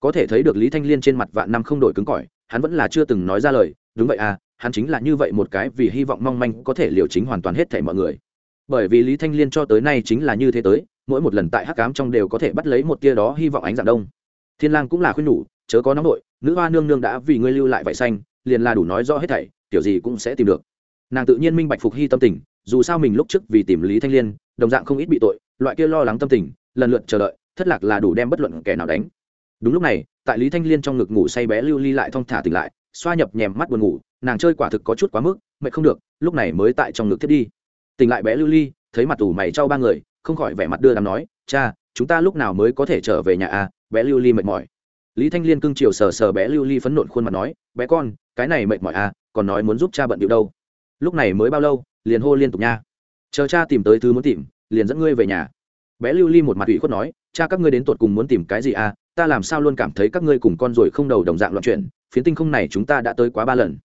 Có thể thấy được lý thanh liên trên mặt vạn năm không đổi cứng cỏi hắn vẫn là chưa từng nói ra lời, đúng vậy à hắn chính là như vậy một cái vì hy vọng mong manh có thể liều chính hoàn toàn hết thảy mọi người. Bởi vì lý thanh liên cho tới nay chính là như thế tới, mỗi một lần tại hắc cám trong đều có thể bắt lấy một tia đó hy vọng ánh dạng đông. Thiên lang cũng là khuyên nhủ, chớ có nóng nội, nữ hoa nương nương đã vì ngươi lưu lại vải xanh, liền là đủ nói rõ hết thảy, tiểu gì cũng sẽ tìm được. Nàng tự nhiên minh bạch phục hy tâm tình, dù sao mình lúc trước vì tìm lý thanh liên, đồng dạng không ít bị tội, loại kia lo lắng tâm tình, lần lượt chờ đợi, thất lạc là đủ đem bất luận kẻ nào đánh đúng lúc này, tại lý thanh liên trong ngực ngủ say bé lưu ly lại thong thả tỉnh lại, xoa nhập nhèm mắt buồn ngủ, nàng chơi quả thực có chút quá mức, mệt không được, lúc này mới tại trong ngực thiết đi. Tỉnh lại bé lưu ly, thấy mặt ủ mày trao ba người, không khỏi vẻ mặt đưa đám nói, cha, chúng ta lúc nào mới có thể trở về nhà à? Bé lưu ly mệt mỏi. Lý thanh liên cưng chiều sờ sờ bé lưu ly phấn nộn khuôn mặt nói, bé con, cái này mệt mỏi à còn nói muốn giúp cha bận điệu đâu. Lúc này mới bao lâu, liền hô liên tục nha. Chờ cha tìm tới thứ muốn tìm, liền dẫn ngươi về nhà. Bé lưu ly một mặt ủy khuất nói, cha, các ngươi đến tột cùng muốn tìm cái gì à? Ta làm sao luôn cảm thấy các ngươi cùng con rồi không đầu đồng dạng loạn chuyện. phiến tinh không này chúng ta đã tới quá ba lần.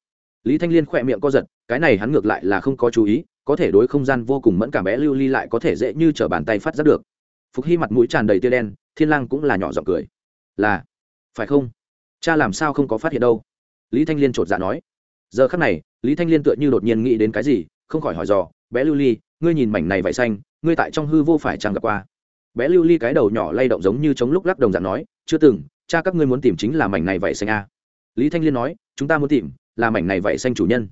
Lý thanh liên khỏe miệng co giật, cái này hắn ngược lại là không có chú ý, có thể đối không gian vô cùng mẫn cảm bé lưu ly lại có thể dễ như t bàn tay phát giác được. Phục hy mặt mũi tràn đầy tia đen, thiên lang cũng là nhỏ giọng cười. Là, phải không? Cha làm sao không có phát hiện đâu? Lý thanh liên chột dạ nói. Giờ khắc này, lý thanh liên tựa như đột nhiên nghĩ đến cái gì, không khỏi hỏi dò, bé lưu ly, ngươi nhìn mảnh này vậy xanh, ngươi tại trong hư vô phải chẳng gặp qua? Bé lưu ly cái đầu nhỏ lay động giống như chống lúc lắc đồng dạng nói chưa từng cha các ngươi muốn tìm chính là mảnh này vậy xanh a à. lý thanh liên nói chúng ta muốn tìm là mảnh này vậy xanh chủ nhân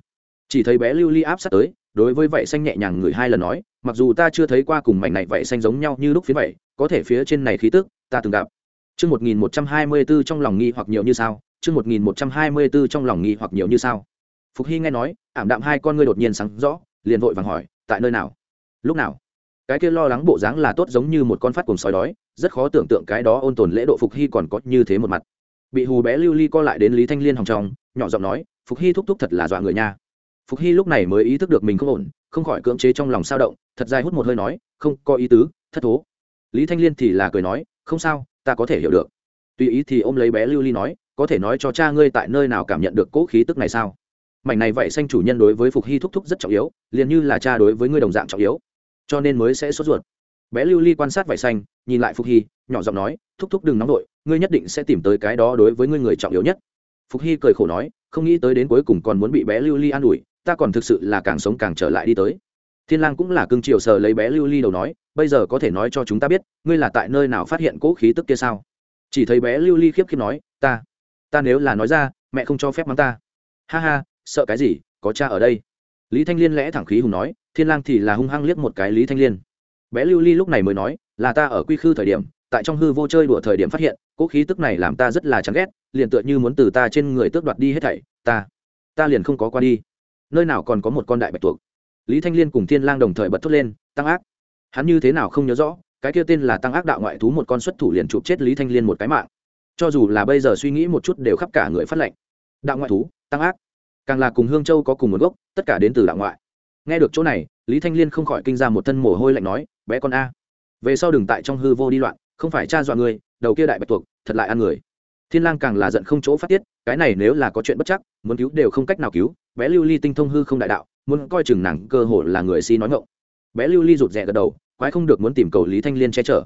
chỉ thấy bé lưu ly áp sát tới đối với vậy xanh nhẹ nhàng người hai lần nói mặc dù ta chưa thấy qua cùng mảnh này vậy xanh giống nhau như lúc phía vậy có thể phía trên này khí tức ta từng gặp Chương 1124 trong lòng nghi hoặc nhiều như sao? Chương 1124 trong lòng nghi hoặc nhiều như sao? Phục Hy nghe nói, ảm đạm hai con ngươi đột nhiên sáng rõ, liền vội vàng hỏi, tại nơi nào? Lúc nào? Cái kia lo lắng bộ dáng là tốt giống như một con phát cùng sói đói, rất khó tưởng tượng cái đó ôn tồn lễ độ Phục Hy còn có như thế một mặt. Bị hù bé Lưu Ly co lại đến Lý Thanh Liên hòng trong, nhỏ giọng nói, Phục Hy thúc thúc thật là dọa người nha. Phục Hy lúc này mới ý thức được mình không ổn, không khỏi cưỡng chế trong lòng sao động, thật dài hút một hơi nói, không, có ý tứ, thất thố. Lý Thanh Liên thì là cười nói, không sao, ta có thể hiểu được tùy ý thì ôm lấy bé lưu ly nói có thể nói cho cha ngươi tại nơi nào cảm nhận được cỗ khí tức này sao mảnh này vậy xanh chủ nhân đối với phục hy thúc thúc rất trọng yếu liền như là cha đối với ngươi đồng dạng trọng yếu cho nên mới sẽ sốt ruột bé lưu ly quan sát vải xanh nhìn lại phục hy, nhỏ giọng nói, thúc thúc đừng nóng vội, ngươi nhất định sẽ tìm tới cái đó đối với ngươi người trọng yếu nhất. Phục hy cười khổ nói, không nghĩ tới đến cuối cùng còn muốn bị bé lưu ly an ủi, ta còn thực sự là càng sống càng trở lại đi tới. Thiên lang cũng là cưng chiều sờ lấy bé lưu ly đầu nói, bây giờ có thể nói cho chúng ta biết, ngươi là tại nơi nào phát hiện cỗ khí tức kia sao? Chỉ thấy bé lưu ly khiếp khiếp nói, ta ta nếu là nói ra, mẹ không cho phép mắng ta. Ha ha, sợ cái gì, có cha ở đây. Lý thanh liên lẽ thẳng khí hùng nói, thiên lang thì là hung hăng liếc một cái lý thanh liên. Bé lưu ly lúc này mới nói là ta ở quy khư thời điểm, tại trong hư vô chơi đùa thời điểm phát hiện, cỗ khí tức này làm ta rất là chán ghét, liền tựa như muốn từ ta trên người tước đoạt đi hết thảy, ta ta liền không có qua đi. Nơi nào còn có một con đại bạch tuộc? Lý thanh liên cùng thiên lang đồng thời bật thốt lên, tăng ác. Hắn như thế nào không nhớ rõ, cái kia tên là tăng ác đạo ngoại thú một con xuất thủ liền chụp chết lý thanh liên một cái mạng. Cho dù là bây giờ suy nghĩ một chút đều khắp cả người phát lệnh. Đạo ngoại thú, tăng ác. Càng là cùng hương châu có cùng một gốc, tất cả đến từ đạo ngoại. Nghe được chỗ này, lý thanh liên không khỏi kinh ra một thân mồ hôi lạnh nói, bé con a về sau đừng tại trong hư vô đi loạn, không phải cha dọa người, đầu kia đại bạch tuộc, thật lại ăn người. Thiên lang càng là giận không chỗ phát tiết, cái này nếu là có chuyện bất chắc, muốn cứu đều không cách nào cứu, bé lưu ly tinh thông hư không đại đạo, muốn coi chừng nàng cơ hồ là người si nói ngọng. Bé lưu ly rụt rè gật đầu, quái không được muốn tìm cầu lý thanh liên che chở.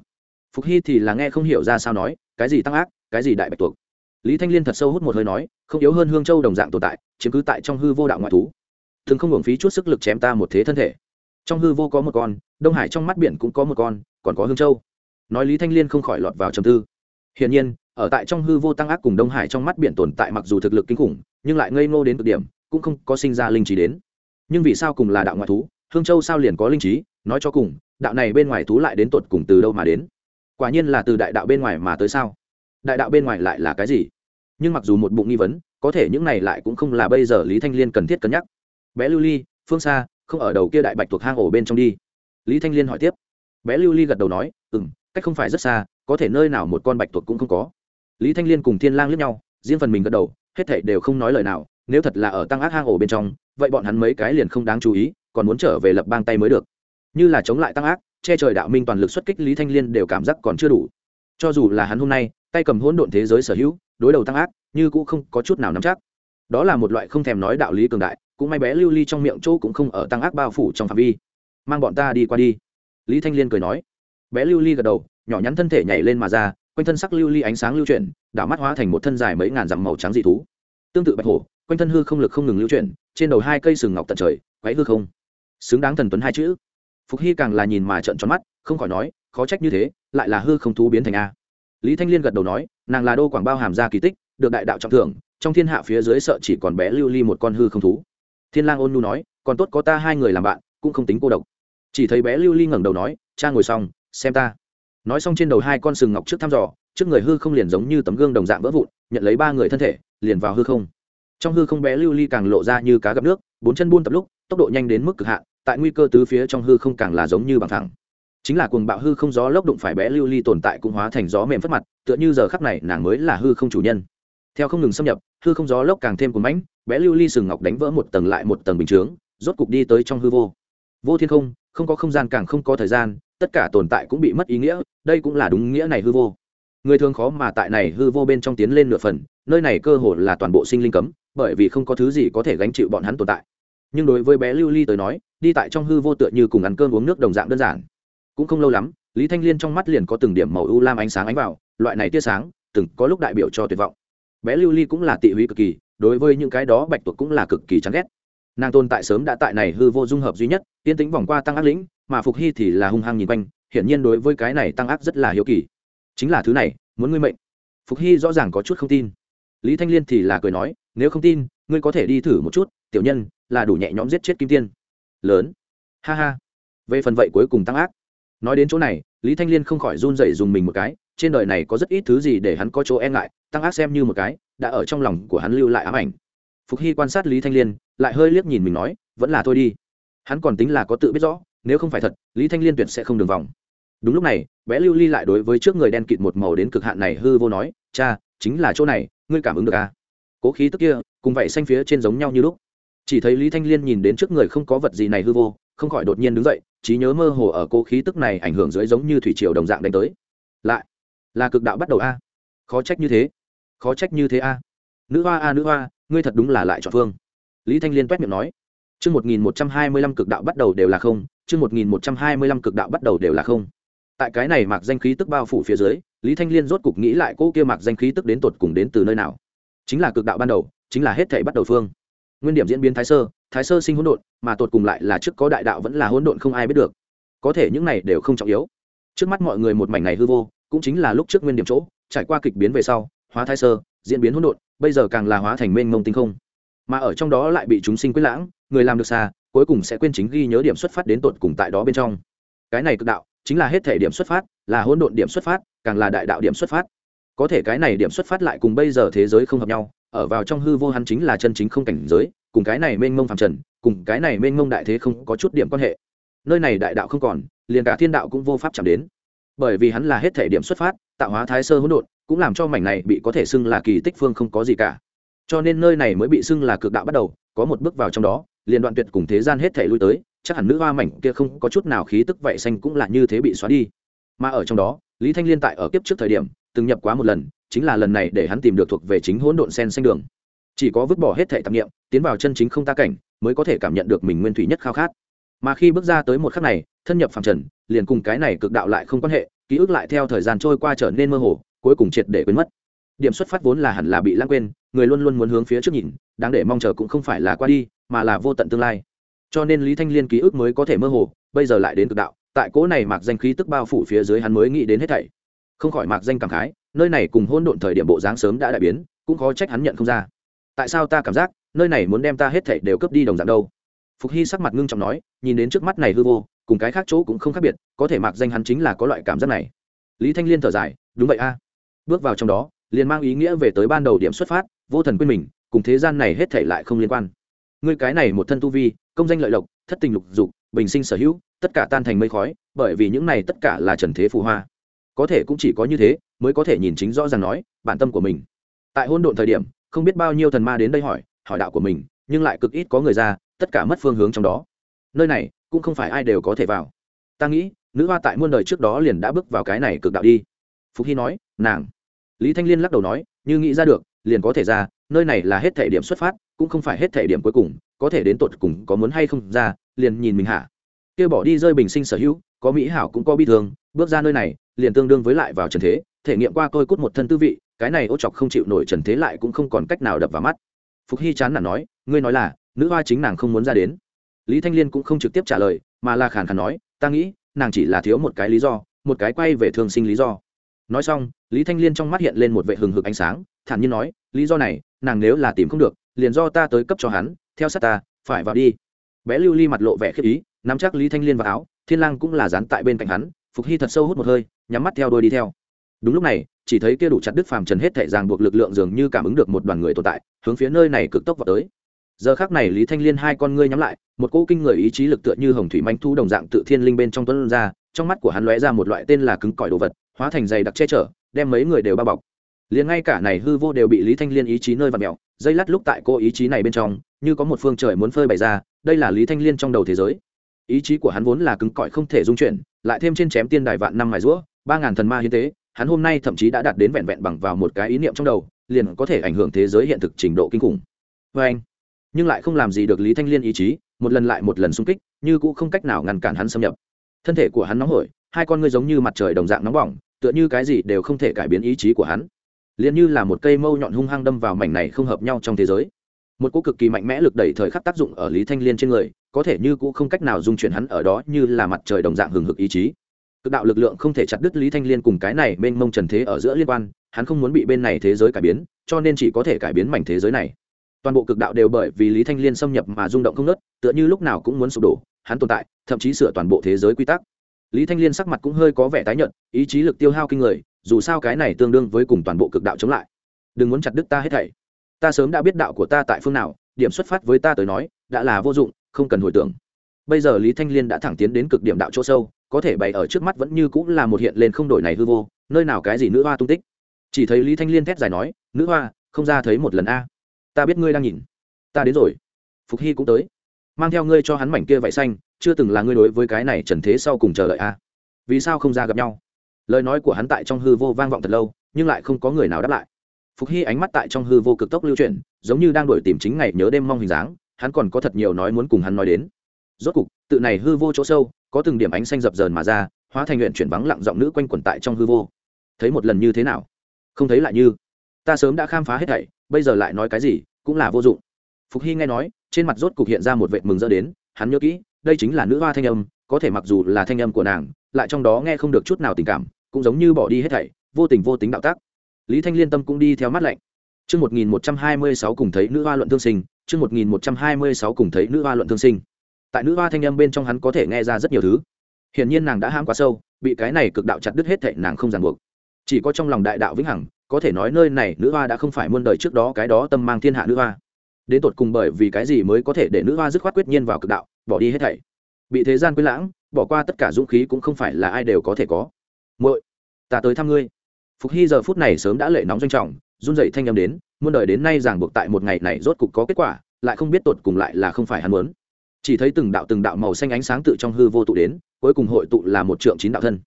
Phục hy thì là nghe không hiểu ra sao nói, cái gì tăng ác, cái gì đại bạch tuộc. Lý thanh liên thật sâu hút một hơi nói, không yếu hơn hương châu đồng dạng tồn tại, chiếm cứ tại trong hư vô đạo ngoại thú. Thường không hưởng phí chút sức lực chém ta một thế thân thể. Trong hư vô có một con, đông hải trong mắt biển cũng có một con còn có hương châu nói lý thanh liên không khỏi lọt vào trầm tư hiển nhiên ở tại trong hư vô tăng ác cùng đông hải trong mắt biển tồn tại mặc dù thực lực kinh khủng nhưng lại ngây ngô đến cực điểm cũng không có sinh ra linh trí đến nhưng vì sao cùng là đạo ngoại thú hương châu sao liền có linh trí nói cho cùng đạo này bên ngoài thú lại đến tột cùng từ đâu mà đến quả nhiên là từ đại đạo bên ngoài mà tới sao đại đạo bên ngoài lại là cái gì nhưng mặc dù một bụng nghi vấn có thể những này lại cũng không là bây giờ lý thanh liên cần thiết cân nhắc bé lưu ly phương xa không ở đầu kia đại bạch thuộc hang ổ bên trong đi lý thanh liên hỏi tiếp bé lưu ly gật đầu nói ừ m cách không phải rất xa, có thể nơi nào một con bạch tuộc cũng không có. Lý thanh liên cùng thiên lang lướt nhau, riêng phần mình gật đầu, hết thảy đều không nói lời nào, nếu thật là ở tăng ác hang ổ bên trong, vậy bọn hắn mấy cái liền không đáng chú ý, còn muốn trở về lập bang tay mới được. Như là chống lại tăng ác, che trời đạo minh toàn lực xuất kích lý thanh liên đều cảm giác còn chưa đủ. Cho dù là hắn hôm nay, tay cầm hỗn độn thế giới sở hữu, đối đầu tăng ác, như cũng không có chút nào nắm chắc. Đó là một loại không thèm nói đạo lý cường đại, cũng may bé lưu ly trong miệng chỗ cũng không ở tăng ác bao phủ trong phạm vi. Mang bọn ta đi qua đi lý thanh liên cười nói. Bé lưu ly gật đầu, nhỏ nhắn thân thể nhảy lên mà ra, quanh thân sắc lưu ly ánh sáng lưu chuyển, đảo mắt hóa thành một thân dài mấy ngàn dặm màu trắng dị thú. Tương tự bạch hổ, quanh thân hư không lực không ngừng lưu chuyển, trên đầu hai cây sừng ngọc tận trời quáy hư không. Xứng đáng thần tuấn hai chữ. Phục hy càng là nhìn mà trợn tròn mắt, không khỏi nói, khó trách như thế, lại là hư không thú biến thành a. Lý thanh liên gật đầu nói, nàng là đô quảng bao hàm gia kỳ tích, được đại đạo trọng thưởng, trong thiên hạ phía dưới sợ chỉ còn bé lưu ly một con hư không thú. Thiên lang ôn nhu nói, còn tốt có ta hai người làm bạn, cũng không tính cô độc chỉ thấy bé lưu ly ngẩng đầu nói, cha ngồi xong, xem ta. Nói xong trên đầu hai con sừng ngọc trước thăm dò, trước người hư không liền giống như tấm gương đồng dạng vỡ vụn, nhận lấy ba người thân thể, liền vào hư không. Trong hư không bé lưu ly càng lộ ra như cá gặp nước, bốn chân buôn tập lúc, tốc độ nhanh đến mức cực hạn, tại nguy cơ tứ phía trong hư không càng là giống như bằng thẳng chính là cuồng bạo hư không gió lốc đụng phải bé lưu ly tồn tại cũng hóa thành gió mềm phất mặt, tựa như giờ khắc này nàng mới là hư không chủ nhân. Theo không ngừng xâm nhập, hư không gió lốc càng thêm cuồng mãnh, bé lưu ly sừng ngọc đánh vỡ một tầng lại một tầng bình chướng, rốt cục đi tới trong hư vô. Vô thiên không không có không gian càng không có thời gian, tất cả tồn tại cũng bị mất ý nghĩa, đây cũng là đúng nghĩa này hư vô. Người thường khó mà tại này hư vô bên trong tiến lên nửa phần, nơi này cơ hồ là toàn bộ sinh linh cấm, bởi vì không có thứ gì có thể gánh chịu bọn hắn tồn tại. Nhưng đối với bé lưu ly tới nói, đi tại trong hư vô tựa như cùng ăn cơm uống nước đồng dạng đơn giản. Cũng không lâu lắm, lý thanh liên trong mắt liền có từng điểm màu u lam ánh sáng ánh vào, loại này tia sáng, từng có lúc đại biểu cho tuyệt vọng. Bé lưu ly cũng là tị húy cực kỳ, đối với những cái đó bạch tuộc cũng là cực kỳ chán ghét nàng tồn tại sớm đã tại này hư vô dung hợp duy nhất tiên tính vòng qua tăng ác lĩnh, mà phục hy thì là hung hăng nhìn quanh, hiển nhiên đối với cái này tăng ác rất là hiếu kỳ. Chính là thứ này, muốn ngươi mệnh. Phục hy rõ ràng có chút không tin. Lý thanh liên thì là cười nói, nếu không tin, ngươi có thể đi thử một chút, tiểu nhân, là đủ nhẹ nhõm giết chết kim tiên. Lớn. Ha ha. Về phần vậy cuối cùng tăng ác. Nói đến chỗ này, lý thanh liên không khỏi run dậy dùng mình một cái, trên đời này có rất ít thứ gì để hắn có chỗ e ngại, tăng ác xem như một cái, đã ở trong lòng của hắn lưu lại ám ảnh phục hy quan sát lý thanh liên, lại hơi liếc nhìn mình nói, vẫn là thôi đi. Hắn còn tính là có tự biết rõ, nếu không phải thật, lý thanh liên tuyệt sẽ không đường vòng. Đúng lúc này, bé lưu ly lại đối với trước người đen kịt một màu đến cực hạn này hư vô nói, cha, chính là chỗ này, ngươi cảm ứng được à? cố khí tức kia, cùng vậy xanh phía trên giống nhau như lúc. Chỉ thấy lý thanh liên nhìn đến trước người không có vật gì này hư vô, không khỏi đột nhiên đứng dậy, trí nhớ mơ hồ ở cố khí tức này ảnh hưởng dưới giống như thủy triều đồng dạng đánh tới. Lại, là cực đạo bắt đầu a. Khó trách như thế. Khó trách như thế a. Nữ hoa a, nữ hoa ngươi thật đúng là lại chọn phương. Lý thanh liên t miệng nói, chương một nghìn một trăm hai mươi lăm cực đạo bắt đầu đều là không, chương một nghìn một trăm hai mươi lăm cực đạo bắt đầu đều là không. Tại cái này mặc danh khí tức bao phủ phía dưới, lý thanh liên rốt cục nghĩ lại cô kia mặc danh khí tức đến tột cùng đến từ nơi nào. Chính là cực đạo ban đầu, chính là hết thể bắt đầu phương. Nguyên điểm diễn biến thái sơ thái sơ sinh hỗn độn, mà tột cùng lại là trước có đại đạo vẫn là hỗn độn không ai biết được. Có thể những này đều không trọng yếu. Trước mắt mọi người một mảnh này hư vô, cũng chính là lúc trước nguyên điểm chỗ, trải qua kịch biến về sau, hóa thái sơ, diễn biến hỗn độn bây giờ càng là hóa thành mênh mông tinh không. Mà ở trong đó lại bị chúng sinh quyết lãng, người làm được xa, cuối cùng sẽ quên chính ghi nhớ điểm xuất phát đến tột cùng tại đó bên trong. Cái này cực đạo, chính là hết thể điểm xuất phát, là hỗn độn điểm xuất phát, càng là đại đạo điểm xuất phát. Có thể cái này điểm xuất phát lại cùng bây giờ thế giới không hợp nhau, ở vào trong hư vô hắn chính là chân chính không cảnh giới, cùng cái này mênh mông phàm trần, cùng cái này mênh mông đại thế không có chút điểm quan hệ. Nơi này đại đạo không còn, liền cả thiên đạo cũng vô pháp chạm đến. Bởi vì hắn là hết thể điểm xuất phát, tạo hóa thái sơ hỗn độn cũng làm cho mảnh này bị có thể xưng là kỳ tích phương không có gì cả. Cho nên nơi này mới bị xưng là cực đạo bắt đầu, có một bước vào trong đó, liền đoạn tuyệt cùng thế gian hết thể lui tới, chắc hẳn nữ hoa mảnh kia không có chút nào khí tức vậy xanh cũng là như thế bị xóa đi. Mà ở trong đó, lý thanh liên tại ở kiếp trước thời điểm, từng nhập quá một lần, chính là lần này để hắn tìm được thuộc về chính hỗn độn sen xanh đường. Chỉ có vứt bỏ hết thể tạp nghiệm tiến vào chân chính không ta cảnh, mới có thể cảm nhận được mình nguyên thủy nhất khao khát. Mà khi bước ra tới một khắc này, thân nhập phàm trần, liền cùng cái này cực đạo lại không quan hệ, ký ức lại theo thời gian trôi qua trở nên mơ hồ cuối cùng triệt để quên mất. Điểm xuất phát vốn là hẳn là bị lãng quên, người luôn luôn muốn hướng phía trước nhìn, đáng để mong chờ cũng không phải là qua đi, mà là vô tận tương lai. Cho nên lý thanh liên ký ức mới có thể mơ hồ, bây giờ lại đến cực đạo, tại cỗ này mạc danh khí tức bao phủ phía dưới hắn mới nghĩ đến hết thảy. Không khỏi mạc danh cảm khái, nơi này cùng hôn độn thời điểm bộ dáng sớm đã đại biến, cũng khó trách hắn nhận không ra. Tại sao ta cảm giác, nơi này muốn đem ta hết thảy đều cướp đi đồng dạng đâu? Phục hy sắc mặt ngưng trọng nói, nhìn đến trước mắt này hư vô, cùng cái khác chỗ cũng không khác biệt, có thể mạc danh hắn chính là có loại cảm giác này. Lý thanh liên thở dài, đúng vậy a bước vào trong đó, liền mang ý nghĩa về tới ban đầu điểm xuất phát, vô thần quên mình, cùng thế gian này hết thảy lại không liên quan. Ngươi cái này một thân tu vi, công danh lợi lộc, thất tình lục dục, bình sinh sở hữu, tất cả tan thành mây khói, bởi vì những này tất cả là trần thế phù hoa. Có thể cũng chỉ có như thế, mới có thể nhìn chính rõ ràng nói, bản tâm của mình. Tại hôn độn thời điểm, không biết bao nhiêu thần ma đến đây hỏi hỏi đạo của mình, nhưng lại cực ít có người ra, tất cả mất phương hướng trong đó. Nơi này, cũng không phải ai đều có thể vào. Ta nghĩ, nữ hoa tại muôn đời trước đó liền đã bước vào cái này cực đạo đi. Phúc hy nói, nàng lý thanh liên lắc đầu nói như nghĩ ra được liền có thể ra nơi này là hết thể điểm xuất phát cũng không phải hết thể điểm cuối cùng có thể đến tột cùng có muốn hay không ra liền nhìn mình Hạ, kia bỏ đi rơi bình sinh sở hữu có mỹ hảo cũng có bi thương bước ra nơi này liền tương đương với lại vào trần thế thể nghiệm qua tôi cút một thân tư vị cái này ô chọc không chịu nổi trần thế lại cũng không còn cách nào đập vào mắt. Phục hy chán nản nói ngươi nói là nữ hoa chính nàng không muốn ra đến. Lý thanh liên cũng không trực tiếp trả lời mà là khàn khàn nói ta nghĩ nàng chỉ là thiếu một cái lý do một cái quay về thương sinh lý do nói xong, lý thanh liên trong mắt hiện lên một vệ hừng hực ánh sáng, thản nhiên nói, lý do này, nàng nếu là tìm không được, liền do ta tới cấp cho hắn, theo sát ta, phải vào đi. Bé lưu ly mặt lộ vẻ khiếp ý, nắm chắc lý thanh liên vào áo, thiên lang cũng là dán tại bên cạnh hắn, phục hy thật sâu hút một hơi, nhắm mắt theo đôi đi theo. Đúng lúc này, chỉ thấy kia đủ chặt đức phàm trần hết thể ràng buộc lực lượng dường như cảm ứng được một đoàn người tồn tại, hướng phía nơi này cực tốc vào tới. Giờ khác này lý thanh liên hai con ngươi nhắm lại, một cỗ kinh người ý chí lực tựa như hồng thủy manh thu đồng dạng tự thiên linh bên trong tuấn ra, trong mắt của hắn lóe ra một loại tên là cứng cỏi đồ vật hóa thành dày đặc che chở, đem mấy người đều bao bọc. Liền ngay cả này hư vô đều bị lý thanh liên ý chí nơi và mẹo dây lát lúc tại cô ý chí này bên trong, như có một phương trời muốn phơi bày ra, đây là lý thanh liên trong đầu thế giới. Ý chí của hắn vốn là cứng cỏi không thể dung chuyển, lại thêm trên chém tiên đài vạn năm mài rũa, ba ngàn thần ma hiến tế, hắn hôm nay thậm chí đã đạt đến vẹn vẹn bằng vào một cái ý niệm trong đầu, liền có thể ảnh hưởng thế giới hiện thực trình độ kinh khủng. Vê anh, nhưng lại không làm gì được lý thanh liên ý chí, một lần lại một lần xung kích, như cũng không cách nào ngăn cản hắn xâm nhập. Thân thể của hắn nóng hổi, hai con ngươi giống như mặt trời đồng dạng nóng bỏng tựa như cái gì đều không thể cải biến ý chí của hắn. Liền như là một cây mâu nhọn hung hăng đâm vào mảnh này không hợp nhau trong thế giới. Một cô cực kỳ mạnh mẽ lực đẩy thời khắc tác dụng ở lý thanh liên trên người, có thể như cũng không cách nào dung chuyển hắn ở đó như là mặt trời đồng dạng hừng hực ý chí. Cực đạo lực lượng không thể chặt đứt lý thanh liên cùng cái này bên mông trần thế ở giữa liên quan, hắn không muốn bị bên này thế giới cải biến, cho nên chỉ có thể cải biến mảnh thế giới này. Toàn bộ cực đạo đều bởi vì lý thanh liên xâm nhập mà rung động không nớt tựa như lúc nào cũng muốn sụp đổ, hắn tồn tại, thậm chí sửa toàn bộ thế giới quy tắc lý thanh liên sắc mặt cũng hơi có vẻ tái nhợt, ý chí lực tiêu hao kinh người, dù sao cái này tương đương với cùng toàn bộ cực đạo chống lại. Đừng muốn chặt đứt ta hết thảy. Ta sớm đã biết đạo của ta tại phương nào, điểm xuất phát với ta tới nói, đã là vô dụng, không cần hồi tưởng. Bây giờ lý thanh liên đã thẳng tiến đến cực điểm đạo chỗ sâu, có thể bày ở trước mắt vẫn như cũng là một hiện lên không đổi này hư vô, nơi nào cái gì nữ hoa tung tích. Chỉ thấy lý thanh liên thét dài nói, nữ hoa, không ra thấy một lần a. Ta biết ngươi đang nhìn. Ta đến rồi. Phục hy cũng tới. Mang theo ngươi cho hắn mảnh kia vải xanh chưa từng là ngươi đối với cái này trần thế sau cùng chờ đợi a vì sao không ra gặp nhau? Lời nói của hắn tại trong hư vô vang vọng thật lâu, nhưng lại không có người nào đáp lại. Phục hy ánh mắt tại trong hư vô cực tốc lưu chuyển, giống như đang đổi tìm chính ngày nhớ đêm mong hình dáng, hắn còn có thật nhiều nói muốn cùng hắn nói đến. Rốt cục, tự này hư vô chỗ sâu, có từng điểm ánh xanh dập dờn mà ra, hóa thành nguyện chuyển vắng lặng giọng nữ quanh quẩn tại trong hư vô. Thấy một lần như thế nào? Không thấy lại như. Ta sớm đã khám phá hết thảy, bây giờ lại nói cái gì, cũng là vô dụng. Phục hy nghe nói, trên mặt rốt cục hiện ra một vệt mừng rỡ đến, hắn nhớ kỹ đây chính là nữ hoa thanh âm có thể mặc dù là thanh âm của nàng lại trong đó nghe không được chút nào tình cảm cũng giống như bỏ đi hết thảy vô tình vô tính đạo tác lý thanh liên tâm cũng đi theo mắt lạnh Chương 1126 cùng thấy nữ hoa luận thương sinh, chương 1126 cùng thấy nữ hoa luận thương sinh. Tại nữ hoa thanh âm bên trong hắn có thể nghe ra rất nhiều thứ. Hiển nhiên nàng đã ham quá sâu, bị cái này cực đạo chặt đứt hết thảy nàng không ràng buộc. Chỉ có trong lòng đại đạo vĩnh hằng, có thể nói nơi này nữ hoa đã không phải muôn đời trước đó cái đó tâm mang thiên hạ nữ hoa. Đến tột cùng bởi vì cái gì mới có thể để nữ hoa dứt khoát quyết nhiên vào cực đạo, bỏ đi hết thảy. Bị thế gian quên lãng, bỏ qua tất cả dũng khí cũng không phải là ai đều có thể có. Muội, ta tới thăm ngươi. Phục Hy giờ phút này sớm đã lệ nóng doanh trọng, run dậy thanh âm đến muôn đời đến nay ràng buộc tại một ngày này rốt cục có kết quả lại không biết tột cùng lại là không phải hắn muốn chỉ thấy từng đạo từng đạo màu xanh ánh sáng tự trong hư vô tụ đến cuối cùng hội tụ là một trượng chín đạo thân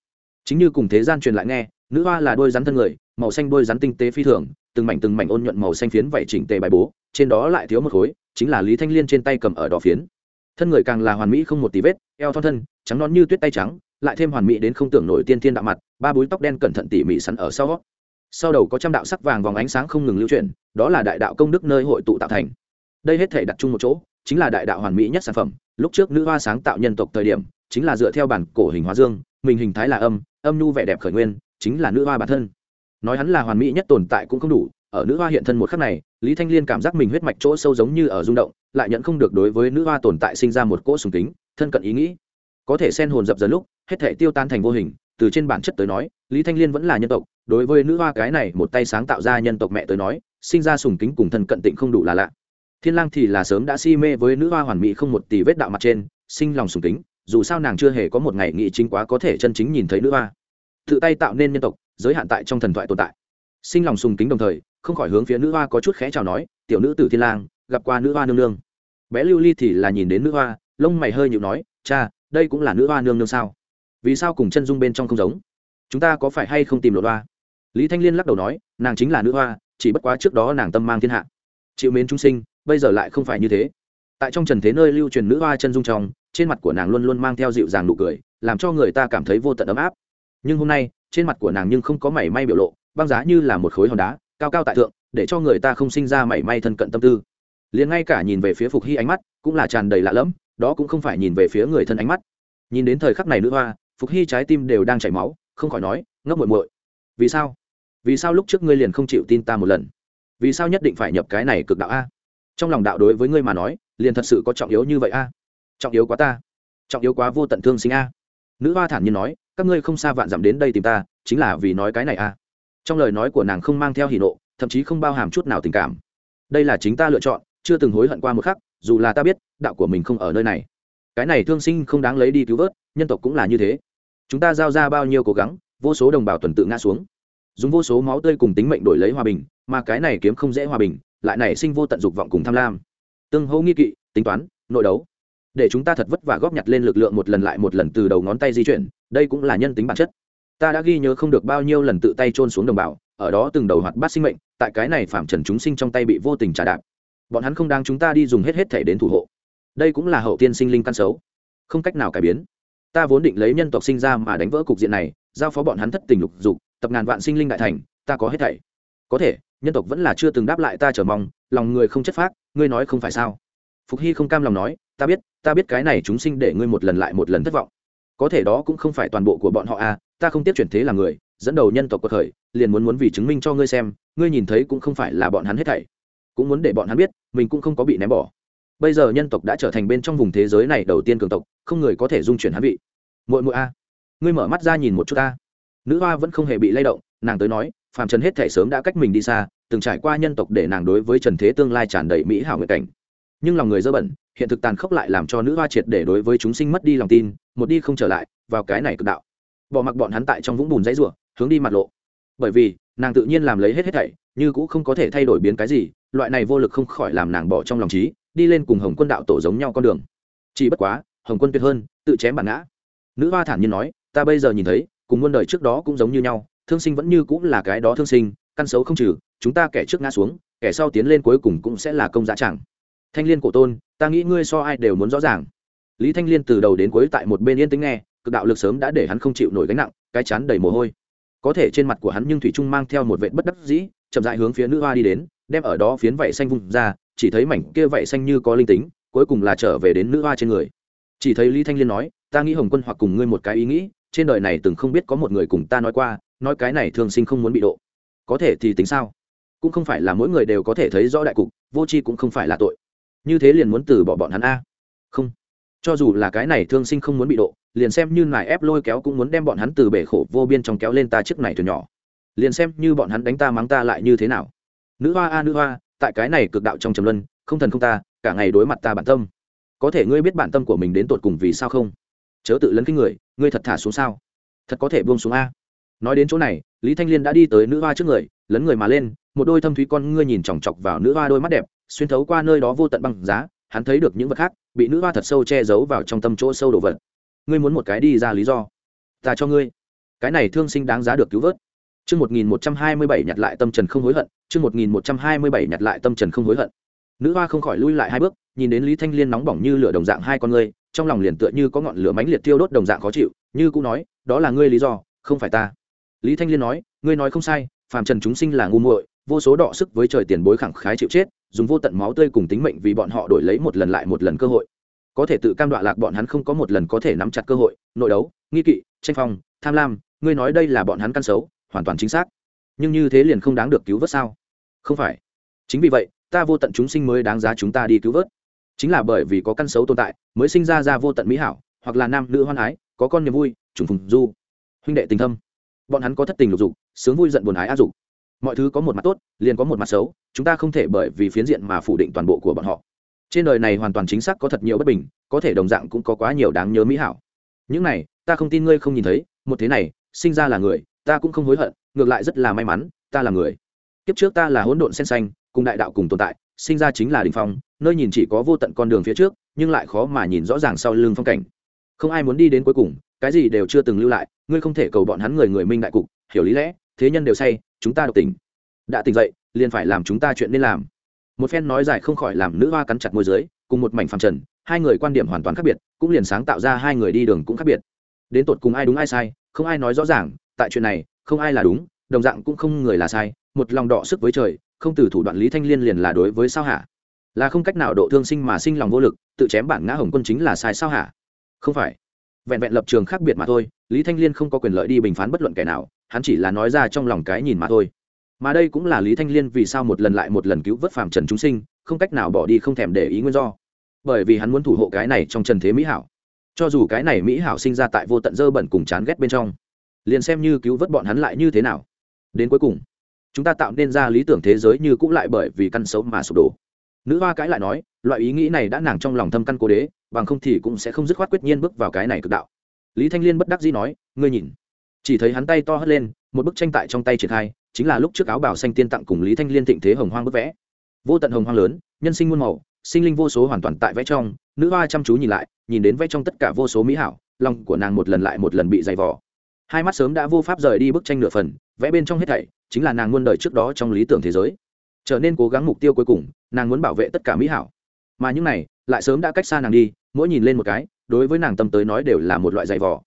chính như cùng thế gian truyền lại nghe nữ hoa là đôi rắn thân người màu xanh đôi rắn tinh tế phi thường từng mảnh từng mảnh ôn nhuận màu xanh phiến vảy chỉnh tề bài bố trên đó lại thiếu một khối chính là lý thanh liên trên tay cầm ở đỏ phiến thân người càng là hoàn mỹ không một tí vết, eo thon thân, trắng non như tuyết tay trắng, lại thêm hoàn mỹ đến không tưởng nổi tiên thiên đạo mặt, ba búi tóc đen cẩn thận tỉ mỉ sắn ở sau sau đầu có trăm đạo sắc vàng vòng ánh sáng không ngừng lưu chuyển, đó là đại đạo công đức nơi hội tụ tạo thành. Đây hết thể đặt chung một chỗ, chính là đại đạo hoàn mỹ nhất sản phẩm. Lúc trước nữ hoa sáng tạo nhân tộc thời điểm, chính là dựa theo bản cổ hình hóa dương, mình hình thái là âm âm nhu vẻ đẹp khởi nguyên, chính là nữ hoa bản thân. Nói hắn là hoàn mỹ nhất tồn tại cũng không đủ, ở nữ hoa hiện thân một khắc này, lý thanh liên cảm giác mình huyết mạch chỗ sâu giống như ở rung động lại nhận không được đối với nữ hoa tồn tại sinh ra một cỗ sùng kính, thân cận ý nghĩ. Có thể sen hồn dập dần lúc, hết thể tiêu tan thành vô hình, từ trên bản chất tới nói, lý thanh liên vẫn là nhân tộc, đối với nữ hoa cái này một tay sáng tạo ra nhân tộc mẹ tới nói, sinh ra sùng kính cùng thân cận tịnh không đủ là lạ. Thiên lang thì là sớm đã si mê với nữ hoa hoàn mỹ không một tỷ vết đạo mặt trên, sinh lòng sùng kính, dù sao nàng chưa hề có một ngày nghị chính quá có thể chân chính nhìn thấy nữ hoa. Tự tay tạo nên nhân tộc, giới hạn tại trong thần thoại tồn tại. Sinh lòng sùng kính đồng thời, không khỏi hướng phía nữ hoa có chút khẽ chào nói, tiểu nữ tử thiên lang gặp qua nữ hoa nương nương. Bé lưu ly thì là nhìn đến nữ hoa, lông mày hơi nhịu nói, cha, đây cũng là nữ hoa nương nương sao? Vì sao cùng chân dung bên trong không giống? Chúng ta có phải hay không tìm lột hoa? Lý thanh liên lắc đầu nói, nàng chính là nữ hoa, chỉ bất quá trước đó nàng tâm mang thiên hạ. Chịu mến chúng sinh, bây giờ lại không phải như thế. Tại trong trần thế nơi lưu truyền nữ hoa chân dung trong, trên mặt của nàng luôn luôn mang theo dịu dàng nụ cười, làm cho người ta cảm thấy vô tận ấm áp. Nhưng hôm nay, trên mặt của nàng nhưng không có mảy may biểu lộ, băng giá như là một khối hòn đá, cao cao tại thượng, để cho người ta không sinh ra mảy may thân cận tâm tư liền ngay cả nhìn về phía phục hy ánh mắt cũng là tràn đầy lạ lẫm, đó cũng không phải nhìn về phía người thân ánh mắt. Nhìn đến thời khắc này nữ hoa, phục hy trái tim đều đang chảy máu, không khỏi nói, ngốc muội muội, vì sao? Vì sao lúc trước ngươi liền không chịu tin ta một lần? Vì sao nhất định phải nhập cái này cực đạo a? Trong lòng đạo đối với ngươi mà nói, liền thật sự có trọng yếu như vậy a? Trọng yếu quá ta, trọng yếu quá vô tận thương sinh a. Nữ hoa thản nhiên nói, các ngươi không xa vạn dặm đến đây tìm ta, chính là vì nói cái này a. Trong lời nói của nàng không mang theo hỉ nộ, thậm chí không bao hàm chút nào tình cảm. Đây là chính ta lựa chọn chưa từng hối hận qua một khắc, dù là ta biết, đạo của mình không ở nơi này. Cái này thương sinh không đáng lấy đi cứu vớt, nhân tộc cũng là như thế. Chúng ta giao ra bao nhiêu cố gắng, vô số đồng bào tuần tự ngã xuống. Dùng vô số máu tươi cùng tính mệnh đổi lấy hòa bình, mà cái này kiếm không dễ hòa bình, lại nảy sinh vô tận dục vọng cùng tham lam. Tương hô nghi kỵ, tính toán, nội đấu. Để chúng ta thật vất vả góp nhặt lên lực lượng một lần lại một lần từ đầu ngón tay di chuyển, đây cũng là nhân tính bản chất. Ta đã ghi nhớ không được bao nhiêu lần tự tay trôn xuống đồng bào, ở đó từng đầu hoạt bát sinh mệnh, tại cái này phạm trần chúng sinh trong tay bị vô tình trả đạp bọn hắn không đang chúng ta đi dùng hết hết thể đến thủ hộ. Đây cũng là hậu tiên sinh linh căn xấu. Không cách nào cải biến. Ta vốn định lấy nhân tộc sinh ra mà đánh vỡ cục diện này, giao phó bọn hắn thất tình lục dục, tập ngàn vạn sinh linh đại thành, ta có hết thảy. Có thể, nhân tộc vẫn là chưa từng đáp lại ta chờ mong, lòng người không chất phác, ngươi nói không phải sao? Phục hy không cam lòng nói, ta biết ta biết cái này chúng sinh để ngươi một lần lại một lần thất vọng. Có thể đó cũng không phải toàn bộ của bọn họ à ta không tiếp chuyển thế là người, dẫn đầu nhân tộc cuộc khởi, liền muốn muốn vì chứng minh cho ngươi xem, ngươi nhìn thấy cũng không phải là bọn hắn hết thảy cũng muốn để bọn hắn biết, mình cũng không có bị ném bỏ. Bây giờ nhân tộc đã trở thành bên trong vùng thế giới này đầu tiên cường tộc, không người có thể dung chuyển hắn vị. Muội muội a, ngươi mở mắt ra nhìn một chút ta. Nữ hoa vẫn không hề bị lay động, nàng tới nói, phàm trần hết thể sớm đã cách mình đi xa, từng trải qua nhân tộc để nàng đối với trần thế tương lai tràn đầy mỹ hảo nguyện cảnh. Nhưng lòng người dơ bẩn, hiện thực tàn khốc lại làm cho nữ hoa triệt để đối với chúng sinh mất đi lòng tin, một đi không trở lại vào cái này cực đạo. Bỏ mặc bọn hắn tại trong vũng bùn dãy rủa, hướng đi mặt lộ. Bởi vì nàng tự nhiên làm lấy hết hết thảy, như cũng không có thể thay đổi biến cái gì, loại này vô lực không khỏi làm nàng bỏ trong lòng trí, đi lên cùng hồng quân đạo tổ giống nhau con đường. Chỉ bất quá, hồng quân tuyệt hơn, tự chém bản ngã. Nữ hoa thản nhiên nói, ta bây giờ nhìn thấy, cùng muôn đời trước đó cũng giống như nhau, thương sinh vẫn như cũng là cái đó thương sinh, căn xấu không trừ, chúng ta kẻ trước ngã xuống, kẻ sau tiến lên cuối cùng cũng sẽ là công giá chẳng. Thanh liên cổ tôn, ta nghĩ ngươi so ai đều muốn rõ ràng. Lý thanh liên từ đầu đến cuối tại một bên yên tĩnh nghe, cực đạo lực sớm đã để hắn không chịu nổi gánh nặng, cái chán đầy mồ hôi có thể trên mặt của hắn nhưng thủy trung mang theo một vệ bất đắc dĩ, chậm dại hướng phía nữ hoa đi đến, đem ở đó phiến vảy xanh vung ra, chỉ thấy mảnh kia vảy xanh như có linh tính, cuối cùng là trở về đến nữ hoa trên người. Chỉ thấy lý thanh liên nói, ta nghĩ hồng quân hoặc cùng ngươi một cái ý nghĩ, trên đời này từng không biết có một người cùng ta nói qua, nói cái này thường sinh không muốn bị độ. Có thể thì tính sao? Cũng không phải là mỗi người đều có thể thấy rõ đại cục, vô tri cũng không phải là tội. Như thế liền muốn từ bỏ bọn hắn a? Không cho dù là cái này thương sinh không muốn bị độ, liền xem như nài ép lôi kéo cũng muốn đem bọn hắn từ bể khổ vô biên trong kéo lên ta chiếc này thuyền nhỏ. Liền xem như bọn hắn đánh ta mắng ta lại như thế nào. Nữ hoa a, nữ hoa, tại cái này cực đạo trong trầm luân, không thần không ta, cả ngày đối mặt ta bản tâm. Có thể ngươi biết bản tâm của mình đến tột cùng vì sao không? Chớ tự lấn cái người, ngươi thật thả xuống sao? Thật có thể buông xuống a. Nói đến chỗ này, lý thanh liên đã đi tới nữ hoa trước người, lấn người mà lên, một đôi thâm thúy con ngươi nhìn chòng chọc vào nữ hoa đôi mắt đẹp, xuyên thấu qua nơi đó vô tận băng giá hắn thấy được những vật khác bị nữ hoa thật sâu che giấu vào trong tâm chỗ sâu đồ vật ngươi muốn một cái đi ra lý do ta cho ngươi cái này thương sinh đáng giá được cứu vớt Chương 1127 nhặt lại tâm trần không hối hận, chương 1127 nhặt lại tâm trần không hối hận. Nữ hoa không khỏi lui lại hai bước, nhìn đến Lý Thanh Liên nóng bỏng như lửa đồng dạng hai con ngươi, trong lòng liền tựa như có ngọn lửa mãnh liệt tiêu đốt đồng dạng khó chịu, như cũng nói, đó là ngươi lý do, không phải ta. Lý Thanh Liên nói, ngươi nói không sai, phàm trần chúng sinh là ngu muội, vô số đọ sức với trời tiền bối khẳng khái chịu chết, dùng vô tận máu tươi cùng tính mệnh vì bọn họ đổi lấy một lần lại một lần cơ hội. Có thể tự cam đoạ lạc bọn hắn không có một lần có thể nắm chặt cơ hội, nội đấu, nghi kỵ, tranh phong, tham lam, ngươi nói đây là bọn hắn căn xấu, hoàn toàn chính xác. Nhưng như thế liền không đáng được cứu vớt sao? Không phải. Chính vì vậy ta vô tận chúng sinh mới đáng giá chúng ta đi cứu vớt. Chính là bởi vì có căn xấu tồn tại mới sinh ra ra vô tận mỹ hảo hoặc là nam nữ hoan ái có con niềm vui trùng phùng du. Huynh đệ tình thâm. Bọn hắn có thất tình lục dục sướng vui giận buồn ái áp dục. Mọi thứ có một mặt tốt liền có một mặt xấu chúng ta không thể bởi vì phiến diện mà phủ định toàn bộ của bọn họ. Trên đời này hoàn toàn chính xác có thật nhiều bất bình, có thể đồng dạng cũng có quá nhiều đáng nhớ mỹ hảo. Những này, ta không tin ngươi không nhìn thấy, một thế này, sinh ra là người, ta cũng không hối hận, ngược lại rất là may mắn, ta là người. Kiếp trước ta là hỗn độn sen xanh, cùng đại đạo cùng tồn tại, sinh ra chính là đình phong, nơi nhìn chỉ có vô tận con đường phía trước, nhưng lại khó mà nhìn rõ ràng sau lưng phong cảnh. Không ai muốn đi đến cuối cùng, cái gì đều chưa từng lưu lại, ngươi không thể cầu bọn hắn người người minh đại cục, hiểu lý lẽ, thế nhân đều say, chúng ta độc tình đã tỉnh dậy liền phải làm chúng ta chuyện nên làm. Một phen nói dài không khỏi làm nữ hoa cắn chặt môi dưới, cùng một mảnh phàm trần, hai người quan điểm hoàn toàn khác biệt, cũng liền sáng tạo ra hai người đi đường cũng khác biệt. Đến tột cùng ai đúng ai sai, không ai nói rõ ràng, tại chuyện này, không ai là đúng, đồng dạng cũng không người là sai, một lòng đọ sức với trời, không từ thủ đoạn lý thanh liên liền là đối với sao hả? Là không cách nào độ thương sinh mà sinh lòng vô lực, tự chém bản ngã hồng quân chính là sai sao hả? Không phải. Vẹn vẹn lập trường khác biệt mà thôi, lý thanh liên không có quyền lợi đi bình phán bất luận kẻ nào, hắn chỉ là nói ra trong lòng cái nhìn mà thôi mà đây cũng là lý thanh liên vì sao một lần lại một lần cứu vớt phàm trần chúng sinh, không cách nào bỏ đi, không thèm để ý nguyên do. Bởi vì hắn muốn thủ hộ cái này trong trần thế mỹ hảo. Cho dù cái này mỹ hảo sinh ra tại vô tận dơ bẩn cùng chán ghét bên trong, liền xem như cứu vớt bọn hắn lại như thế nào. Đến cuối cùng, chúng ta tạo nên ra lý tưởng thế giới như cũng lại bởi vì căn xấu mà sụp đổ. Nữ hoa cãi lại nói, loại ý nghĩ này đã nàng trong lòng thâm căn cố đế, bằng không thì cũng sẽ không dứt khoát quyết nhiên bước vào cái này cực đạo. Lý thanh liên bất đắc dĩ nói, ngươi nhìn. Chỉ thấy hắn tay to hất lên, một bức tranh tại trong tay triển khai chính là lúc trước áo bảo xanh tiên tặng cùng lý thanh liên thịnh thế hồng hoang bức vẽ. Vô tận hồng hoang lớn, nhân sinh muôn màu, sinh linh vô số hoàn toàn tại vẽ trong, nữ hoa chăm chú nhìn lại, nhìn đến vẽ trong tất cả vô số mỹ hảo, lòng của nàng một lần lại một lần bị dày vò. Hai mắt sớm đã vô pháp rời đi bức tranh nửa phần, vẽ bên trong hết thảy chính là nàng muôn đời trước đó trong lý tưởng thế giới. Trở nên cố gắng mục tiêu cuối cùng, nàng muốn bảo vệ tất cả mỹ hảo. Mà những này, lại sớm đã cách xa nàng đi, mỗi nhìn lên một cái, đối với nàng tâm tới nói đều là một loại dày vò.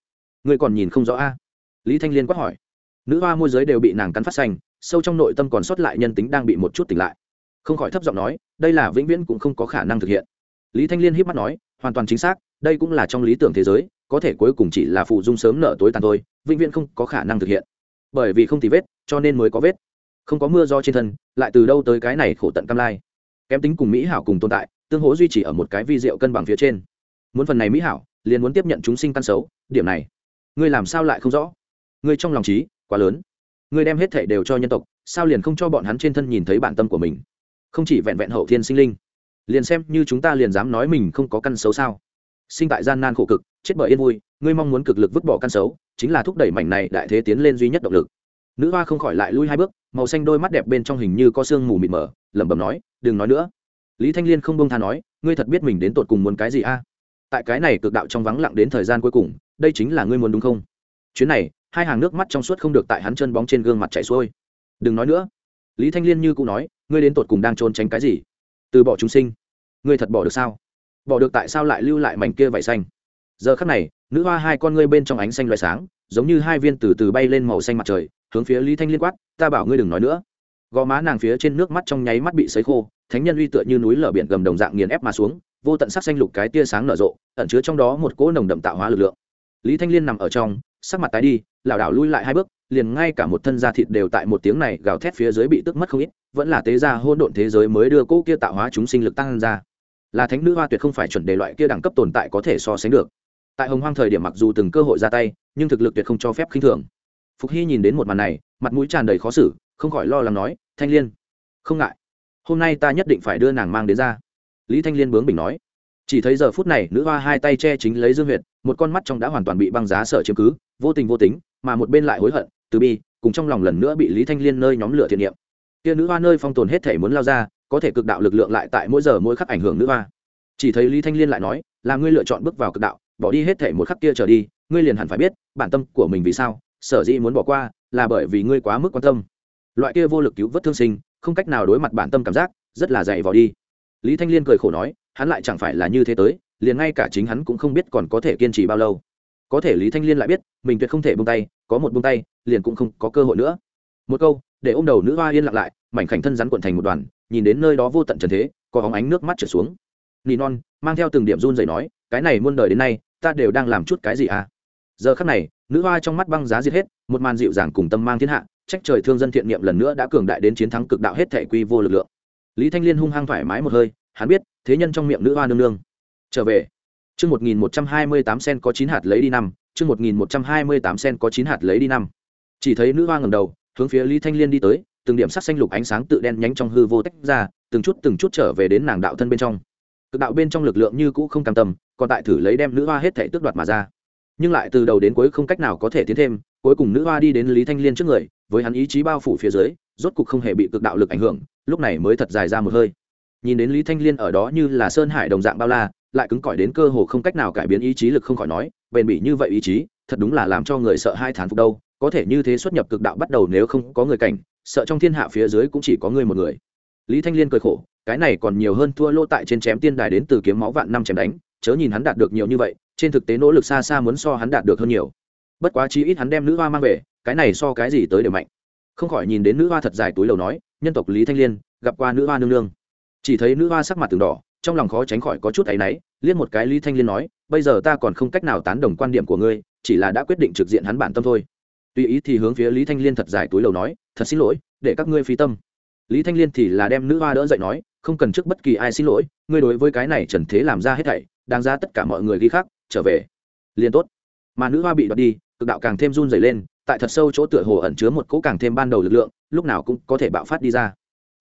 Ngươi còn nhìn không rõ a? Lý thanh liên quát hỏi nữ hoa môi giới đều bị nàng cắn phát xanh, sâu trong nội tâm còn sót lại nhân tính đang bị một chút tỉnh lại. Không khỏi thấp giọng nói, đây là vĩnh viễn cũng không có khả năng thực hiện. Lý thanh liên híp mắt nói, hoàn toàn chính xác, đây cũng là trong lý tưởng thế giới, có thể cuối cùng chỉ là phụ dung sớm nợ tối tàn thôi, vĩnh viễn không có khả năng thực hiện. Bởi vì không thì vết, cho nên mới có vết. Không có mưa do trên thân, lại từ đâu tới cái này khổ tận cam lai. Kém tính cùng mỹ hảo cùng tồn tại, tương hỗ duy trì ở một cái vi diệu cân bằng phía trên. Muốn phần này mỹ hảo, liền muốn tiếp nhận chúng sinh căn xấu, điểm này. Ngươi làm sao lại không rõ? Ngươi trong lòng trí quá lớn. Ngươi đem hết thể đều cho nhân tộc, sao liền không cho bọn hắn trên thân nhìn thấy bản tâm của mình? Không chỉ vẹn vẹn hậu thiên sinh linh, liền xem như chúng ta liền dám nói mình không có căn xấu sao? Sinh tại gian nan khổ cực, chết bởi yên vui, ngươi mong muốn cực lực vứt bỏ căn xấu, chính là thúc đẩy mảnh này đại thế tiến lên duy nhất động lực. Nữ hoa không khỏi lại lui hai bước, màu xanh đôi mắt đẹp bên trong hình như có sương mù mịt mờ, lẩm bẩm nói, đừng nói nữa. Lý thanh liên không bông tha nói, ngươi thật biết mình đến tột cùng muốn cái gì a? Tại cái này cực đạo trong vắng lặng đến thời gian cuối cùng, đây chính là ngươi muốn đúng không? Chuyến này hai hàng nước mắt trong suốt không được tại hắn chân bóng trên gương mặt chảy xuôi. Đừng nói nữa. Lý thanh liên như cũng nói, ngươi đến tột cùng đang chôn tránh cái gì? Từ bỏ chúng sinh. Ngươi thật bỏ được sao? Bỏ được tại sao lại lưu lại mảnh kia vải xanh? Giờ khắc này, nữ hoa hai con ngươi bên trong ánh xanh loại sáng, giống như hai viên từ từ bay lên màu xanh mặt trời, hướng phía lý thanh liên quát, ta bảo ngươi đừng nói nữa. Gò má nàng phía trên nước mắt trong nháy mắt bị sấy khô, thánh nhân uy tựa như núi lở biển gầm đồng dạng nghiền ép mà xuống, vô tận sắc xanh lục cái tia sáng nở rộ, ẩn chứa trong đó một cỗ nồng đậm tạo hóa lực lượng. Lý thanh liên nằm ở trong sắc mặt tái đi, lảo đảo lui lại hai bước, liền ngay cả một thân da thịt đều tại một tiếng này gào thét phía dưới bị tức mất không ít, vẫn là tế gia hôn độn thế giới mới đưa cỗ kia tạo hóa chúng sinh lực tăng ra. Là thánh nữ hoa tuyệt không phải chuẩn đề loại kia đẳng cấp tồn tại có thể so sánh được. Tại hồng hoang thời điểm mặc dù từng cơ hội ra tay, nhưng thực lực tuyệt không cho phép khinh thường. Phục hy nhìn đến một màn này, mặt mũi tràn đầy khó xử, không khỏi lo lắng nói, thanh liên, không ngại. Hôm nay ta nhất định phải đưa nàng mang đến ra. Lý thanh liên bướng bình nói. Chỉ thấy giờ phút này, nữ hoa hai tay che chính lấy dương huyệt một con mắt trong đã hoàn toàn bị băng giá sợ chiếm cứ, vô tình vô tính, mà một bên lại hối hận, từ bi, cùng trong lòng lần nữa bị lý thanh liên nơi nhóm lửa thiện niệm. Kia nữ hoa nơi phong tồn hết thể muốn lao ra, có thể cực đạo lực lượng lại tại mỗi giờ mỗi khắc ảnh hưởng nữ hoa. Chỉ thấy lý thanh liên lại nói, là ngươi lựa chọn bước vào cực đạo, bỏ đi hết thể một khắc kia trở đi, ngươi liền hẳn phải biết, bản tâm của mình vì sao, sở dĩ muốn bỏ qua, là bởi vì ngươi quá mức quan tâm. Loại kia vô lực cứu vớt thương sinh, không cách nào đối mặt bản tâm cảm giác, rất là dày vò đi. Lý thanh liên cười khổ nói, hắn lại chẳng phải là như thế tới liền ngay cả chính hắn cũng không biết còn có thể kiên trì bao lâu. Có thể lý thanh liên lại biết, mình tuyệt không thể bông tay, có một bông tay, liền cũng không có cơ hội nữa. Một câu, để ôm đầu nữ hoa yên lặng lại, mảnh khảnh thân rắn cuộn thành một đoàn, nhìn đến nơi đó vô tận trần thế, có hóng ánh nước mắt trở xuống. Nỉ non, mang theo từng điểm run dậy nói, cái này muôn đời đến nay, ta đều đang làm chút cái gì à? Giờ khắc này, nữ hoa trong mắt băng giá giết hết, một màn dịu dàng cùng tâm mang thiên hạ, trách trời thương dân thiện niệm lần nữa đã cường đại đến chiến thắng cực đạo hết thể quy vô lực lượng. Lý thanh liên hung hăng thoải mái một hơi, hắn biết, thế nhân trong miệng nữ hoa nương nương trở về. Chương một nghìn một trăm hai mươi tám sen có chín hạt lấy đi năm, chương một nghìn một trăm hai mươi tám sen có chín hạt lấy đi năm. Chỉ thấy nữ hoa ngầm đầu, hướng phía lý thanh liên đi tới, từng điểm sắc xanh lục ánh sáng tự đen nhánh trong hư vô tách ra, từng chút từng chút trở về đến nàng đạo thân bên trong. Cực đạo bên trong lực lượng như cũ không cam tâm, còn tại thử lấy đem nữ hoa hết thể tước đoạt mà ra. Nhưng lại từ đầu đến cuối không cách nào có thể tiến thêm, cuối cùng nữ hoa đi đến lý thanh liên trước người, với hắn ý chí bao phủ phía dưới, rốt cục không hề bị cực đạo lực ảnh hưởng, lúc này mới thật dài ra một hơi. Nhìn đến lý thanh liên ở đó như là sơn hải đồng dạng bao la lại cứng cỏi đến cơ hồ không cách nào cải biến ý chí lực không khỏi nói, bền bỉ như vậy ý chí, thật đúng là làm cho người sợ hai thán phục đâu, có thể như thế xuất nhập cực đạo bắt đầu nếu không có người cảnh, sợ trong thiên hạ phía dưới cũng chỉ có người một người. Lý thanh liên cười khổ, cái này còn nhiều hơn thua lô tại trên chém tiên đài đến từ kiếm máu vạn năm chém đánh, chớ nhìn hắn đạt được nhiều như vậy, trên thực tế nỗ lực xa xa muốn so hắn đạt được hơn nhiều. Bất quá chí ít hắn đem nữ hoa mang về, cái này so cái gì tới đều mạnh. Không khỏi nhìn đến nữ hoa thật dài túi lầu nói, nhân tộc lý thanh liên, gặp qua nữ hoa nương nương. Chỉ thấy nữ hoa sắc mặt từng đỏ trong lòng khó tránh khỏi có chút áy náy, liếc một cái lý thanh liên nói, bây giờ ta còn không cách nào tán đồng quan điểm của ngươi, chỉ là đã quyết định trực diện hắn bản tâm thôi. Tùy ý thì hướng phía lý thanh liên thật dài túi lầu nói, thật xin lỗi, để các ngươi phi tâm. Lý thanh liên thì là đem nữ hoa đỡ dậy nói, không cần trước bất kỳ ai xin lỗi, ngươi đối với cái này trần thế làm ra hết thảy, đáng ra tất cả mọi người ghi khác trở về. Liền tốt. Mà nữ hoa bị đoạt đi, cực đạo càng thêm run dày lên, tại thật sâu chỗ tựa hồ ẩn chứa một cỗ càng thêm ban đầu lực lượng, lúc nào cũng có thể bạo phát đi ra.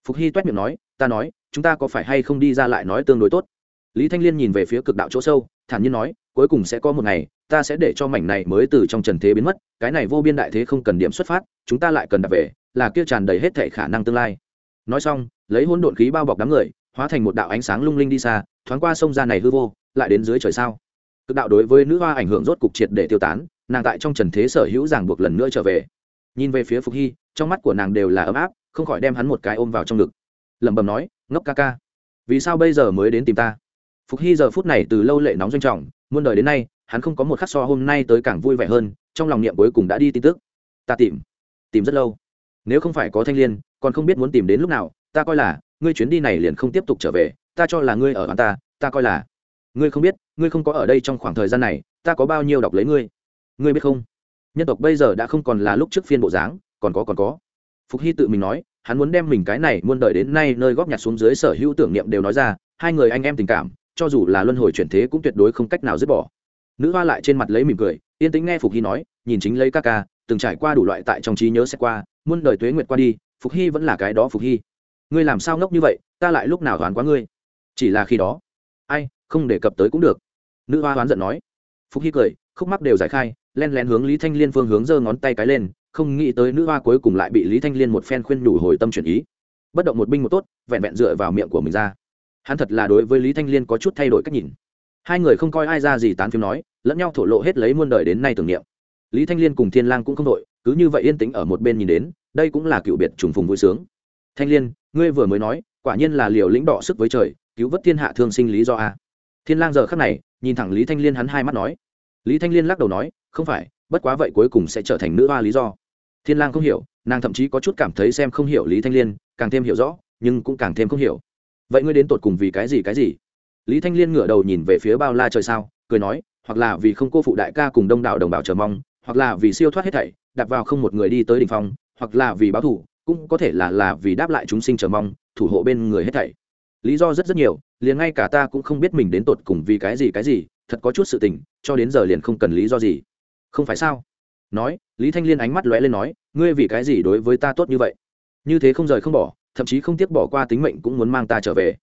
Phục hy toét miệng nói, ta nói chúng ta có phải hay không đi ra lại nói tương đối tốt? Lý thanh liên nhìn về phía cực đạo chỗ sâu, thản nhiên nói, cuối cùng sẽ có một ngày, ta sẽ để cho mảnh này mới từ trong trần thế biến mất, cái này vô biên đại thế không cần điểm xuất phát, chúng ta lại cần đặt về, là kia tràn đầy hết thể khả năng tương lai. Nói xong, lấy hỗn độn khí bao bọc đám người, hóa thành một đạo ánh sáng lung linh đi xa, thoáng qua sông ra này hư vô, lại đến dưới trời sao? Cực đạo đối với nữ hoa ảnh hưởng rốt cục triệt để tiêu tán, nàng tại trong trần thế sở hữu ràng buộc lần nữa trở về. Nhìn về phía phục hy, trong mắt của nàng đều là ấm áp, không khỏi đem hắn một cái ôm vào trong ngực lẩm bẩm nói, ngốc ca ca, vì sao bây giờ mới đến tìm ta? Phục hy giờ phút này từ lâu lệ nóng doanh trọng, muôn đời đến nay, hắn không có một khắc so hôm nay tới càng vui vẻ hơn, trong lòng niệm cuối cùng đã đi tin tức. Ta tìm tìm rất lâu. Nếu không phải có thanh l i ê n còn không biết muốn tìm đến lúc nào, ta coi là, ngươi chuyến đi này liền không tiếp tục trở về, ta cho là ngươi ở hắn ta ta coi là. Ngươi không biết, ngươi không có ở đây trong khoảng thời gian này, ta có bao nhiêu đọc lấy ngươi? Ngươi biết không? Nhân tộc bây giờ đã không còn là lúc trước phiên bộ dáng, còn có còn có phục hy tự mình nói, hắn muốn đem mình cái này muôn đời đến nay nơi góp nhặt xuống dưới sở hữu tưởng niệm đều nói ra, hai người anh em tình cảm, cho dù là luân hồi chuyển thế cũng tuyệt đối không cách nào dứt bỏ. Nữ hoa lại trên mặt lấy mỉm cười, yên tĩnh nghe phục hy nói, nhìn chính lấy ca ca, từng trải qua đủ loại tại trong trí nhớ sẽ qua, muôn đời tuế nguyệt qua đi, phục hy vẫn là cái đó phục hy. Ngươi làm sao ngốc như vậy, ta lại lúc nào đoán quá ngươi? Chỉ là khi đó, ai, không đề cập tới cũng được. Nữ hoa hoán giận nói. Phục hy cười, khúc mắc đều giải khai, len lén hướng lý thanh liên phương hướng giơ ngón tay cái lên không nghĩ tới nữ hoa cuối cùng lại bị lý thanh liên một phen khuyên nhủ hồi tâm chuyển ý. Bất động một binh một tốt, vẹn vẹn dựa vào miệng của mình ra. Hắn thật là đối với lý thanh liên có chút thay đổi cách nhìn. Hai người không coi ai ra gì tán phim nói, lẫn nhau thổ lộ hết lấy muôn đời đến nay tưởng niệm. Lý thanh liên cùng thiên lang cũng không đội, cứ như vậy yên tĩnh ở một bên nhìn đến, đây cũng là cựu biệt trùng phùng vui sướng. Thanh liên, ngươi vừa mới nói, quả nhiên là liều lĩnh đỏ sức với trời, cứu vớt thiên hạ thương sinh lý do a. Thiên lang giờ khắc này, nhìn thẳng lý thanh liên hắn hai mắt nói. Lý thanh liên lắc đầu nói, không phải, bất quá vậy cuối cùng sẽ trở thành nữ hoa lý do thiên lang không hiểu, nàng thậm chí có chút cảm thấy xem không hiểu lý thanh liên, càng thêm hiểu rõ, nhưng cũng càng thêm không hiểu. Vậy ngươi đến tột cùng vì cái gì cái gì? Lý thanh liên ngửa đầu nhìn về phía bao la trời sao, cười nói, hoặc là vì không cô phụ đại ca cùng đông đảo đồng bào chờ mong, hoặc là vì siêu thoát hết thảy, đặt vào không một người đi tới đ ỉ n h phong, hoặc là vì báo thủ cũng có thể là là vì đáp lại chúng sinh chờ mong, thủ hộ bên người hết thảy. Lý do rất rất nhiều, liền ngay cả ta cũng không biết mình đến tột cùng vì cái gì cái gì, thật có chút sự tình, cho đến giờ liền không cần lý do gì. Không phải sao? Nói, lý thanh liên ánh mắt lóe lên nói, ngươi vì cái gì đối với ta tốt như vậy? Như thế không rời không bỏ, thậm chí không tiếc bỏ qua tính mệnh cũng muốn mang ta trở về.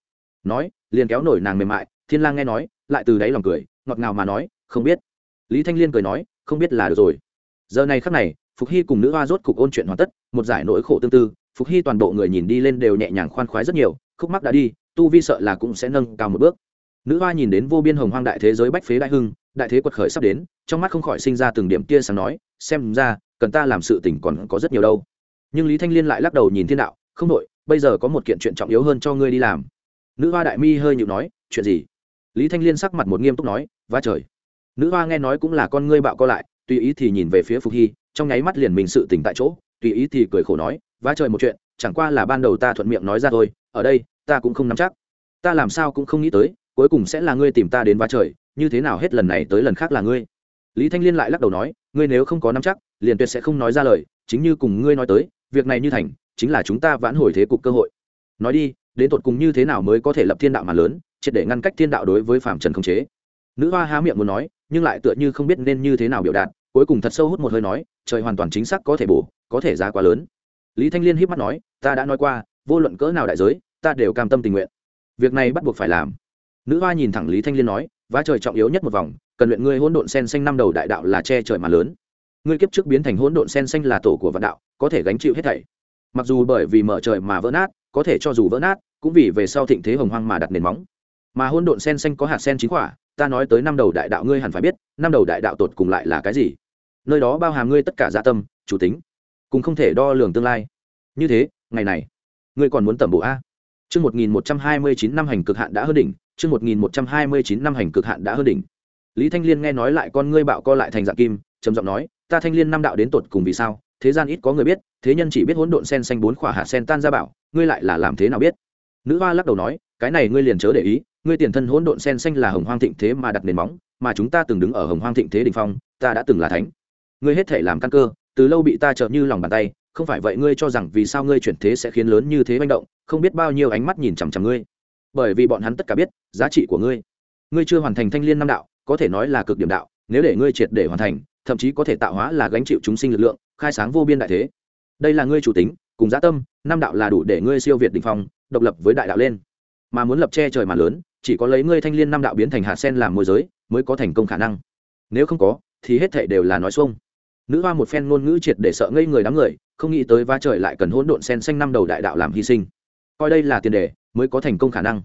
Nói, liền kéo nổi nàng mềm mại, thiên lang nghe nói, lại từ đáy lòng cười, ngọt ngào mà nói, không biết. Lý thanh liên cười nói, không biết là được rồi. Giờ này khắc này, phục hy cùng nữ hoa rốt cục ôn chuyện hoàn tất, một giải nỗi khổ tương tư, phục hy toàn bộ người nhìn đi lên đều nhẹ nhàng khoan khoái rất nhiều, khúc mắc đã đi, tu vi sợ là cũng sẽ nâng cao một bước. Nữ hoa nhìn đến vô biên hồng hoang đại thế giới bách phế đại hưng đại thế quật khởi sắp đến, trong mắt không khỏi sinh ra từng điểm kia sáng nói, xem ra, cần ta làm sự tình còn có rất nhiều đâu. Nhưng lý thanh liên lại lắc đầu nhìn thiên đạo, không đội bây giờ có một kiện chuyện trọng yếu hơn cho ngươi đi làm. Nữ hoa đại mi hơi nhịu nói, chuyện gì? Lý thanh liên sắc mặt một nghiêm túc nói va trời. Nữ hoa nghe nói cũng là con ngươi bạo co lại, tùy ý thì nhìn về phía phục hy, trong nháy mắt liền mình sự tỉnh tại chỗ, tùy ý thì cười khổ nói va trời một chuyện, chẳng qua là ban đầu ta thuận miệng nói ra thôi, ở đây, ta cũng không nắm chắc. Ta làm sao cũng không nghĩ tới, cuối cùng sẽ là ngươi tìm ta đến va trời như thế nào hết lần này tới lần khác là ngươi? Lý thanh liên lại lắc đầu nói, ngươi nếu không có nắm chắc, liền tuyệt sẽ không nói ra lời, chính như cùng ngươi nói tới, việc này như thành, chính là chúng ta vãn hồi thế cục cơ hội. Nói đi, đến tột cùng như thế nào mới có thể lập thiên đạo mà lớn, triệt để ngăn cách thiên đạo đối với phạm trần không chế? Nữ hoa há miệng muốn nói, nhưng lại tựa như không biết nên như thế nào biểu đạt, cuối cùng thật sâu hút một hơi nói, trời hoàn toàn chính xác có thể bổ, có thể giá quá lớn. Lý thanh liên híp mắt nói, ta đã nói qua, vô luận cỡ nào đại giới, ta đều cam tâm tình nguyện. Việc này bắt buộc phải làm. Nữ hoa nhìn thẳng lý thanh liên nói vá trời trọng yếu nhất một vòng cần luyện ngươi hỗn độn sen xanh năm đầu đại đạo là che trời mà lớn. Ngươi kiếp trước biến thành hỗn độn sen xanh là tổ của vạn đạo có thể gánh chịu hết thảy. Mặc dù bởi vì mở trời mà vỡ nát có thể cho dù vỡ nát cũng vì về sau thịnh thế hồng hoang mà đặt nền móng. Mà hỗn độn sen xanh có hạt sen chính quả ta nói tới năm đầu đại đạo ngươi hẳn phải biết năm đầu đại đạo tột cùng lại là cái gì. Nơi đó bao hàm ngươi tất cả dạ tâm chủ tính cùng không thể đo lường tương lai. Như thế ngày này ngươi còn muốn tẩm bộ a? Chương 1129 năm hành cực hạn đã hơn đỉnh, chương 1129 năm hành cực hạn đã hơn đỉnh. Lý Thanh Liên nghe nói lại con ngươi bạo co lại thành dạng kim, trầm giọng nói, ta Thanh Liên năm đạo đến tột cùng vì sao? Thế gian ít có người biết, thế nhân chỉ biết hỗn độn sen xanh bốn khỏa hạt sen tan ra bảo, ngươi lại là làm thế nào biết? nữ hoa lắc đầu nói cái này ngươi liền chớ để ý ngươi tiền thân hỗn độn sen xanh là hồng hoang thịnh thế mà đặt nền móng mà chúng ta từng đứng ở hồng hoang thịnh thế đỉnh phong ta đã từng là thánh ngươi hết thể làm căn cơ từ lâu bị ta chợt như lòng bàn tay không phải vậy ngươi cho rằng vì sao ngươi chuyển thế sẽ khiến lớn như thế manh động không biết bao nhiêu ánh mắt nhìn chằm chằm ngươi bởi vì bọn hắn tất cả biết giá trị của ngươi. Ngươi chưa hoàn thành thanh liên năm đạo, có thể nói là cực điểm đạo, nếu để ngươi triệt để hoàn thành, thậm chí có thể tạo hóa là gánh chịu chúng sinh lực lượng, khai sáng vô biên đại thế. Đây là ngươi chủ tính, cùng giá tâm năm đạo là đủ để ngươi siêu việt đình phong, độc lập với đại đạo lên. Mà muốn lập che trời mà lớn, chỉ có lấy ngươi thanh liên năm đạo biến thành hạt sen làm môi giới, mới có thành công khả năng. Nếu không có, thì hết thệ đều là nói xuông. Nữ hoa một phen ngôn ngữ triệt để sợ ngây người đám người, không nghĩ tới va trời lại cần hỗn độn sen xanh năm đầu đại đạo làm hy sinh. Coi đây là tiền đề mới có thành công khả năng.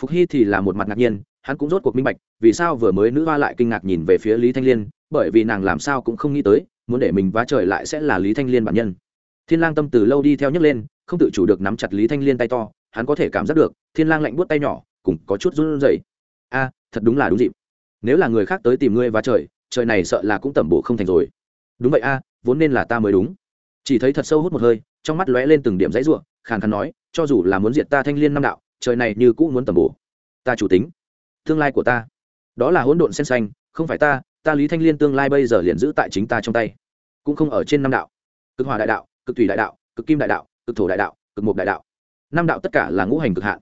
Phục hy thì là một mặt ngạc nhiên, hắn cũng rốt cuộc minh bạch, vì sao vừa mới nữ hoa lại kinh ngạc nhìn về phía lý thanh liên, bởi vì nàng làm sao cũng không nghĩ tới, muốn để mình vá trời lại sẽ là lý thanh liên bản nhân. Thiên lang tâm từ lâu đi theo nhấc lên, không tự chủ được nắm chặt lý thanh liên tay to, hắn có thể cảm giác được, thiên lang lạnh buốt tay nhỏ cũng có chút run rẩy. A, thật đúng là đúng dịp. Nếu là người khác tới tìm ngươi vá trời trời này sợ là cũng tẩm bổ không thành rồi. Đúng vậy a, vốn nên là ta mới đúng. Chỉ thấy thật sâu hút một hơi, trong mắt lóe lên từng điểm dãy ruộng khàn khàn nói, cho dù là muốn diệt ta thanh liên năm đạo, trời này như cũ muốn tẩm bổ. Ta chủ tính, tương lai của ta, đó là hỗn độn sen xanh, không phải ta ta lý thanh liên tương lai bây giờ liền giữ tại chính ta trong tay, cũng không ở trên năm đạo. Cực hòa đại đạo, cực thủy đại đạo, cực kim đại đạo, cực thổ đại đạo, cực mục đại đạo. Năm đạo tất cả là ngũ hành cực hạn.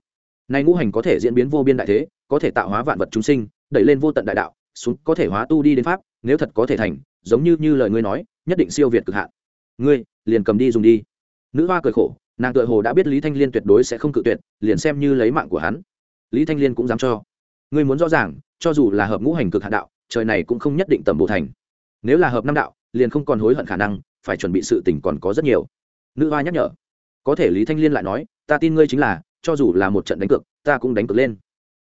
Này ngũ hành có thể diễn biến vô biên đại thế, có thể tạo hóa vạn vật chúng sinh, đẩy lên vô tận đại đạo, xuống có thể hóa tu đi đến pháp, nếu thật có thể thành, giống như như lời ngươi nói, nhất định siêu việt cực hạn. Ngươi, liền cầm đi dùng đi. Nữ hoa cười khổ nàng tự hồ đã biết lý thanh liên tuyệt đối sẽ không cự tuyệt, liền xem như lấy mạng của hắn. Lý thanh liên cũng dám cho. Ngươi muốn rõ ràng, cho dù là hợp ngũ hành cực hạ đạo, trời này cũng không nhất định tầm bổ thành. Nếu là hợp năm đạo, liền không còn hối hận khả năng, phải chuẩn bị sự tỉnh còn có rất nhiều. Nữ hoa nhắc nhở. Có thể lý thanh liên lại nói, ta tin ngươi chính là, cho dù là một trận đánh cược, ta cũng đánh cược lên.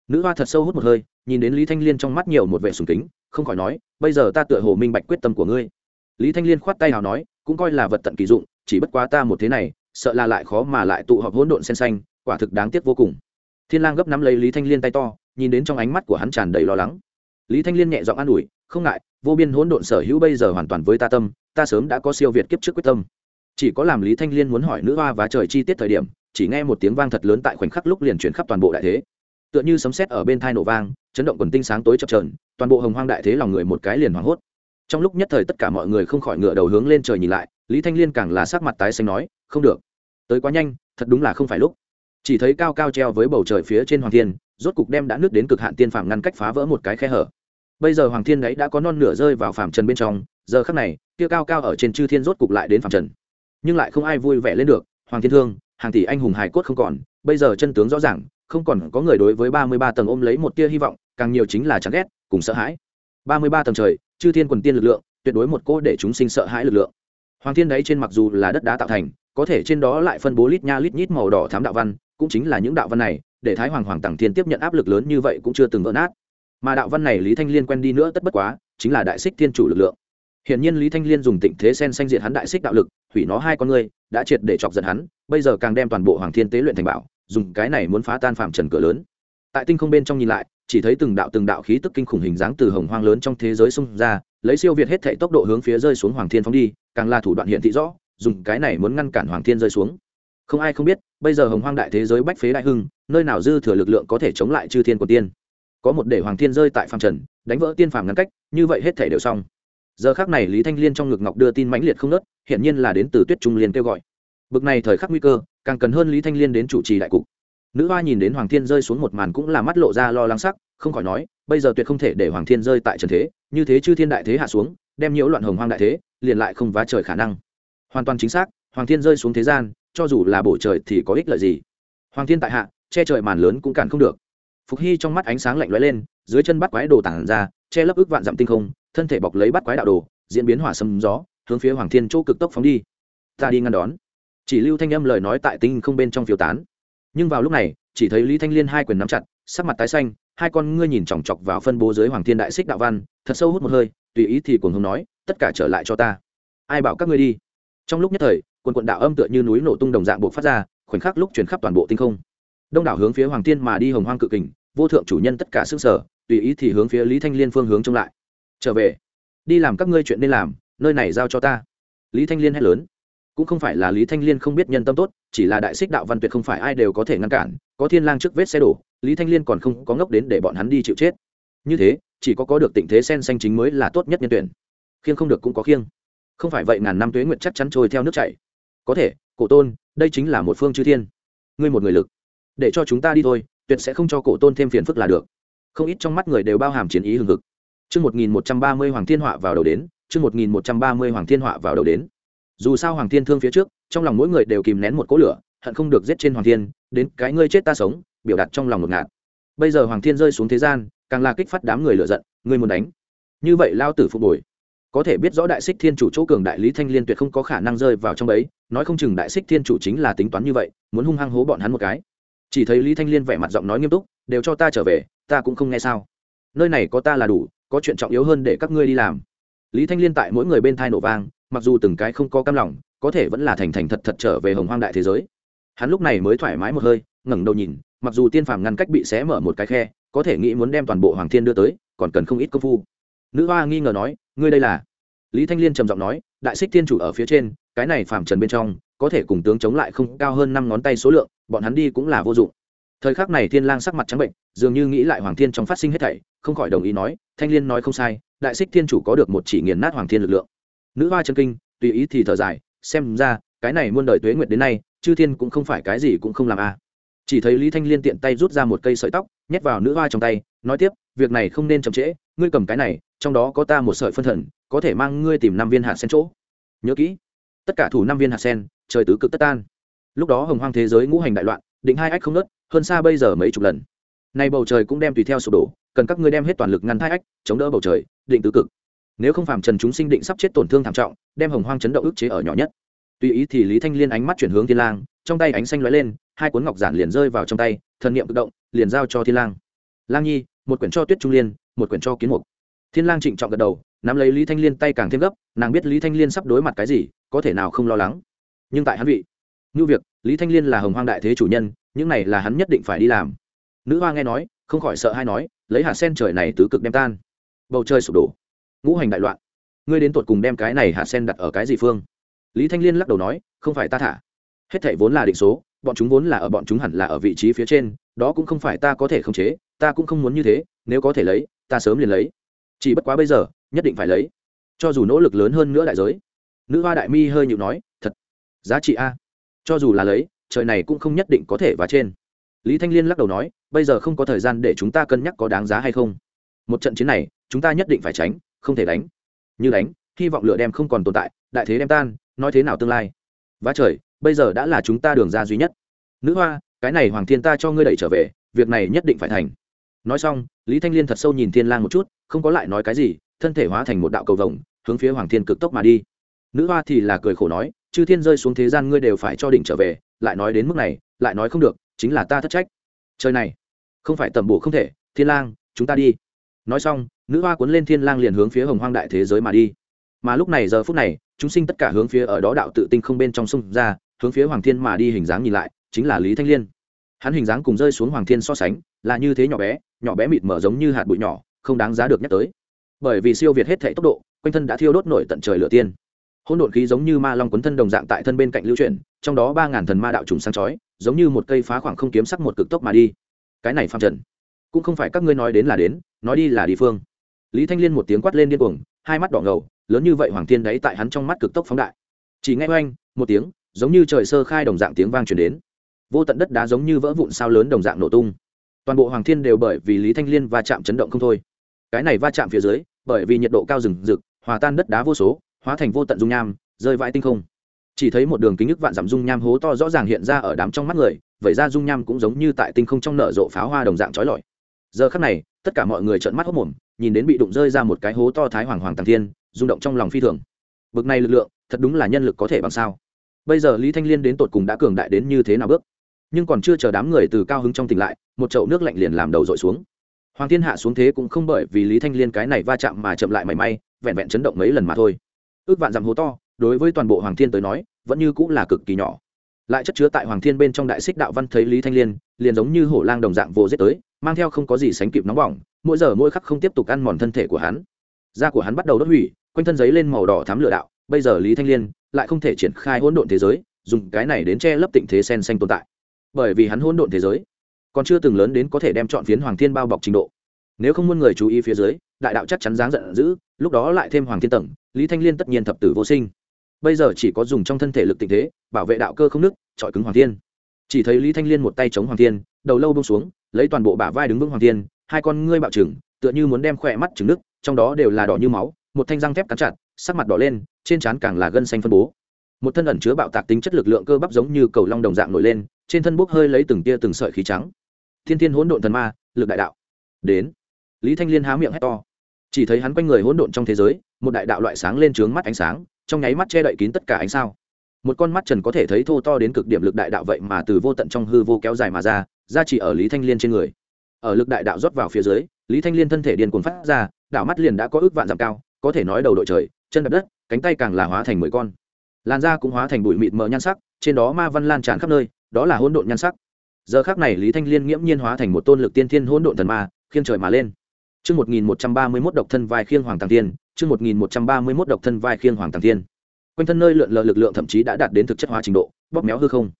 Nữ hoa thật sâu hút một hơi, nhìn đến lý thanh liên trong mắt nhiều một vẻ sùng kính, không khỏi nói, bây giờ ta tựa hồ minh bạch quyết tâm của ngươi. Lý thanh liên khoát tay nào nói, cũng coi là vật tận kỳ dụng, chỉ bất quá ta một thế này sợ là lại khó mà lại tụ họp hỗn độn sen xanh, quả thực đáng tiếc vô cùng. Thiên lang gấp nắm lấy lý thanh liên tay to, nhìn đến trong ánh mắt của hắn tràn đầy lo lắng. Lý thanh liên nhẹ giọng an ủi, không ngại, vô biên hỗn độn sở hữu bây giờ hoàn toàn với ta tâm, ta sớm đã có siêu việt kiếp trước quyết tâm. Chỉ có làm lý thanh liên muốn hỏi nữ hoa và trời chi tiết thời điểm, chỉ nghe một tiếng vang thật lớn tại khoảnh khắc lúc liền chuyển khắp toàn bộ đại thế. Tựa như sấm sét ở bên thai nổ vang, chấn động quần tinh sáng tối chập trờn toàn bộ hồng hoang đại thế lòng người một cái liền hoảng hốt. Trong lúc nhất thời tất cả mọi người không khỏi ngựa đầu hướng lên trời nhìn lại, lý thanh liên càng là sắc mặt tái xanh nói không được. Tới quá nhanh, thật đúng là không phải lúc. Chỉ thấy cao cao treo với bầu trời phía trên hoàng thiên, rốt cục đem đã nước đến cực hạn tiên phàm ngăn cách phá vỡ một cái khe hở. Bây giờ hoàng thiên đấy đã có non nửa rơi vào phàm trần bên trong, giờ khắc này, kia cao cao ở trên chư thiên rốt cục lại đến phàm trần. Nhưng lại không ai vui vẻ lên được, hoàng thiên thương, hàng tỷ anh hùng hài cốt không còn, bây giờ chân tướng rõ ràng, không còn có người đối với ba mươi ba tầng ôm lấy một tia hy vọng, càng nhiều chính là chán ghét, cùng sợ hãi. ba mươi ba tầng trời, chư thiên quần tiên lực lượng, tuyệt đối một cô để chúng sinh sợ hãi lực lượng. Hoàng thiên đấy trên mặc dù là đất đá tạo thành có thể trên đó lại phân bố lít nha lít nhít màu đỏ thám đạo văn cũng chính là những đạo văn này để thái hoàng hoàng tặng thiên tiếp nhận áp lực lớn như vậy cũng chưa từng vỡ nát mà đạo văn này lý thanh liên quen đi nữa tất bất quá chính là đại xích thiên chủ lực lượng hiện nhiên Lý Thanh Liên dùng Tịnh Thế Sen xanh diện hắn đại xích đạo lực, hủy nó hai con người, đã triệt để chọc giận hắn, bây giờ càng đem toàn bộ Hoàng Thiên tế luyện thành bảo, dùng cái này muốn phá tan phạm trần cửa lớn. Tại tinh không bên trong nhìn lại, chỉ thấy từng đạo từng đạo khí tức kinh khủng hình dáng từ hồng hoang lớn trong thế giới xung ra, lấy siêu việt hết thảy tốc độ hướng phía rơi xuống Hoàng Thiên phóng đi, càng là thủ đoạn hiện thị rõ, dùng cái này muốn ngăn cản Hoàng Thiên rơi xuống. Không ai không biết, bây giờ hồng hoang đại thế giới bách phế đại hưng, nơi nào dư thừa lực lượng có thể chống lại chư thiên của tiên. Có một để Hoàng Thiên rơi tại phàm trần, đánh vỡ tiên phàm ngăn cách, như vậy hết thể đều xong giờ khác này lý thanh liên trong ngực ngọc đưa tin mãnh liệt không nớt hiện nhiên là đến từ tuyết trung liên kêu gọi bực này thời khắc nguy cơ càng cần hơn lý thanh liên đến chủ trì đại cục nữ hoa nhìn đến hoàng thiên rơi xuống một màn cũng là mắt lộ ra lo lắng sắc không khỏi nói bây giờ tuyệt không thể để hoàng thiên rơi tại trần thế như thế chư thiên đại thế hạ xuống đem nhiễu loạn hồng hoang đại thế liền lại không vá trời khả năng hoàn toàn chính xác, hoàng thiên rơi xuống thế gian, cho dù là bổ trời thì có ích lợi gì? Hoàng thiên tại hạ, che trời màn lớn cũng cản không được. Phục hy trong mắt ánh sáng lạnh lóe lên, dưới chân bắt quái đồ tản ra, che lấp ức vạn dặm tinh không, thân thể bọc lấy bắt quái đạo đồ, diễn biến hỏa sâm gió, hướng phía hoàng thiên chỗ cực tốc phóng đi. Ta đi ngăn đón. Chỉ lưu thanh âm lời nói tại tinh không bên trong phiêu tán. Nhưng vào lúc này, chỉ thấy lý thanh liên hai quyền nắm chặt, sắc mặt tái xanh, hai con ngươi nhìn chòng chọc vào phân bố dưới hoàng thiên đại xích đạo văn, thật sâu hút một hơi, tùy ý thì cuồng hùng nói, tất cả trở lại cho ta. Ai bảo các ngươi đi? Trong lúc nhất thời, quần quận đạo âm tựa như núi nổ tung đồng dạng buộc phát ra, khoảnh khắc lúc chuyển khắp toàn bộ tinh không. Đông đảo hướng phía hoàng thiên mà đi hồng hoang cự kình, vô thượng chủ nhân tất cả xương sở, tùy ý thì hướng phía lý thanh liên phương hướng trông lại. Trở về. Đi làm các ngươi chuyện nên làm, nơi này giao cho ta. Lý thanh liên hét lớn. Cũng không phải là lý thanh liên không biết nhân tâm tốt, chỉ là đại xích đạo văn tuyệt không phải ai đều có thể ngăn cản, có thiên lang trước vết xe đổ, lý thanh liên còn không có ngốc đến để bọn hắn đi chịu chết. Như thế, chỉ có có được tình thế sen xanh chính mới là tốt nhất nhân tuyển. Khiêng không được cũng có khiêng không phải vậy ngàn năm tuế nguyệt chắc chắn trôi theo nước chảy có thể cổ tôn đây chính là một phương chư thiên ngươi một người lực để cho chúng ta đi thôi tuyệt sẽ không cho cổ tôn thêm phiền phức là được không ít trong mắt người đều bao hàm chiến ý hừng hực Chương 1130 Hoàng Thiên Họa vào đầu đến, chương 1130 Hoàng Thiên Họa vào đầu đến. Dù sao Hoàng Thiên thương phía trước, trong lòng mỗi người đều kìm nén một cỗ lửa, hận không được giết trên Hoàng Thiên, đến cái ngươi chết ta sống, biểu đạt trong lòng một ngạt. Bây giờ Hoàng Thiên rơi xuống thế gian, càng là kích phát đám người lửa giận, ngươi muốn đánh. Như vậy lao tử phục bồi. Có thể biết rõ đại xích thiên chủ chỗ cường đại lý thanh liên tuyệt không có khả năng rơi vào trong ấy nói không chừng đại xích thiên chủ chính là tính toán như vậy, muốn hung hăng hố bọn hắn một cái. Chỉ thấy lý thanh liên vẻ mặt giọng nói nghiêm túc, đều cho ta trở về, ta cũng không nghe sao. Nơi này có ta là đủ, có chuyện trọng yếu hơn để các ngươi đi làm lý thanh liên tại mỗi người bên thai nổ vang mặc dù từng cái không có cam lòng có thể vẫn là thành thành thật thật trở về hồng hoang đại thế giới hắn lúc này mới thoải mái một hơi ngẩng đầu nhìn mặc dù tiên phàm ngăn cách bị xé mở một cái khe có thể nghĩ muốn đem toàn bộ hoàng thiên đưa tới còn cần không ít công phu nữ hoa nghi ngờ nói ngươi đây là? Lý thanh liên trầm giọng nói, đại xích Thiên chủ ở phía trên, cái này phàm trần bên trong, có thể cùng tướng chống lại không cao hơn năm ngón tay số lượng, bọn hắn đi cũng là vô dụng. Thời khắc này thiên lang sắc mặt trắng bệnh, dường như nghĩ lại hoàng thiên trong phát sinh hết thảy, không khỏi đồng ý nói, thanh liên nói không sai, đại xích thiên chủ có được một chỉ nghiền nát hoàng thiên lực lượng. Nữ hoa chân kinh, tùy ý thì thở dài, xem ra, cái này muôn đời tuế nguyệt đến nay, chư thiên cũng không phải cái gì cũng không làm a à. chỉ thấy lý thanh liên tiện tay rút ra một cây sợi tóc, nhét vào nữ hoa trong tay, nói tiếp, việc này không nên chậm trễ, ngươi cầm cái này trong đó có ta một sợi phân thần, có thể mang ngươi tìm năm viên hạt sen chỗ. Nhớ kỹ, tất cả thủ năm viên hạt sen, trời tứ cực tất tan. Lúc đó hồng hoang thế giới ngũ hành đại loạn, định hai ách không nớt hơn xa bây giờ mấy chục lần. Nay bầu trời cũng đem tùy theo sụp đổ, cần các ngươi đem hết toàn lực ngăn thai ách, chống đỡ bầu trời, định tứ cực. Nếu không phạm trần chúng sinh định sắp chết tổn thương thảm trọng, đem hồng hoang chấn động ức chế ở nhỏ nhất. Tùy ý thì lý thanh liên ánh mắt chuyển hướng thiên lang, trong tay ánh xanh lóe lên, hai cuốn ngọc giản liền rơi vào trong tay, thần niệm tự động, liền giao cho thiên lang. Lang nhi, một quyển cho tuyết trung liên, một quyển cho kiến mục thiên lang trịnh trọng gật đầu, nắm lấy lý thanh liên tay càng thêm gấp, nàng biết lý thanh liên sắp đối mặt cái gì, có thể nào không lo lắng. Nhưng tại hắn vị, như việc, lý thanh liên là hồng hoang đại thế chủ nhân, những này là hắn nhất định phải đi làm. Nữ hoa nghe nói, không khỏi sợ hay nói, lấy hạt sen trời này tứ cực đem tan. Bầu trời sụp đổ. Ngũ hành đại loạn. Ngươi đến tột cùng đem cái này hạt sen đặt ở cái gì phương? Lý thanh liên lắc đầu nói, không phải ta thả. Hết thảy vốn là định số, bọn chúng vốn là ở bọn chúng hẳn là ở vị trí phía trên, đó cũng không phải ta có thể khống chế, ta cũng không muốn như thế, nếu có thể lấy, ta sớm liền lấy chỉ bất quá bây giờ, nhất định phải lấy. Cho dù nỗ lực lớn hơn nữa đại giới. Nữ hoa đại mi hơi nhịu nói, thật, giá trị a. Cho dù là lấy, trời này cũng không nhất định có thể và trên. Lý thanh liên lắc đầu nói, bây giờ không có thời gian để chúng ta cân nhắc có đáng giá hay không. Một trận chiến này, chúng ta nhất định phải tránh, không thể đánh. Như đánh, hy vọng lửa đem không còn tồn tại, đại thế đem tan, nói thế nào tương lai? Vá trời, bây giờ đã là chúng ta đường ra duy nhất. Nữ hoa, cái này hoàng thiên ta cho ngươi đẩy trở về, việc này nhất định phải thành nói xong, lý thanh liên thật sâu nhìn thiên lang một chút, không có lại nói cái gì, thân thể hóa thành một đạo cầu vồng, hướng phía hoàng thiên cực tốc mà đi. Nữ hoa thì là cười khổ nói, chư thiên rơi xuống thế gian ngươi đều phải cho định trở về, lại nói đến mức này, lại nói không được, chính là ta thất trách. Trời này, không phải tầm bổ không thể, thiên lang, chúng ta đi. Nói xong, nữ hoa cuốn lên thiên lang liền hướng phía hồng hoang đại thế giới mà đi. Mà lúc này giờ phút này, chúng sinh tất cả hướng phía ở đó đạo tự tinh không bên trong sông ra, hướng phía hoàng thiên mà đi hình dáng nhìn lại, chính là lý thanh liên hắn hình dáng cùng rơi xuống hoàng thiên so sánh, là như thế nhỏ bé nhỏ bé mịt mở giống như hạt bụi nhỏ, không đáng giá được nhắc tới. Bởi vì siêu việt hết thể tốc độ, quanh thân đã thiêu đốt nổi tận trời lửa tiên. Hỗn độn khí giống như ma long quấn thân đồng dạng tại thân bên cạnh lưu chuyển, trong đó ba ngàn thần ma đạo trùng sáng chói, giống như một cây phá khoảng không kiếm sắc một cực tốc mà đi. Cái này phạm trần. Cũng không phải các ngươi nói đến là đến, nói đi là đi phương. Lý thanh liên một tiếng quát lên điên cuồng, hai mắt đỏ ngầu, lớn như vậy hoàng thiên đấy tại hắn trong mắt cực tốc phóng đại. Chỉ nghe oanh, một tiếng, giống như trời sơ khai đồng dạng tiếng vang truyền đến vô tận đất đá giống như vỡ vụn sao lớn đồng dạng nổ tung. Toàn bộ hoàng thiên đều bởi vì lý thanh liên va chạm chấn động không thôi. Cái này va chạm phía dưới, bởi vì nhiệt độ cao rừng rực, hòa tan đất đá vô số, hóa thành vô tận dung nham, rơi vãi tinh không. Chỉ thấy một đường kính nhức vạn dặm dung nham hố to rõ ràng hiện ra ở đám trong mắt người vậy ra dung nham cũng giống như tại tinh không trong nở rộ pháo hoa đồng dạng trói lọi. Giờ khắc này, tất cả mọi người trợn mắt hốc mồm nhìn đến bị đụng rơi ra một cái hố to thái hoàng hoàng tàng thiên, rung động trong lòng phi thường. Bực này lực lượng, thật đúng là nhân lực có thể bằng sao? Bây giờ lý thanh liên đến tột cùng đã cường đại đến như thế nào bước? Nhưng còn chưa chờ đám người từ cao hứng trong tỉnh lại, một chậu nước lạnh liền làm đầu dội xuống. Hoàng thiên hạ xuống thế cũng không bởi vì lý thanh liên cái này va chạm mà chậm lại mảy may, vẹn vẹn chấn động mấy lần mà thôi. Ước vạn dặm hố to, đối với toàn bộ hoàng thiên tới nói, vẫn như cũng là cực kỳ nhỏ. Lại chất chứa tại hoàng thiên bên trong đại xích đạo văn thấy lý thanh liên, liền giống như hổ lang đồng dạng vô giết tới, mang theo không có gì sánh kịp nóng bỏng, mỗi giờ mỗi khắc không tiếp tục ăn mòn thân thể của hắn. Da của hắn bắt đầu đốt hủy, quanh thân giấy lên màu đỏ thám lửa đạo, bây giờ lý thanh liên lại không thể triển khai hỗn độn thế giới, dùng cái này đến che lấp tịnh thế sen xanh tồn tại bởi vì hắn hỗn độn thế giới, còn chưa từng lớn đến có thể đem chọn phiến hoàng thiên bao bọc trình độ. Nếu không muôn người chú ý phía dưới, đại đạo chắc chắn dáng giận dữ, lúc đó lại thêm hoàng thiên tầng, lý thanh liên tất nhiên thập tử vô sinh. Bây giờ chỉ có dùng trong thân thể lực tình thế, bảo vệ đạo cơ không nứt trọi cứng hoàng thiên. Chỉ thấy lý thanh liên một tay chống hoàng thiên, đầu lâu bông xuống, lấy toàn bộ bả vai đứng vững hoàng thiên, hai con ngươi bạo trừng, tựa như muốn đem khỏe mắt trứng nước, trong đó đều là đỏ như máu, một thanh răng thép cắn chặt, sắc mặt đỏ lên, trên trán càng là gân xanh phân bố một thân ẩn chứa bạo tạc tính chất lực lượng cơ bắp giống như cầu long đồng dạng nổi lên, trên thân bốc hơi lấy từng tia từng sợi khí trắng. Thiên thiên hỗn độn thần ma, lực đại đạo. Đến. Lý thanh liên há miệng hét to. Chỉ thấy hắn quanh người hỗn độn trong thế giới, một đại đạo loại sáng lên trướng mắt ánh sáng, trong nháy mắt che đậy kín tất cả ánh sao. Một con mắt trần có thể thấy thô to đến cực điểm lực đại đạo vậy mà từ vô tận trong hư vô kéo dài mà ra ra chỉ ở lý thanh liên trên người. Ở lực đại đạo rót vào phía dưới, lý thanh liên thân thể điên cuồng phát ra, đạo mắt liền đã có ước vạn dặm cao, có thể nói đầu đội trời, chân đập đất, cánh tay càng là hóa thành mười con làn da cũng hóa thành bụi mịt mờ nhan sắc trên đó ma văn lan tràn khắp nơi đó là hỗn độn nhan sắc giờ khác này lý thanh liên nghiễm nhiên hóa thành một tôn lực tiên thiên hỗn độn thần ma khiêng trời mà lên Chương 1131 độc thân vai khiêng hoàng tàng tiên, chương 1131 độc thân vai khiêng hoàng tàng tiên. Quanh thân nơi lượn lờ lực lượng thậm chí đã đạt đến thực chất hóa trình độ, bóp méo hư không.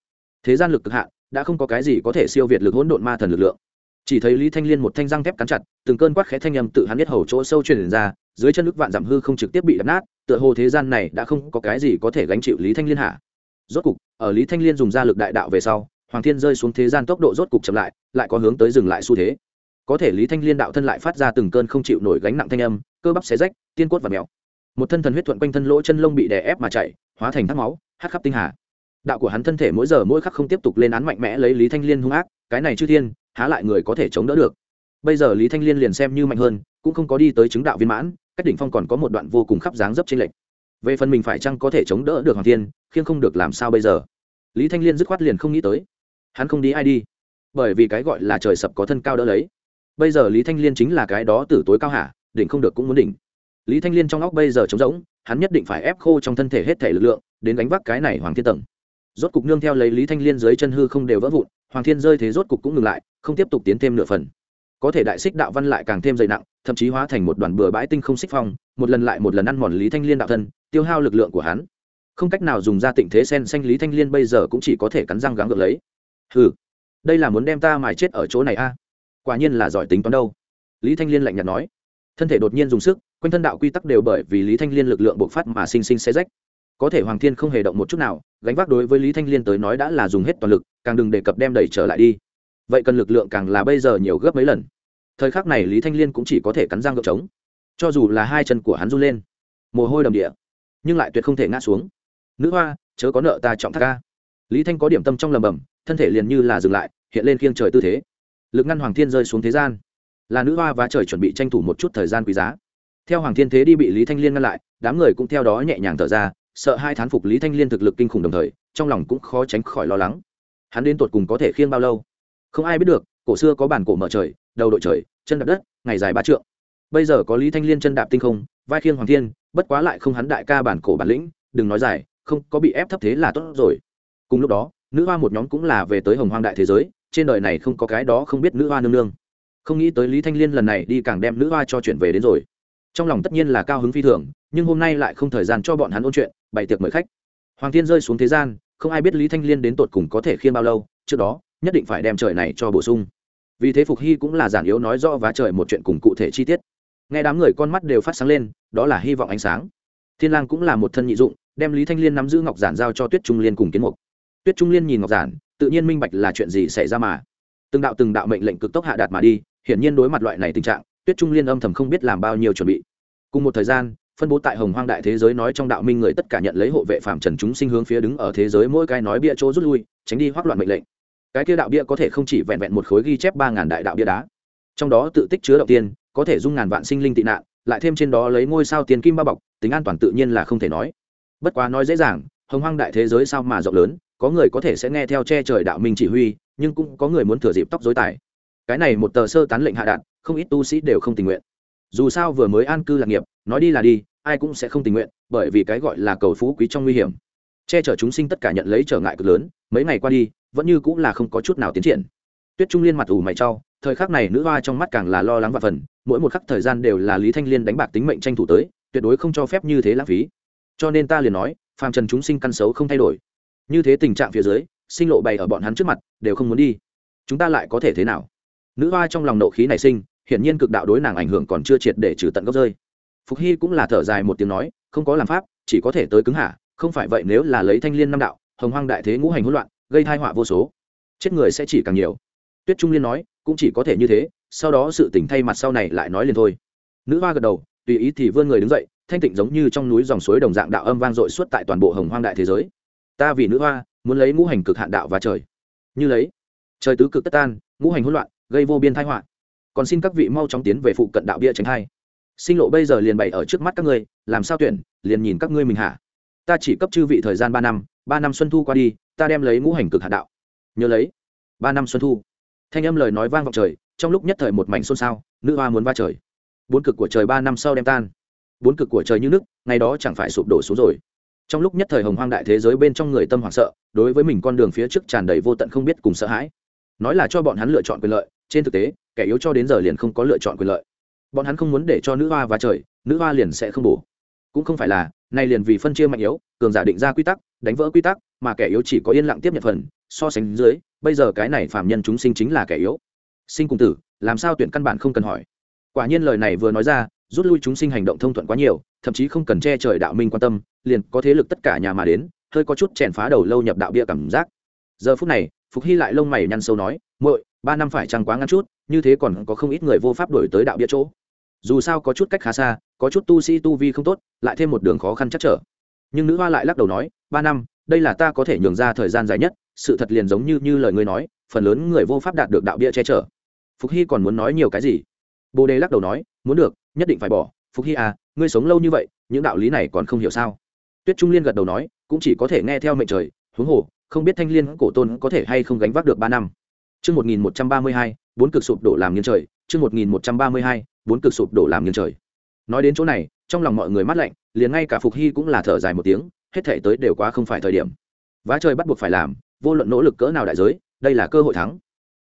Thế gian lực cực hạn, đã không có cái gì có thể siêu việt lực hỗn độn ma thần lực lượng. Chỉ thấy Lý Thanh Liên một thanh răng thép cắn chặt, từng cơn quát khẽ thanh âm tự hắn biết hầu chỗ sâu truyền ra, dưới chân nước vạn giảm hư không trực tiếp bị đập nát, tựa hồ thế gian này đã không có cái gì có thể gánh chịu Lý Thanh Liên hạ. Rốt cục, ở Lý Thanh Liên dùng ra lực đại đạo về sau, Hoàng Thiên rơi xuống thế gian tốc độ rốt cục chậm lại, lại có hướng tới dừng lại xu thế. Có thể lý thanh liên đạo thân lại phát ra từng cơn không chịu nổi gánh nặng thanh âm cơ bắp xé rách tiên cốt và mèo. Một thân thần huyết thuận quanh thân lỗ chân lông bị đè ép mà chạy hóa thành thác máu hát khắp tinh hà. Đạo của hắn thân thể mỗi giờ mỗi khắc không tiếp tục lên án mạnh mẽ lấy lý thanh liên hung ác cái này chư thiên há lại người có thể chống đỡ được. Bây giờ lý thanh liên liền xem như mạnh hơn cũng không có đi tới chứng đạo viên mãn cách đỉnh phong còn có một đoạn vô cùng khắp dáng dấp trên lệch. Về phần mình phải chăng có thể chống đỡ được hoàng thiên, khiêng không được làm sao bây giờ? Lý thanh liên dứt khoát liền không nghĩ tới. Hắn không đi ai đi, bởi vì cái gọi là trời sập có thân cao đỡ lấy. Bây giờ lý thanh liên chính là cái đó từ tối cao hạ, đỉnh không được cũng muốn đỉnh. Lý thanh liên trong óc bây giờ trống rỗng, hắn nhất định phải ép khô trong thân thể hết thể lực lượng, đến đánh vác cái này hoàng thiên tầng. Rốt cục nương theo lấy lý thanh liên dưới chân hư không đều vỡ vụn, hoàng thiên rơi thế rốt cục cũng ngừng lại, không tiếp tục tiến thêm nửa phần có thể đại xích đạo văn lại càng thêm dày nặng, thậm chí hóa thành một đoàn bừa bãi tinh không xích phong, một lần lại một lần ăn mòn lý thanh liên đạo thân, tiêu hao lực lượng của hắn. Không cách nào dùng ra tịnh thế sen xanh lý thanh liên bây giờ cũng chỉ có thể cắn răng gắng gượng lấy. Ừ đây là muốn đem ta mài chết ở chỗ này a? À? quả nhiên là giỏi tính toán đâu. Lý thanh liên lạnh nhạt nói. Thân thể đột nhiên dùng sức, quanh thân đạo quy tắc đều bởi vì lý thanh liên lực lượng bộc phát mà sinh sinh xe rách. Có thể hoàng thiên không hề động một chút nào, gánh vác đối với lý thanh liên tới nói đã là dùng hết toàn lực, càng đừng đề cập đem đẩy trở lại đi vậy cần lực lượng càng là bây giờ nhiều gấp mấy lần. Thời khắc này lý thanh liên cũng chỉ có thể cắn răng gợp trống. Cho dù là hai chân của hắn run lên, mồ hôi đầm địa, nhưng lại tuyệt không thể ngã xuống. Nữ hoa, chớ có nợ ta trọng thác ca. Lý thanh có điểm tâm trong lầm bầm, thân thể liền như là dừng lại, hiện lên khiêng trời tư thế. Lực ngăn hoàng thiên rơi xuống thế gian. Là nữ hoa và trời chuẩn bị tranh thủ một chút thời gian quý giá. Theo hoàng thiên thế đi bị lý thanh liên ngăn lại, đám người cũng theo đó nhẹ nhàng thở ra, sợ hai thán phục lý thanh liên thực lực kinh khủng đồng thời, trong lòng cũng khó tránh khỏi lo lắng. Hắn đến tột cùng có thể khiêng bao lâu? Không ai biết được, cổ xưa có bản cổ mở trời, đầu đội trời, chân đạp đất, ngày dài ba trượng. Bây giờ có lý thanh liên chân đạp tinh không, vai khiêng hoàng thiên, bất quá lại không hắn đại ca bản cổ bản lĩnh, đừng nói dài, không có bị ép thấp thế là tốt rồi. Cùng lúc đó, nữ hoa một nhóm cũng là về tới hồng hoang đại thế giới, trên đời này không có cái đó không biết nữ hoa nương nương. Không nghĩ tới lý thanh liên lần này đi càng đem nữ hoa cho chuyển về đến rồi. Trong lòng tất nhiên là cao hứng phi thường, nhưng hôm nay lại không thời gian cho bọn hắn ôn chuyện, bày tiệc mời khách. Hoàng thiên rơi xuống thế gian, không ai biết lý thanh liên đến tột cùng có thể khiên bao lâu, trước đó nhất định phải đem trời này cho bổ sung. Vì thế phục hy cũng là giản yếu nói rõ vá trời một chuyện cùng cụ thể chi tiết. Nghe đám người con mắt đều phát sáng lên, đó là hy vọng ánh sáng. Thiên lang cũng là một thân nhị dụng, đem lý thanh liên nắm giữ ngọc giản giao cho tuyết trung liên cùng kiến mục. Tuyết trung liên nhìn ngọc giản, tự nhiên minh bạch là chuyện gì xảy ra mà. Từng đạo từng đạo mệnh lệnh cực tốc hạ đạt mà đi, hiển nhiên đối mặt loại này tình trạng, tuyết trung liên âm thầm không biết làm bao nhiêu chuẩn bị. Cùng một thời gian, phân bố tại hồng hoang đại thế giới nói trong đạo minh người tất cả nhận lấy hộ vệ phạm trần chúng sinh hướng phía đứng ở thế giới mỗi cái nói bịa chỗ rút lui, tránh đi hoác loạn mệnh lệnh cái kia đạo bia có thể không chỉ vẹn vẹn một khối ghi chép ba ngàn đại đạo bia đá. Trong đó tự tích chứa đầu tiên, có thể dung ngàn vạn sinh linh tị nạn, lại thêm trên đó lấy ngôi sao tiền kim bao bọc, tính an toàn tự nhiên là không thể nói. Bất quá nói dễ dàng, hồng hoang đại thế giới sao mà rộng lớn, có người có thể sẽ nghe theo che trời đạo minh chỉ huy, nhưng cũng có người muốn thừa dịp tóc dối tài cái này một tờ sơ tán lệnh hạ đạn, không ít tu sĩ đều không tình nguyện. Dù sao vừa mới an cư lạc nghiệp, nói đi là đi, ai cũng sẽ không tình nguyện, bởi vì cái gọi là cầu phú quý trong nguy hiểm. Che chở chúng sinh tất cả nhận lấy trở ngại cực lớn, mấy ngày qua đi vẫn như cũng là không có chút nào tiến triển. Tuyết trung liên mặt ủ mày trao. thời khắc này nữ hoa trong mắt càng là lo lắng và phần, mỗi một khắc thời gian đều là lý thanh liên đánh bạc tính mệnh tranh thủ tới, tuyệt đối không cho phép như thế lãng phí. Cho nên ta liền nói, phàm trần chúng sinh căn xấu không thay đổi. Như thế tình trạng phía dưới, sinh lộ bày ở bọn hắn trước mặt, đều không muốn đi. Chúng ta lại có thể thế nào? Nữ hoa trong lòng nộ khí nảy sinh, hiển nhiên cực đạo đối nàng ảnh hưởng còn chưa triệt để trừ tận gốc rơi. Phục hy cũng là thở dài một tiếng nói, không có làm pháp, chỉ có thể tới cứng hả không phải vậy nếu là lấy thanh liên năm đạo, hồng hoang đại thế ngũ hành hỗn loạn gây thai họa vô số. Chết người sẽ chỉ càng nhiều. Tuyết trung liên nói, cũng chỉ có thể như thế, sau đó sự tỉnh thay mặt sau này lại nói liền thôi. Nữ hoa gật đầu, tùy ý thì vươn người đứng dậy, thanh tịnh giống như trong núi dòng suối đồng dạng đạo âm vang dội suốt tại toàn bộ hồng hoang đại thế giới. Ta vì nữ hoa, muốn lấy ngũ hành cực hạn đạo và trời. Như lấy. Trời tứ cực tất tan, ngũ hành hỗn loạn, gây vô biên thái họa. Còn xin các vị mau chóng tiến về phụ cận đạo bia tránh thai. Sinh lộ bây giờ liền bày ở trước mắt các ngươi, làm sao tuyển, liền nhìn các ngươi mình hả? Ta chỉ cấp chư vị thời gian ba năm ba năm xuân thu qua đi, ta đem lấy ngũ hành cực hạn đạo. Nhớ lấy. Ba năm xuân thu. Thanh âm lời nói vang vọng trời, trong lúc nhất thời một mảnh xôn xao, nữ hoa muốn va trời. Bốn cực của trời ba năm sau đem tan. Bốn cực của trời như nước, ngày đó chẳng phải sụp đổ xuống rồi. Trong lúc nhất thời hồng hoang đại thế giới bên trong người tâm hoảng sợ, đối với mình con đường phía trước tràn đầy vô tận không biết cùng sợ hãi. Nói là cho bọn hắn lựa chọn quyền lợi, trên thực tế, kẻ yếu cho đến giờ liền không có lựa chọn quyền lợi. Bọn hắn không muốn để cho nữ hoa và trời, nữ hoa liền sẽ không bổ cũng không phải là, nay liền vì phân chia mạnh yếu, cường giả định ra quy tắc, đánh vỡ quy tắc, mà kẻ yếu chỉ có yên lặng tiếp nhận phần, so sánh dưới, bây giờ cái này phạm nhân chúng sinh chính là kẻ yếu. Sinh cùng tử, làm sao tuyển căn bản không cần hỏi. Quả nhiên lời này vừa nói ra, rút lui chúng sinh hành động thông thuận quá nhiều, thậm chí không cần che trời đạo minh quan tâm, liền có thế lực tất cả nhà mà đến, hơi có chút chèn phá đầu lâu nhập đạo bia cảm giác. Giờ phút này, phục hy lại lông mày nhăn sâu nói, muội, ba năm phải chăng quá ngắn chút, như thế còn có không ít người vô pháp đổi tới đạo bia chỗ dù sao có chút cách khá xa có chút tu sĩ tu vi không tốt lại thêm một đường khó khăn chắc trở. Nhưng nữ hoa lại lắc đầu nói ba năm đây là ta có thể nhường ra thời gian dài nhất sự thật liền giống như như lời ngươi nói phần lớn người vô pháp đạt được đạo bia che chở. Phục hy còn muốn nói nhiều cái gì? Bồ đề lắc đầu nói muốn được nhất định phải bỏ. Phục hy à ngươi sống lâu như vậy những đạo lý này còn không hiểu sao? Tuyết trung liên gật đầu nói cũng chỉ có thể nghe theo mệnh trời huống hồ không biết thanh liên cổ tôn có thể hay không gánh vác được ba năm. Trước 1132, bốn cực sụp đổ làm nghiêng trời, trước 1132, bốn cực sụp đổ làm nghiêng trời. Nói đến chỗ này, trong lòng mọi người mát lạnh, liền ngay cả Phục Hy cũng là thở dài một tiếng, hết thảy tới đều quá không phải thời điểm. Vá trời bắt buộc phải làm, vô luận nỗ lực cỡ nào đại giới, đây là cơ hội thắng.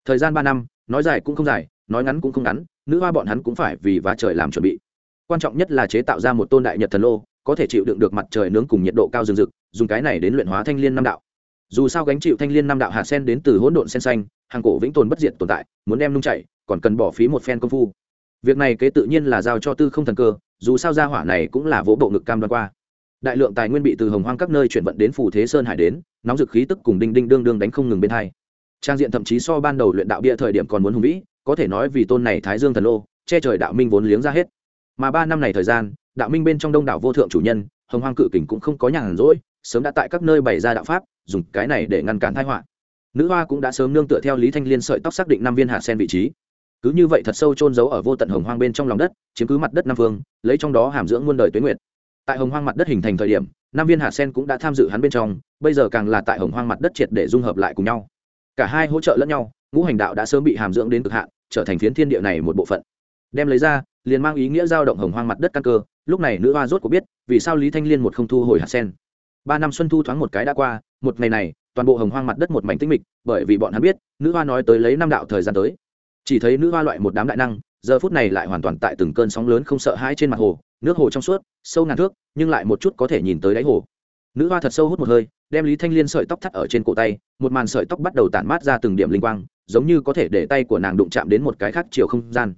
Thời gian ba năm, nói dài cũng không dài, nói ngắn cũng không ngắn, nữ hoa bọn hắn cũng phải vì vá trời làm chuẩn bị. Quan trọng nhất là chế tạo ra một tôn đại nhật thần lô, có thể chịu đựng được mặt trời nướng cùng nhiệt độ cao rừng rực, dùng cái này đến luyện hóa thanh liên năm đạo dù sao gánh chịu thanh liên năm đạo hạt sen đến từ hỗn độn sen xanh hàng cổ vĩnh tồn bất diệt tồn tại muốn đem nung chạy còn cần bỏ phí một phen công phu việc này kế tự nhiên là giao cho tư không thần cơ, dù sao gia hỏa này cũng là vỗ bộ ngực cam đoan qua. Đại lượng tài nguyên bị từ hồng hoang các nơi chuyển vận đến phù thế sơn hải đến, nóng dực khí tức cùng đinh đinh đương đương đánh không ngừng bên hai. Trang diện thậm chí so ban đầu luyện đạo bia thời điểm còn muốn hùng vĩ, có thể nói vì tôn này thái dương thần lô, che trời đạo minh vốn liếng ra hết. Mà ba năm này thời gian, đạo minh bên trong đông đảo vô thượng chủ nhân, hồng hoang cự kình cũng không có nhàn rỗi, sớm đã tại các nơi bày ra đạo pháp, dùng cái này để ngăn cản thái họa. Nữ hoa cũng đã sớm nương tựa theo lý thanh liên sợi tóc xác định năm viên hạ sen vị trí cứ như vậy thật sâu trôn giấu ở vô tận hồng hoang bên trong lòng đất, chiếm cứ mặt đất năm phương, lấy trong đó hàm dưỡng muôn đời tuyết nguyệt. Tại hồng hoang mặt đất hình thành thời điểm năm viên hạ sen cũng đã tham dự hắn bên trong, bây giờ càng là tại hồng hoang mặt đất triệt để dung hợp lại cùng nhau. Cả hai hỗ trợ lẫn nhau, ngũ hành đạo đã sớm bị hàm dưỡng đến cực hạn, trở thành phiến thiên địa này một bộ phận. Đem lấy ra, liền mang ý nghĩa giao động hồng hoang mặt đất căn cơ, lúc này nữ hoa rốt có biết, vì sao lý thanh liên một không thu hồi hạt sen. Ba năm xuân thu thoáng một cái đã qua, một ngày này, toàn bộ hồng hoang mặt đất một mảnh tinh mịch, bởi vì bọn hắn biết, nữ hoa nói tới lấy năm đạo thời gian tới chỉ thấy nữ hoa loại một đám đại năng, giờ phút này lại hoàn toàn tại từng cơn sóng lớn không sợ hãi trên mặt hồ, nước hồ trong suốt, sâu ngàn thước, nhưng lại một chút có thể nhìn tới đáy hồ. Nữ hoa thật sâu hút một hơi, đem lý thanh liên sợi tóc thắt ở trên cổ tay, một màn sợi tóc bắt đầu tản mát ra từng điểm linh quang, giống như có thể để tay của nàng đụng chạm đến một cái khác chiều không gian.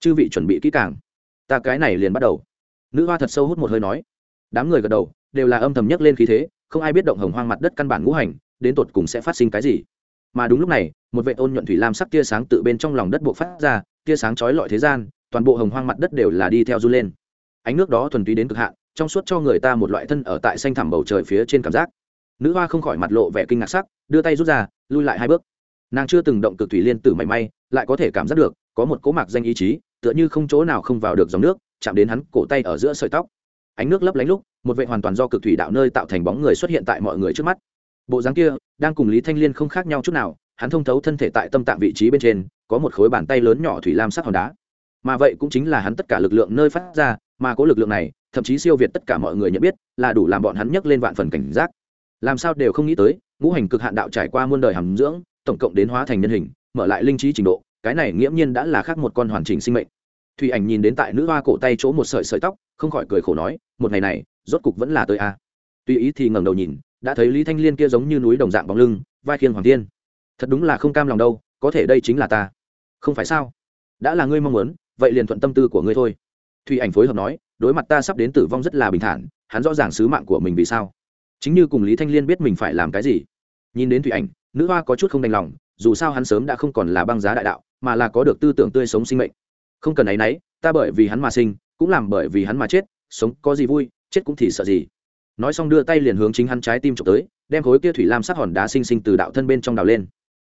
Chư vị chuẩn bị kỹ càng. Ta cái này liền bắt đầu. Nữ hoa thật sâu hút một hơi nói. Đám người gật đầu, đều là âm thầm nhấc lên khí thế, không ai biết động hồng hoang mặt đất căn bản ngũ hành, đến tột cùng sẽ phát sinh cái gì mà đúng lúc này, một vệ ôn nhuận thủy lam sắc tia sáng tự bên trong lòng đất buộc phát ra, tia sáng chói lọi thế gian, toàn bộ hồng hoang mặt đất đều là đi theo du lên. Ánh nước đó thuần túy đến cực hạn, trong suốt cho người ta một loại thân ở tại xanh thẳm bầu trời phía trên cảm giác. Nữ hoa không khỏi mặt lộ vẻ kinh ngạc sắc, đưa tay rút ra, lui lại hai bước. Nàng chưa từng động cực thủy liên tử mảy may, lại có thể cảm giác được, có một cố mạc danh ý chí, tựa như không chỗ nào không vào được dòng nước, chạm đến hắn cổ tay ở giữa sợi tóc. Ánh nước lấp lánh lúc, một vệ hoàn toàn do cực thủy đạo nơi tạo thành bóng người xuất hiện tại mọi người trước mắt bộ dáng kia, đang cùng lý thanh liên không khác nhau chút nào, hắn thông thấu thân thể tại tâm tạng vị trí bên trên, có một khối bàn tay lớn nhỏ thủy lam sắc hòn đá. Mà vậy cũng chính là hắn tất cả lực lượng nơi phát ra, mà có lực lượng này, thậm chí siêu việt tất cả mọi người nhận biết, là đủ làm bọn hắn nhấc lên vạn phần cảnh giác. Làm sao đều không nghĩ tới, ngũ hành cực hạn đạo trải qua muôn đời hàm dưỡng, tổng cộng đến hóa thành nhân hình, mở lại linh trí trình độ, cái này nghiễm nhiên đã là khác một con hoàn chỉnh sinh mệnh. Thủy ảnh nhìn đến tại nữ hoa cổ tay chỗ một sợi sợi tóc, không khỏi cười khổ nói, một ngày này, rốt cục vẫn là tới a. À. tuy ý thì ngẩng đầu nhìn đã thấy lý thanh liên kia giống như núi đồng dạng bóng lưng, vai khiêng hoàng thiên. Thật đúng là không cam lòng đâu, có thể đây chính là ta. Không phải sao? Đã là ngươi mong muốn, vậy liền thuận tâm tư của ngươi thôi. Thủy ảnh phối hợp nói, đối mặt ta sắp đến tử vong rất là bình thản, hắn rõ ràng sứ mạng của mình vì sao. Chính như cùng lý thanh liên biết mình phải làm cái gì. Nhìn đến thủy ảnh, nữ hoa có chút không đành lòng, dù sao hắn sớm đã không còn là băng giá đại đạo, mà là có được tư tưởng tươi sống sinh mệnh. Không cần ấ y n ấ y ta bởi vì hắn mà sinh, cũng làm bởi vì hắn mà chết, sống có gì vui, chết cũng thì sợ gì nói xong đưa tay liền hướng chính hắn trái tim trộm tới, đem khối kia thủy lam sắc hòn đá sinh sinh từ đạo thân bên trong đào lên.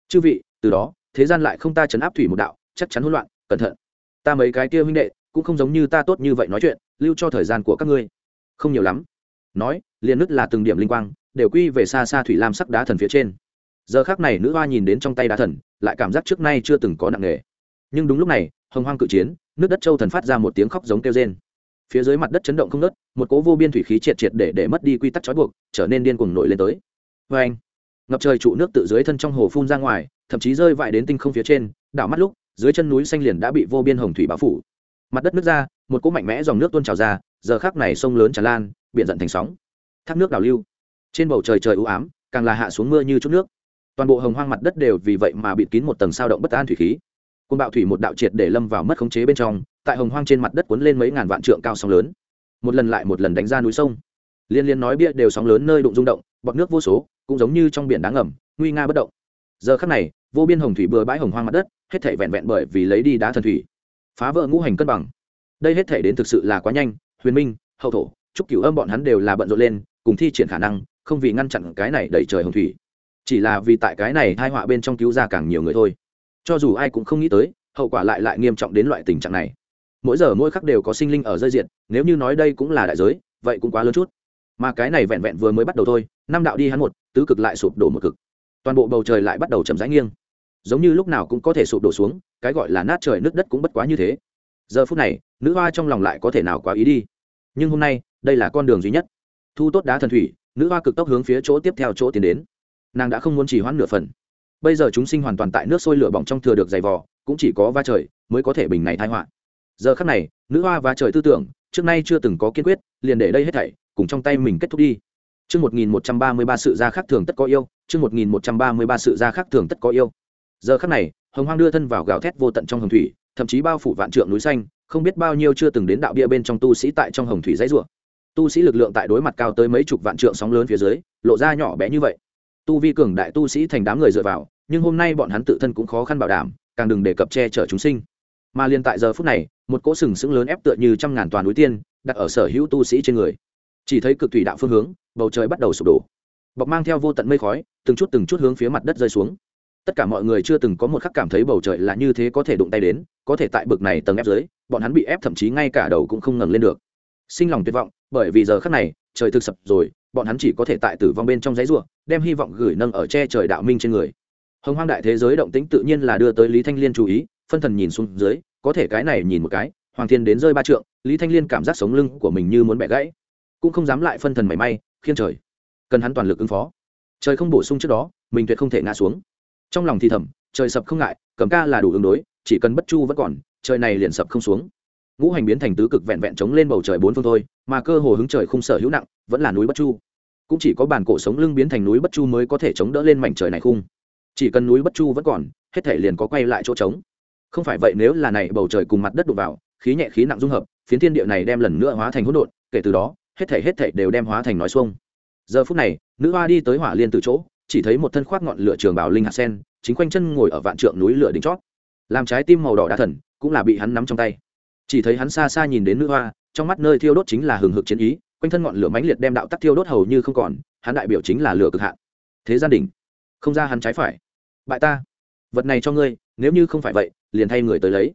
Chư vị, từ đó, thế gian lại không ta chấn áp thủy một đạo, chắc chắn hỗn loạn, cẩn thận. Ta mấy cái kia huynh đệ, cũng không giống như ta tốt như vậy nói chuyện, lưu cho thời gian của các ngươi. Không nhiều lắm. Nói, liền nứt là từng điểm linh quang, đều quy về xa xa thủy lam sắc đá thần phía trên. Giờ khác này nữ hoa nhìn đến trong tay đá thần, lại cảm giác trước nay chưa từng có nặng nghề nhưng đúng lúc này, hồng hoang cự chiến nước đất châu thần phát ra một tiếng khóc giống kêu rên phía dưới mặt đất chấn động không nớt, một cố vô biên thủy khí triệt triệt để để mất đi quy tắc trói buộc, trở nên điên cuồng nổi lên tới. Vê anh, ngập trời trụ nước tự dưới thân trong hồ phun ra ngoài, thậm chí rơi vãi đến tinh không phía trên, đảo mắt lúc, dưới chân núi xanh liền đã bị vô biên hồng thủy bao phủ. Mặt đất nước ra, một cỗ mạnh mẽ dòng nước tuôn trào ra, giờ khác này sông lớn tràn lan, biển giận thành sóng. Thác nước đảo lưu. Trên bầu trời trời ưu ám, càng là hạ xuống mưa như chút nước. Toàn bộ hồng hoang mặt đất đều vì vậy mà bịt kín một tầng sao động bất an thủy khí côn bạo thủy một đạo triệt để lâm vào mất khống chế bên trong, tại hồng hoang trên mặt đất cuốn lên mấy ngàn vạn trượng cao sóng lớn. Một lần lại một lần đánh ra núi sông. Liên liên nói bia đều sóng lớn nơi đụng rung động, bọt nước vô số, cũng giống như trong biển đá ngầm, nguy nga bất động. Giờ khắc này, vô biên hồng thủy bừa bãi hồng hoang mặt đất, hết thể vẹn vẹn bởi vì lấy đi đá thần thủy, phá vỡ ngũ hành cân bằng. Đây hết thể đến thực sự là quá nhanh, huyền minh, hậu thổ, chúc cửu âm bọn hắn đều là bận rộn lên, cùng thi triển khả năng, không vì ngăn chặn cái này đẩy trời hồng thủy. Chỉ là vì tại cái này hai họa bên trong cứu ra càng nhiều người thôi cho dù ai cũng không nghĩ tới, hậu quả lại lại nghiêm trọng đến loại tình trạng này. Mỗi giờ mỗi khắc đều có sinh linh ở rơi diện nếu như nói đây cũng là đại giới, vậy cũng quá lớn chút. Mà cái này vẹn vẹn vừa mới bắt đầu thôi, năm đạo đi hắn một, tứ cực lại sụp đổ một cực. Toàn bộ bầu trời lại bắt đầu chậm rãi nghiêng. Giống như lúc nào cũng có thể sụp đổ xuống, cái gọi là nát trời nước đất cũng bất quá như thế. Giờ phút này, nữ hoa trong lòng lại có thể nào quá ý đi. Nhưng hôm nay, đây là con đường duy nhất. Thu tốt đá thần thủy, nữ hoa cực tốc hướng phía chỗ tiếp theo chỗ tiến đến. Nàng đã không muốn chỉ hoãn nửa phần bây giờ chúng sinh hoàn toàn tại nước sôi lửa bỏng trong thừa được dày vò cũng chỉ có va trời mới có thể bình này thai họa giờ khắc này nữ hoa và trời tư tưởng trước nay chưa từng có kiên quyết liền để đây hết thảy cùng trong tay mình kết thúc đi Chương 1133 sự ra khác thường tất có yêu, chương 1133 sự ra khác thường tất có yêu. Giờ khắc này, Hồng Hoang đưa thân vào gào thét vô tận trong hồng thủy, thậm chí bao phủ vạn trượng núi xanh, không biết bao nhiêu chưa từng đến đạo bia bên trong tu sĩ tại trong hồng thủy dãy rủa. Tu sĩ lực lượng tại đối mặt cao tới mấy chục vạn trượng sóng lớn phía dưới, lộ ra nhỏ bé như vậy. Tu vi cường đại tu sĩ thành đám người dựa vào, nhưng hôm nay bọn hắn tự thân cũng khó khăn bảo đảm, càng đừng đề cập che chở chúng sinh. Mà liền tại giờ phút này, một cỗ sừng sững lớn ép tựa như trăm ngàn toàn núi tiên, đặt ở sở hữu tu sĩ trên người. Chỉ thấy cực thủy đạo phương hướng bầu trời bắt đầu sụp đổ. Bọc mang theo vô tận mây khói từng chút từng chút hướng phía mặt đất rơi xuống. Tất cả mọi người chưa từng có một khắc cảm thấy bầu trời là như thế có thể đụng tay đến có thể tại bực này tầng ép dưới bọn hắn bị ép thậm chí ngay cả đầu cũng không ngẩng lên được. Sinh lòng tuyệt vọng bởi vì giờ khắc này trời thực sập rồi bọn hắn chỉ có thể tại tử vong bên trong giấy rùa, đem hy vọng gửi nâng ở che trời đạo minh trên người. Hồng hoang đại thế giới động tĩnh tự nhiên là đưa tới lý thanh liên chú ý phân thần nhìn xuống dưới có thể cái này nhìn một cái hoàng thiên đến rơi ba trượng lý thanh liên cảm giác sống lưng của mình như muốn bẻ gãy. Cũng không dám lại phân thần mảy may khiên trời. Cần hắn toàn lực ứng phó. Trời không bổ sung trước đó mình tuyệt không thể ngã xuống. Trong lòng thì thầm trời sập không ngại cấm ca là đủ ứng đối chỉ cần bất chu vẫn còn trời này liền sập không xuống ngũ hành biến thành tứ cực vẹn vẹn chống lên bầu trời bốn phương thôi, mà cơ hồ hứng trời không sở hữu nặng, vẫn là núi bất chu. Cũng chỉ có bản cổ sống lưng biến thành núi bất chu mới có thể chống đỡ lên mảnh trời này khung. Chỉ cần núi bất chu vẫn còn, hết thể liền có quay lại chỗ trống. Không phải vậy nếu là này bầu trời cùng mặt đất đụng vào, khí nhẹ khí nặng dung hợp, phiến thiên địa này đem lần nữa hóa thành hỗn độn, kể từ đó, hết thể hết thể đều đem hóa thành nói xuông. Giờ phút này, nữ hoa đi tới hỏa liên từ chỗ, chỉ thấy một thân khoác ngọn lửa trường bảo linh hạt sen, chính quanh chân ngồi ở vạn trượng núi lửa đỉnh chót. Làm trái tim màu đỏ đa thần, cũng là bị hắn nắm trong tay chỉ thấy hắn xa xa nhìn đến nữ hoa, trong mắt nơi thiêu đốt chính là hừng hực chiến ý, quanh thân ngọn lửa mãnh liệt đem đạo tắc thiêu đốt hầu như không còn, hắn đại biểu chính là lửa cực hạn. Thế gia đình không ra hắn trái phải. Bại ta, vật này cho ngươi, nếu như không phải vậy, liền thay người tới lấy.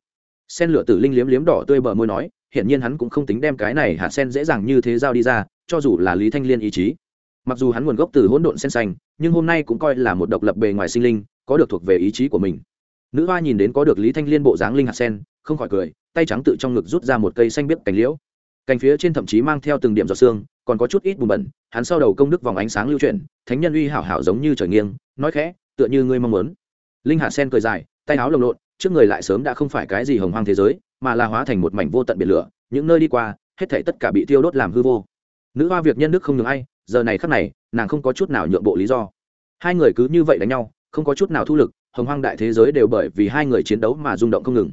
Sen lửa tử linh liếm liếm đỏ tươi bờ môi nói, hiển nhiên hắn cũng không tính đem cái này hạt sen dễ dàng như thế giao đi ra, cho dù là lý thanh liên ý chí. Mặc dù hắn nguồn gốc từ hỗn độn sen xanh, nhưng hôm nay cũng coi là một độc lập bề ngoài sinh linh, có được thuộc về ý chí của mình. Nữ hoa nhìn đến có được lý thanh liên bộ dáng linh hạt sen, không khỏi cười tay trắng tự trong ngực rút ra một cây xanh biếc cành liễu. Cành phía trên thậm chí mang theo từng điểm giọt xương còn có chút ít bùn bẩn, hắn sau đầu công đức vòng ánh sáng lưu chuyển, thánh nhân uy hảo hảo giống như trời nghiêng, nói khẽ, tựa như ngươi mong muốn. Linh hạ sen cười dài, tay áo lồng lộn, trước người lại sớm đã không phải cái gì hồng hoang thế giới, mà là hóa thành một mảnh vô tận biển lửa, những nơi đi qua, hết thảy tất cả bị thiêu đốt làm hư vô. Nữ hoa việc nhân đức không nhường ai, giờ này khắc này, nàng không có chút nào nhượng bộ lý do. Hai người cứ như vậy đánh nhau, không có chút nào thu lực, hồng hoang đại thế giới đều bởi vì hai người chiến đấu mà rung động không ngừng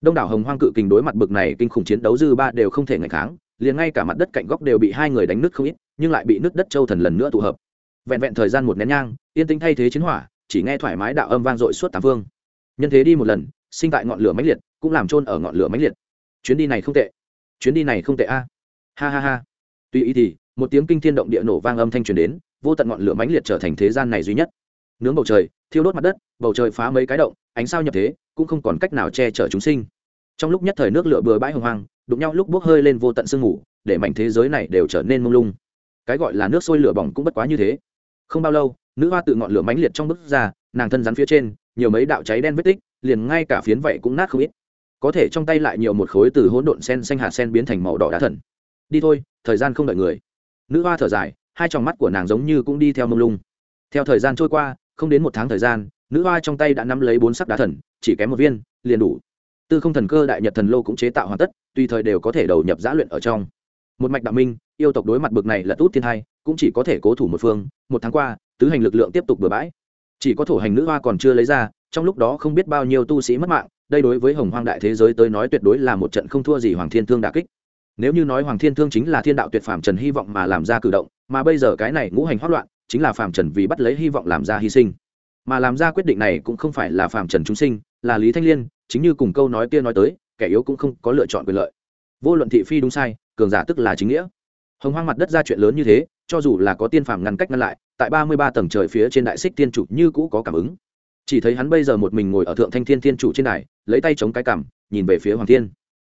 đông đảo hồng hoang cự kình đối mặt bực này kinh khủng chiến đấu dư ba đều không thể ngày kháng, liền ngay cả mặt đất cạnh góc đều bị hai người đánh nứt không ít, nhưng lại bị nứt đất châu thần lần nữa tụ hợp. Vẹn vẹn thời gian một nén nhang, yên tĩnh thay thế chiến hỏa, chỉ nghe thoải mái đạo âm vang dội suốt tám phương. Nhân thế đi một lần, sinh tại ngọn lửa mãnh liệt, cũng làm trôn ở ngọn lửa mãnh liệt. Chuyến đi này không tệ. Chuyến đi này không tệ a. Ha ha ha. Tuy ý thì, một tiếng kinh thiên động địa nổ vang âm thanh truyền đến, vô tận ngọn lửa mãnh liệt trở thành thế gian này duy nhất. Nướng bầu trời, thiêu đốt mặt đất, bầu trời phá mấy cái động, ánh sao nhập thế cũng không còn cách nào che chở chúng sinh. Trong lúc nhất thời nước lửa bừa bãi hồng hoang, đụng nhau lúc bốc hơi lên vô tận sương mù, để mảnh thế giới này đều trở nên mông lung. Cái gọi là nước sôi lửa bỏng cũng bất quá như thế. Không bao lâu, nữ hoa tự ngọn lửa mãnh liệt trong bức ra, nàng thân rắn phía trên, nhiều mấy đạo cháy đen vết tích, liền ngay cả phiến vậy cũng nát không ít. Có thể trong tay lại nhiều một khối từ hỗn độn sen xanh hạt sen biến thành màu đỏ đá thần. Đi thôi, thời gian không đợi người. Nữ hoa thở dài, hai tròng mắt của nàng giống như cũng đi theo mông lung. Theo thời gian trôi qua, không đến một tháng thời gian nữ hoa trong tay đã nắm lấy bốn sắc đá thần, chỉ kém một viên, liền đủ. Tư không thần cơ đại nhật thần lô cũng chế tạo hoàn tất, tùy thời đều có thể đầu nhập giã luyện ở trong. Một mạch đạo minh, yêu tộc đối mặt bực này là tốt thiên hai, cũng chỉ có thể cố thủ một phương, một tháng qua, tứ hành lực lượng tiếp tục bừa bãi. Chỉ có thổ hành nữ hoa còn chưa lấy ra, trong lúc đó không biết bao nhiêu tu sĩ mất mạng, đây đối với hồng hoang đại thế giới tới nói tuyệt đối là một trận không thua gì hoàng thiên thương đà kích. Nếu như nói hoàng thiên thương chính là thiên đạo tuyệt phạm trần hy vọng mà làm ra cử động, mà bây giờ cái này ngũ hành hoát loạn, chính là phạm trần vì bắt lấy hy vọng làm ra hy sinh mà làm ra quyết định này cũng không phải là phạm trần chúng sinh, là lý thanh liên, chính như cùng câu nói kia nói tới, kẻ yếu cũng không có lựa chọn quyền lợi. Vô luận thị phi đúng sai, cường giả tức là chính nghĩa. Hồng hoang mặt đất ra chuyện lớn như thế, cho dù là có tiên phàm ngăn cách ngăn lại, tại ba mươi ba tầng trời phía trên đại xích tiên chủ như cũ có cảm ứng. Chỉ thấy hắn bây giờ một mình ngồi ở thượng thanh thiên thiên chủ trên đài, lấy tay chống cái cằm, nhìn về phía hoàng thiên.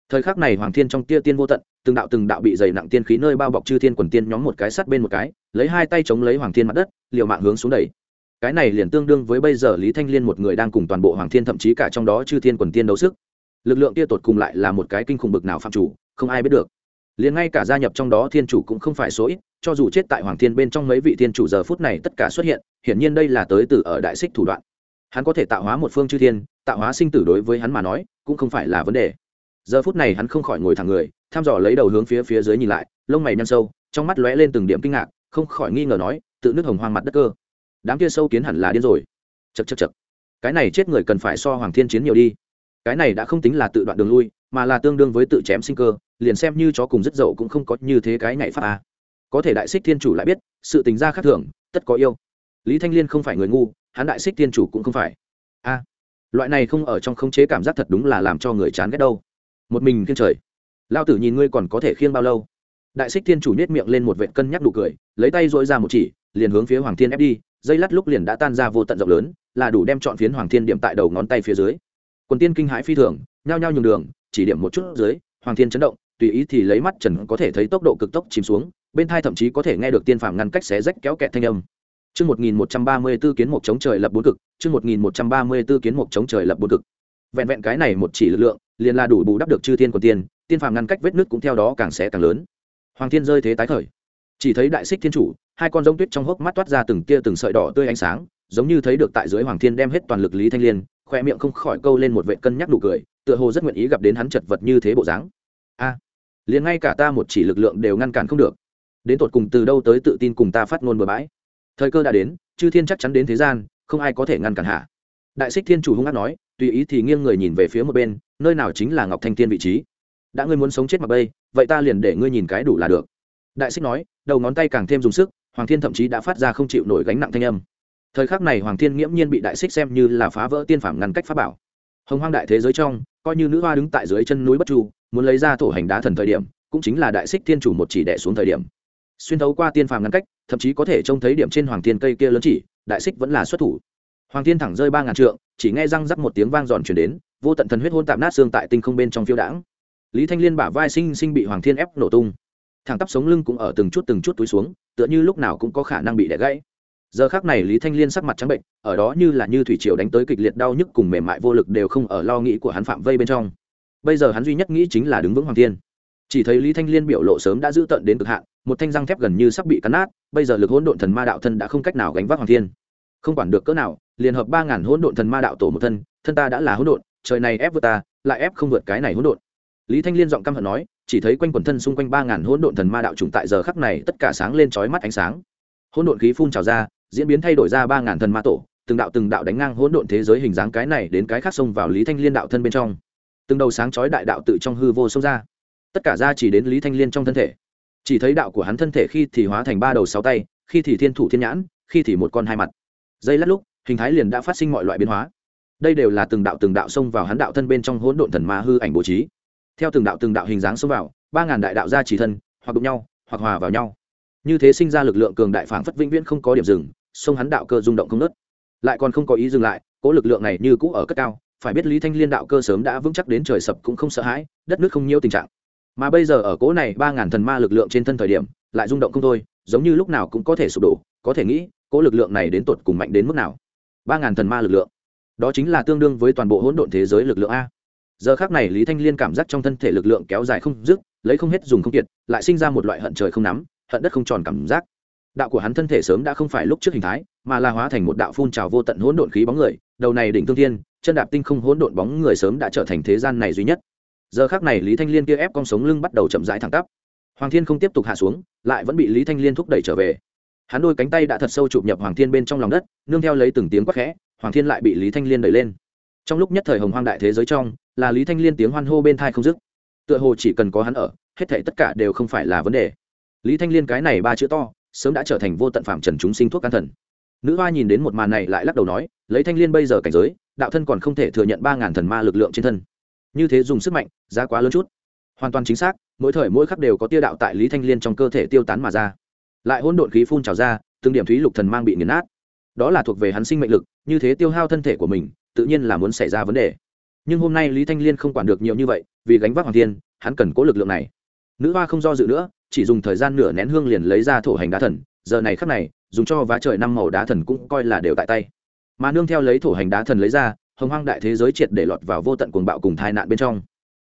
Thời khắc này hoàng thiên trong tia tiên vô tận, từng đạo từng đạo bị dày nặng tiên khí nơi bao bọc chư thiên quần tiên nhóm một cái sắt bên một cái, lấy hai tay chống lấy hoàng thiên mặt đất, liều mạng hướng xuống đẩy cái này liền tương đương với bây giờ lý thanh liên một người đang cùng toàn bộ hoàng thiên thậm chí cả trong đó chư thiên quần tiên đấu sức. Lực lượng kia tột cùng lại là một cái kinh khủng bực nào phạm chủ, không ai biết được. Liền ngay cả gia nhập trong đó thiên chủ cũng không phải số ít, cho dù chết tại hoàng thiên bên trong mấy vị thiên chủ giờ phút này tất cả xuất hiện, hiển nhiên đây là tới từ ở đại xích thủ đoạn. Hắn có thể tạo hóa một phương chư thiên, tạo hóa sinh tử đối với hắn mà nói, cũng không phải là vấn đề. Giờ phút này hắn không khỏi ngồi thẳng người thăm dò lấy đầu hướng phía phía dưới nhìn lại, lông mày nhăn sâu, trong mắt lóe lên từng điểm kinh ngạc, không khỏi nghi ngờ nói, tự nước hồng hoang mặt đất cơ đám kia sâu kiến hẳn là điên rồi. Chật chật chật cái này chết người cần phải so hoàng thiên chiến nhiều đi. Cái này đã không tính là tự đoạn đường lui, mà là tương đương với tự chém sinh cơ, liền xem như chó cùng rất dậu cũng không có như thế cái ngày pháp a có thể đại xích thiên chủ lại biết, sự tính ra khác thường, tất có yêu. Lý thanh liên không phải người ngu, hắn đại xích thiên chủ cũng không phải. A loại này không ở trong khống chế cảm giác thật đúng là làm cho người chán ghét đâu. Một mình thiên trời. Lao tử nhìn ngươi còn có thể khiêng bao lâu? Đại xích thiên chủ nhét miệng lên một vệ cân nhắc đủ cười, lấy tay dội ra một chỉ, liền hướng phía hoàng thiên ép đi dây lát lúc liền đã tan ra vô tận rộng lớn là đủ đem chọn phiến hoàng thiên điểm tại đầu ngón tay phía dưới quần tiên kinh hãi phi thường nhao nhao nhường đường chỉ điểm một chút dưới hoàng thiên chấn động tùy ý thì lấy mắt trần có thể thấy tốc độ cực tốc chìm xuống bên thai thậm chí có thể nghe được tiên phàm ngăn cách xé rách kéo kẹt thanh âm Chương 1134 kiến mục chống trời lập bốn cực, chương 1134 kiến mục chống trời lập bốn cực. Vẹn vẹn cái này một chỉ lực lượng, liền là đủ bù đắp được chư thiên của tiên, tiên phàm ngăn cách vết nước cũng theo đó càng sẽ càng lớn. Hoàng thiên rơi thế tái khởi. Chỉ thấy đại xích thiên chủ, hai con giống tuyết trong hốc mắt toát ra từng tia từng sợi đỏ tươi ánh sáng, giống như thấy được tại dưới hoàng thiên đem hết toàn lực lý thanh liên, khoe miệng không khỏi câu lên một vệ cân nhắc đủ cười, tựa hồ rất nguyện ý gặp đến hắn chật vật như thế bộ dáng. A, liền ngay cả ta một chỉ lực lượng đều ngăn cản không được. Đến tột cùng từ đâu tới tự tin cùng ta phát ngôn bừa bãi thời cơ đã đến chư thiên chắc chắn đến thế gian không ai có thể ngăn cản hạ đại xích thiên chủ hung hát nói tùy ý thì nghiêng người nhìn về phía một bên nơi nào chính là ngọc thanh thiên vị trí đã ngươi muốn sống chết mà bây vậy ta liền để ngươi nhìn cái đủ là được đại xích nói đầu ngón tay càng thêm dùng sức, hoàng thiên thậm chí đã phát ra không chịu nổi gánh nặng thanh âm. Thời khắc này hoàng thiên nghiễm nhiên bị đại xích xem như là phá vỡ tiên phảm ngăn cách pháp bảo. Hồng hoang đại thế giới trong, coi như nữ hoa đứng tại dưới chân núi bất chu, muốn lấy ra thổ hành đá thần thời điểm, cũng chính là đại xích thiên chủ một chỉ đẻ xuống thời điểm. Xuyên thấu qua tiên phàm ngăn cách, thậm chí có thể trông thấy điểm trên hoàng thiên cây kia lớn chỉ, đại xích vẫn là xuất thủ. Hoàng thiên thẳng rơi ba ngàn trượng, chỉ nghe răng rắc một tiếng vang giòn chuyển đến, vô tận thần huyết hôn tạm nát xương tại tinh không bên trong phiêu đãng. Lý thanh liên bả vai sinh sinh bị hoàng thiên ép nổ tung thẳng tắp sống lưng cũng ở từng chút từng chút túi xuống, tựa như lúc nào cũng có khả năng bị đẻ gãy. Giờ khác này lý thanh liên sắc mặt trắng bệnh, ở đó như là như thủy triều đánh tới kịch liệt đau nhức cùng mềm mại vô lực đều không ở lo nghĩ của hắn phạm vây bên trong. Bây giờ hắn duy nhất nghĩ chính là đứng vững hoàng thiên. Chỉ thấy lý thanh liên biểu lộ sớm đã giữ tận đến cực hạn, một thanh răng thép gần như sắp bị cắn nát, bây giờ lực hỗn độn thần ma đạo thân đã không cách nào gánh vác hoàng thiên. Không quản được cỡ nào liền hợp ba ngàn hỗn độn thần ma đạo tổ một thân thân ta đã là hỗn độn, trời này ép vượt ta, lại ép không vượt cái này hỗn độn lý thanh liên giọng căm hận nói, chỉ thấy quanh quần thân xung quanh ba ngàn hỗn độn thần ma đạo trùng tại giờ khắc này tất cả sáng lên chói mắt ánh sáng. Hỗn độn khí phun trào ra, diễn biến thay đổi ra ba ngàn thần ma tổ, từng đạo từng đạo đánh ngang hỗn độn thế giới hình dáng cái này đến cái khác xông vào lý thanh liên đạo thân bên trong. Từng đầu sáng chói đại đạo tự trong hư vô xông ra. Tất cả ra chỉ đến lý thanh liên trong thân thể. Chỉ thấy đạo của hắn thân thể khi thì hóa thành ba đầu sáu tay, khi thì thiên thủ thiên nhãn, khi thì một con hai mặt. Dây lát lúc, hình thái liền đã phát sinh mọi loại biến hóa. Đây đều là từng đạo từng đạo xông vào hắn đạo thân bên trong hỗn độn thần ma hư ảnh bố trí theo từng đạo từng đạo hình dáng xông vào, ba ngàn đại đạo ra chỉ thân, hoặc đụng nhau, hoặc hòa vào nhau. Như thế sinh ra lực lượng cường đại phảng phất vĩnh viễn không có điểm dừng, sông hắn đạo cơ rung động không nớt lại còn không có ý dừng lại, cố lực lượng này như cũ ở cất cao, phải biết lý thanh liên đạo cơ sớm đã vững chắc đến trời sập cũng không sợ hãi, đất nước không nhiễu tình trạng. Mà bây giờ ở cỗ này ba ngàn thần ma lực lượng trên thân thời điểm, lại rung động không thôi, giống như lúc nào cũng có thể sụp đổ, có thể nghĩ cỗ lực lượng này đến tột cùng mạnh đến mức nào. Ba ngàn thần ma lực lượng, đó chính là tương đương với toàn bộ hỗn độn thế giới lực lượng a giờ khác này lý thanh liên cảm giác trong thân thể lực lượng kéo dài không dứt, lấy không hết dùng không kiệt, lại sinh ra một loại hận trời không nắm, hận đất không tròn cảm giác. Đạo của hắn thân thể sớm đã không phải lúc trước hình thái, mà là hóa thành một đạo phun trào vô tận hỗn độn khí bóng người, đầu này đỉnh thương thiên, chân đạp tinh không hỗn độn bóng người sớm đã trở thành thế gian này duy nhất. Giờ khác này lý thanh liên kia ép con sống lưng bắt đầu chậm rãi thẳng tắp. Hoàng thiên không tiếp tục hạ xuống, lại vẫn bị lý thanh liên thúc đẩy trở về. Hắn đôi cánh tay đã thật sâu chụp nhập hoàng thiên bên trong lòng đất, nương theo lấy từng tiếng quắc khẽ, hoàng thiên lại bị lý thanh liên đẩy lên. Trong lúc nhất thời hồng hoang đại thế giới trong là lý thanh liên tiếng hoan hô bên thai không dứt. Tựa hồ chỉ cần có hắn ở, hết thể tất cả đều không phải là vấn đề. Lý thanh liên cái này ba chữ to, sớm đã trở thành vô tận phạm trần chúng sinh thuốc can thần. Nữ hoa nhìn đến một màn này lại lắc đầu nói, lấy thanh liên bây giờ cảnh giới, đạo thân còn không thể thừa nhận ba ngàn thần ma lực lượng trên thân. Như thế dùng sức mạnh, giá quá lớn chút. Hoàn toàn chính xác, mỗi thời mỗi khắc đều có tia đạo tại lý thanh liên trong cơ thể tiêu tán mà ra. Lại hỗn độn khí phun trào ra, từng điểm thúy lục thần mang bị nghiền nát. Đó là thuộc về hắn sinh mệnh lực, như thế tiêu hao thân thể của mình, tự nhiên là muốn xảy ra vấn đề nhưng hôm nay lý thanh liên không quản được nhiều như vậy, vì gánh vác hoàng thiên hắn cần cố lực lượng này. Nữ hoa không do dự nữa, chỉ dùng thời gian nửa nén hương liền lấy ra thổ hành đá thần, giờ này khắc này, dùng cho vá trời năm màu đá thần cũng coi là đều tại tay. Mà nương theo lấy thổ hành đá thần lấy ra, hồng hoang đại thế giới triệt để lọt vào vô tận cuồng bạo cùng tai nạn bên trong.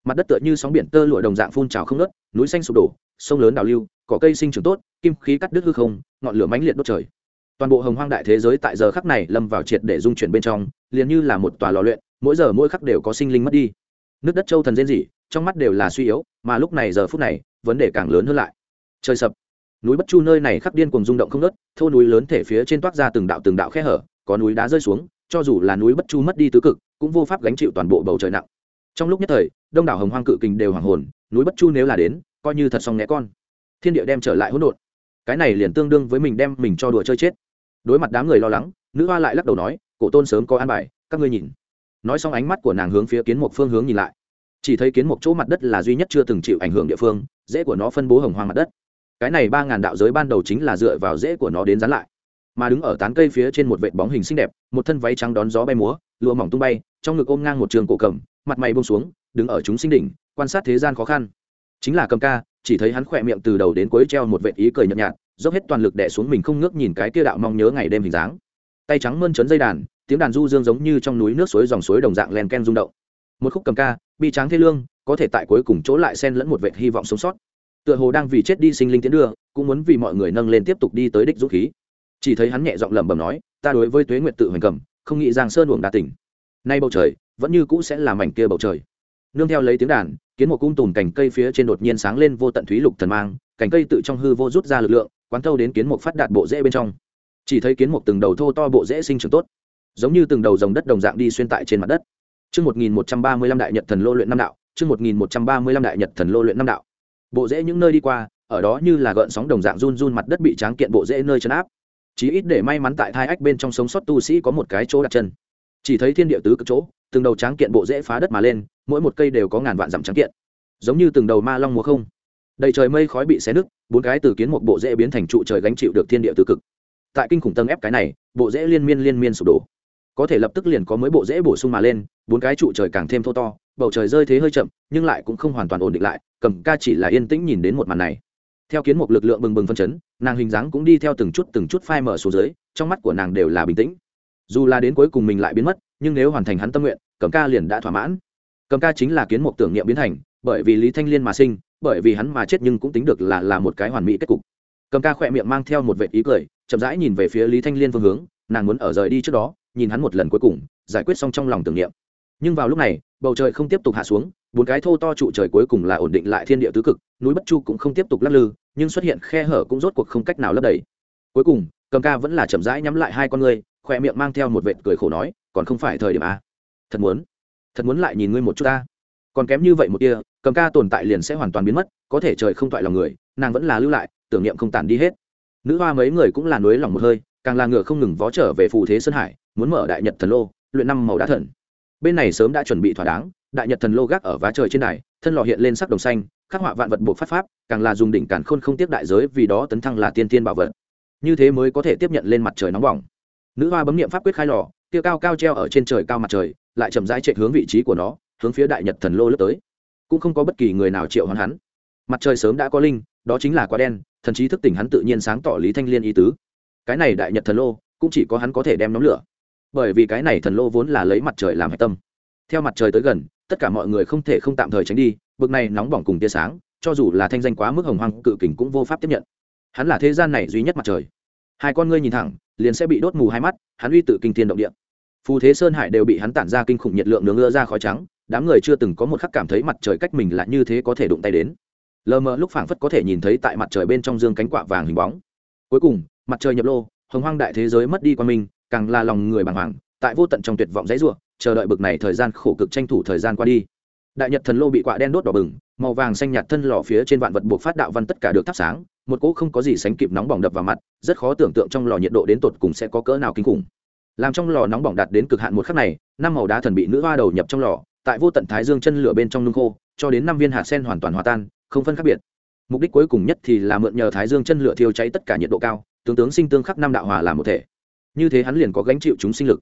Mặt đất tựa như sóng biển tơ lụa đồng dạng phun trào không nớt núi xanh sụp đổ, sông lớn đào lưu, cỏ cây sinh trưởng tốt, kim khí cắt đứt hư không, ngọn lửa mãnh liệt đốt trời. Toàn bộ hồng hoang đại thế giới tại giờ khắc này lâm vào triệt để dung chuyển bên trong, liền như là một tòa lò luyện mỗi giờ mỗi khắc đều có sinh linh mất đi. Nước đất châu thần rên rỉ, trong mắt đều là suy yếu, mà lúc này giờ phút này, vấn đề càng lớn hơn lại. Trời sập. Núi bất chu nơi này khắc điên cùng rung động không nớt thô núi lớn thể phía trên toát ra từng đạo từng đạo khe hở, có núi đá rơi xuống, cho dù là núi bất chu mất đi tứ cực, cũng vô pháp gánh chịu toàn bộ bầu trời nặng. Trong lúc nhất thời, đông đảo hồng hoang cự kình đều hoàng hồn, núi bất chu nếu là đến, coi như thật xong né con. Thiên địa đem trở lại hỗn độn. Cái này liền tương đương với mình đem mình cho đùa chơi chết. Đối mặt đám người lo lắng, nữ hoa lại lắc đầu nói, cổ tôn sớm có an bài, các ngươi nhìn nói xong ánh mắt của nàng hướng phía kiến một phương hướng nhìn lại. Chỉ thấy kiến một chỗ mặt đất là duy nhất chưa từng chịu ảnh hưởng địa phương dễ của nó phân bố hồng hoang mặt đất. Cái này ba ngàn đạo giới ban đầu chính là dựa vào dễ của nó đến dán lại. Mà đứng ở tán cây phía trên một vệt bóng hình xinh đẹp, một thân váy trắng đón gió bay múa, lụa mỏng tung bay, trong ngực ôm ngang một trường cổ cầm, mặt mày bông xuống, đứng ở chúng sinh đỉnh, quan sát thế gian khó khăn. Chính là cầm ca, chỉ thấy hắn khỏe miệng từ đầu đến cuối treo một vệt ý cười nhợt nhạt, dốc hết toàn lực đẻ xuống mình không ngước nhìn cái kia đạo mong nhớ ngày đêm hình dáng tay trắng mơn trấn dây đàn, tiếng đàn du dương giống như trong núi nước suối dòng suối đồng dạng len ken rung động. Một khúc cầm ca, bi tráng thế lương, có thể tại cuối cùng chỗ lại xen lẫn một vệt hy vọng sống sót. Tựa hồ đang vì chết đi sinh linh tiến đưa, cũng muốn vì mọi người nâng lên tiếp tục đi tới đích dũng khí. Chỉ thấy hắn nhẹ giọng lẩm bẩm nói, ta đối với tuế nguyện tự hoành cầm, không nghĩ giang sơn uổng đà tỉnh. Nay bầu trời, vẫn như cũ sẽ là mảnh kia bầu trời. Nương theo lấy tiếng đàn, kiến một cung tùm cành cây phía trên đột nhiên sáng lên vô tận thúy lục thần mang, cành cây tự trong hư vô rút ra lực lượng, quán thâu đến kiến một phát đạt bộ rễ bên trong chỉ thấy kiến một từng đầu thô to bộ rễ sinh trưởng tốt giống như từng đầu dòng đất đồng dạng đi xuyên tại trên mặt đất Chương 1135 đại nhật thần lô luyện năm đạo, chương 1135 đại nhật thần lô luyện năm đạo. Bộ rễ những nơi đi qua, ở đó như là gợn sóng đồng dạng run run mặt đất bị tráng kiện bộ rễ nơi chấn áp. Chí ít để may mắn tại thai ách bên trong sống sót tu sĩ có một cái chỗ đặt chân. Chỉ thấy thiên địa tứ cực chỗ, từng đầu tráng kiện bộ rễ phá đất mà lên, mỗi một cây đều có ngàn vạn dặm tráng kiện. Giống như từng đầu ma long mùa không. Đầy trời mây khói bị xé nứt, bốn cái từ kiến một bộ rễ biến thành trụ trời gánh chịu được thiên địa tứ cực. Tại kinh khủng tầng ép cái này, bộ rễ liên miên liên miên sụp đổ. Có thể lập tức liền có mới bộ rễ bổ sung mà lên bốn cái trụ trời càng thêm thô to bầu trời rơi thế hơi chậm nhưng lại cũng không hoàn toàn ổn định lại cầm ca chỉ là yên tĩnh nhìn đến một màn này. Theo kiến một lực lượng bừng bừng phân chấn nàng hình dáng cũng đi theo từng chút từng chút phai mở xuống dưới trong mắt của nàng đều là bình tĩnh. Dù là đến cuối cùng mình lại biến mất nhưng nếu hoàn thành hắn tâm nguyện cầm ca liền đã thỏa mãn. Cầm ca chính là kiến một tưởng niệm biến thành bởi vì lý thanh liên mà sinh bởi vì hắn mà chết nhưng cũng tính được là là một cái hoàn mỹ kết cục. Cầm ca khỏe miệng mang theo một vệ ý cười chậm rãi nhìn về phía lý thanh liên phương hướng, nàng muốn ở rời đi trước đó, nhìn hắn một lần cuối cùng, giải quyết xong trong lòng tưởng niệm. Nhưng vào lúc này, bầu trời không tiếp tục hạ xuống, bốn cái thô to trụ trời cuối cùng là ổn định lại thiên địa tứ cực, núi bất chu cũng không tiếp tục lắc lư, nhưng xuất hiện khe hở cũng rốt cuộc không cách nào lấp đầy. Cuối cùng, cầm ca vẫn là chậm rãi nhắm lại hai con ngươi, khoe miệng mang theo một vệt cười khổ nói, còn không phải thời điểm a thật muốn thật muốn lại nhìn ngươi một chút ta. Còn kém như vậy một kia, cầm ca tồn tại liền sẽ hoàn toàn biến mất, có thể trời không toại lòng người, nàng vẫn là lưu lại, tưởng niệm không tàn đi hết nữ hoa mấy người cũng là nuối lòng một hơi, càng là ngựa không ngừng vó trở về phù thế sơn hải, muốn mở đại nhật thần lô, luyện năm màu đá thần. Bên này sớm đã chuẩn bị thỏa đáng, đại nhật thần lô gác ở vá trời trên đài, thân lò hiện lên sắc đồng xanh, khắc họa vạn vật buộc phát pháp, càng là dùng đỉnh cản khôn không tiếp đại giới vì đó tấn thăng là tiên tiên bảo vật. Như thế mới có thể tiếp nhận lên mặt trời nóng bỏng. Nữ hoa bấm nghiệm pháp quyết khai lò tiêu cao cao treo ở trên trời cao mặt trời, lại chậm rãi chạy hướng vị trí của nó, hướng phía đại nhật thần lô lướt tới. Cũng không có bất kỳ người nào triệu hoán hắn. Mặt trời sớm đã có linh, đó chính là quá đen thần trí thức tỉnh hắn tự nhiên sáng tỏ lý thanh liên ý tứ. Cái này đại nhật thần lô, cũng chỉ có hắn có thể đem nóng lửa. Bởi vì cái này thần lô vốn là lấy mặt trời làm hạch tâm. Theo mặt trời tới gần, tất cả mọi người không thể không tạm thời tránh đi, bực này nóng bỏng cùng tia sáng, cho dù là thanh danh quá mức hồng hoang, cự kình cũng vô pháp tiếp nhận. Hắn là thế gian này duy nhất mặt trời. Hai con ngươi nhìn thẳng, liền sẽ bị đốt mù hai mắt, hắn uy tự kinh thiên động địa. Phù thế sơn hải đều bị hắn tản ra kinh khủng nhiệt lượng nướng ưa ra khói trắng, đám người chưa từng có một khắc cảm thấy mặt trời cách mình là như thế có thể đụng tay đến lờ mờ lúc phảng phất có thể nhìn thấy tại mặt trời bên trong dương cánh quạ vàng hình bóng. Cuối cùng, mặt trời nhập lô, hồng hoang đại thế giới mất đi qua mình càng là lòng người bàng hoàng, tại vô tận trong tuyệt vọng dãy ruộng chờ đợi bực này thời gian khổ cực tranh thủ thời gian qua đi. Đại nhật thần lô bị quạ đen đốt đỏ bừng, màu vàng xanh nhạt thân lò phía trên vạn vật buộc phát đạo văn tất cả được thắp sáng, một cỗ không có gì sánh kịp nóng bỏng đập vào mặt, rất khó tưởng tượng trong lò nhiệt độ đến tột cùng sẽ có cỡ nào kinh khủng. Làm trong lò nóng bỏng đạt đến cực hạn một khắc này, năm màu đá thần bị nữ hoa đầu nhập trong lò, tại vô tận thái dương chân lửa bên trong nung khô, cho đến năm viên hạt sen hoàn toàn hòa tan không phân khác biệt. Mục đích cuối cùng nhất thì là mượn nhờ thái dương chân lửa thiêu cháy tất cả nhiệt độ cao, tướng tướng sinh tương khắc năm đạo hòa làm một thể. Như thế hắn liền có gánh chịu chúng sinh lực.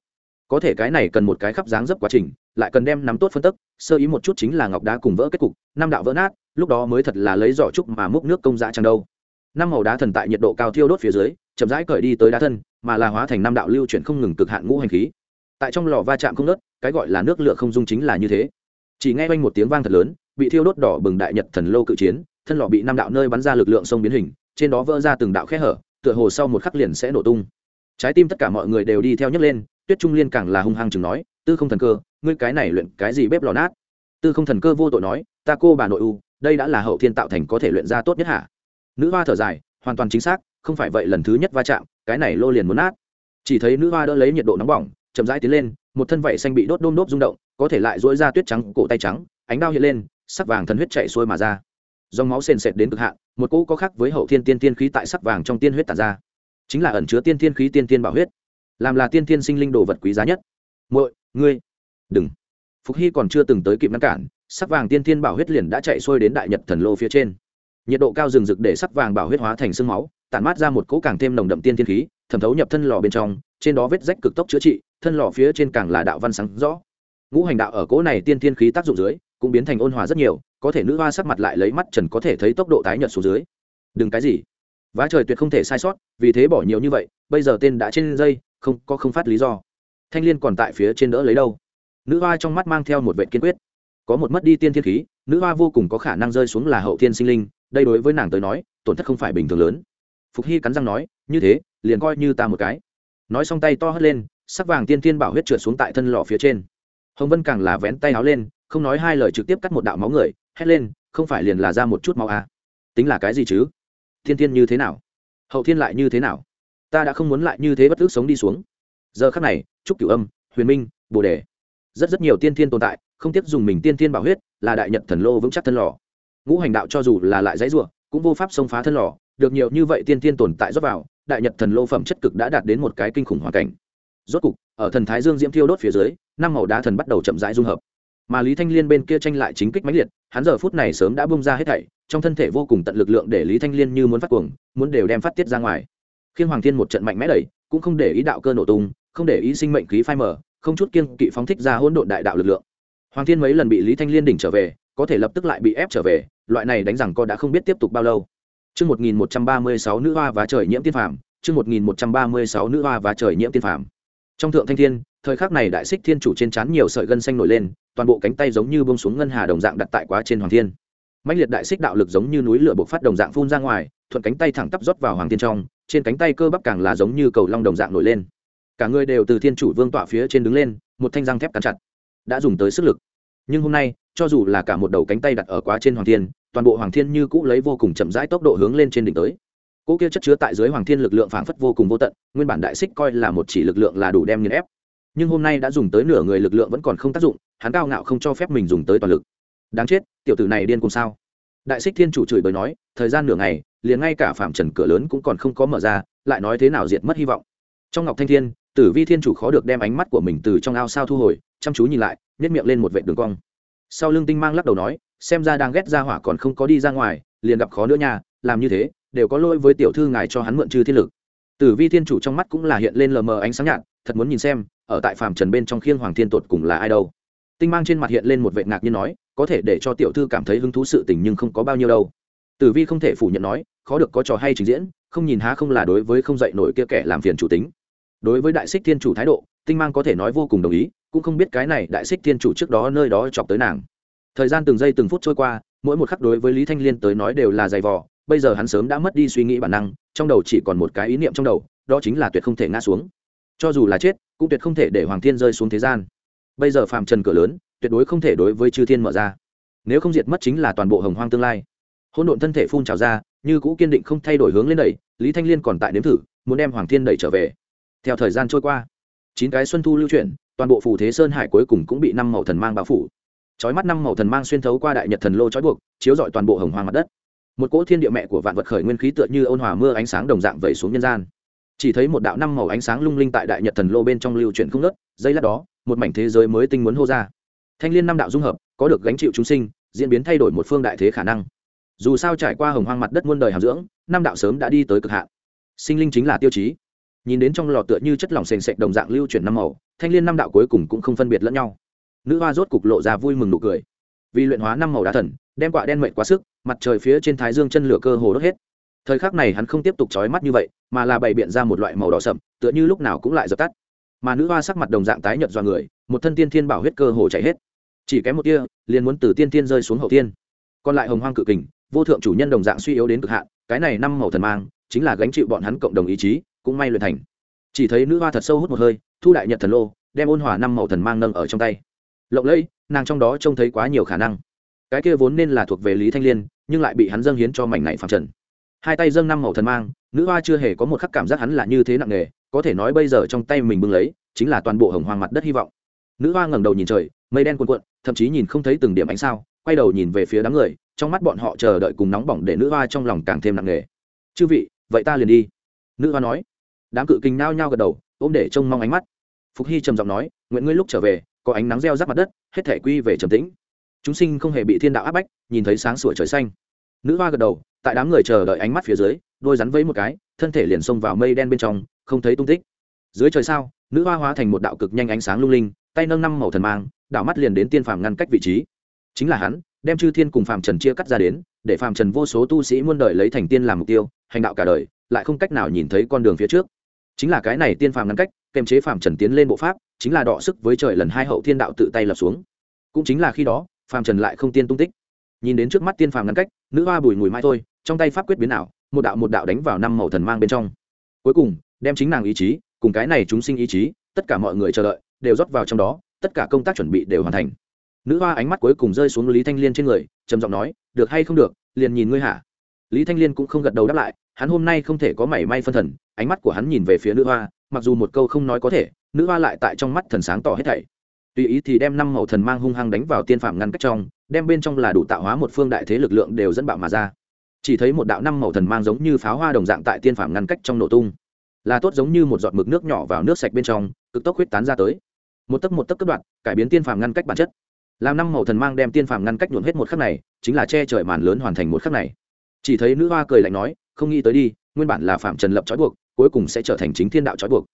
Có thể cái này cần một cái khắp dáng dấp quá trình, lại cần đem nắm tốt phân tức, sơ ý một chút chính là ngọc đá cùng vỡ kết cục, năm đạo vỡ nát, lúc đó mới thật là lấy giỏ trúc mà múc nước công dã chẳng đâu. Năm màu đá thần tại nhiệt độ cao thiêu đốt phía dưới, chậm rãi cởi đi tới đá thân, mà là hóa thành năm đạo lưu chuyển không ngừng cực hạn ngũ hành khí. Tại trong lò va chạm không nớt cái gọi là nước lửa không dung chính là như thế. Chỉ nghe quanh một tiếng vang thật lớn bị thiêu đốt đỏ bừng đại nhật thần lâu cự chiến, thân lò bị năm đạo nơi bắn ra lực lượng sông biến hình, trên đó vỡ ra từng đạo khe hở, tựa hồ sau một khắc liền sẽ nổ tung. Trái tim tất cả mọi người đều đi theo nhấc lên, tuyết trung liên càng là hung hăng chừng nói, tư không thần cơ, ngươi cái này luyện cái gì bếp lò nát? Tư không thần cơ vô tội nói, ta cô bà nội u, đây đã là hậu thiên tạo thành có thể luyện ra tốt nhất hả? Nữ hoa thở dài, hoàn toàn chính xác, không phải vậy lần thứ nhất va chạm, cái này lô liền muốn nát. Chỉ thấy nữ hoa đỡ lấy nhiệt độ nóng bỏng, chậm rãi tiến lên, một thân vảy xanh bị đốt đôm đốp rung động, có thể lại dỗi ra tuyết trắng, cổ tay trắng, ánh đao hiện lên sắc vàng thần huyết chạy xuôi mà ra. Dòng máu sền sệt đến cực hạn, một cỗ có khác với hậu thiên tiên tiên khí tại sắc vàng trong tiên huyết tàn ra. Chính là ẩn chứa tiên tiên khí, tiên tiên bảo huyết. Làm là tiên tiên sinh linh đồ vật quý giá nhất. Muội, ngươi, đừng. Phục hy còn chưa từng tới kịp ngăn cản, sắc vàng tiên tiên bảo huyết liền đã chạy xuôi đến đại nhật thần lô phía trên. Nhiệt độ cao rừng rực để sắc vàng bảo huyết hóa thành sương máu, tản mát ra một cỗ càng thêm nồng đậm tiên tiên khí, thẩm thấu nhập thân lò bên trong, trên đó vết rách cực tốc chữa trị, thân lò phía trên càng là đạo văn sáng rõ. Ngũ hành đạo ở cỗ này tiên tiên khí tác dụng dưới cũng biến thành ôn hòa rất nhiều, có thể nữ hoa sắc mặt lại lấy mắt trần có thể thấy tốc độ tái nhợt xuống dưới. Đừng cái gì. Vá trời tuyệt không thể sai sót, vì thế bỏ nhiều như vậy, bây giờ tên đã trên dây, không, có không phát lý do. Thanh liên còn tại phía trên đỡ lấy đâu? Nữ hoa trong mắt mang theo một vệ kiên quyết. Có một mất đi tiên thiên khí, nữ hoa vô cùng có khả năng rơi xuống là hậu thiên sinh linh, đây đối với nàng tới nói, tổn thất không phải bình thường lớn. Phục hy cắn răng nói, như thế, liền coi như ta một cái. Nói xong tay to hất lên, sắc vàng tiên thiên bảo huyết trượt xuống tại thân lò phía trên. Hồng vân càng là vén tay áo lên không nói hai lời trực tiếp cắt một đạo máu người, hét lên, không phải liền là ra một chút máu à. tính là cái gì chứ? Thiên thiên như thế nào? Hậu thiên lại như thế nào? Ta đã không muốn lại như thế bất ước sống đi xuống. Giờ khắc này, trúc cửu âm, huyền minh, bồ đề. Rất rất nhiều tiên thiên tồn tại, không tiếc dùng mình tiên thiên bảo huyết, là đại nhật thần lô vững chắc thân lò. Ngũ hành đạo cho dù là lại dãy ruộng cũng vô pháp xông phá thân lò. Được nhiều như vậy tiên thiên tồn tại rót vào, đại nhật thần lô phẩm chất cực đã đạt đến một cái kinh khủng hoàn cảnh. Rốt cục, ở thần thái dương diễm thiêu đốt phía dưới, năm màu đá thần bắt đầu chậm rãi dung hợp mà lý thanh liên bên kia tranh lại chính kích mãnh liệt hắn giờ phút này sớm đã bung ra hết thảy trong thân thể vô cùng tận lực lượng để lý thanh liên như muốn phát cuồng muốn đều đem phát tiết ra ngoài. Khiên hoàng thiên một trận mạnh mẽ đẩy cũng không để ý đạo cơ nổ tung không để ý sinh mệnh khí phai mở không chút kiên kỵ phóng thích ra hỗn độn đại đạo lực lượng. Hoàng thiên mấy lần bị lý thanh liên đỉnh trở về có thể lập tức lại bị ép trở về loại này đánh rằng co đã không biết tiếp tục bao lâu. Chương 1136 nữ hoa và trời nhiễm tiên phàm, chương 1136 nữ hoa và trời nhiễm tiên phàm. Trong thượng thanh thiên, thời khắc này đại xích thiên chủ trên trán nhiều sợi gân xanh nổi lên, toàn bộ cánh tay giống như bông xuống ngân hà đồng dạng đặt tại quá trên hoàng thiên. Mãnh liệt đại xích đạo lực giống như núi lửa bộc phát đồng dạng phun ra ngoài, thuận cánh tay thẳng tắp rót vào hoàng thiên trong, trên cánh tay cơ bắp càng là giống như cầu long đồng dạng nổi lên. Cả người đều từ thiên chủ vương tọa phía trên đứng lên, một thanh răng thép cắn chặt. Đã dùng tới sức lực. Nhưng hôm nay, cho dù là cả một đầu cánh tay đặt ở quá trên hoàng thiên, toàn bộ hoàng thiên như cũ lấy vô cùng chậm rãi tốc độ hướng lên trên đỉnh tới cỗ kia chất chứa tại dưới hoàng thiên lực lượng phảng phất vô cùng vô tận nguyên bản đại xích coi là một chỉ lực lượng là đủ đem nghiền ép nhưng hôm nay đã dùng tới nửa người lực lượng vẫn còn không tác dụng, hắn cao ngạo không cho phép mình dùng tới toàn lực. Đáng chết, tiểu tử này điên cùng sao? Đại xích thiên chủ chửi bới nói, thời gian nửa ngày, liền ngay cả phạm trần cửa lớn cũng còn không có mở ra, lại nói thế nào diệt mất hy vọng. Trong ngọc thanh thiên, tử vi thiên chủ khó được đem ánh mắt của mình từ trong ao sao thu hồi, chăm chú nhìn lại nhét miệng lên một vệ đường cong. Sau lưng tinh mang lắc đầu nói, xem ra đang ghét ra hỏa còn không có đi ra ngoài, liền gặp khó nữa nha, làm như thế, đều có lỗi với tiểu thư ngài cho hắn mượn trừ thiên lực. Tử vi thiên chủ trong mắt cũng là hiện lên lờ mờ ánh sáng nhạt, thật muốn nhìn xem ở tại phàm trần bên trong khiêng hoàng thiên tột cùng là ai đâu. Tinh mang trên mặt hiện lên một vệ ngạc như nói, có thể để cho tiểu thư cảm thấy hứng thú sự tình nhưng không có bao nhiêu đâu. Tử vi không thể phủ nhận nói, khó được có trò hay trình diễn, không nhìn há không là đối với không dạy nổi kia kẻ làm phiền chủ tính. Đối với đại xích thiên chủ thái độ, tinh mang có thể nói vô cùng đồng ý, cũng không biết cái này đại xích thiên chủ trước đó nơi đó chọc tới nàng. Thời gian từng giây từng phút trôi qua, mỗi một khắc đối với lý thanh liên tới nói đều là dày vò, bây giờ hắn sớm đã mất đi suy nghĩ bản năng, trong đầu chỉ còn một cái ý niệm trong đầu, đó chính là tuyệt không thể ngã xuống cho dù là chết, cũng tuyệt không thể để hoàng thiên rơi xuống thế gian. Bây giờ phàm trần cửa lớn, tuyệt đối không thể đối với chư thiên mở ra. Nếu không diệt mất chính là toàn bộ hồng hoang tương lai. Hôn độn thân thể phun trào ra, như cũ kiên định không thay đổi hướng lên đẩy, lý thanh liên còn tại nếm thử, muốn đem hoàng thiên đẩy trở về. Theo thời gian trôi qua, chín cái xuân thu lưu chuyển, toàn bộ phù thế sơn hải cuối cùng cũng bị năm màu thần mang bao phủ. Chói mắt năm màu thần mang xuyên thấu qua đại nhật thần lô trói buộc, chiếu rọi toàn bộ hồng hoang mặt đất. Một cỗ thiên địa mẹ của vạn vật khởi nguyên khí tựa như ôn hòa mưa ánh sáng đồng dạng vẩy xuống nhân gian chỉ thấy một đạo năm màu ánh sáng lung linh tại đại nhật thần lô bên trong lưu chuyển không nớt giây lát đó, một mảnh thế giới mới tinh muốn hô ra. Thanh l i ê n năm đạo dung hợp, có được gánh chịu chúng sinh, diễn biến thay đổi một phương đại thế khả năng. Dù sao trải qua hồng hoang mặt đất muôn đời hàm dưỡng, năm đạo sớm đã đi tới cực hạn. Sinh linh chính là tiêu chí. Nhìn đến trong lò tựa như chất lỏng s ề n đồng dạng lưu chuyển năm màu, thanh l i ê n năm đạo cuối cùng cũng không phân biệt lẫn nhau. Nữ hoa rốt cục lộ ra vui mừng nụ cười. Vì luyện hóa năm màu đá thần, đem quạ đen mệnh quá sức, mặt trời phía trên thái dương chân lửa cơ hồ đốt hết thời khắc này hắn không tiếp tục trói mắt như vậy, mà là bày biện ra một loại màu đỏ sậm, tựa như lúc nào cũng lại dập tắt. Mà nữ hoa sắc mặt đồng dạng tái nhợt do người, một thân tiên thiên bảo huyết cơ hồ chảy hết. Chỉ kém một tia, liền muốn từ tiên thiên rơi xuống hậu thiên. Còn lại hồng hoang cự kình, vô thượng chủ nhân đồng dạng suy yếu đến cực hạn, cái này năm màu thần mang, chính là gánh chịu bọn hắn cộng đồng ý chí, cũng may luyện thành. Chỉ thấy nữ hoa thật sâu hút một hơi, thu đại nhật thần lô, đem ôn hòa năm màu thần mang nâng ở trong tay. Lộng lẫy, nàng trong đó trông thấy quá nhiều khả năng. Cái kia vốn nên là thuộc về lý thanh liên, nhưng lại bị hắn dâng hiến cho mảnh này phạm trần hai tay dâng năm màu thần mang, nữ hoa chưa hề có một khắc cảm giác hắn là như thế nặng nề, có thể nói bây giờ trong tay mình bưng lấy, chính là toàn bộ hồng hoàng mặt đất hy vọng. Nữ hoa ngẩng đầu nhìn trời, mây đen cuồn cuộn, thậm chí nhìn không thấy từng điểm ánh sao, quay đầu nhìn về phía đám người, trong mắt bọn họ chờ đợi cùng nóng bỏng để nữ hoa trong lòng càng thêm nặng nề. Chư vị, vậy ta liền đi. Nữ hoa nói. Đám cự kinh nao nhao gật đầu, ôm để trông mong ánh mắt. Phục hy trầm giọng nói, nguyện ngươi lúc trở về, có ánh nắng reo rắc mặt đất, hết thể quy về trầm tĩnh. Chúng sinh không hề bị thiên đạo áp bách, nhìn thấy sáng sủa trời xanh. Nữ hoa gật đầu tại đám người chờ đợi ánh mắt phía dưới, đôi rắn vẫy một cái, thân thể liền xông vào mây đen bên trong, không thấy tung tích. Dưới trời sao, nữ hoa hóa thành một đạo cực nhanh ánh sáng lung linh, tay nâng năm màu thần mang, đảo mắt liền đến tiên phàm ngăn cách vị trí. Chính là hắn, đem chư thiên cùng phàm trần chia cắt ra đến, để phàm trần vô số tu sĩ muôn đời lấy thành tiên làm mục tiêu, hành đạo cả đời, lại không cách nào nhìn thấy con đường phía trước. Chính là cái này tiên phàm ngăn cách kèm chế phàm trần tiến lên bộ pháp, chính là đọ sức với trời lần hai hậu thiên đạo tự tay lập xuống. Cũng chính là khi đó, phàm trần lại không tiên tung tích. Nhìn đến trước mắt tiên phàm ngăn cách, nữ hoa bùi mùi mai thôi trong tay pháp quyết biến ảo, một đạo một đạo đánh vào năm màu thần mang bên trong. Cuối cùng, đem chính nàng ý chí, cùng cái này chúng sinh ý chí, tất cả mọi người chờ đợi, đều rót vào trong đó, tất cả công tác chuẩn bị đều hoàn thành. Nữ hoa ánh mắt cuối cùng rơi xuống lý thanh liên trên người, trầm giọng nói, được hay không được, liền nhìn ngươi hả? Lý thanh liên cũng không gật đầu đáp lại, hắn hôm nay không thể có mảy may phân thần, ánh mắt của hắn nhìn về phía nữ hoa, mặc dù một câu không nói có thể, nữ hoa lại tại trong mắt thần sáng tỏ hết thảy. Tùy ý thì đem năm màu thần mang hung hăng đánh vào tiên phạm ngăn cách trong, đem bên trong là đủ tạo hóa một phương đại thế lực lượng đều dẫn bạo mà ra chỉ thấy một đạo năm màu thần mang giống như pháo hoa đồng dạng tại tiên phàm ngăn cách trong nổ tung. Là tốt giống như một giọt mực nước nhỏ vào nước sạch bên trong, cực tốc huyết tán ra tới. Một tấc một tấc cất đoạn, cải biến tiên phàm ngăn cách bản chất. Làm năm màu thần mang đem tiên phàm ngăn cách nhuộm hết một khắc này, chính là che trời màn lớn hoàn thành một khắc này. Chỉ thấy nữ hoa cười lạnh nói, không nghĩ tới đi, nguyên bản là phạm trần lập trói buộc, cuối cùng sẽ trở thành chính thiên đạo trói buộc.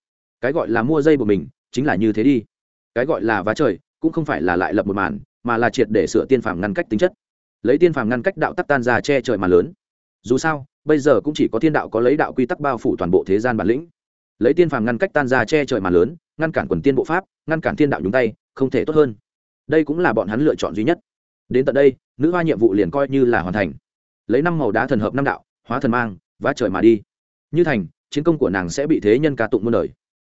Cái gọi là mua dây của mình, chính là như thế đi. Cái gọi là vá trời, cũng không phải là lại lập một màn, mà là triệt để sửa tiên phàm ngăn cách tính chất. Lấy tiên phàm ngăn cách đạo tắc tan ra che trời màn lớn dù sao, bây giờ cũng chỉ có thiên đạo có lấy đạo quy tắc bao phủ toàn bộ thế gian bản lĩnh. Lấy tiên phàm ngăn cách tan ra che trời mà lớn, ngăn cản quần tiên bộ pháp, ngăn cản thiên đạo nhúng tay, không thể tốt hơn. Đây cũng là bọn hắn lựa chọn duy nhất. Đến tận đây, nữ hoa nhiệm vụ liền coi như là hoàn thành. Lấy năm màu đá thần hợp năm đạo, hóa thần mang, vá trời mà đi. Như thành, chiến công của nàng sẽ bị thế nhân ca tụng muôn đời.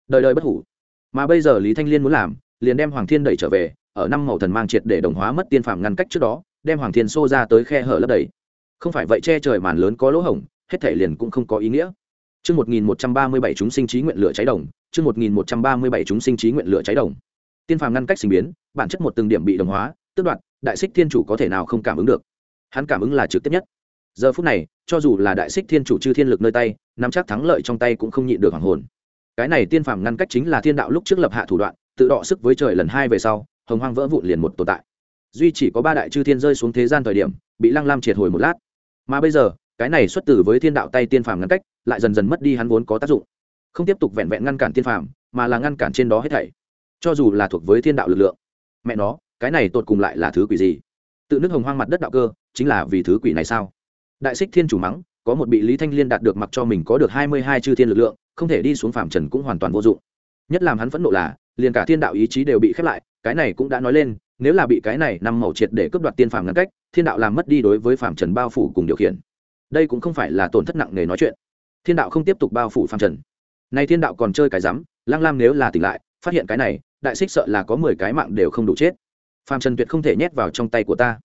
Đời đời bất hủ. Mà bây giờ lý thanh liên muốn làm, liền đem hoàng thiên đẩy trở về, ở năm màu thần mang triệt để đồng hóa mất tiên phàm ngăn cách trước đó, đem hoàng thiên xô ra tới khe hở lấp đầy không phải vậy che trời màn lớn có lỗ hổng hết thể liền cũng không có ý nghĩa Chương 1137 chúng sinh trí nguyện lửa cháy đồng, chương 1137 chúng sinh trí nguyện lửa cháy đồng. Tiên phàm ngăn cách sinh biến, bản chất một từng điểm bị đồng hóa, tước đoạt, đại xích thiên chủ có thể nào không cảm ứng được. Hắn cảm ứng là trực tiếp nhất. Giờ phút này, cho dù là đại xích thiên chủ chư thiên lực nơi tay, nắm chắc thắng lợi trong tay cũng không nhịn được hoàng hồn. Cái này tiên phàm ngăn cách chính là thiên đạo lúc trước lập hạ thủ đoạn, tự đọ sức với trời lần hai về sau, hồng hoang vỡ vụn liền một tồn tại. Duy chỉ có ba đại chư thiên rơi xuống thế gian thời điểm, bị Lăng Lam triệt hồi một lát. Mà bây giờ, cái này xuất từ với thiên đạo tay tiên phàm ngăn cách lại dần dần mất đi hắn vốn có tác dụng. Không tiếp tục vẹn vẹn ngăn cản tiên phàm mà là ngăn cản trên đó hết thảy. Cho dù là thuộc với thiên đạo lực lượng. Mẹ nó cái này tột cùng lại là thứ quỷ gì? Tự nước hồng hoang mặt đất đạo cơ chính là vì thứ quỷ này sao? Đại xích thiên chủ mắng có một bị lý thanh liên đạt được mặc cho mình có được hai mươi hai chư thiên lực lượng không thể đi xuống phàm trần cũng hoàn toàn vô dụng. Nhất làm hắn phẫn nộ là liền cả thiên đạo ý chí đều bị khép lại cái này cũng đã nói lên nếu là bị cái này năm màu triệt để cướp đoạt tiên phàm ngăn cách, thiên đạo làm mất đi đối với phàm trần bao phủ cùng điều khiển. Đây cũng không phải là tổn thất nặng nề nói chuyện. Thiên đạo không tiếp tục bao phủ phàm trần. Nay thiên đạo còn chơi cái rắm lăng lam nếu là tỉnh lại, phát hiện cái này, đại xích sợ là có mười cái mạng đều không đủ chết. Phàm trần tuyệt không thể nhét vào trong tay của ta.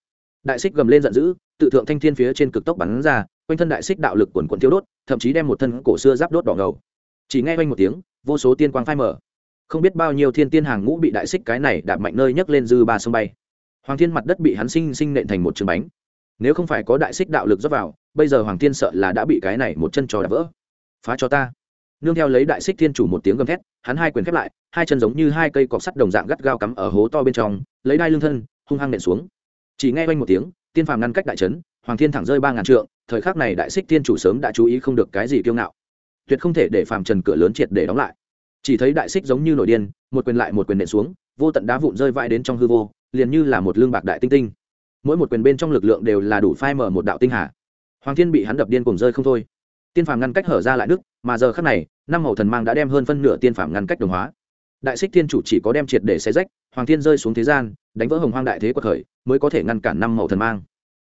Đại xích gầm lên giận dữ, tự thượng thanh thiên phía trên cực tốc bắn ra, quanh thân đại xích đạo lực quần quần tiêu đốt, thậm chí đem một thân cổ xưa giáp đốt đỏ ngầu. Chỉ nghe quanh một tiếng, vô số tiên quang phai mở không biết bao nhiêu thiên tiên hàng ngũ bị đại xích cái này đạp mạnh nơi nhấc lên dư ba sông bay. Hoàng thiên mặt đất bị hắn sinh sinh nện thành một trường bánh. Nếu không phải có đại xích đạo lực dốc vào, bây giờ hoàng thiên sợ là đã bị cái này một chân trò đạp vỡ. Phá cho ta. Nương theo lấy đại xích thiên chủ một tiếng gầm thét, hắn hai quyền khép lại, hai chân giống như hai cây cọc sắt đồng dạng gắt gao cắm ở hố to bên trong, lấy đai lưng thân, hung hăng nện xuống. Chỉ nghe quanh một tiếng, tiên phàm ngăn cách đại trấn, hoàng thiên thẳng rơi ba ngàn trượng, thời khắc này đại xích thiên chủ sớm đã chú ý không được cái gì kiêu ngạo. Tuyệt không thể để phàm trần cửa lớn triệt để đóng lại chỉ thấy đại xích giống như nổi điên, một quyền lại một quyền nện xuống, vô tận đá vụn rơi vãi đến trong hư vô, liền như là một lương bạc đại tinh tinh. Mỗi một quyền bên trong lực lượng đều là đủ phai mở một đạo tinh hà. Hoàng thiên bị hắn đập điên cùng rơi không thôi. Tiên phàm ngăn cách hở ra lại đức mà giờ khắc này, năm màu thần mang đã đem hơn phân nửa tiên phàm ngăn cách đồng hóa. Đại xích thiên chủ chỉ có đem triệt để xe rách, hoàng thiên rơi xuống thế gian, đánh vỡ hồng hoang đại thế quật khởi, mới có thể ngăn cản năm màu thần mang.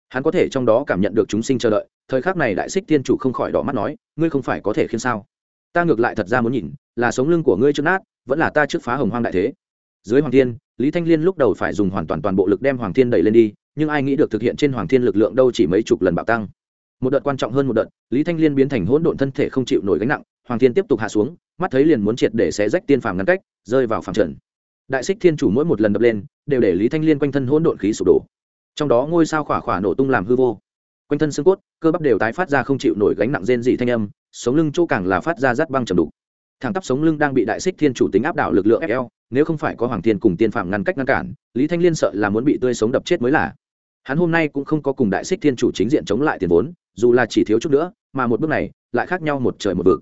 Hắn có thể trong đó cảm nhận được chúng sinh chờ đợi, thời khắc này đại xích thiên chủ không khỏi đỏ mắt nói, ngươi không phải có thể khiến sao? Ta ngược lại thật ra muốn nhìn là sống lưng của ngươi trước nát, vẫn là ta trước phá hồng hoang đại thế. Dưới hoàng thiên, lý thanh liên lúc đầu phải dùng hoàn toàn toàn bộ lực đem hoàng thiên đẩy lên đi, nhưng ai nghĩ được thực hiện trên hoàng thiên lực lượng đâu chỉ mấy chục lần bạo tăng. Một đợt quan trọng hơn một đợt, lý thanh liên biến thành hỗn độn thân thể không chịu nổi gánh nặng, hoàng thiên tiếp tục hạ xuống, mắt thấy liền muốn triệt để xé rách tiên phàm ngăn cách, rơi vào phàm trần. Đại xích thiên chủ mỗi một lần đập lên, đều để lý thanh liên quanh thân hỗn độn khí sụp đổ. Trong đó ngôi sao khỏa khỏa nổ tung làm hư vô. Quanh thân xương cốt, cơ bắp đều tái phát ra không chịu nổi gánh nặng rên dị thanh âm, sống lưng chỗ càng là phát ra rát băng trầm đục thẳng tắp sống lưng đang bị đại xích thiên chủ tính áp đảo lực lượng fl nếu không phải có hoàng thiên cùng tiên phạm ngăn cách ngăn cản, lý thanh liên sợ là muốn bị tươi sống đập chết mới là. Hắn hôm nay cũng không có cùng đại xích thiên chủ chính diện chống lại tiền vốn, dù là chỉ thiếu chút nữa, mà một bước này lại khác nhau một trời một vực.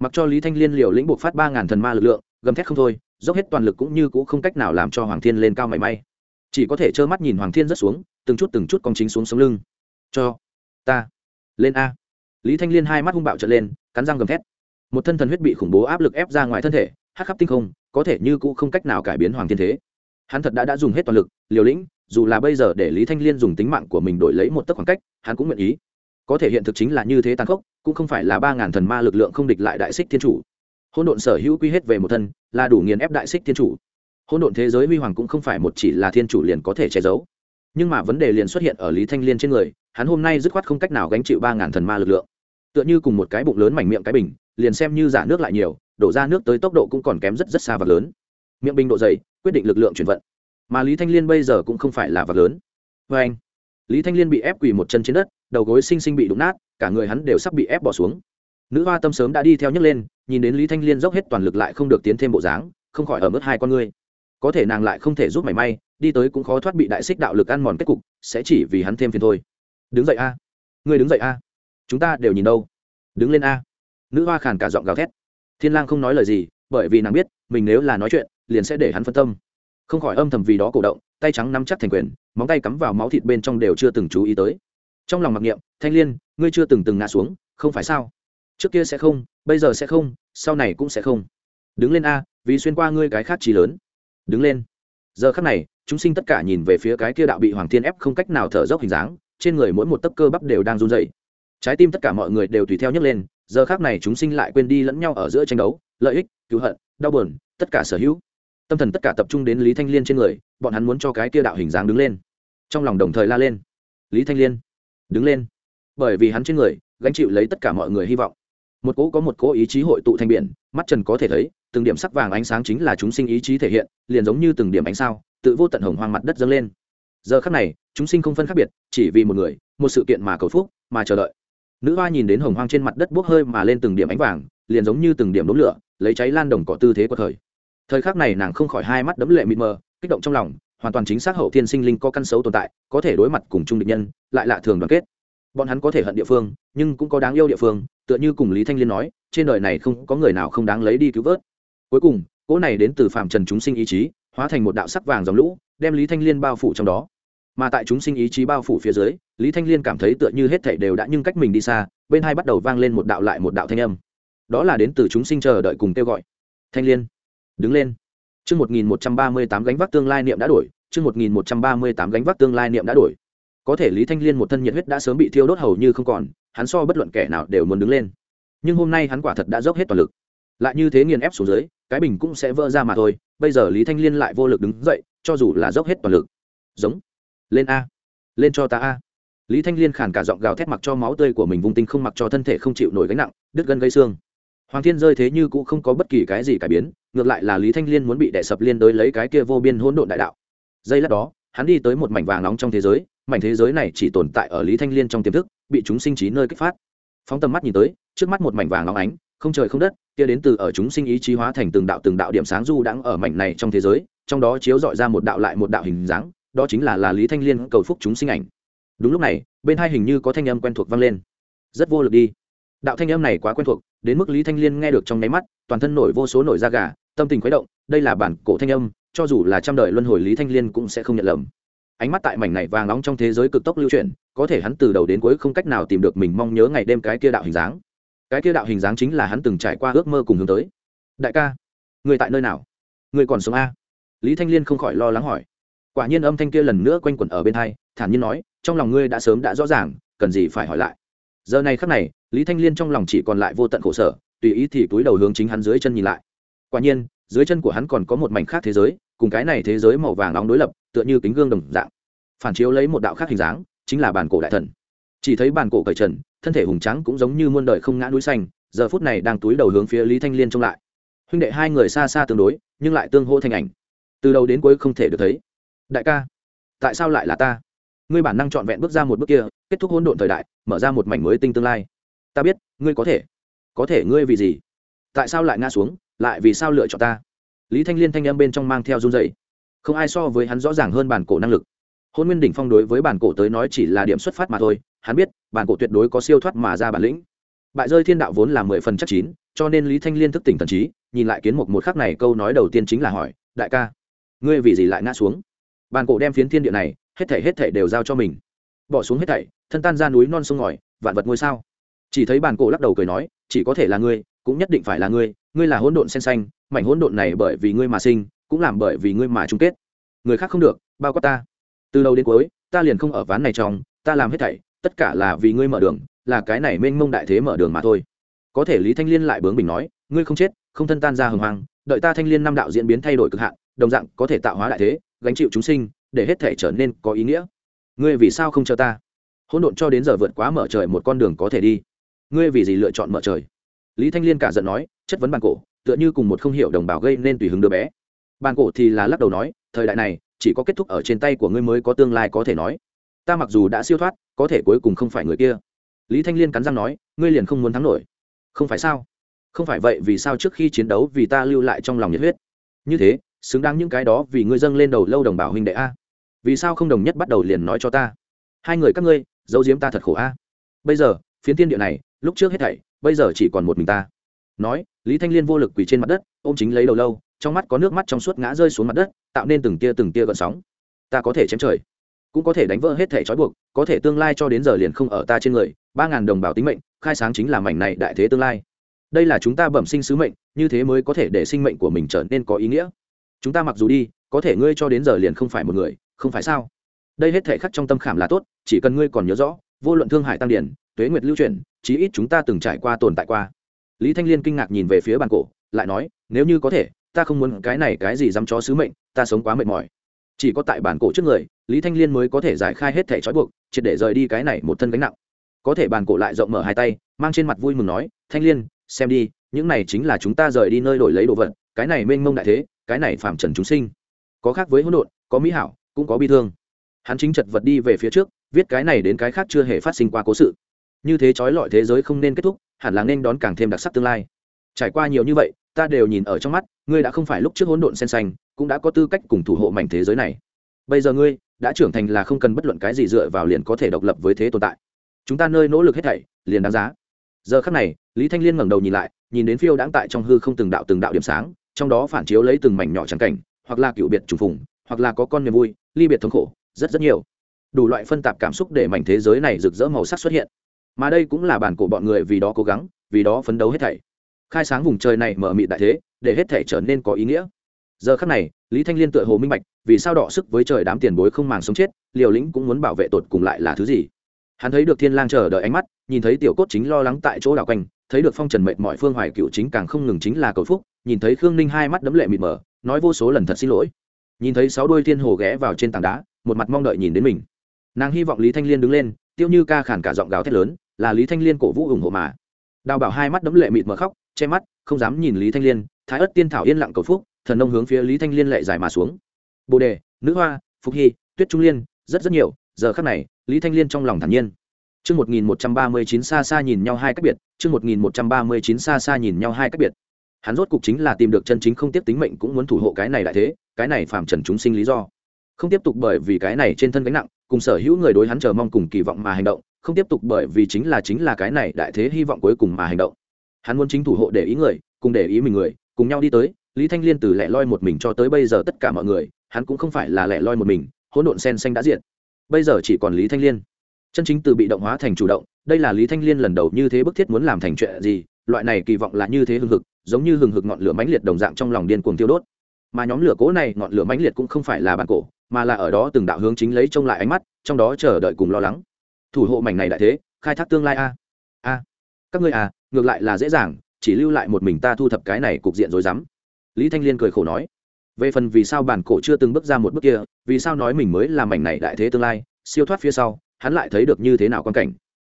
Mặc cho lý thanh liên liều lĩnh buộc phát ba ngàn thần ma lực lượng, gầm thét không thôi, dốc hết toàn lực cũng như cũng không cách nào làm cho hoàng thiên lên cao mảy may. Chỉ có thể trơ mắt nhìn hoàng thiên rất xuống, từng chút từng chút cong chính xuống sống lưng. Cho ta, lên a. Lý thanh liên hai mắt hung bạo trở lên, cắn răng gầm thét một thân thần huyết bị khủng bố áp lực ép ra ngoài thân thể, hắc khắp tinh không, có thể như cũ không cách nào cải biến hoàng thiên thế. Hắn thật đã đã dùng hết toàn lực, liều lĩnh, dù là bây giờ để lý thanh liên dùng tính mạng của mình đổi lấy một tấc khoảng cách, hắn cũng nguyện ý. Có thể hiện thực chính là như thế tàn khốc, cũng không phải là ba ngàn thần ma lực lượng không địch lại đại xích thiên chủ. Hôn độn sở hữu quy hết về một thân, là đủ nghiền ép đại xích thiên chủ. Hôn độn thế giới huy hoàng cũng không phải một chỉ là thiên chủ liền có thể che giấu. Nhưng mà vấn đề liền xuất hiện ở lý thanh liên trên người, hắn hôm nay dứt khoát không cách nào gánh chịu ba ngàn thần ma lực lượng tựa như cùng một cái bụng lớn mảnh miệng cái bình, liền xem như giả nước lại nhiều, đổ ra nước tới tốc độ cũng còn kém rất rất xa và lớn. Miệng bình độ dày, quyết định lực lượng chuyển vận. Mà lý thanh liên bây giờ cũng không phải là vật lớn. Vê anh, lý thanh liên bị ép quỳ một chân trên đất, đầu gối xinh xinh bị đụng nát, cả người hắn đều sắp bị ép bỏ xuống. Nữ hoa tâm sớm đã đi theo nhấc lên, nhìn đến lý thanh liên dốc hết toàn lực lại không được tiến thêm bộ dáng, không khỏi ở mức hai con ngươi. Có thể nàng lại không thể giúp mảy may, đi tới cũng khó thoát bị đại xích đạo lực ăn mòn kết cục, sẽ chỉ vì hắn thêm phiền thôi. Đứng dậy a. À. người đứng dậy a chúng ta đều nhìn đâu? Đứng lên a. Nữ hoa khàn cả giọng gào thét. Thiên lang không nói lời gì, bởi vì nàng biết, mình nếu là nói chuyện, liền sẽ để hắn phân tâm. Không khỏi âm thầm vì đó cổ động, tay trắng nắm chắc thành quyền, móng tay cắm vào máu thịt bên trong đều chưa từng chú ý tới. Trong lòng mặc niệm, thanh liên, ngươi chưa từng từng ngã xuống, không phải sao? Trước kia sẽ không, bây giờ sẽ không, sau này cũng sẽ không. Đứng lên a, vì xuyên qua ngươi cái khác trí lớn. Đứng lên. Giờ khắc này, chúng sinh tất cả nhìn về phía cái kia đạo bị hoàng thiên ép không cách nào thở dốc hình dáng, trên người mỗi một tấc cơ bắp đều đang run dậy trái tim tất cả mọi người đều tùy theo nhấc lên, giờ khác này chúng sinh lại quên đi lẫn nhau ở giữa tranh đấu, lợi ích, cứu hận, đau buồn, tất cả sở hữu. Tâm thần tất cả tập trung đến lý thanh liên trên người, bọn hắn muốn cho cái kia đạo hình dáng đứng lên. Trong lòng đồng thời la lên. Lý thanh liên, đứng lên. Bởi vì hắn trên người, gánh chịu lấy tất cả mọi người hy vọng. Một cỗ có một cỗ ý chí hội tụ thành biển, mắt trần có thể thấy, từng điểm sắc vàng ánh sáng chính là chúng sinh ý chí thể hiện, liền giống như từng điểm ánh sao, tự vô tận hồng hoang mặt đất dâng lên. Giờ khắc này, chúng sinh không phân khác biệt, chỉ vì một người, một sự kiện mà cầu phúc, mà chờ đợi nữ hoa nhìn đến hồng hoang trên mặt đất bốc hơi mà lên từng điểm ánh vàng, liền giống như từng điểm đốm lửa, lấy cháy lan đồng cỏ tư thế của thời. Thời khắc này nàng không khỏi hai mắt đấm lệ mịt mờ, kích động trong lòng, hoàn toàn chính xác hậu thiên sinh linh có căn xấu tồn tại, có thể đối mặt cùng chung địch nhân, lại lạ thường đoàn kết. Bọn hắn có thể hận địa phương, nhưng cũng có đáng yêu địa phương, tựa như cùng lý thanh liên nói, trên đời này không có người nào không đáng lấy đi cứu vớt. Cuối cùng, cỗ này đến từ phạm trần chúng sinh ý chí, hóa thành một đạo sắc vàng dòng lũ, đem lý thanh liên bao phủ trong đó mà tại chúng sinh ý chí bao phủ phía dưới lý thanh liên cảm thấy tựa như hết thảy đều đã nhưng cách mình đi xa bên hai bắt đầu vang lên một đạo lại một đạo thanh âm đó là đến từ chúng sinh chờ đợi cùng kêu gọi thanh liên đứng lên Chương 1138 gánh vác tương lai niệm đã đổi, chương 1138 gánh vác tương lai niệm đã đổi. Có thể Lý Thanh Liên một thân nhiệt huyết đã sớm bị thiêu đốt hầu như không còn, hắn so bất luận kẻ nào đều muốn đứng lên. Nhưng hôm nay hắn quả thật đã dốc hết toàn lực. Lại như thế nghiền ép xuống dưới, cái bình cũng sẽ vỡ ra mà thôi, bây giờ Lý Thanh Liên lại vô lực đứng dậy, cho dù là dốc hết toàn lực. Giống. Lên a. Lên cho ta a. Lý Thanh Liên khàn cả giọng gào thét mặc cho máu tươi của mình vung tinh không mặc cho thân thể không chịu nổi gánh nặng, đứt gân gây xương. Hoàng Thiên rơi thế như cũ không có bất kỳ cái gì cải biến, ngược lại là Lý Thanh Liên muốn bị đè sập liên đối lấy cái kia vô biên hỗn độn đại đạo. Giây lát đó, hắn đi tới một mảnh vàng nóng trong thế giới, mảnh thế giới này chỉ tồn tại ở Lý Thanh Liên trong tiềm thức, bị chúng sinh trí nơi kích phát. Phóng tầm mắt nhìn tới, trước mắt một mảnh vàng nóng ánh, không trời không đất, kia đến từ ở chúng sinh ý chí hóa thành từng đạo từng đạo điểm sáng du đãng ở mảnh này trong thế giới, trong đó chiếu dọi ra một đạo lại một đạo hình dáng, đó chính là là Lý Thanh Liên cầu phúc chúng sinh ảnh. Đúng lúc này, bên hai hình như có thanh âm quen thuộc vang lên. Rất vô lực đi. Đạo thanh âm này quá quen thuộc, đến mức Lý Thanh Liên nghe được trong nháy mắt, toàn thân nổi vô số nổi da gà, tâm tình khuấy động, đây là bản cổ thanh âm, cho dù là trăm đời luân hồi Lý Thanh Liên cũng sẽ không nhận lầm ánh mắt tại mảnh này vàng nóng trong thế giới cực tốc lưu chuyển có thể hắn từ đầu đến cuối không cách nào tìm được mình mong nhớ ngày đêm cái kia đạo hình dáng cái kia đạo hình dáng chính là hắn từng trải qua ước mơ cùng hướng tới đại ca người tại nơi nào người còn sống a lý thanh liên không khỏi lo lắng hỏi quả nhiên âm thanh kia lần nữa quanh quẩn ở bên hai, thản nhiên nói, trong lòng ngươi đã sớm đã rõ ràng, cần gì phải hỏi lại. Giờ này khắc này, lý thanh liên trong lòng chỉ còn lại vô tận khổ sở, tùy ý thì túi đầu hướng chính hắn dưới chân nhìn lại. Quả nhiên, dưới chân của hắn còn có một mảnh khác thế giới, cùng cái này thế giới màu vàng nóng đối lập, tựa như kính gương đồng dạng. Phản chiếu lấy một đạo khác hình dáng, chính là bản cổ đại thần. Chỉ thấy bản cổ cởi trần, thân thể hùng trắng cũng giống như muôn đời không ngã núi xanh, giờ phút này đang túi đầu hướng phía lý thanh liên trông lại. Huynh đệ hai người xa xa tương đối, nhưng lại tương hô thành ảnh. Từ đầu đến cuối không thể được thấy đại ca, tại sao lại là ta? Ngươi bản năng trọn vẹn bước ra một bước kia, kết thúc hỗn độn thời đại, mở ra một mảnh mới tinh tương lai. Ta biết, ngươi có thể. Có thể ngươi vì gì? Tại sao lại ngã xuống, lại vì sao lựa chọn ta? Lý thanh liên thanh âm bên trong mang theo run dày không ai so với hắn rõ ràng hơn bản cổ năng lực. Hôn nguyên đỉnh phong đối với bản cổ tới nói chỉ là điểm xuất phát mà thôi, hắn biết, bản cổ tuyệt đối có siêu thoát mà ra bản lĩnh. Bại rơi thiên đạo vốn là mười phần chắc chín, cho nên lý thanh liên thức tỉnh thần trí, nhìn lại kiến mục một khắc này, câu nói đầu tiên chính là hỏi, đại ca, ngươi vì gì lại ngã xuống? Bàn cổ đem phiến thiên địa này, hết thảy hết thảy đều giao cho mình. Bỏ xuống hết thảy, thân tan ra núi non sông ngòi, vạn vật ngôi sao. Chỉ thấy bàn cổ lắc đầu cười nói, chỉ có thể là ngươi, cũng nhất định phải là ngươi ngươi là hỗn độn sen xanh, mảnh hỗn độn này bởi vì ngươi mà sinh, cũng làm bởi vì ngươi mà chung kết. Người khác không được, bao quát ta. Từ đầu đến cuối, ta liền không ở ván này trong, ta làm hết thảy, tất cả là vì ngươi mở đường, là cái này mênh mông đại thế mở đường mà thôi. Có thể lý thanh liên lại bướng bình nói, ngươi không chết, không thân tan ra hồng hoang, đợi ta thanh liên năm đạo diễn biến thay đổi cực hạn đồng dạng có thể tạo hóa đại thế, gánh chịu chúng sinh, để hết thể trở nên có ý nghĩa. Ngươi vì sao không cho ta? Hỗn độn cho đến giờ vượt quá mở trời một con đường có thể đi. Ngươi vì gì lựa chọn mở trời? Lý thanh liên cả giận nói, chất vấn bàn cổ, tựa như cùng một không hiểu đồng bào gây nên tùy hứng đứa bé. Bàn cổ thì là lắc đầu nói, thời đại này, chỉ có kết thúc ở trên tay của ngươi mới có tương lai có thể nói. Ta mặc dù đã siêu thoát, có thể cuối cùng không phải người kia. Lý thanh liên cắn răng nói, ngươi liền không muốn thắng nổi. Không phải sao? Không phải vậy vì sao trước khi chiến đấu vì ta lưu lại trong lòng nhiệt huyết? Như thế xứng đáng những cái đó vì ngươi dâng lên đầu lâu đồng bào huynh đệ a. Vì sao không đồng nhất bắt đầu liền nói cho ta? Hai người các ngươi, giấu giếm ta thật khổ a. Bây giờ, phiến tiên địa này, lúc trước hết thảy, bây giờ chỉ còn một mình ta. Nói, lý thanh liên vô lực quỳ trên mặt đất, ôm chính lấy đầu lâu, trong mắt có nước mắt trong suốt ngã rơi xuống mặt đất, tạo nên từng tia từng tia gợn sóng. Ta có thể chém trời, cũng có thể đánh vỡ hết thẻ trói buộc, có thể tương lai cho đến giờ liền không ở ta trên người, ba ngàn đồng bào tính mệnh, khai sáng chính là mảnh này đại thế tương lai. Đây là chúng ta bẩm sinh sứ mệnh, như thế mới có thể để sinh mệnh của mình trở nên có ý nghĩa chúng ta mặc dù đi, có thể ngươi cho đến giờ liền không phải một người, không phải sao? Đây hết thể khắc trong tâm khảm là tốt, chỉ cần ngươi còn nhớ rõ, vô luận thương hải tăng điển, tuế nguyệt lưu truyền chí ít chúng ta từng trải qua tồn tại qua. Lý thanh liên kinh ngạc nhìn về phía bàn cổ, lại nói, nếu như có thể, ta không muốn cái này cái gì dám cho sứ mệnh, ta sống quá mệt mỏi. Chỉ có tại bàn cổ trước người, lý thanh liên mới có thể giải khai hết thẻ trói buộc, triệt để rời đi cái này một thân gánh nặng. Có thể bàn cổ lại rộng mở hai tay, mang trên mặt vui mừng nói, thanh liên, xem đi, những này chính là chúng ta rời đi nơi đổi lấy đồ vật, cái này mênh mông đại thế cái này phạm trần chúng sinh. Có khác với hỗn độn, có mỹ hảo, cũng có bi thương. Hắn chính chật vật đi về phía trước, viết cái này đến cái khác chưa hề phát sinh qua cố sự. Như thế trói lọi thế giới không nên kết thúc, hẳn là nên đón càng thêm đặc sắc tương lai. Trải qua nhiều như vậy, ta đều nhìn ở trong mắt, ngươi đã không phải lúc trước hỗn độn sen xanh, cũng đã có tư cách cùng thủ hộ mảnh thế giới này. Bây giờ ngươi đã trưởng thành là không cần bất luận cái gì dựa vào liền có thể độc lập với thế tồn tại. Chúng ta nơi nỗ lực hết thảy, liền đáng giá. Giờ khắc này, lý thanh liên ngẩng đầu nhìn lại, nhìn đến phiêu đãng tại trong hư không từng đạo từng đạo điểm sáng trong đó phản chiếu lấy từng mảnh nhỏ trắng cảnh, hoặc là cựu biệt trùng phùng, hoặc là có con niềm vui, ly biệt thống khổ, rất rất nhiều. Đủ loại phân tạp cảm xúc để mảnh thế giới này rực rỡ màu sắc xuất hiện. Mà đây cũng là bản của bọn người vì đó cố gắng, vì đó phấn đấu hết thảy. Khai sáng vùng trời này mở mị đại thế, để hết thảy trở nên có ý nghĩa. Giờ khắc này, lý thanh liên tựa hồ minh bạch, vì sao đọ sức với trời đám tiền bối không màng sống chết, liều lĩnh cũng muốn bảo vệ tột cùng lại là thứ gì hắn thấy được thiên lang chờ đợi ánh mắt, nhìn thấy tiểu cốt chính lo lắng tại chỗ đảo quanh, thấy được phong trần mệnh mọi phương hoài cựu chính càng không ngừng chính là cầu phúc, nhìn thấy khương ninh hai mắt đấm lệ mịt mờ, nói vô số lần thật xin lỗi. Nhìn thấy sáu đôi thiên hồ ghé vào trên tảng đá, một mặt mong đợi nhìn đến mình. Nàng hy vọng lý thanh liên đứng lên, tiêu như ca khản cả giọng gào thét lớn, là lý thanh liên cổ vũ ủng hộ mà. Đào bảo hai mắt đấm lệ mịt mờ khóc, che mắt, không dám nhìn lý thanh liên, thái ất tiên thảo yên lặng cầu phúc, thần nông hướng phía lý thanh liên lệ dài mà xuống. Bồ đề, nữ hoa, phục hy, tuyết trung liên, rất rất nhiều giờ khắc này lý thanh liên trong lòng thản nhiên Chương 1139 xa xa nhìn nhau hai cách biệt, chương 1139 xa xa nhìn nhau hai cách biệt. Hắn rốt cục chính là tìm được chân chính không tiếp tính mệnh cũng muốn thủ hộ cái này đại thế, cái này phàm trần chúng sinh lý do. Không tiếp tục bởi vì cái này trên thân gánh nặng, cùng sở hữu người đối hắn chờ mong cùng kỳ vọng mà hành động, không tiếp tục bởi vì chính là chính là cái này đại thế hy vọng cuối cùng mà hành động. Hắn muốn chính thủ hộ để ý người, cùng để ý mình người, cùng nhau đi tới, Lý Thanh Liên từ lẻ loi một mình cho tới bây giờ tất cả mọi người, hắn cũng không phải là lẻ loi một mình, hỗn độn sen xanh đã diệt. Bây giờ chỉ còn Lý Thanh Liên. Chân chính từ bị động hóa thành chủ động, đây là lý thanh liên lần đầu như thế bức thiết muốn làm thành chuyện gì, loại này kỳ vọng là như thế hừng hực, giống như hừng hực ngọn lửa mãnh liệt đồng dạng trong lòng điên cuồng tiêu đốt. Mà nhóm lửa cố này, ngọn lửa mãnh liệt cũng không phải là bản cổ, mà là ở đó từng đạo hướng chính lấy trông lại ánh mắt, trong đó chờ đợi cùng lo lắng. Thủ hộ mảnh này đại thế, khai thác tương lai a. A. Các ngươi à ngược lại là dễ dàng, chỉ lưu lại một mình ta thu thập cái này cục diện rồi dám. Lý thanh liên cười khổ nói về phần vì sao bản cổ chưa từng bước ra một bước kia, vì sao nói mình mới là mảnh này đại thế tương lai, siêu thoát phía sau, hắn lại thấy được như thế nào quan cảnh.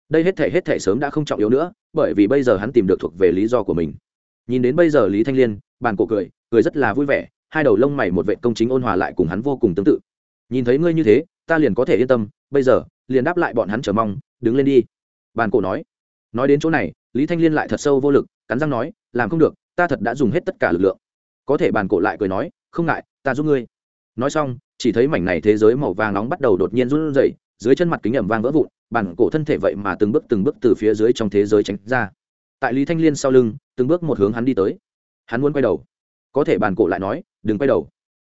Đây hết thể hết thể sớm đã không trọng yếu nữa, bởi vì bây giờ hắn tìm được thuộc về lý do của mình. Nhìn đến bây giờ lý thanh liên, bản cổ cười cười rất là vui vẻ, hai đầu lông mày một vệ công chính ôn hòa lại cùng hắn vô cùng tương tự. Nhìn thấy ngươi như thế, ta liền có thể yên tâm, bây giờ, liền đáp lại bọn hắn chờ mong, đứng lên đi. Bàn cổ nói. Nói đến chỗ này, lý thanh liên lại thật sâu vô lực, cắn răng nói, làm không được, ta thật đã dùng hết tất cả lực lượng. Có thể bàn cổ lại cười nói không ngại, ta giúp ngươi. Nói xong, chỉ thấy mảnh này thế giới màu vàng nóng bắt đầu đột nhiên run rẩy, dưới chân mặt kính ẩm vang vỡ vụn, bản cổ thân thể vậy mà từng bước từng bước từ phía dưới trong thế giới tránh ra. Tại lý thanh liên sau lưng, từng bước một hướng hắn đi tới. Hắn muốn quay đầu. Có thể bản cổ lại nói, đừng quay đầu.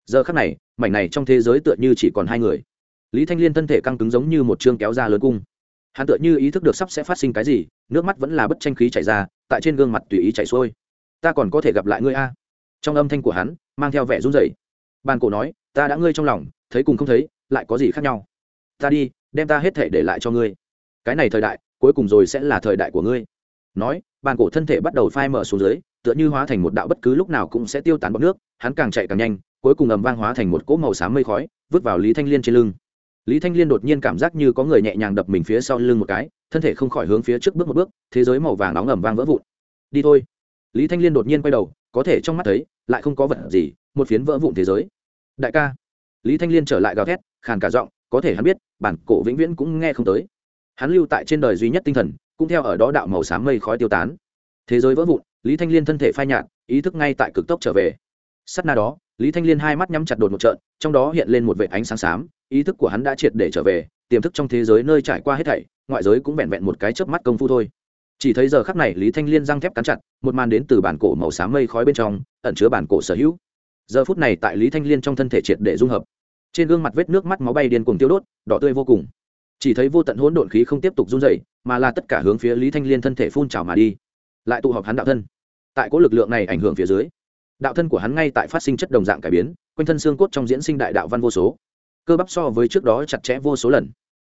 Giờ khắc này, mảnh này trong thế giới tựa như chỉ còn hai người. Lý thanh liên thân thể căng cứng giống như một chương kéo ra lớn cung. Hắn tựa như ý thức được sắp sẽ phát sinh cái gì, nước mắt vẫn là bất tranh khí chảy ra, tại trên gương mặt tùy ý chảy xuôi. Ta còn có thể gặp lại ngươi a. Trong âm thanh của hắn mang theo vẻ run rẩy. Bàn cổ nói, ta đã ngươi trong lòng, thấy cùng không thấy, lại có gì khác nhau? Ta đi, đem ta hết thể để lại cho ngươi. Cái này thời đại, cuối cùng rồi sẽ là thời đại của ngươi. Nói, bàn cổ thân thể bắt đầu phai mở xuống dưới, tựa như hóa thành một đạo bất cứ lúc nào cũng sẽ tiêu tán bọc nước, hắn càng chạy càng nhanh, cuối cùng ầm vang hóa thành một cỗ màu xám mây khói, vứt vào lý thanh liên trên lưng. Lý thanh liên đột nhiên cảm giác như có người nhẹ nhàng đập mình phía sau lưng một cái, thân thể không khỏi hướng phía trước bước một bước, thế giới màu vàng nóng ầm vang vỡ vụn. Đi thôi. Lý thanh liên đột nhiên quay đầu có thể trong mắt thấy, lại không có vật gì, một phiến vỡ vụn thế giới. Đại ca, lý thanh liên trở lại gào thét, khàn cả giọng, có thể hắn biết, bản cổ vĩnh viễn cũng nghe không tới. Hắn lưu tại trên đời duy nhất tinh thần, cũng theo ở đó đạo màu xám mây khói tiêu tán. Thế giới vỡ vụn, lý thanh liên thân thể phai nhạt, ý thức ngay tại cực tốc trở về. Sắt na đó, lý thanh liên hai mắt nhắm chặt đột một trận trong đó hiện lên một vệ ánh sáng xám, ý thức của hắn đã triệt để trở về, tiềm thức trong thế giới nơi trải qua hết thảy, ngoại giới cũng vẹn vẹn một cái chớp mắt công phu thôi chỉ thấy giờ khắc này lý thanh liên răng thép cắn chặt, một màn đến từ bản cổ màu xám mây khói bên trong, ẩn chứa bản cổ sở hữu. Giờ phút này tại lý thanh liên trong thân thể triệt để dung hợp. Trên gương mặt vết nước mắt máu bay điên cuồng tiêu đốt, đỏ tươi vô cùng. Chỉ thấy vô tận hỗn độn khí không tiếp tục run dày mà là tất cả hướng phía lý thanh liên thân thể phun trào mà đi. Lại tụ họp hắn đạo thân. Tại có lực lượng này ảnh hưởng phía dưới, đạo thân của hắn ngay tại phát sinh chất đồng dạng cải biến, quanh thân xương cốt trong diễn sinh đại đạo văn vô số. Cơ bắp so với trước đó chặt chẽ vô số lần.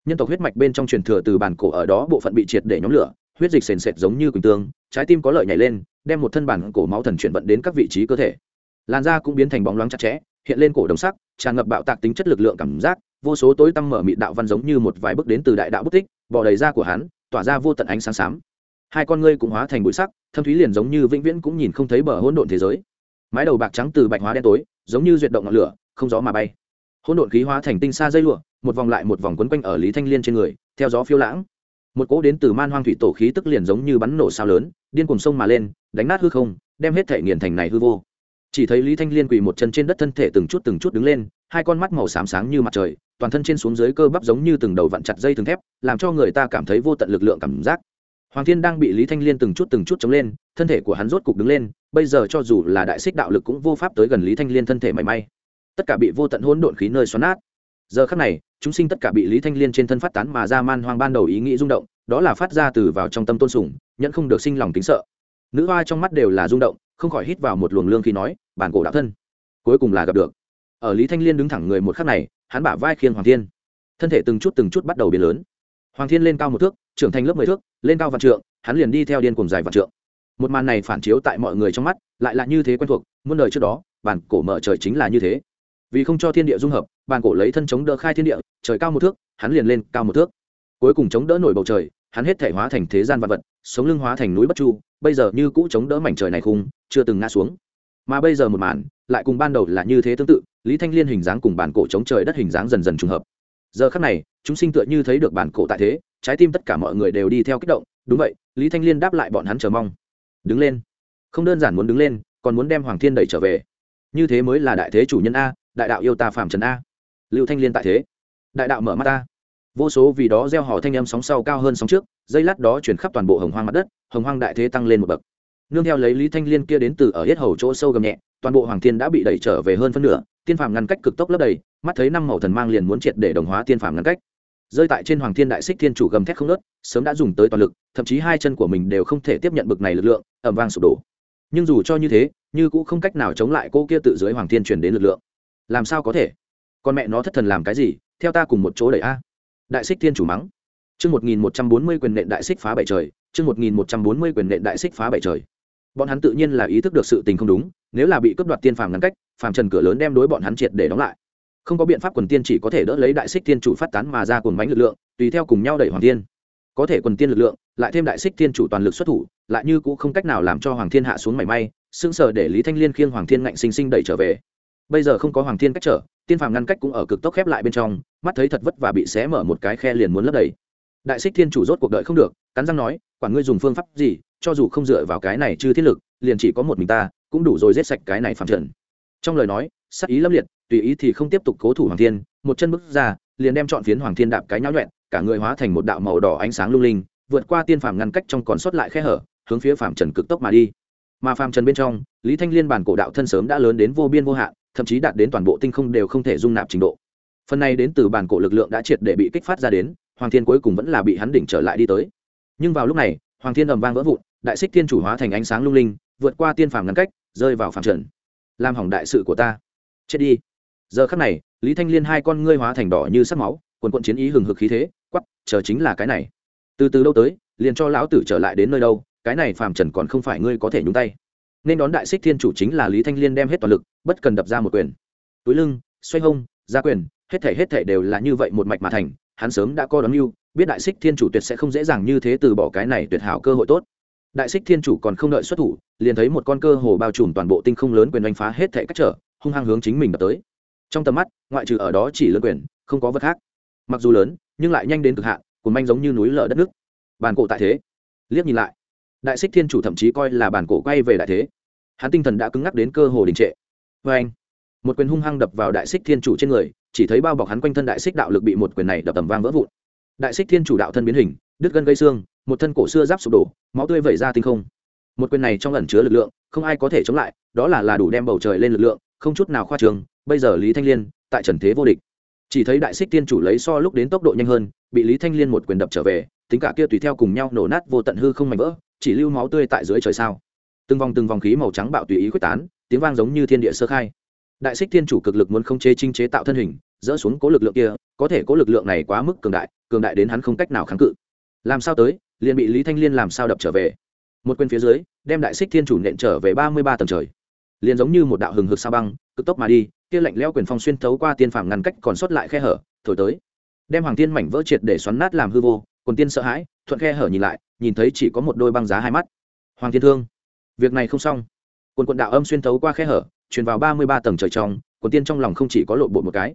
Nhân tộc huyết mạch bên trong truyền thừa từ bản cổ ở đó bộ phận bị triệt để nhóm lửa huyết dịch sền sệt giống như quỳnh tương, trái tim có lợi nhảy lên, đem một thân bản cổ máu thần chuyển vận đến các vị trí cơ thể. Làn da cũng biến thành bóng loáng chặt chẽ, hiện lên cổ đồng sắc, tràn ngập bạo tạc tính chất lực lượng cảm giác, vô số tối tăm mở mị đạo văn giống như một vài bước đến từ đại đạo bút tích bỏ đầy da của hắn, tỏa ra vô tận ánh sáng xám. Hai con ngươi cũng hóa thành bụi sắc, thâm thúy liền giống như vĩnh viễn cũng nhìn không thấy bờ hỗn độn thế giới. Mái đầu bạc trắng từ bạch hóa đen tối, giống như duyệt động ngọn lửa, không gió mà bay. Hỗn độn khí hóa thành tinh xa dây lụa, một vòng lại một vòng quấn quanh ở lý thanh liên trên người, theo gió phiêu lãng một cỗ đến từ man hoang thủy tổ khí tức liền giống như bắn nổ sao lớn, điên cùng sông mà lên, đánh nát hư không, đem hết thể nghiền thành này hư vô. Chỉ thấy lý thanh liên quỳ một chân trên đất thân thể từng chút từng chút đứng lên, hai con mắt màu xám sáng như mặt trời, toàn thân trên xuống dưới cơ bắp giống như từng đầu vặn chặt dây thừng thép, làm cho người ta cảm thấy vô tận lực lượng cảm giác. Hoàng thiên đang bị lý thanh liên từng chút từng chút chống lên, thân thể của hắn rốt cục đứng lên, bây giờ cho dù là đại xích đạo lực cũng vô pháp tới gần lý thanh liên thân thể mảy may. Tất cả bị vô tận hỗn độn khí nơi xoắn nát giờ khắc này, chúng sinh tất cả bị lý thanh liên trên thân phát tán mà ra man hoang ban đầu ý nghĩ rung động, đó là phát ra từ vào trong tâm tôn sùng nhận không được sinh lòng tính sợ. Nữ hoa trong mắt đều là rung động, không khỏi hít vào một luồng lương khi nói, bản cổ đạo thân, cuối cùng là gặp được. Ở lý thanh liên đứng thẳng người một khắc này, hắn bả vai khiêng hoàng thiên. Thân thể từng chút từng chút bắt đầu biến lớn. Hoàng thiên lên cao một thước, trưởng thành lớp mười thước, lên cao vạn trượng, hắn liền đi theo điên cùng dài vạn trượng. Một màn này phản chiếu tại mọi người trong mắt, lại là như thế quen thuộc, muôn đời trước đó, bản cổ mở trời chính là như thế. Vì không cho thiên địa dung hợp bàn cổ lấy thân chống đỡ khai thiên địa, trời cao một thước, hắn liền lên cao một thước. Cuối cùng chống đỡ nổi bầu trời, hắn hết thể hóa thành thế gian vật vật, sống lưng hóa thành núi bất chu, bây giờ như cũ chống đỡ mảnh trời này khung, chưa từng ngã xuống. Mà bây giờ một màn, lại cùng ban đầu là như thế tương tự, lý thanh liên hình dáng cùng bản cổ chống trời đất hình dáng dần dần trùng hợp. Giờ khắc này, chúng sinh tựa như thấy được bản cổ tại thế, trái tim tất cả mọi người đều đi theo kích động, đúng vậy, lý thanh liên đáp lại bọn hắn chờ mong. Đứng lên. Không đơn giản muốn đứng lên, còn muốn đem hoàng thiên đẩy trở về. Như thế mới là đại thế chủ nhân a, đại đạo yêu ta phạm trần a lưu thanh liên tại thế. Đại đạo mở mắt ta. Vô số vì đó gieo hò thanh âm sóng sau cao hơn sóng trước, dây lát đó chuyển khắp toàn bộ hồng hoang mặt đất, hồng hoang đại thế tăng lên một bậc. Nương theo lấy lý thanh liên kia đến từ ở hết hầu chỗ sâu gầm nhẹ, toàn bộ hoàng thiên đã bị đẩy trở về hơn phân nửa, tiên phàm ngăn cách cực tốc lấp đầy, mắt thấy năm màu thần mang liền muốn triệt để đồng hóa tiên phàm ngăn cách. Rơi tại trên hoàng thiên đại xích thiên chủ gầm thét không nớt sớm đã dùng tới toàn lực, thậm chí hai chân của mình đều không thể tiếp nhận bực này lực lượng ẩm vang sụp đổ. Nhưng dù cho như thế, như cũng không cách nào chống lại cô kia tự dưới hoàng thiên truyền đến lực lượng. Làm sao có thể? Con mẹ nó thất thần làm cái gì, theo ta cùng một chỗ đẩy a. Đại xích thiên chủ mắng. Chương một nghìn một trăm bốn mươi quyền nện đại xích phá bảy trời, chương một nghìn một trăm bốn mươi quyền nện đại xích phá bảy trời. Bọn hắn tự nhiên là ý thức được sự tình không đúng, nếu là bị cướp đoạt tiên phàm ngăn cách, phàm trần cửa lớn đem đối bọn hắn triệt để đóng lại. Không có biện pháp quần tiên chỉ có thể đỡ lấy đại xích thiên chủ phát tán mà ra cùng bánh lực lượng, tùy theo cùng nhau đẩy hoàng thiên. Có thể quần tiên lực lượng, lại thêm đại xích thiên chủ toàn lực xuất thủ, lại như cũng không cách nào làm cho hoàng thiên hạ xuống mảy may, sững sờ để lý thanh liên khiêng hoàng thiên ngạnh sinh sinh đẩy trở về bây giờ không có hoàng thiên cách trở, tiên phàm ngăn cách cũng ở cực tốc khép lại bên trong, mắt thấy thật vất và bị xé mở một cái khe liền muốn lấp đầy. Đại xích thiên chủ rốt cuộc đợi không được, cắn răng nói, quản ngươi dùng phương pháp gì, cho dù không dựa vào cái này chưa thiết lực, liền chỉ có một mình ta, cũng đủ rồi giết sạch cái này phạm trần trong lời nói, sắc ý lâm liệt, tùy ý thì không tiếp tục cố thủ hoàng thiên, một chân bước ra, liền đem chọn phiến hoàng thiên đạp cái nháo nhuẹn, cả người hóa thành một đạo màu đỏ ánh sáng lung linh, vượt qua tiên phàm ngăn cách trong còn sót lại khe hở, hướng phía phạm trần cực tốc mà đi. Mà phạm trần bên trong lý thanh liên bản cổ đạo thân sớm đã lớn đến vô biên vô hạn, thậm chí đạt đến toàn bộ tinh không đều không thể dung nạp trình độ. Phần này đến từ bản cổ lực lượng đã triệt để bị kích phát ra đến, hoàng thiên cuối cùng vẫn là bị hắn đỉnh trở lại đi tới. Nhưng vào lúc này, hoàng thiên ầm vang vỡ vụn, đại xích thiên chủ hóa thành ánh sáng lung linh, vượt qua tiên phàm ngăn cách, rơi vào phàm trần. Làm hỏng đại sự của ta. Chết đi. Giờ khắc này, lý thanh liên hai con ngươi hóa thành đỏ như sắc máu quần quận chiến ý hừng hực khí thế quắp chờ chính là cái này. Từ từ đâu tới, liền cho lão tử trở lại đến nơi đâu, cái này phàm trần còn không phải ngươi có thể nhúng tay nên đón đại xích thiên chủ chính là lý thanh liên đem hết toàn lực, bất cần đập ra một quyền. Túi lưng, xoay hông, ra quyền, hết thể hết thể đều là như vậy một mạch mà thành, hắn sớm đã co đón mưu, biết đại xích thiên chủ tuyệt sẽ không dễ dàng như thế từ bỏ cái này tuyệt hảo cơ hội tốt. Đại xích thiên chủ còn không đợi xuất thủ, liền thấy một con cơ hồ bao trùm toàn bộ tinh không lớn quyền đánh phá hết thể cách trở, hung hăng hướng chính mình đập tới. Trong tầm mắt, ngoại trừ ở đó chỉ lớn quyền, không có vật khác. Mặc dù lớn, nhưng lại nhanh đến cực hạn cuốn manh giống như núi lở đất nước. Bàn cổ tại thế. Liếc nhìn lại, đại xích thiên chủ thậm chí coi là bàn cổ quay về đại thế hắn tinh thần đã cứng ngắc đến cơ hồ đình trệ. Vê anh, một quyền hung hăng đập vào đại xích thiên chủ trên người, chỉ thấy bao bọc hắn quanh thân đại xích đạo lực bị một quyền này đập tầm vang vỡ vụn. Đại xích thiên chủ đạo thân biến hình, đứt gân gây xương, một thân cổ xưa giáp sụp đổ, máu tươi vẩy ra tinh không. Một quyền này trong ẩn chứa lực lượng, không ai có thể chống lại, đó là là đủ đem bầu trời lên lực lượng, không chút nào khoa trường, bây giờ lý thanh liên, tại trần thế vô địch. Chỉ thấy đại xích thiên chủ lấy so lúc đến tốc độ nhanh hơn, bị lý thanh liên một quyền đập trở về, tính cả kia tùy theo cùng nhau nổ nát vô tận hư không mảnh vỡ, chỉ lưu máu tươi tại dưới trời sao từng vòng từng vòng khí màu trắng bạo tùy ý quyết tán, tiếng vang giống như thiên địa sơ khai. Đại xích thiên chủ cực lực muốn không chế trinh chế tạo thân hình, dỡ xuống cố lực lượng kia, có thể cố lực lượng này quá mức cường đại cường đại đến hắn không cách nào kháng cự. Làm sao tới, liền bị lý thanh liên làm sao đập trở về. Một quên phía dưới, đem đại xích thiên chủ nện trở về ba mươi ba tầng trời. Liền giống như một đạo hừng hực sa băng, cực tốc mà đi, kia lạnh leo quyền phong xuyên thấu qua tiên phàm ngăn cách còn sót lại khe hở, thổi tới. Đem hoàng tiên mảnh vỡ triệt để xoắn nát làm hư vô, còn tiên sợ hãi, thuận khe hở nhìn lại, nhìn thấy chỉ có một đôi băng giá hai mắt. Hoàng thiên thương việc này không xong. Quần quận đạo âm xuyên thấu qua khe hở, truyền vào ba mươi ba tầng trời trong, quần tiên trong lòng không chỉ có lộ bộ một cái.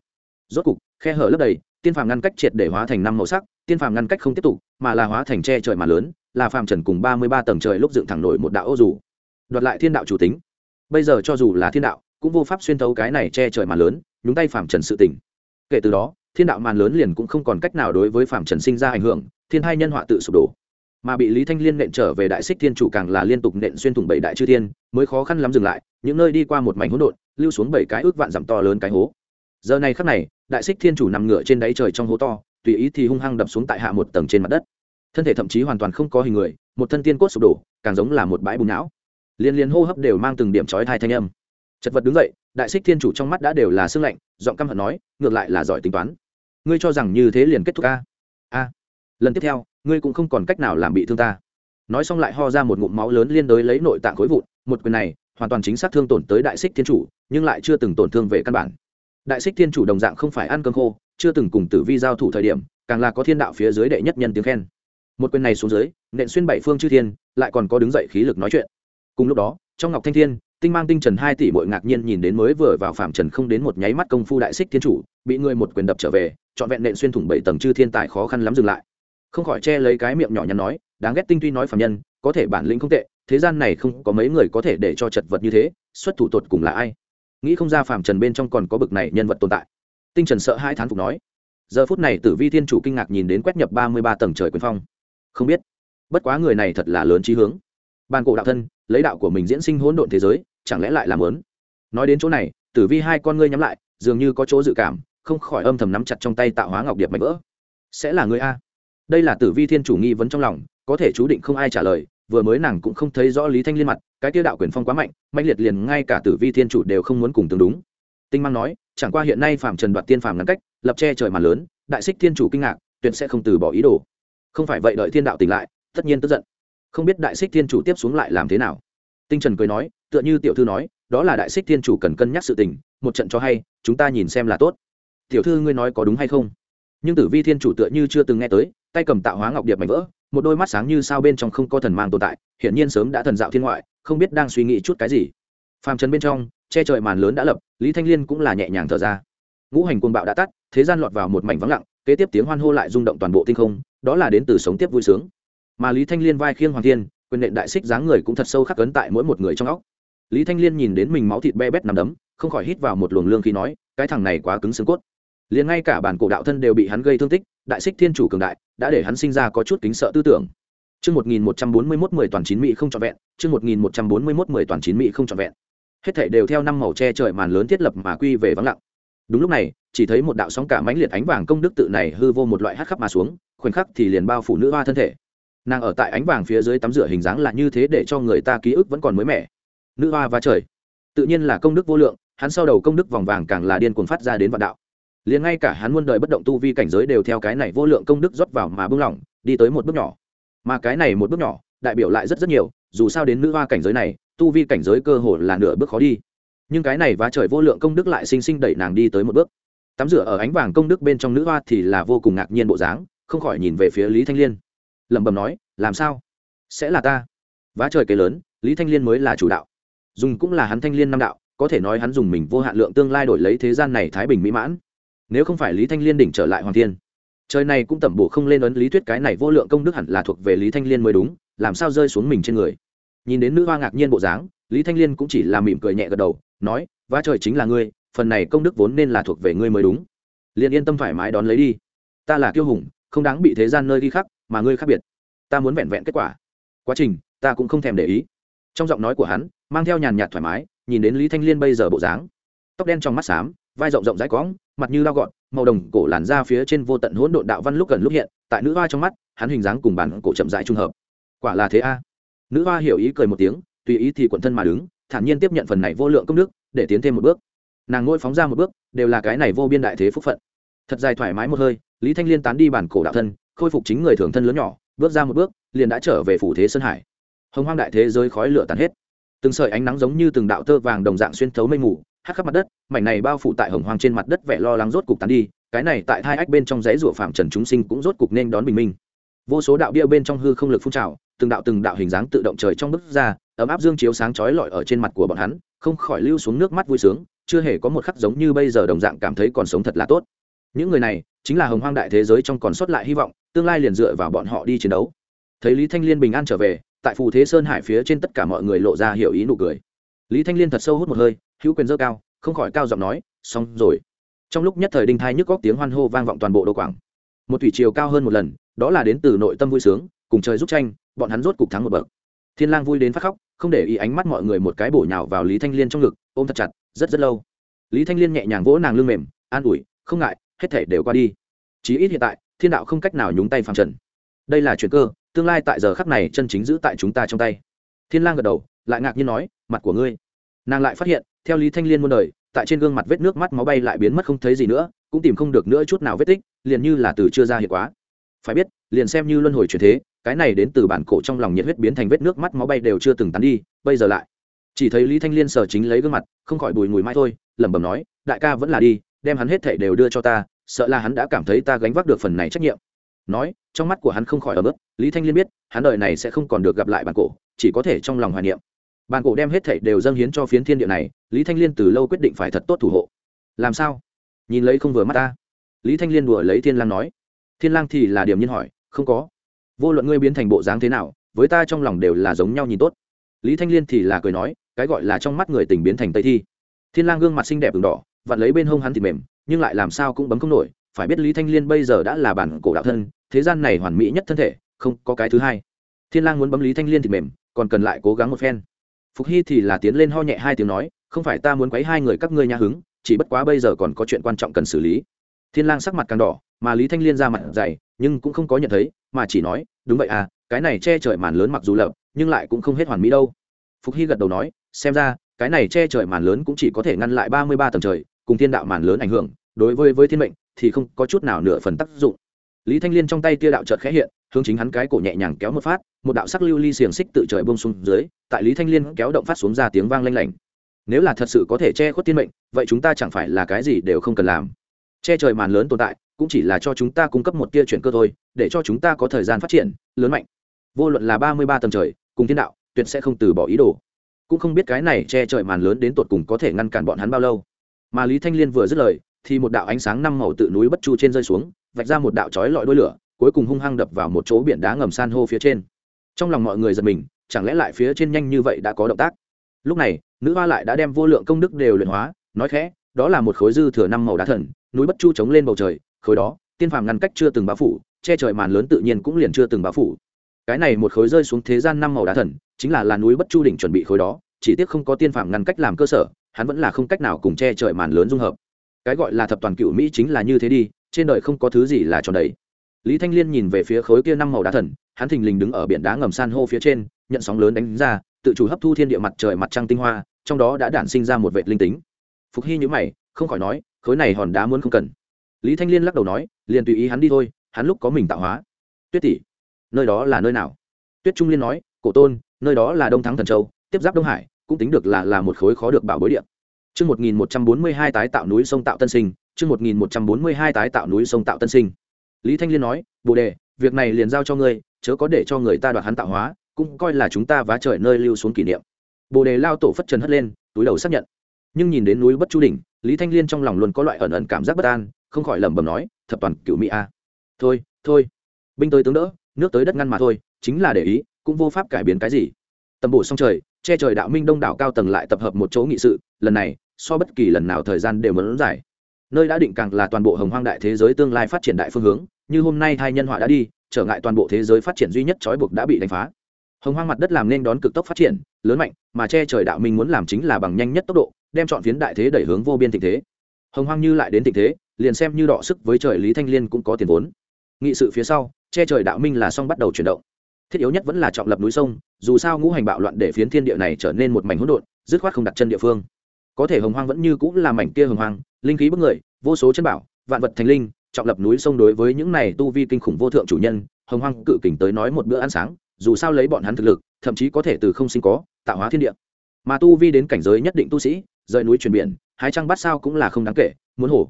Rốt cục, khe hở lấp đầy, tiên phàm ngăn cách triệt để hóa thành năm màu sắc, tiên phàm ngăn cách không tiếp tục, mà là hóa thành tre trời mà lớn, là phàm trần cùng ba mươi ba tầng trời lúc dựng thẳng nổi một đạo ô dù. Đoạt lại thiên đạo chủ tính. Bây giờ cho dù là thiên đạo, cũng vô pháp xuyên thấu cái này che trời mà lớn, nhúng tay phàm trần sự tỉnh kể từ đó, thiên đạo màn lớn liền cũng không còn cách nào đối với phàm trần sinh ra ảnh hưởng, thiên hai nhân họa tự sụp đổ mà bị lý thanh liên nện trở về đại xích thiên chủ càng là liên tục nện xuyên thủng bảy đại chư thiên, mới khó khăn lắm dừng lại, những nơi đi qua một mảnh hỗn độn, lưu xuống bảy cái ước vạn dặm to lớn cái hố. Giờ này khắc này, đại xích thiên chủ nằm ngửa trên đáy trời trong hố to, tùy ý thì hung hăng đập xuống tại hạ một tầng trên mặt đất. Thân thể thậm chí hoàn toàn không có hình người, một thân tiên cốt sụp đổ, càng giống là một bãi bùn não. Liên liên hô hấp đều mang từng điểm trói thai thanh âm. Chật vật đứng dậy, đại xích thiên chủ trong mắt đã đều là sương lạnh, giọng căm hận nói, ngược lại là giỏi tính toán. Ngươi cho rằng như thế liền kết thúc ca a? Lần tiếp theo, ngươi cũng không còn cách nào làm bị thương ta. Nói xong lại ho ra một ngụm máu lớn liên đối lấy nội tạng khối vụn, một quyền này hoàn toàn chính xác thương tổn tới đại xích thiên chủ, nhưng lại chưa từng tổn thương về căn bản. Đại xích thiên chủ đồng dạng không phải ăn cơm khô, chưa từng cùng tử vi giao thủ thời điểm, càng là có thiên đạo phía dưới đệ nhất nhân tiếng khen. Một quyền này xuống dưới, nện xuyên bảy phương chư thiên, lại còn có đứng dậy khí lực nói chuyện. Cùng lúc đó, trong ngọc thanh thiên, tinh mang tinh trần hai tỷ bội ngạc nhiên nhìn đến mới vừa vào phạm trần không đến một nháy mắt công phu đại xích thiên chủ, bị người một quyền đập trở về, trọn vẹn nện xuyên thủng bảy tầng chư thiên tài khó khăn lắm dừng lại không khỏi che lấy cái miệng nhỏ nhắn nói, đáng ghét tinh tuy nói phạm nhân, có thể bản lĩnh không tệ, thế gian này không có mấy người có thể để cho chật vật như thế, xuất thủ tột cùng là ai? Nghĩ không ra phạm trần bên trong còn có bực này nhân vật tồn tại. Tinh trần sợ hai thán phục nói, giờ phút này tử vi thiên chủ kinh ngạc nhìn đến quét nhập ba mươi ba tầng trời quyền phong. Không biết, bất quá người này thật là lớn trí hướng. Ban cổ đạo thân, lấy đạo của mình diễn sinh hỗn độn thế giới, chẳng lẽ lại làm lớn? Nói đến chỗ này, tử vi hai con ngươi nhắm lại, dường như có chỗ dự cảm, không khỏi âm thầm nắm chặt trong tay tạo hóa ngọc điệp mạnh vỡ. Sẽ là người a đây là tử vi thiên chủ nghi vấn trong lòng, có thể chú định không ai trả lời, vừa mới nàng cũng không thấy rõ lý thanh liên mặt, cái tiêu đạo quyền phong quá mạnh mạnh liệt liền ngay cả tử vi thiên chủ đều không muốn cùng tương đúng. Tinh mang nói, chẳng qua hiện nay phạm trần đoạt tiên phàm ngắn cách, lập che trời màn lớn, đại xích thiên chủ kinh ngạc, tuyệt sẽ không từ bỏ ý đồ. Không phải vậy đợi thiên đạo tỉnh lại, tất nhiên tức giận. Không biết đại xích thiên chủ tiếp xuống lại làm thế nào. Tinh trần cười nói, tựa như tiểu thư nói, đó là đại xích thiên chủ cần cân nhắc sự tình, một trận cho hay, chúng ta nhìn xem là tốt. Tiểu thư ngươi nói có đúng hay không? Nhưng tử vi thiên chủ tựa như chưa từng nghe tới tay cầm tạo hóa ngọc điệp mảnh vỡ, một đôi mắt sáng như sao bên trong không có thần mang tồn tại, hiển nhiên sớm đã thần dạo thiên ngoại, không biết đang suy nghĩ chút cái gì. Phàm trần bên trong, che trời màn lớn đã lập, lý thanh liên cũng là nhẹ nhàng thở ra. Ngũ hành quân bạo đã tắt, thế gian lọt vào một mảnh vắng lặng, kế tiếp tiếng hoan hô lại rung động toàn bộ tinh không, đó là đến từ sống tiếp vui sướng. Mà lý thanh liên vai khiêng hoàng thiên, quyền nện đại xích dáng người cũng thật sâu khắc cấn tại mỗi một người trong óc. Lý thanh liên nhìn đến mình máu thịt be bét nằm đấm, không khỏi hít vào một luồng lương khi nói, cái thằng này quá cứng xương cốt liền ngay cả bản cổ đạo thân đều bị hắn gây thương tích đại xích thiên chủ cường đại đã để hắn sinh ra có chút kính sợ tư tưởng Chương 1141 10 toàn chín mỹ không trọn vẹn, chương 1141 10 toàn chín mỹ không trọn vẹn. Hết thảy đều theo năm màu che trời màn lớn thiết lập mà quy về vắng lặng. Đúng lúc này, chỉ thấy một đạo sóng cả mãnh liệt ánh vàng công đức tự này hư vô một loại hắc khắp mà xuống, khoảnh khắc thì liền bao phủ nữ hoa thân thể. Nàng ở tại ánh vàng phía dưới tắm rửa hình dáng là như thế để cho người ta ký ức vẫn còn mới mẻ. Nữ hoa và trời, tự nhiên là công đức vô lượng, hắn sau đầu công đức vòng vàng càng là điên cuồng phát ra đến vạn đạo. Liền ngay cả hắn muôn đời bất động tu vi cảnh giới đều theo cái này vô lượng công đức rót vào mà bưng lỏng, đi tới một bước nhỏ. Mà cái này một bước nhỏ đại biểu lại rất rất nhiều dù sao đến nữ hoa cảnh giới này tu vi cảnh giới cơ hồ là nửa bước khó đi. Nhưng cái này và trời vô lượng công đức lại sinh sinh đẩy nàng đi tới một bước. Tắm rửa ở ánh vàng công đức bên trong nữ hoa thì là vô cùng ngạc nhiên bộ dáng không khỏi nhìn về phía lý thanh liên. Lẩm bẩm nói làm sao? Sẽ là ta? Vá trời kế lớn lý thanh liên mới là chủ đạo. Dùng cũng là hắn thanh liên năm đạo có thể nói hắn dùng mình vô hạn lượng tương lai đổi lấy thế gian này thái bình mỹ mãn nếu không phải lý thanh liên đỉnh trở lại hoàng thiên. Trời này cũng tẩm bổ không lên ấn lý thuyết cái này vô lượng công đức hẳn là thuộc về lý thanh liên mới đúng làm sao rơi xuống mình trên người. Nhìn đến nữ hoa ngạc nhiên bộ dáng lý thanh liên cũng chỉ là mỉm cười nhẹ gật đầu nói vá trời chính là ngươi phần này công đức vốn nên là thuộc về ngươi mới đúng. Liền yên tâm thoải mái đón lấy đi. Ta là kiêu hùng không đáng bị thế gian nơi đi khắc, mà ngươi khác biệt. Ta muốn vẹn vẹn kết quả. Quá trình ta cũng không thèm để ý. Trong giọng nói của hắn mang theo nhàn nhạt thoải mái nhìn đến lý thanh liên bây giờ bộ dáng tóc đen trong mắt xám vai rộng rộng rãi quõng mặt như lao gọn màu đồng cổ làn ra phía trên vô tận hỗn độn đạo văn lúc gần lúc hiện, tại nữ hoa trong mắt, hắn hình dáng cùng bản cổ chậm rãi trung hợp. Quả là thế a. Nữ hoa hiểu ý cười một tiếng, tùy ý thì quận thân mà đứng, thản nhiên tiếp nhận phần này vô lượng công đức, để tiến thêm một bước. Nàng ngôi phóng ra một bước, đều là cái này vô biên đại thế phúc phận. Thật dài thoải mái một hơi, lý thanh liên tán đi bản cổ đạo thân, khôi phục chính người thường thân lớn nhỏ, bước ra một bước, liền đã trở về phủ thế sơn hải. Hồng hoang đại thế giới khói lửa tàn hết. Từng sợi ánh nắng giống như từng đạo tơ vàng đồng dạng xuyên thấu mây mù hắc khắp mặt đất, mảnh này bao phủ tại hồng hoang trên mặt đất vẻ lo lắng rốt cục tán đi, cái này tại hai ách bên trong dãy rủa phạm trần chúng sinh cũng rốt cục nên đón bình minh. Vô số đạo bia bên trong hư không lực phun trào, từng đạo từng đạo hình dáng tự động trời trong bức ra, ấm áp dương chiếu sáng chói lọi ở trên mặt của bọn hắn, không khỏi lưu xuống nước mắt vui sướng, chưa hề có một khắc giống như bây giờ đồng dạng cảm thấy còn sống thật là tốt. Những người này chính là hồng hoang đại thế giới trong còn sót lại hy vọng, tương lai liền dựa vào bọn họ đi chiến đấu. Thấy lý thanh liên bình an trở về, tại phù thế sơn hải phía trên tất cả mọi người lộ ra hiểu ý nụ cười. Lý thanh liên thật sâu hút một hơi hữu quyền dơ cao, không khỏi cao giọng nói, xong rồi. Trong lúc nhất thời đinh thai nhức góc tiếng hoan hô vang vọng toàn bộ đô quảng. Một thủy chiều cao hơn một lần, đó là đến từ nội tâm vui sướng, cùng trời giúp tranh, bọn hắn rốt cục thắng một bậc. Thiên lang vui đến phát khóc, không để ý ánh mắt mọi người một cái bổ nhào vào lý thanh liên trong ngực, ôm thật chặt, rất rất lâu. Lý thanh liên nhẹ nhàng vỗ nàng lưng mềm, an ủi, không ngại, hết thể đều qua đi. Chí ít hiện tại, thiên đạo không cách nào nhúng tay phàm trần. Đây là chuyện cơ, tương lai tại giờ khắc này chân chính giữ tại chúng ta trong tay. Thiên lang gật đầu, lại ngạc nhiên nói, mặt của ngươi. Nàng lại phát hiện theo lý thanh liên muôn đời, tại trên gương mặt vết nước mắt máu bay lại biến mất không thấy gì nữa, cũng tìm không được nữa chút nào vết tích, liền như là từ chưa ra hiện quá. Phải biết, liền xem như luân hồi chuyển thế, cái này đến từ bản cổ trong lòng nhiệt huyết biến thành vết nước mắt máu bay đều chưa từng tán đi, bây giờ lại. Chỉ thấy lý thanh liên sờ chính lấy gương mặt, không khỏi bùi mùi mai thôi, lẩm bẩm nói, đại ca vẫn là đi, đem hắn hết thảy đều đưa cho ta, sợ là hắn đã cảm thấy ta gánh vác được phần này trách nhiệm. Nói, trong mắt của hắn không khỏi ở bước lý thanh liên biết, hắn đời này sẽ không còn được gặp lại bản cổ, chỉ có thể trong lòng hoài niệm bàn cổ đem hết thảy đều dâng hiến cho phiến thiên địa này, lý thanh liên từ lâu quyết định phải thật tốt thủ hộ. Làm sao? Nhìn lấy không vừa mắt ta. Lý thanh liên đùa lấy thiên lang nói. Thiên lang thì là điểm nhiên hỏi, không có. Vô luận ngươi biến thành bộ dáng thế nào, với ta trong lòng đều là giống nhau nhìn tốt. Lý thanh liên thì là cười nói, cái gọi là trong mắt người tình biến thành tây thi. Thiên lang gương mặt xinh đẹp ửng đỏ, vặn lấy bên hông hắn thì mềm, nhưng lại làm sao cũng bấm không nổi, phải biết lý thanh liên bây giờ đã là bản cổ đạo thân, thế gian này hoàn mỹ nhất thân thể, không có cái thứ hai. Thiên lang muốn bấm lý thanh liên thì mềm, còn cần lại cố gắng một phen phục hy thì là tiến lên ho nhẹ hai tiếng nói, không phải ta muốn quấy hai người các ngươi nha hứng, chỉ bất quá bây giờ còn có chuyện quan trọng cần xử lý. Thiên lang sắc mặt càng đỏ, mà lý thanh liên ra mặt dày, nhưng cũng không có nhận thấy, mà chỉ nói, đúng vậy à cái này che trời màn lớn mặc dù lập nhưng lại cũng không hết hoàn mỹ đâu. Phục hy gật đầu nói, xem ra, cái này che trời màn lớn cũng chỉ có thể ngăn lại ba mươi ba tầng trời, cùng thiên đạo màn lớn ảnh hưởng, đối với với thiên mệnh thì không có chút nào nửa phần tác dụng lý thanh liên trong tay tia đạo chợt khẽ hiện, hướng chính hắn cái cổ nhẹ nhàng kéo một phát, một đạo sắc lưu ly xiềng xích tự trời bông xuống dưới, tại lý thanh liên kéo động phát xuống ra tiếng vang lanh lảnh. Nếu là thật sự có thể che khuất thiên mệnh, vậy chúng ta chẳng phải là cái gì đều không cần làm. Che trời màn lớn tồn tại, cũng chỉ là cho chúng ta cung cấp một tia chuyển cơ thôi, để cho chúng ta có thời gian phát triển, lớn mạnh. Vô luận là ba mươi ba tầng trời, cùng thiên đạo, tuyệt sẽ không từ bỏ ý đồ. Cũng không biết cái này che trời màn lớn đến tột cùng có thể ngăn cản bọn hắn bao lâu. Mà lý thanh liên vừa dứt lời thì một đạo ánh sáng năm màu tự núi bất chu trên rơi xuống, vạch ra một đạo chói lọi đuôi lửa, cuối cùng hung hăng đập vào một chỗ biển đá ngầm san hô phía trên. Trong lòng mọi người giật mình, chẳng lẽ lại phía trên nhanh như vậy đã có động tác? Lúc này, nữ hoa lại đã đem vô lượng công đức đều luyện hóa, nói khẽ, đó là một khối dư thừa năm màu đá thần, núi bất chu chống lên bầu trời, khối đó, tiên phàm ngăn cách chưa từng bao phủ, che trời màn lớn tự nhiên cũng liền chưa từng bao phủ. Cái này một khối rơi xuống thế gian năm màu đá thần, chính là là núi bất chu đỉnh chuẩn bị khối đó, chỉ tiếc không có tiên phàm ngăn cách làm cơ sở, hắn vẫn là không cách nào cùng che trời màn lớn dung hợp cái gọi là thập toàn cựu mỹ chính là như thế đi, trên đời không có thứ gì là tròn đầy. Lý thanh liên nhìn về phía khối kia năm màu đá thần, hắn thình lình đứng ở biển đá ngầm san hô phía trên, nhận sóng lớn đánh ra, tự chủ hấp thu thiên địa mặt trời mặt trăng tinh hoa, trong đó đã đản sinh ra một vệ linh tính. Phục hy nhữ mày, không khỏi nói, khối này hòn đá muốn không cần. Lý thanh liên lắc đầu nói, liền tùy ý hắn đi thôi, hắn lúc có mình tạo hóa. Tuyết tỷ, nơi đó là nơi nào? Tuyết trung liên nói, cổ tôn, nơi đó là đông thắng thần châu, tiếp giáp đông hải, cũng tính được là là một khối khó được bảo bối điện Chương 1142 tái tạo núi sông tạo tân sinh, chương 1142 tái tạo núi sông tạo tân sinh. Lý Thanh Liên nói, "Bồ đề, việc này liền giao cho ngươi, chớ có để cho người ta đoạt hắn tạo hóa, cũng coi là chúng ta vá trời nơi lưu xuống kỷ niệm." Bồ đề lao tổ phất trần hất lên, túi đầu xác nhận. Nhưng nhìn đến núi Bất Chu đỉnh, Lý Thanh Liên trong lòng luôn có loại ẩn ẩn cảm giác bất an, không khỏi lẩm bẩm nói, "Thập toàn cửu mỹ a." "Thôi, thôi, binh tới tướng đỡ, nước tới đất ngăn mà thôi, chính là để ý, cũng vô pháp cải biến cái gì." Tầm bổ xong trời, che trời đạo minh đông đảo cao tầng lại tập hợp một chỗ nghị sự, lần này, so bất kỳ lần nào thời gian đều muốn giải nơi đã định càng là toàn bộ hồng hoang đại thế giới tương lai phát triển đại phương hướng như hôm nay hai nhân họa đã đi trở ngại toàn bộ thế giới phát triển duy nhất trói buộc đã bị đánh phá. Hồng hoang mặt đất làm nên đón cực tốc phát triển lớn mạnh mà che trời đạo minh muốn làm chính là bằng nhanh nhất tốc độ đem chọn phiến đại thế đẩy hướng vô biên tình thế. Hồng hoang như lại đến tình thế liền xem như đọ sức với trời lý thanh liên cũng có tiền vốn. Nghị sự phía sau che trời đạo minh là xong bắt đầu chuyển động. Thiết yếu nhất vẫn là trọng lập núi sông dù sao ngũ hành bạo loạn để phiến thiên địa này trở nên một mảnh hỗn độn dứt khoát không đặt chân địa phương có thể hồng hoang vẫn như cũng là mảnh kia hồng hoang, linh khí bức người, vô số chân bảo, vạn vật thành linh, trọng lập núi sông đối với những này tu vi kinh khủng vô thượng chủ nhân, hồng hoang cự kình tới nói một bữa ăn sáng, dù sao lấy bọn hắn thực lực, thậm chí có thể từ không sinh có, tạo hóa thiên địa. Mà tu vi đến cảnh giới nhất định tu sĩ, rời núi chuyển biển, hái trăng bát sao cũng là không đáng kể, muốn hổ.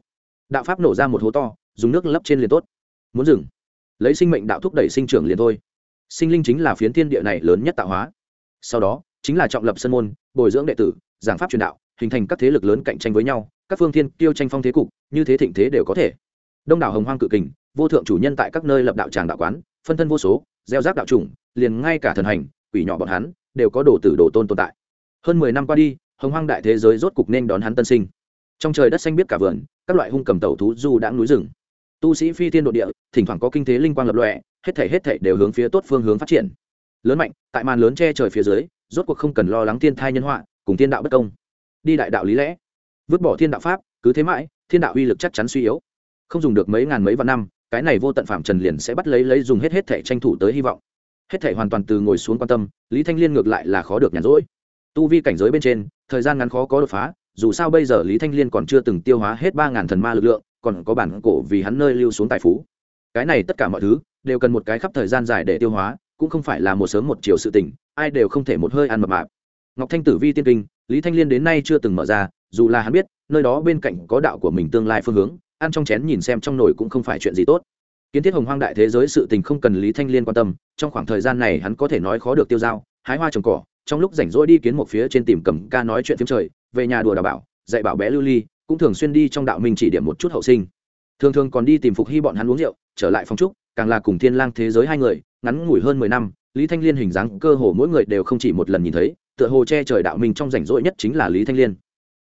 Đạo pháp nổ ra một hố to, dùng nước lấp trên liền tốt. Muốn dừng lấy sinh mệnh đạo thúc đẩy sinh trưởng liền thôi. Sinh linh chính là phiến thiên địa này lớn nhất tạo hóa. Sau đó, chính là trọng lập sân môn, bồi dưỡng đệ tử, giảng pháp truyền đạo hình thành các thế lực lớn cạnh tranh với nhau, các phương thiên tiêu tranh phong thế cục, như thế thịnh thế đều có thể. Đông đảo hồng hoang cự kình, vô thượng chủ nhân tại các nơi lập đạo tràng đạo quán, phân thân vô số, gieo rác đạo chủng, liền ngay cả thần hành, quỷ nhỏ bọn hắn, đều có đồ tử đồ tôn tồn tại. Hơn mười năm qua đi, hồng hoang đại thế giới rốt cục nên đón hắn tân sinh. Trong trời đất xanh biết cả vườn, các loại hung cầm tẩu thú du đã núi rừng. Tu sĩ phi thiên độ địa, thỉnh thoảng có kinh thế linh quang lập lọe hết thể hết thể đều hướng phía tốt phương hướng phát triển. Lớn mạnh, tại màn lớn che trời phía dưới, rốt cuộc không cần lo lắng thiên thai nhân họa, cùng thiên đạo bất công đi đại đạo lý lẽ. Vứt bỏ thiên đạo pháp, cứ thế mãi, thiên đạo uy lực chắc chắn suy yếu. Không dùng được mấy ngàn mấy vạn năm, cái này vô tận phạm trần liền sẽ bắt lấy lấy dùng hết hết thể tranh thủ tới hy vọng. Hết thể hoàn toàn từ ngồi xuống quan tâm, lý thanh liên ngược lại là khó được nhàn rỗi. Tu vi cảnh giới bên trên, thời gian ngắn khó có đột phá, dù sao bây giờ lý thanh liên còn chưa từng tiêu hóa hết ba ngàn thần ma lực lượng, còn có bản cổ vì hắn nơi lưu xuống tài phú. Cái này tất cả mọi thứ, đều cần một cái khắp thời gian dài để tiêu hóa, cũng không phải là một sớm một chiều sự tình, ai đều không thể một hơi ăn mập mạp. Ngọc thanh tử vi tiên kinh lý thanh liên đến nay chưa từng mở ra, dù là hắn biết, nơi đó bên cạnh có đạo của mình tương lai phương hướng, ăn trong chén nhìn xem trong nồi cũng không phải chuyện gì tốt. Kiến thiết hồng hoang đại thế giới sự tình không cần lý thanh liên quan tâm, trong khoảng thời gian này hắn có thể nói khó được tiêu dao, hái hoa trồng cỏ, trong lúc rảnh rỗi đi kiến một phía trên tìm cầm ca nói chuyện phim trời, về nhà đùa đào bảo, dạy bảo bé lưu ly, cũng thường xuyên đi trong đạo mình chỉ điểm một chút hậu sinh. Thường thường còn đi tìm phục hy bọn hắn uống rượu, trở lại phong trúc, càng là cùng thiên lang thế giới hai người, ngắn ngủi hơn mười năm, lý thanh liên hình dáng cơ hồ mỗi người đều không chỉ một lần nhìn thấy tựa hồ che trời đạo mình trong rảnh rỗi nhất chính là lý thanh liên.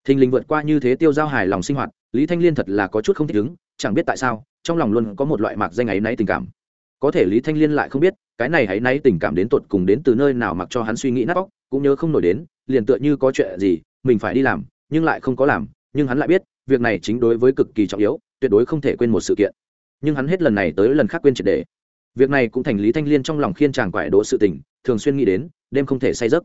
Thình lình vượt qua như thế tiêu giao hài lòng sinh hoạt, lý thanh liên thật là có chút không thích ứng, chẳng biết tại sao, trong lòng luôn có một loại mạc danh ấy náy tình cảm. Có thể lý thanh liên lại không biết, cái này hãy náy tình cảm đến tột cùng đến từ nơi nào mặc cho hắn suy nghĩ nát óc, cũng nhớ không nổi đến, liền tựa như có chuyện gì, mình phải đi làm, nhưng lại không có làm, nhưng hắn lại biết, việc này chính đối với cực kỳ trọng yếu, tuyệt đối không thể quên một sự kiện. Nhưng hắn hết lần này tới lần khác quên triệt đề. Việc này cũng thành lý thanh liên trong lòng khiên chàng quải đỗ sự tình, thường xuyên nghĩ đến, đêm không thể say giấc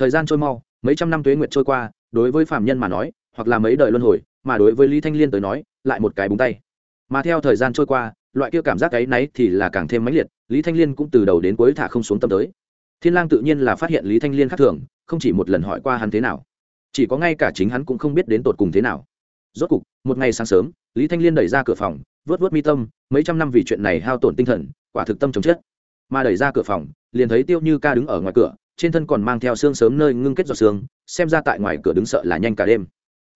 thời gian trôi mau, mấy trăm năm tuế nguyệt trôi qua, đối với phạm nhân mà nói, hoặc là mấy đời luân hồi, mà đối với lý thanh liên tới nói, lại một cái búng tay. Mà theo thời gian trôi qua, loại kia cảm giác ấy náy thì là càng thêm mãnh liệt, lý thanh liên cũng từ đầu đến cuối thả không xuống tâm tới. Thiên lang tự nhiên là phát hiện lý thanh liên khác thường, không chỉ một lần hỏi qua hắn thế nào, chỉ có ngay cả chính hắn cũng không biết đến tột cùng thế nào. Rốt cục, một ngày sáng sớm, lý thanh liên đẩy ra cửa phòng, vớt vớt mi tâm, mấy trăm năm vì chuyện này hao tổn tinh thần, quả thực tâm chống chết. Mà đẩy ra cửa phòng, liền thấy tiêu như ca đứng ở ngoài cửa trên thân còn mang theo xương sớm nơi ngưng kết giọt xương xem ra tại ngoài cửa đứng sợ là nhanh cả đêm.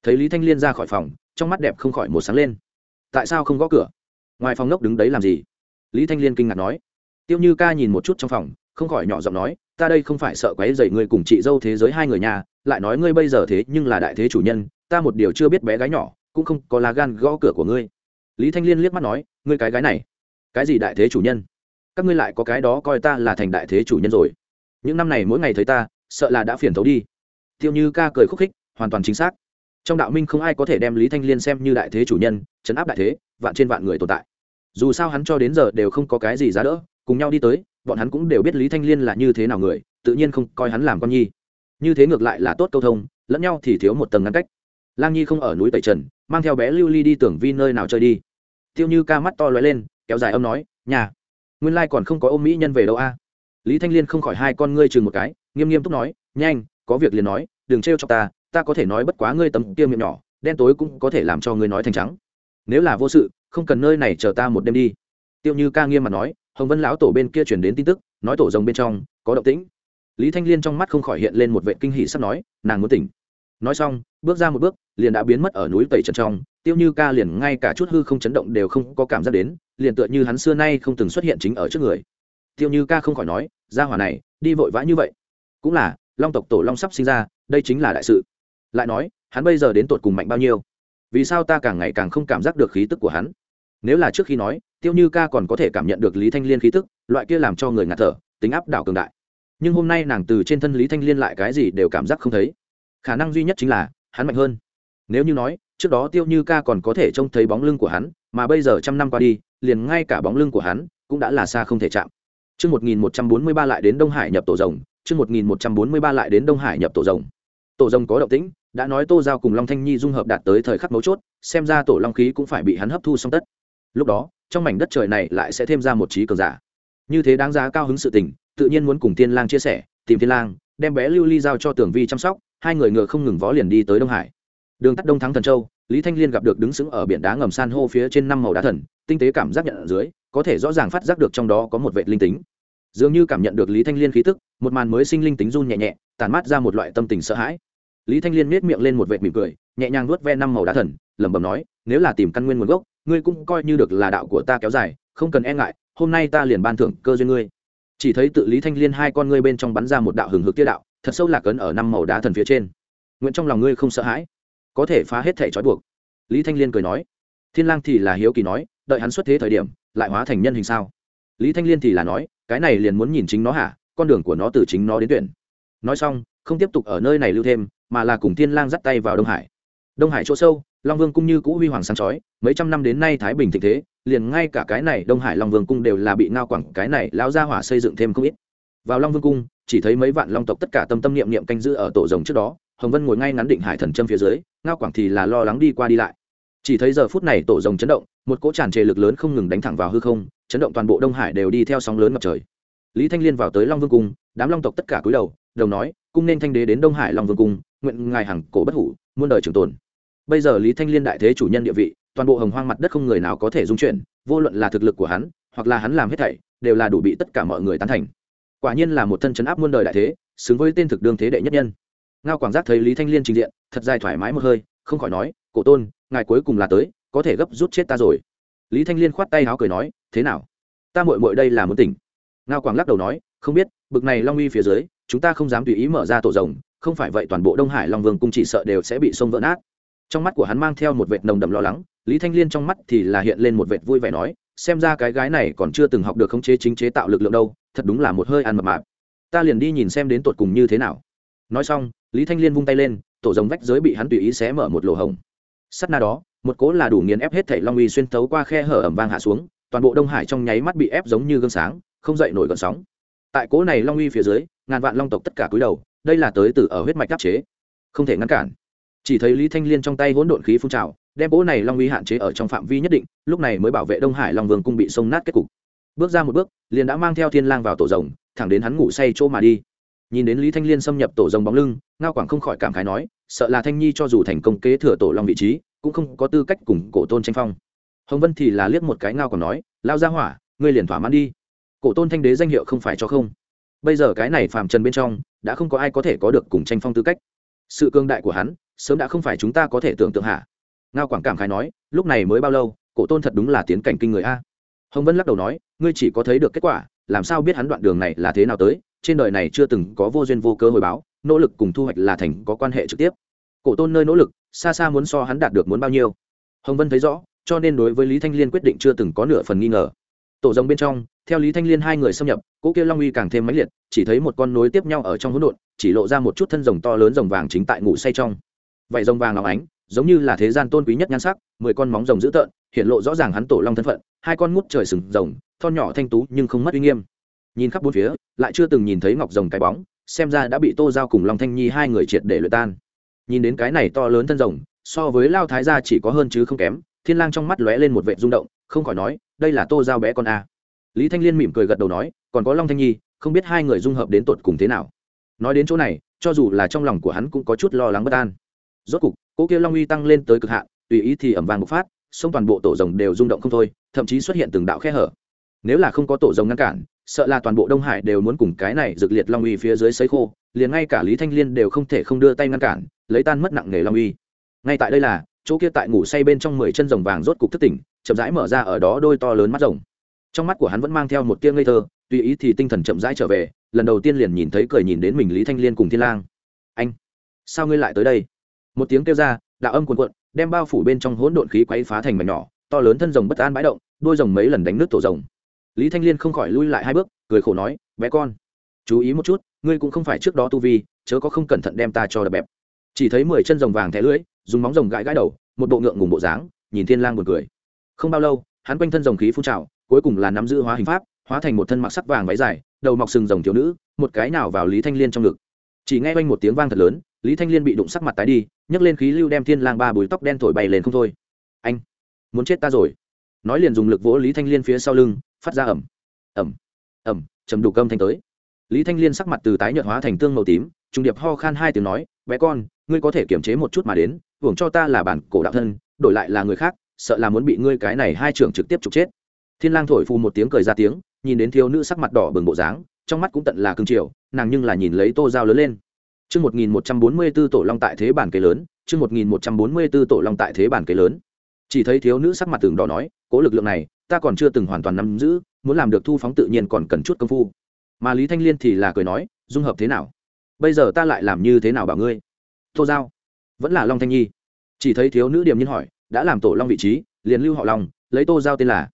Thấy lý thanh liên ra khỏi phòng, trong mắt đẹp không khỏi một sáng lên. Tại sao không gõ cửa? Ngoài phòng ngốc đứng đấy làm gì? Lý thanh liên kinh ngạc nói. Tiêu như ca nhìn một chút trong phòng, không khỏi nhỏ giọng nói, ta đây không phải sợ quấy dậy ngươi cùng chị dâu thế giới hai người nhà, lại nói ngươi bây giờ thế nhưng là đại thế chủ nhân, ta một điều chưa biết bé gái nhỏ, cũng không có lá gan gõ cửa của ngươi. Lý thanh liên liếc mắt nói, ngươi cái gái này, cái gì đại thế chủ nhân? Các ngươi lại có cái đó coi ta là thành đại thế chủ nhân rồi những năm này mỗi ngày thấy ta, sợ là đã phiền thấu đi. Tiêu như ca cười khúc khích, hoàn toàn chính xác. Trong đạo minh không ai có thể đem lý thanh liên xem như đại thế chủ nhân chấn áp đại thế, vạn trên vạn người tồn tại. Dù sao hắn cho đến giờ đều không có cái gì giá đỡ, cùng nhau đi tới, bọn hắn cũng đều biết lý thanh liên là như thế nào người, tự nhiên không coi hắn làm con nhi. Như thế ngược lại là tốt câu thông, lẫn nhau thì thiếu một tầng ngăn cách. Lang nhi không ở núi tẩy trần, mang theo bé lưu ly đi tưởng vi nơi nào chơi đi. Tiêu như ca mắt to lóe lên, kéo dài âm nói, nhà, nguyên lai còn không có ôm mỹ nhân về đâu a lý thanh liên không khỏi hai con ngươi chừng một cái, nghiêm nghiêm túc nói, nhanh, có việc liền nói, đừng trêu cho ta ta có thể nói bất quá ngươi tấm kia miệng nhỏ, đen tối cũng có thể làm cho ngươi nói thành trắng. Nếu là vô sự, không cần nơi này chờ ta một đêm đi. Tiêu như ca nghiêm mặt nói, hồng vân lão tổ bên kia chuyển đến tin tức, nói tổ rồng bên trong, có động tĩnh. Lý thanh liên trong mắt không khỏi hiện lên một vệ kinh hỷ sắp nói, nàng muốn tỉnh. Nói xong, bước ra một bước, liền đã biến mất ở núi tẩy trần trong, tiêu như ca liền ngay cả chút hư không chấn động đều không có cảm giác đến, liền tựa như hắn xưa nay không từng xuất hiện chính ở trước người tiêu như ca không khỏi nói ra hỏa này, đi vội vã như vậy. Cũng là, long tộc tổ long sắp sinh ra, đây chính là đại sự. Lại nói, hắn bây giờ đến tột cùng mạnh bao nhiêu? Vì sao ta càng ngày càng không cảm giác được khí tức của hắn? Nếu là trước khi nói, tiêu như ca còn có thể cảm nhận được lý thanh liên khí tức, loại kia làm cho người ngạt thở, tính áp đảo cường đại. Nhưng hôm nay nàng từ trên thân lý thanh liên lại cái gì đều cảm giác không thấy. Khả năng duy nhất chính là, hắn mạnh hơn. Nếu như nói, trước đó tiêu như ca còn có thể trông thấy bóng lưng của hắn, mà bây giờ trăm năm qua đi, liền ngay cả bóng lưng của hắn cũng đã là xa không thể chạm. Chương 1143 lại đến Đông Hải nhập tổ rồng, chương 1143 lại đến Đông Hải nhập tổ rồng. Tổ rồng có động tĩnh, đã nói Tô Giao cùng Long Thanh Nhi dung hợp đạt tới thời khắc mấu chốt, xem ra tổ long khí cũng phải bị hắn hấp thu xong tất. Lúc đó, trong mảnh đất trời này lại sẽ thêm ra một trí cường giả. Như thế đáng giá cao hứng sự tình, tự nhiên muốn cùng Tiên Lang chia sẻ, tìm Tiên Lang, đem bé Lưu Ly giao cho Tưởng Vi chăm sóc, hai người ngựa không ngừng vó liền đi tới Đông Hải. Đường tắt Đông Thắng Thần Châu, Lý Thanh Liên gặp được đứng sững ở biển đá ngầm san hô phía trên năm màu đá thần, tinh tế cảm giác nhận ở dưới, có thể rõ ràng phát giác được trong đó có một vệ linh tính. Dường như cảm nhận được lý thanh liên khí tức, một màn mới sinh linh tính run nhẹ nhẹ tàn mát ra một loại tâm tình sợ hãi. Lý thanh liên miết miệng lên một vệ mỉm cười, nhẹ nhàng nuốt ve năm màu đá thần, lẩm bẩm nói, nếu là tìm căn nguyên nguồn gốc, ngươi cũng coi như được là đạo của ta kéo dài, không cần e ngại, hôm nay ta liền ban thưởng cơ duyên ngươi. Chỉ thấy tự lý thanh liên hai con ngươi bên trong bắn ra một đạo hừng hực tiêu đạo, thật sâu lạc ấn ở năm màu đá thần phía trên. Nguyện trong lòng ngươi không sợ hãi, có thể phá hết thể trói buộc. Lý thanh liên cười nói, thiên lang thì là hiếu kỳ nói, đợi hắn xuất thế thời điểm lại hóa thành nhân hình sao? Lý thanh liên thì là nói, cái này liền muốn nhìn chính nó hả? Con đường của nó từ chính nó đến tuyển. Nói xong, không tiếp tục ở nơi này lưu thêm, mà là cùng thiên lang dắt tay vào đông hải. Đông hải chỗ sâu, long vương cung như cũ huy hoàng sáng chói, mấy trăm năm đến nay thái bình thịnh thế, liền ngay cả cái này đông hải long vương cung đều là bị ngao quẳng, cái này lão gia hỏa xây dựng thêm không ít. Vào long vương cung, chỉ thấy mấy vạn long tộc tất cả tâm tâm niệm niệm canh giữ ở tổ rồng trước đó, hồng vân ngồi ngay ngắn định hải thần châm phía dưới, ngao quảng thì là lo lắng đi qua đi lại chỉ thấy giờ phút này tổ rồng chấn động, một cỗ tràn trề lực lớn không ngừng đánh thẳng vào hư không, chấn động toàn bộ đông hải đều đi theo sóng lớn ngập trời. Lý thanh liên vào tới long vương cung, đám long tộc tất cả cúi đầu, đồng nói, cung nên thanh đế đến đông hải long vương cung, nguyện ngài hằng cổ bất hủ, muôn đời trường tồn. Bây giờ lý thanh liên đại thế chủ nhân địa vị, toàn bộ hồng hoang mặt đất không người nào có thể dung chuyển, vô luận là thực lực của hắn, hoặc là hắn làm hết thảy, đều là đủ bị tất cả mọi người tán thành. Quả nhiên là một thân chấn áp muôn đời đại thế, xứng với tên thực đương thế đệ nhất nhân. Ngao quảng giác thấy lý thanh liên trình diện, thật dài thoải mái một hơi, không khỏi nói, cổ tôn ngài cuối cùng là tới, có thể gấp rút chết ta rồi. Lý thanh liên khoát tay áo cười nói, thế nào? Ta mội mội đây là muốn tỉnh. Ngao quảng lắc đầu nói, không biết, bực này long uy phía dưới, chúng ta không dám tùy ý mở ra tổ rồng, không phải vậy toàn bộ đông hải long vương cung chỉ sợ đều sẽ bị sông vỡ nát. Trong mắt của hắn mang theo một vệt nồng đậm lo lắng, lý thanh liên trong mắt thì là hiện lên một vệt vui vẻ nói, xem ra cái gái này còn chưa từng học được khống chế chính chế tạo lực lượng đâu, thật đúng là một hơi ăn mập mạp. Ta liền đi nhìn xem đến tột cùng như thế nào. Nói xong, lý thanh liên vung tay lên, tổ rồng vách giới bị hắn tùy ý xé mở một lỗ hồng sắt na đó, một cố là đủ nghiền ép hết thảy long uy xuyên tấu qua khe hở ẩm vang hạ xuống, toàn bộ đông hải trong nháy mắt bị ép giống như gương sáng, không dậy nổi gợn sóng. Tại cố này long uy phía dưới, ngàn vạn long tộc tất cả cúi đầu, đây là tới từ ở huyết mạch đáp chế. Không thể ngăn cản. Chỉ thấy lý thanh liên trong tay hỗn độn khí phun trào, đem cố này long uy hạn chế ở trong phạm vi nhất định, lúc này mới bảo vệ đông hải long vương cung bị sông nát kết cục. Bước ra một bước, liền đã mang theo thiên lang vào tổ rồng, thẳng đến hắn ngủ say chỗ mà đi. Nhìn đến lý thanh liên xâm nhập tổ rồng bóng lưng, ngao quảng không khỏi cảm khái nói sợ là thanh nhi cho dù thành công kế thừa tổ long vị trí, cũng không có tư cách cùng cổ tôn tranh phong. Hồng vân thì là liếc một cái ngao còn nói, lao ra hỏa, ngươi liền thỏa mãn đi. Cổ tôn thanh đế danh hiệu không phải cho không. Bây giờ cái này phàm trần bên trong, đã không có ai có thể có được cùng tranh phong tư cách. Sự cương đại của hắn, sớm đã không phải chúng ta có thể tưởng tượng hạ ngao quảng cảm khái nói, lúc này mới bao lâu, cổ tôn thật đúng là tiến cảnh kinh người a. Hồng vân lắc đầu nói, ngươi chỉ có thấy được kết quả, làm sao biết hắn đoạn đường này là thế nào tới? Trên đời này chưa từng có vô duyên vô cơ hồi báo nỗ lực cùng thu hoạch là thành có quan hệ trực tiếp. Cổ tôn nơi nỗ lực, xa xa muốn so hắn đạt được muốn bao nhiêu? Hồng vân thấy rõ, cho nên đối với lý thanh liên quyết định chưa từng có nửa phần nghi ngờ. Tổ rồng bên trong, theo lý thanh liên hai người xâm nhập, cỗ kia long uy càng thêm mãnh liệt, chỉ thấy một con nối tiếp nhau ở trong hỗn độn, chỉ lộ ra một chút thân rồng to lớn rồng vàng chính tại ngủ say trong. Vậy rồng vàng óng ánh, giống như là thế gian tôn quý nhất nhan sắc, mười con móng rồng dữ tợn, hiện lộ rõ ràng hắn tổ long thân phận, hai con ngút trời sừng rồng, thon nhỏ thanh tú nhưng không mất uy nghiêm nhìn khắp bốn phía, lại chưa từng nhìn thấy ngọc rồng cái bóng, xem ra đã bị tô giao cùng long thanh nhi hai người triệt để luyện tan. Nhìn đến cái này to lớn thân rồng, so với lao thái gia chỉ có hơn chứ không kém, thiên lang trong mắt lóe lên một vệt rung động, không khỏi nói, đây là tô giao bé con a. Lý thanh liên mỉm cười gật đầu nói, còn có long thanh nhi, không biết hai người dung hợp đến tột cùng thế nào. Nói đến chỗ này, cho dù là trong lòng của hắn cũng có chút lo lắng bất an. Rốt cục cỗ kia long uy tăng lên tới cực hạn, tùy ý thì ẩm vàng bộc phát, sông toàn bộ tổ rồng đều rung động không thôi, thậm chí xuất hiện từng đạo khe hở. Nếu là không có tổ rồng ngăn cản sợ là toàn bộ đông hải đều muốn cùng cái này rực liệt long uy phía dưới sấy khô, liền ngay cả lý thanh liên đều không thể không đưa tay ngăn cản, lấy tan mất nặng nề long uy. Ngay tại đây là, chỗ kia tại ngủ say bên trong mười chân rồng vàng rốt cục thức tỉnh, chậm rãi mở ra ở đó đôi to lớn mắt rồng. Trong mắt của hắn vẫn mang theo một tia ngây thơ, tùy ý thì tinh thần chậm rãi trở về, lần đầu tiên liền nhìn thấy cười nhìn đến mình lý thanh liên cùng thiên lang. Anh, sao ngươi lại tới đây? Một tiếng kêu ra, đạo âm cuồn cuộn, đem bao phủ bên trong hỗn độn khí quấy phá thành mảnh nhỏ, to lớn thân rồng bất an bãi động, đôi rồng mấy lần đánh nước tổ rồng lý thanh liên không khỏi lui lại hai bước, cười khổ nói, bé con, chú ý một chút, ngươi cũng không phải trước đó tu vi, chớ có không cẩn thận đem ta cho đập bẹp. Chỉ thấy mười chân rồng vàng thẻ lưỡi, dùng móng rồng gãi gãi đầu, một bộ ngượng ngùng bộ dáng, nhìn thiên lang buồn cười. Không bao lâu, hắn quanh thân rồng khí phun trào, cuối cùng là nắm giữ hóa hình pháp, hóa thành một thân mặc sắc vàng váy dài, đầu mọc sừng rồng thiếu nữ, một cái nào vào lý thanh liên trong ngực. Chỉ nghe quanh một tiếng vang thật lớn, lý thanh liên bị đụng sắc mặt tái đi, nhấc lên khí lưu đem thiên lang ba bùi tóc đen thổi bay lên không thôi. Anh, muốn chết ta rồi. Nói liền dùng lực vỗ lý thanh liên phía sau lưng phát ra ẩm ẩm ẩm chầm đủ cơm thanh tới. Lý thanh liên sắc mặt từ tái nhợt hóa thành tương màu tím trung điệp ho khan hai tiếng nói bé con ngươi có thể kiềm chế một chút mà đến hưởng cho ta là bản cổ đạo thân đổi lại là người khác sợ là muốn bị ngươi cái này hai trưởng trực tiếp trục chết. Thiên lang thổi phù một tiếng cười ra tiếng nhìn đến thiếu nữ sắc mặt đỏ bừng bộ dáng trong mắt cũng tận là cương triều nàng nhưng là nhìn lấy tô dao lớn lên. Chương 1144 tổ long tại thế bản kế lớn, chương 1144 tổ long tại thế bản kế lớn. Chỉ thấy thiếu nữ sắc mặt tường đỏ nói, cố lực lượng này, ta còn chưa từng hoàn toàn nắm giữ, muốn làm được thu phóng tự nhiên còn cần chút công phu. Mà Lý Thanh Liên thì là cười nói, dung hợp thế nào? Bây giờ ta lại làm như thế nào bảo ngươi? Tô Giao, vẫn là Long Thanh Nhi. Chỉ thấy thiếu nữ điểm nhiên hỏi, đã làm tổ long vị trí, liền lưu họ Long, lấy Tô Giao tên là,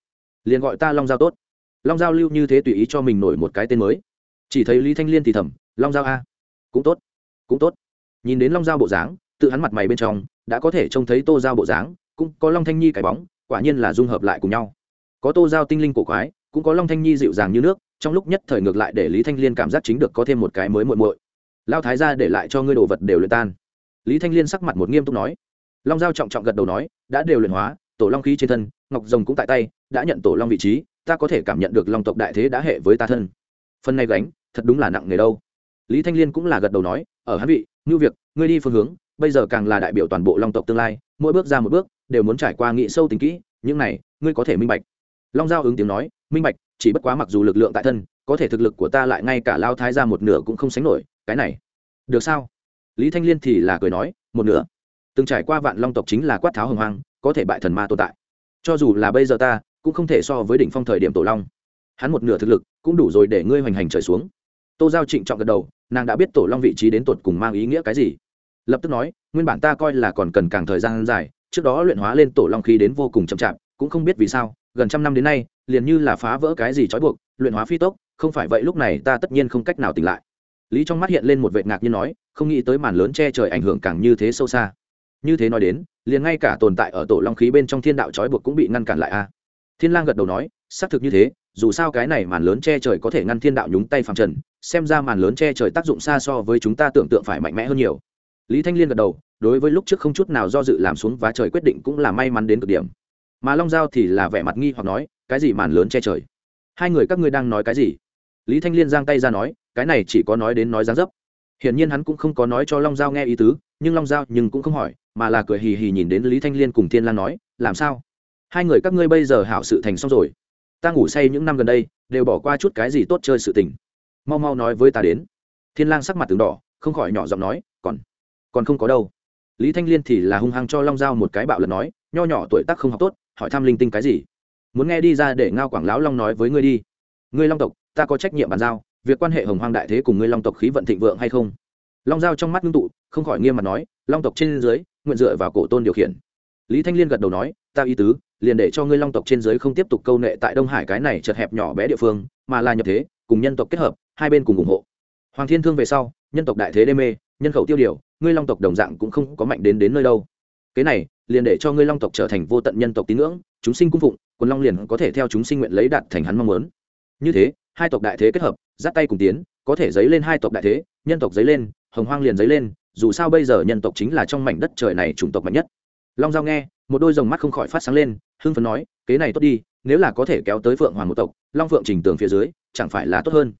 liền gọi ta Long Giao tốt. Long Giao lưu như thế tùy ý cho mình nổi một cái tên mới. Chỉ thấy Lý Thanh Liên thì thầm, Long Giao a, cũng tốt cũng tốt nhìn đến long giao bộ dáng tự hắn mặt mày bên trong đã có thể trông thấy tô giao bộ dáng cũng có long thanh nhi cái bóng quả nhiên là dung hợp lại cùng nhau có tô giao tinh linh cổ quái, cũng có long thanh nhi dịu dàng như nước, trong lúc nhất thời ngược lại để lý thanh liên cảm giác chính được có thêm một cái mới muội muội. Lao thái ra để lại cho ngươi đồ vật đều luyện tan. Lý thanh liên sắc mặt một nghiêm túc nói. Long giao trọng trọng gật đầu nói, đã đều luyện hóa, tổ long khí trên thân, ngọc rồng cũng tại tay, đã nhận tổ long vị trí, ta có thể cảm nhận được long tộc đại thế đã hệ với ta thân. Phần này gánh, thật đúng là nặng nghề đâu. Lý thanh liên cũng là gật đầu nói, ở hắn vị ngưu việc, ngươi đi phương hướng, bây giờ càng là đại biểu toàn bộ long tộc tương lai, mỗi bước ra một bước, đều muốn trải qua nghị sâu tính kỹ, những này, ngươi có thể minh bạch long giao ứng tiếng nói, minh bạch, chỉ bất quá mặc dù lực lượng tại thân, có thể thực lực của ta lại ngay cả lao thái ra một nửa cũng không sánh nổi, cái này, được sao? Lý thanh liên thì là cười nói, một nửa. Từng trải qua vạn long tộc chính là quát tháo hồng hoang, có thể bại thần ma tồn tại. Cho dù là bây giờ ta, cũng không thể so với đỉnh phong thời điểm tổ long. Hắn một nửa thực lực, cũng đủ rồi để ngươi hoành hành trời xuống. Tô giao trịnh trọng gật đầu, nàng đã biết tổ long vị trí đến tột cùng mang ý nghĩa cái gì. Lập tức nói, nguyên bản ta coi là còn cần càng thời gian dài, trước đó luyện hóa lên tổ long khí đến vô cùng chậm chạp, cũng không biết vì sao gần trăm năm đến nay, liền như là phá vỡ cái gì trói buộc, luyện hóa phi tốc, không phải vậy lúc này ta tất nhiên không cách nào tỉnh lại. Lý trong mắt hiện lên một vệ ngạc nhiên nói, không nghĩ tới màn lớn che trời ảnh hưởng càng như thế sâu xa. Như thế nói đến, liền ngay cả tồn tại ở tổ long khí bên trong thiên đạo trói buộc cũng bị ngăn cản lại a. Thiên lang gật đầu nói, xác thực như thế, dù sao cái này màn lớn che trời có thể ngăn thiên đạo nhúng tay phàm trần, xem ra màn lớn che trời tác dụng xa so với chúng ta tưởng tượng phải mạnh mẽ hơn nhiều. Lý thanh liên gật đầu, đối với lúc trước không chút nào do dự làm xuống và trời quyết định cũng là may mắn đến cực điểm mà long giao thì là vẻ mặt nghi hoặc nói, cái gì màn lớn che trời? Hai người các ngươi đang nói cái gì? Lý thanh liên giang tay ra nói, cái này chỉ có nói đến nói dáng dấp. Hiển nhiên hắn cũng không có nói cho long giao nghe ý tứ, nhưng long giao nhưng cũng không hỏi, mà là cười hì hì nhìn đến lý thanh liên cùng thiên lan nói, làm sao? Hai người các ngươi bây giờ hảo sự thành xong rồi. Ta ngủ say những năm gần đây, đều bỏ qua chút cái gì tốt chơi sự tình. Mau mau nói với ta đến. Thiên lang sắc mặt từng đỏ, không khỏi nhỏ giọng nói, còn còn không có đâu. Lý thanh liên thì là hung hăng cho long giao một cái bạo lần nói, nho nhỏ tuổi tác không học tốt hỏi thăm linh tinh cái gì? Muốn nghe đi ra để ngao quảng lão long nói với ngươi đi. Ngươi long tộc, ta có trách nhiệm bàn giao, việc quan hệ hồng hoang đại thế cùng ngươi long tộc khí vận thịnh vượng hay không? Long giao trong mắt ngưng tụ, không khỏi nghiêm mặt nói, long tộc trên dưới, nguyện dựa vào cổ tôn điều khiển. Lý thanh liên gật đầu nói, ta ý tứ, liền để cho ngươi long tộc trên dưới không tiếp tục câu nệ tại đông hải cái này chật hẹp nhỏ bé địa phương, mà là nhập thế, cùng nhân tộc kết hợp, hai bên cùng ủng hộ. Hoàng thiên thương về sau, nhân tộc đại thế đê mê, nhân khẩu tiêu điều, ngươi long tộc đồng dạng cũng không có mạnh đến đến nơi đâu cái này, liền để cho ngươi long tộc trở thành vô tận nhân tộc tín ngưỡng, chúng sinh cung phụng, quần long liền có thể theo chúng sinh nguyện lấy đạt thành hắn mong muốn. Như thế, hai tộc đại thế kết hợp, giáp tay cùng tiến, có thể dấy lên hai tộc đại thế, nhân tộc dấy lên, hồng hoang liền dấy lên, dù sao bây giờ nhân tộc chính là trong mảnh đất trời này chủng tộc mạnh nhất. Long giao nghe, một đôi rồng mắt không khỏi phát sáng lên, hưng phấn nói, kế này tốt đi, nếu là có thể kéo tới phượng hoàng một tộc, long phượng trình tường phía dưới, chẳng phải là tốt hơn?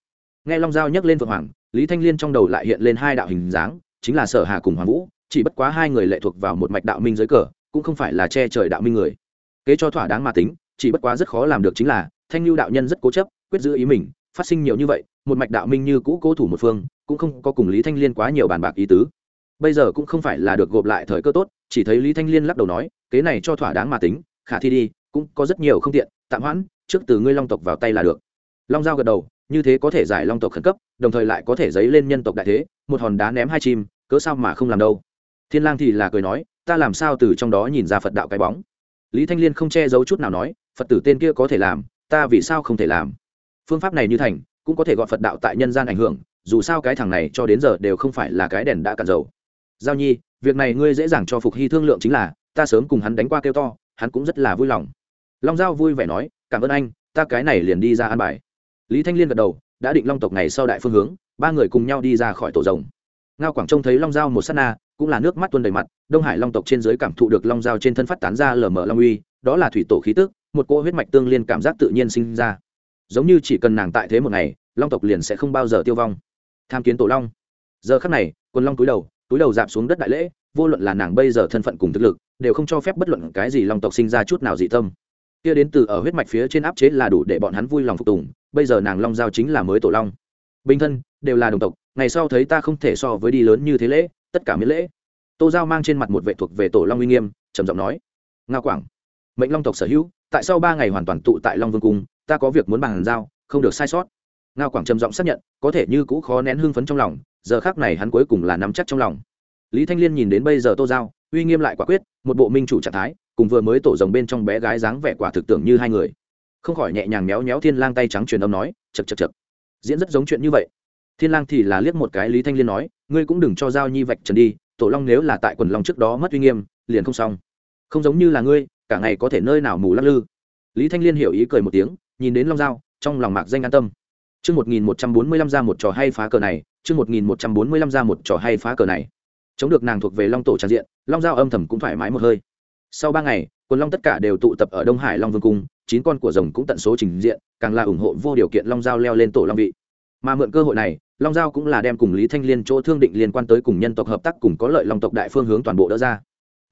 Nghe long giao nhắc lên phượng hoàng, lý thanh liên trong đầu lại hiện lên hai đạo hình dáng, chính là sở hà cùng hoàng vũ chỉ bất quá hai người lệ thuộc vào một mạch đạo minh dưới cờ, cũng không phải là che trời đạo minh người. Kế cho thỏa đáng mà tính, chỉ bất quá rất khó làm được chính là, thanh lưu đạo nhân rất cố chấp, quyết giữ ý mình, phát sinh nhiều như vậy, một mạch đạo minh như cũ cố thủ một phương, cũng không có cùng lý thanh liên quá nhiều bàn bạc ý tứ. Bây giờ cũng không phải là được gộp lại thời cơ tốt, chỉ thấy lý thanh liên lắc đầu nói, kế này cho thỏa đáng mà tính, khả thi đi, cũng có rất nhiều không tiện, tạm hoãn, trước từ ngươi long tộc vào tay là được. Long giao gật đầu, như thế có thể giải long tộc khẩn cấp, đồng thời lại có thể dấy lên nhân tộc đại thế, một hòn đá ném hai chim, cớ sao mà không làm đâu? Thiên lang thì là cười nói, ta làm sao từ trong đó nhìn ra phật đạo cái bóng? Lý thanh liên không che giấu chút nào nói, phật tử tên kia có thể làm, ta vì sao không thể làm? Phương pháp này như thành, cũng có thể gọi phật đạo tại nhân gian ảnh hưởng, dù sao cái thằng này cho đến giờ đều không phải là cái đèn đã cạn dầu. Giao nhi, việc này ngươi dễ dàng cho phục hy thương lượng chính là, ta sớm cùng hắn đánh qua kêu to, hắn cũng rất là vui lòng. Long giao vui vẻ nói, cảm ơn anh, ta cái này liền đi ra an bài. Lý thanh liên gật đầu, đã định long tộc ngày sau đại phương hướng, ba người cùng nhau đi ra khỏi tổ rồng. Ngao quảng trông thấy long giao một s á t na cũng là nước mắt tuôn đầy mặt, đông hải long tộc trên giới cảm thụ được long Dao trên thân phát tán ra lở mở long uy, đó là thủy tổ khí tức, một cỗ huyết mạch tương liên cảm giác tự nhiên sinh ra. Giống như chỉ cần nàng tại thế một ngày, long tộc liền sẽ không bao giờ tiêu vong. Tham kiến tổ long. Giờ khắc này quân long túi đầu túi đầu dạp xuống đất đại lễ, vô luận là nàng bây giờ thân phận cùng thực lực, đều không cho phép bất luận cái gì long tộc sinh ra chút nào dị tâm. Kia đến từ ở huyết mạch phía trên áp chế là đủ để bọn hắn vui lòng phục tùng, bây giờ nàng long giao chính là mới tổ long. Bình thân, đều là đồng tộc, ngày sau thấy ta không thể so với đi lớn như thế lễ tất cả miễn lễ. Tô giao mang trên mặt một vệ thuộc về tổ long uy nghiêm, trầm giọng nói, nga quảng, mệnh long tộc sở hữu, tại sau ba ngày hoàn toàn tụ tại long vương cung, ta có việc muốn bàn giao, không được sai sót. Nga quảng trầm giọng xác nhận, có thể như cũ khó nén hưng phấn trong lòng, giờ khác này hắn cuối cùng là nắm chắc trong lòng. Lý thanh liên nhìn đến bây giờ tô giao, uy nghiêm lại quả quyết, một bộ minh chủ trạng thái, cùng vừa mới tổ rồng bên trong bé gái dáng vẻ quả thực tưởng như hai người. Không khỏi nhẹ nhàng méo méo thiên lang tay trắng truyền âm nói chật chật chật diễn rất giống chuyện như vậy thiên lang thì là liếc một cái lý thanh liên nói ngươi cũng đừng cho giao nhi vạch trần đi tổ long nếu là tại quần long trước đó mất uy nghiêm liền không xong. Không giống như là ngươi cả ngày có thể nơi nào mù lắc lư. Lý thanh liên hiểu ý cười một tiếng nhìn đến long giao trong lòng mạc danh an tâm. Trước 1145 ra một trò hay phá cờ này, trước 1145 ra một trò hay phá cờ này. chống được nàng thuộc về long tổ tràn diện long giao âm thầm cũng thoải mái một hơi. Sau ba ngày quần long tất cả đều tụ tập ở đông hải long vương cung chín con của rồng cũng tận số trình diện càng là ủng hộ vô điều kiện long giao leo lên tổ long vị mà mượn cơ hội này, long giao cũng là đem cùng lý thanh liên chỗ thương định liên quan tới cùng nhân tộc hợp tác cùng có lợi long tộc đại phương hướng toàn bộ đỡ ra.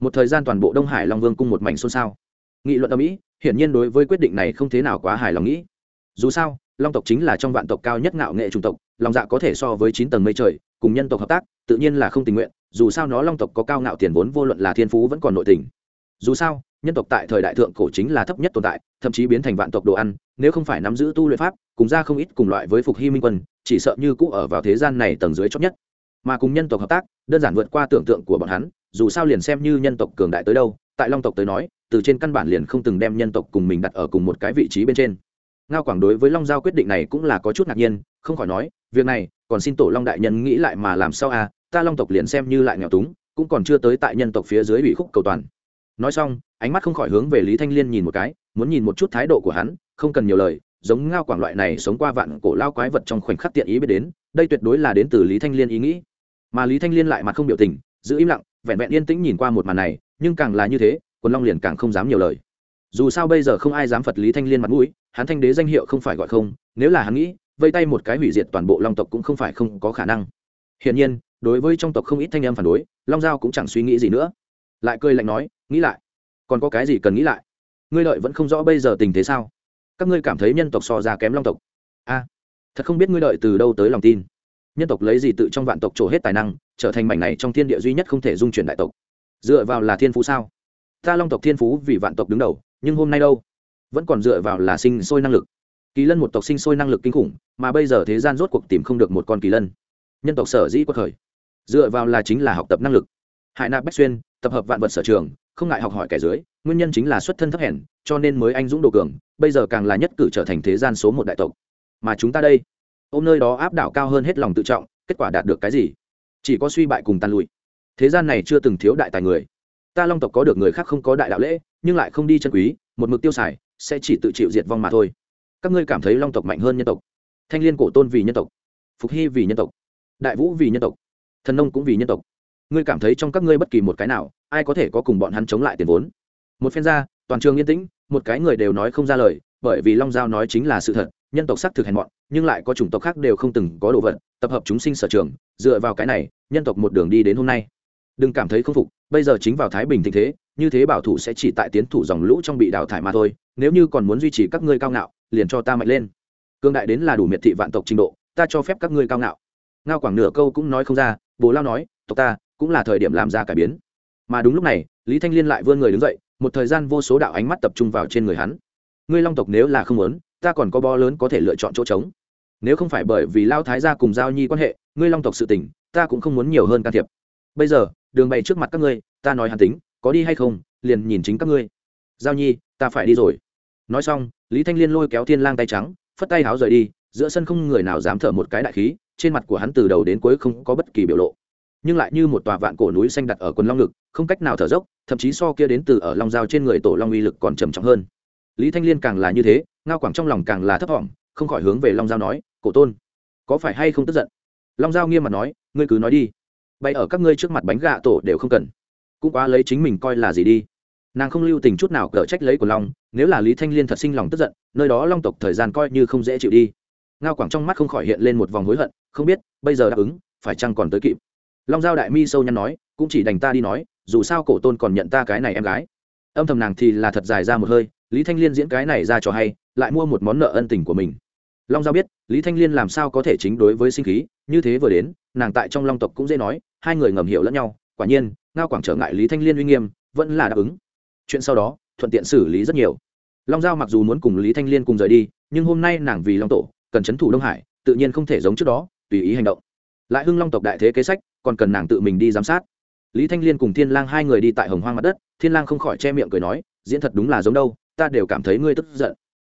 Một thời gian toàn bộ đông hải long vương cung một mảnh xôn xao. Nghị luận ở mỹ, hiển nhiên đối với quyết định này không thế nào quá hài lòng nghĩ. Dù sao, long tộc chính là trong vạn tộc cao nhất ngạo nghệ chủng tộc lòng dạ có thể so với chín tầng mây trời, cùng nhân tộc hợp tác, tự nhiên là không tình nguyện, dù sao nó long tộc có cao ngạo tiền vốn vô luận là thiên phú vẫn còn nội tình. Dù sao nhân tộc tại thời đại thượng cổ chính là thấp nhất tồn tại, thậm chí biến thành vạn tộc đồ ăn, nếu không phải nắm giữ tu luyện pháp, cùng ra không ít cùng loại với phục hy minh quân, chỉ sợ như cũ ở vào thế gian này tầng dưới chót nhất. Mà cùng nhân tộc hợp tác, đơn giản vượt qua tưởng tượng của bọn hắn, dù sao liền xem như nhân tộc cường đại tới đâu, tại long tộc tới nói, từ trên căn bản liền không từng đem nhân tộc cùng mình đặt ở cùng một cái vị trí bên trên. Ngao quảng đối với long giao quyết định này cũng là có chút ngạc nhiên, không khỏi nói, việc này, còn xin tổ long đại nhân nghĩ lại mà làm sao à ta long tộc liền xem như lại nghèo túng, cũng còn chưa tới tại nhân tộc phía dưới bị khúc cầu toàn nói xong, ánh mắt không khỏi hướng về lý thanh liên nhìn một cái, muốn nhìn một chút thái độ của hắn, không cần nhiều lời, giống ngao quảng loại này sống qua vạn cổ lao quái vật trong khoảnh khắc tiện ý biết đến, đây tuyệt đối là đến từ lý thanh liên ý nghĩ. Mà lý thanh liên lại mặt không biểu tình, giữ im lặng, vẹn vẹn yên tĩnh nhìn qua một màn này, nhưng càng là như thế, quần long liền càng không dám nhiều lời. Dù sao bây giờ không ai dám phật lý thanh liên mặt mũi, hắn thanh đế danh hiệu không phải gọi không, nếu là hắn nghĩ, vây tay một cái hủy diệt toàn bộ long tộc cũng không phải không có khả năng. Hiển nhiên, đối với trong tộc không ít thanh em phản đối, long giao cũng chẳng suy nghĩ gì nữa lại cười lạnh nói, nghĩ lại, còn có cái gì cần nghĩ lại? Ngươi lợi vẫn không rõ bây giờ tình thế sao? Các ngươi cảm thấy nhân tộc so ra kém long tộc. A, thật không biết ngươi lợi từ đâu tới lòng tin. Nhân tộc lấy gì tự trong vạn tộc trổ hết tài năng, trở thành mảnh này trong thiên địa duy nhất không thể dung chuyển đại tộc? Dựa vào là thiên phú sao? Ta long tộc thiên phú vì vạn tộc đứng đầu, nhưng hôm nay đâu? Vẫn còn dựa vào là sinh sôi năng lực. Kỳ lân một tộc sinh sôi năng lực kinh khủng, mà bây giờ thế gian rốt cuộc tìm không được một con kỳ lân. Nhân tộc sở dĩ quật khởi, dựa vào là chính là học tập năng lực. Hải nạp bách xuyên tập hợp vạn vật sở trường, không ngại học hỏi kẻ dưới, nguyên nhân chính là xuất thân thấp hèn, cho nên mới anh dũng đồ cường, bây giờ càng là nhất cử trở thành thế gian số một đại tộc. Mà chúng ta đây, ôm nơi đó áp đảo cao hơn hết lòng tự trọng, kết quả đạt được cái gì? Chỉ có suy bại cùng tan lụi. Thế gian này chưa từng thiếu đại tài người. Ta long tộc có được người khác không có đại đạo lễ, nhưng lại không đi chân quý, một mực tiêu xài, sẽ chỉ tự chịu diệt vong mà thôi. Các ngươi cảm thấy long tộc mạnh hơn nhân tộc. Thanh liên cổ tôn vì nhân tộc. Phục hy vì nhân tộc. Đại vũ vì nhân tộc. Thần nông cũng vì nhân tộc ngươi cảm thấy trong các ngươi bất kỳ một cái nào, ai có thể có cùng bọn hắn chống lại tiền vốn? Một phen ra, toàn trường yên tĩnh, một cái người đều nói không ra lời, bởi vì long giao nói chính là sự thật, nhân tộc xác thực hèn mọn, nhưng lại có chủng tộc khác đều không từng có đồ vật, tập hợp chúng sinh sở trường, dựa vào cái này, nhân tộc một đường đi đến hôm nay. Đừng cảm thấy không phục, bây giờ chính vào thái bình tình thế, như thế bảo thủ sẽ chỉ tại tiến thủ dòng lũ trong bị đào thải mà thôi, nếu như còn muốn duy trì các ngươi cao ngạo, liền cho ta mạnh lên. Cương đại đến là đủ miệt thị vạn tộc trình độ, ta cho phép các ngươi cao ngạo. Ngao quảng nửa câu cũng nói không ra bố lao nói, tộc ta cũng là thời điểm làm ra cải biến. Mà đúng lúc này, lý thanh liên lại vươn người đứng dậy, một thời gian vô số đạo ánh mắt tập trung vào trên người hắn. Ngươi long tộc nếu là không muốn, ta còn có bo lớn có thể lựa chọn chỗ trống. Nếu không phải bởi vì lao thái gia cùng giao nhi quan hệ, ngươi long tộc sự tình, ta cũng không muốn nhiều hơn can thiệp. Bây giờ, đường bày trước mặt các ngươi, ta nói hàn tính, có đi hay không, liền nhìn chính các ngươi. Giao nhi, ta phải đi rồi. Nói xong, lý thanh liên lôi kéo thiên lang tay trắng, phất tay háo rời đi, giữa sân không người nào dám thở một cái đại khí, trên mặt của hắn từ đầu đến cuối không có bất kỳ biểu lộ nhưng lại như một tòa vạn cổ núi xanh đặt ở quần long ngực, không cách nào thở dốc, thậm chí so kia đến từ ở long giao trên người tổ long uy lực còn trầm trọng hơn. Lý thanh liên càng là như thế, ngao quảng trong lòng càng là thấp thỏm, không khỏi hướng về long giao nói, cổ tôn, có phải hay không tức giận? Long giao nghiêm mặt nói, ngươi cứ nói đi. Bay ở các ngươi trước mặt bánh gạ tổ đều không cần. Cũng quá lấy chính mình coi là gì đi. Nàng không lưu tình chút nào cở trách lấy của long, nếu là lý thanh liên thật sinh lòng tức giận, nơi đó long tộc thời gian coi như không dễ chịu đi. Ngao quảng trong mắt không khỏi hiện lên một vòng hối hận, không biết, bây giờ đáp ứng, phải chăng còn tới kịp? Long giao đại mi sâu nhăn nói, cũng chỉ đành ta đi nói, dù sao cổ tôn còn nhận ta cái này em gái. Âm thầm nàng thì là thật dài ra một hơi, lý thanh liên diễn cái này ra cho hay, lại mua một món nợ ân tình của mình. Long giao biết, lý thanh liên làm sao có thể chính đối với sinh khí, như thế vừa đến, nàng tại trong long tộc cũng dễ nói, hai người ngầm hiểu lẫn nhau, quả nhiên, ngao quảng trở ngại lý thanh liên uy nghiêm, vẫn là đáp ứng. Chuyện sau đó, thuận tiện xử lý rất nhiều. Long giao mặc dù muốn cùng lý thanh liên cùng rời đi, nhưng hôm nay nàng vì long tổ, cần c h ấ n thủ đông hải, tự nhiên không thể giống trước đó, tùy ý hành động lại hưng long tộc đại thế kế sách, còn cần nàng tự mình đi giám sát. Lý thanh liên cùng thiên lang hai người đi tại hồng hoang mặt đất, thiên lang không khỏi che miệng cười nói, diễn thật đúng là giống đâu, ta đều cảm thấy ngươi tức giận.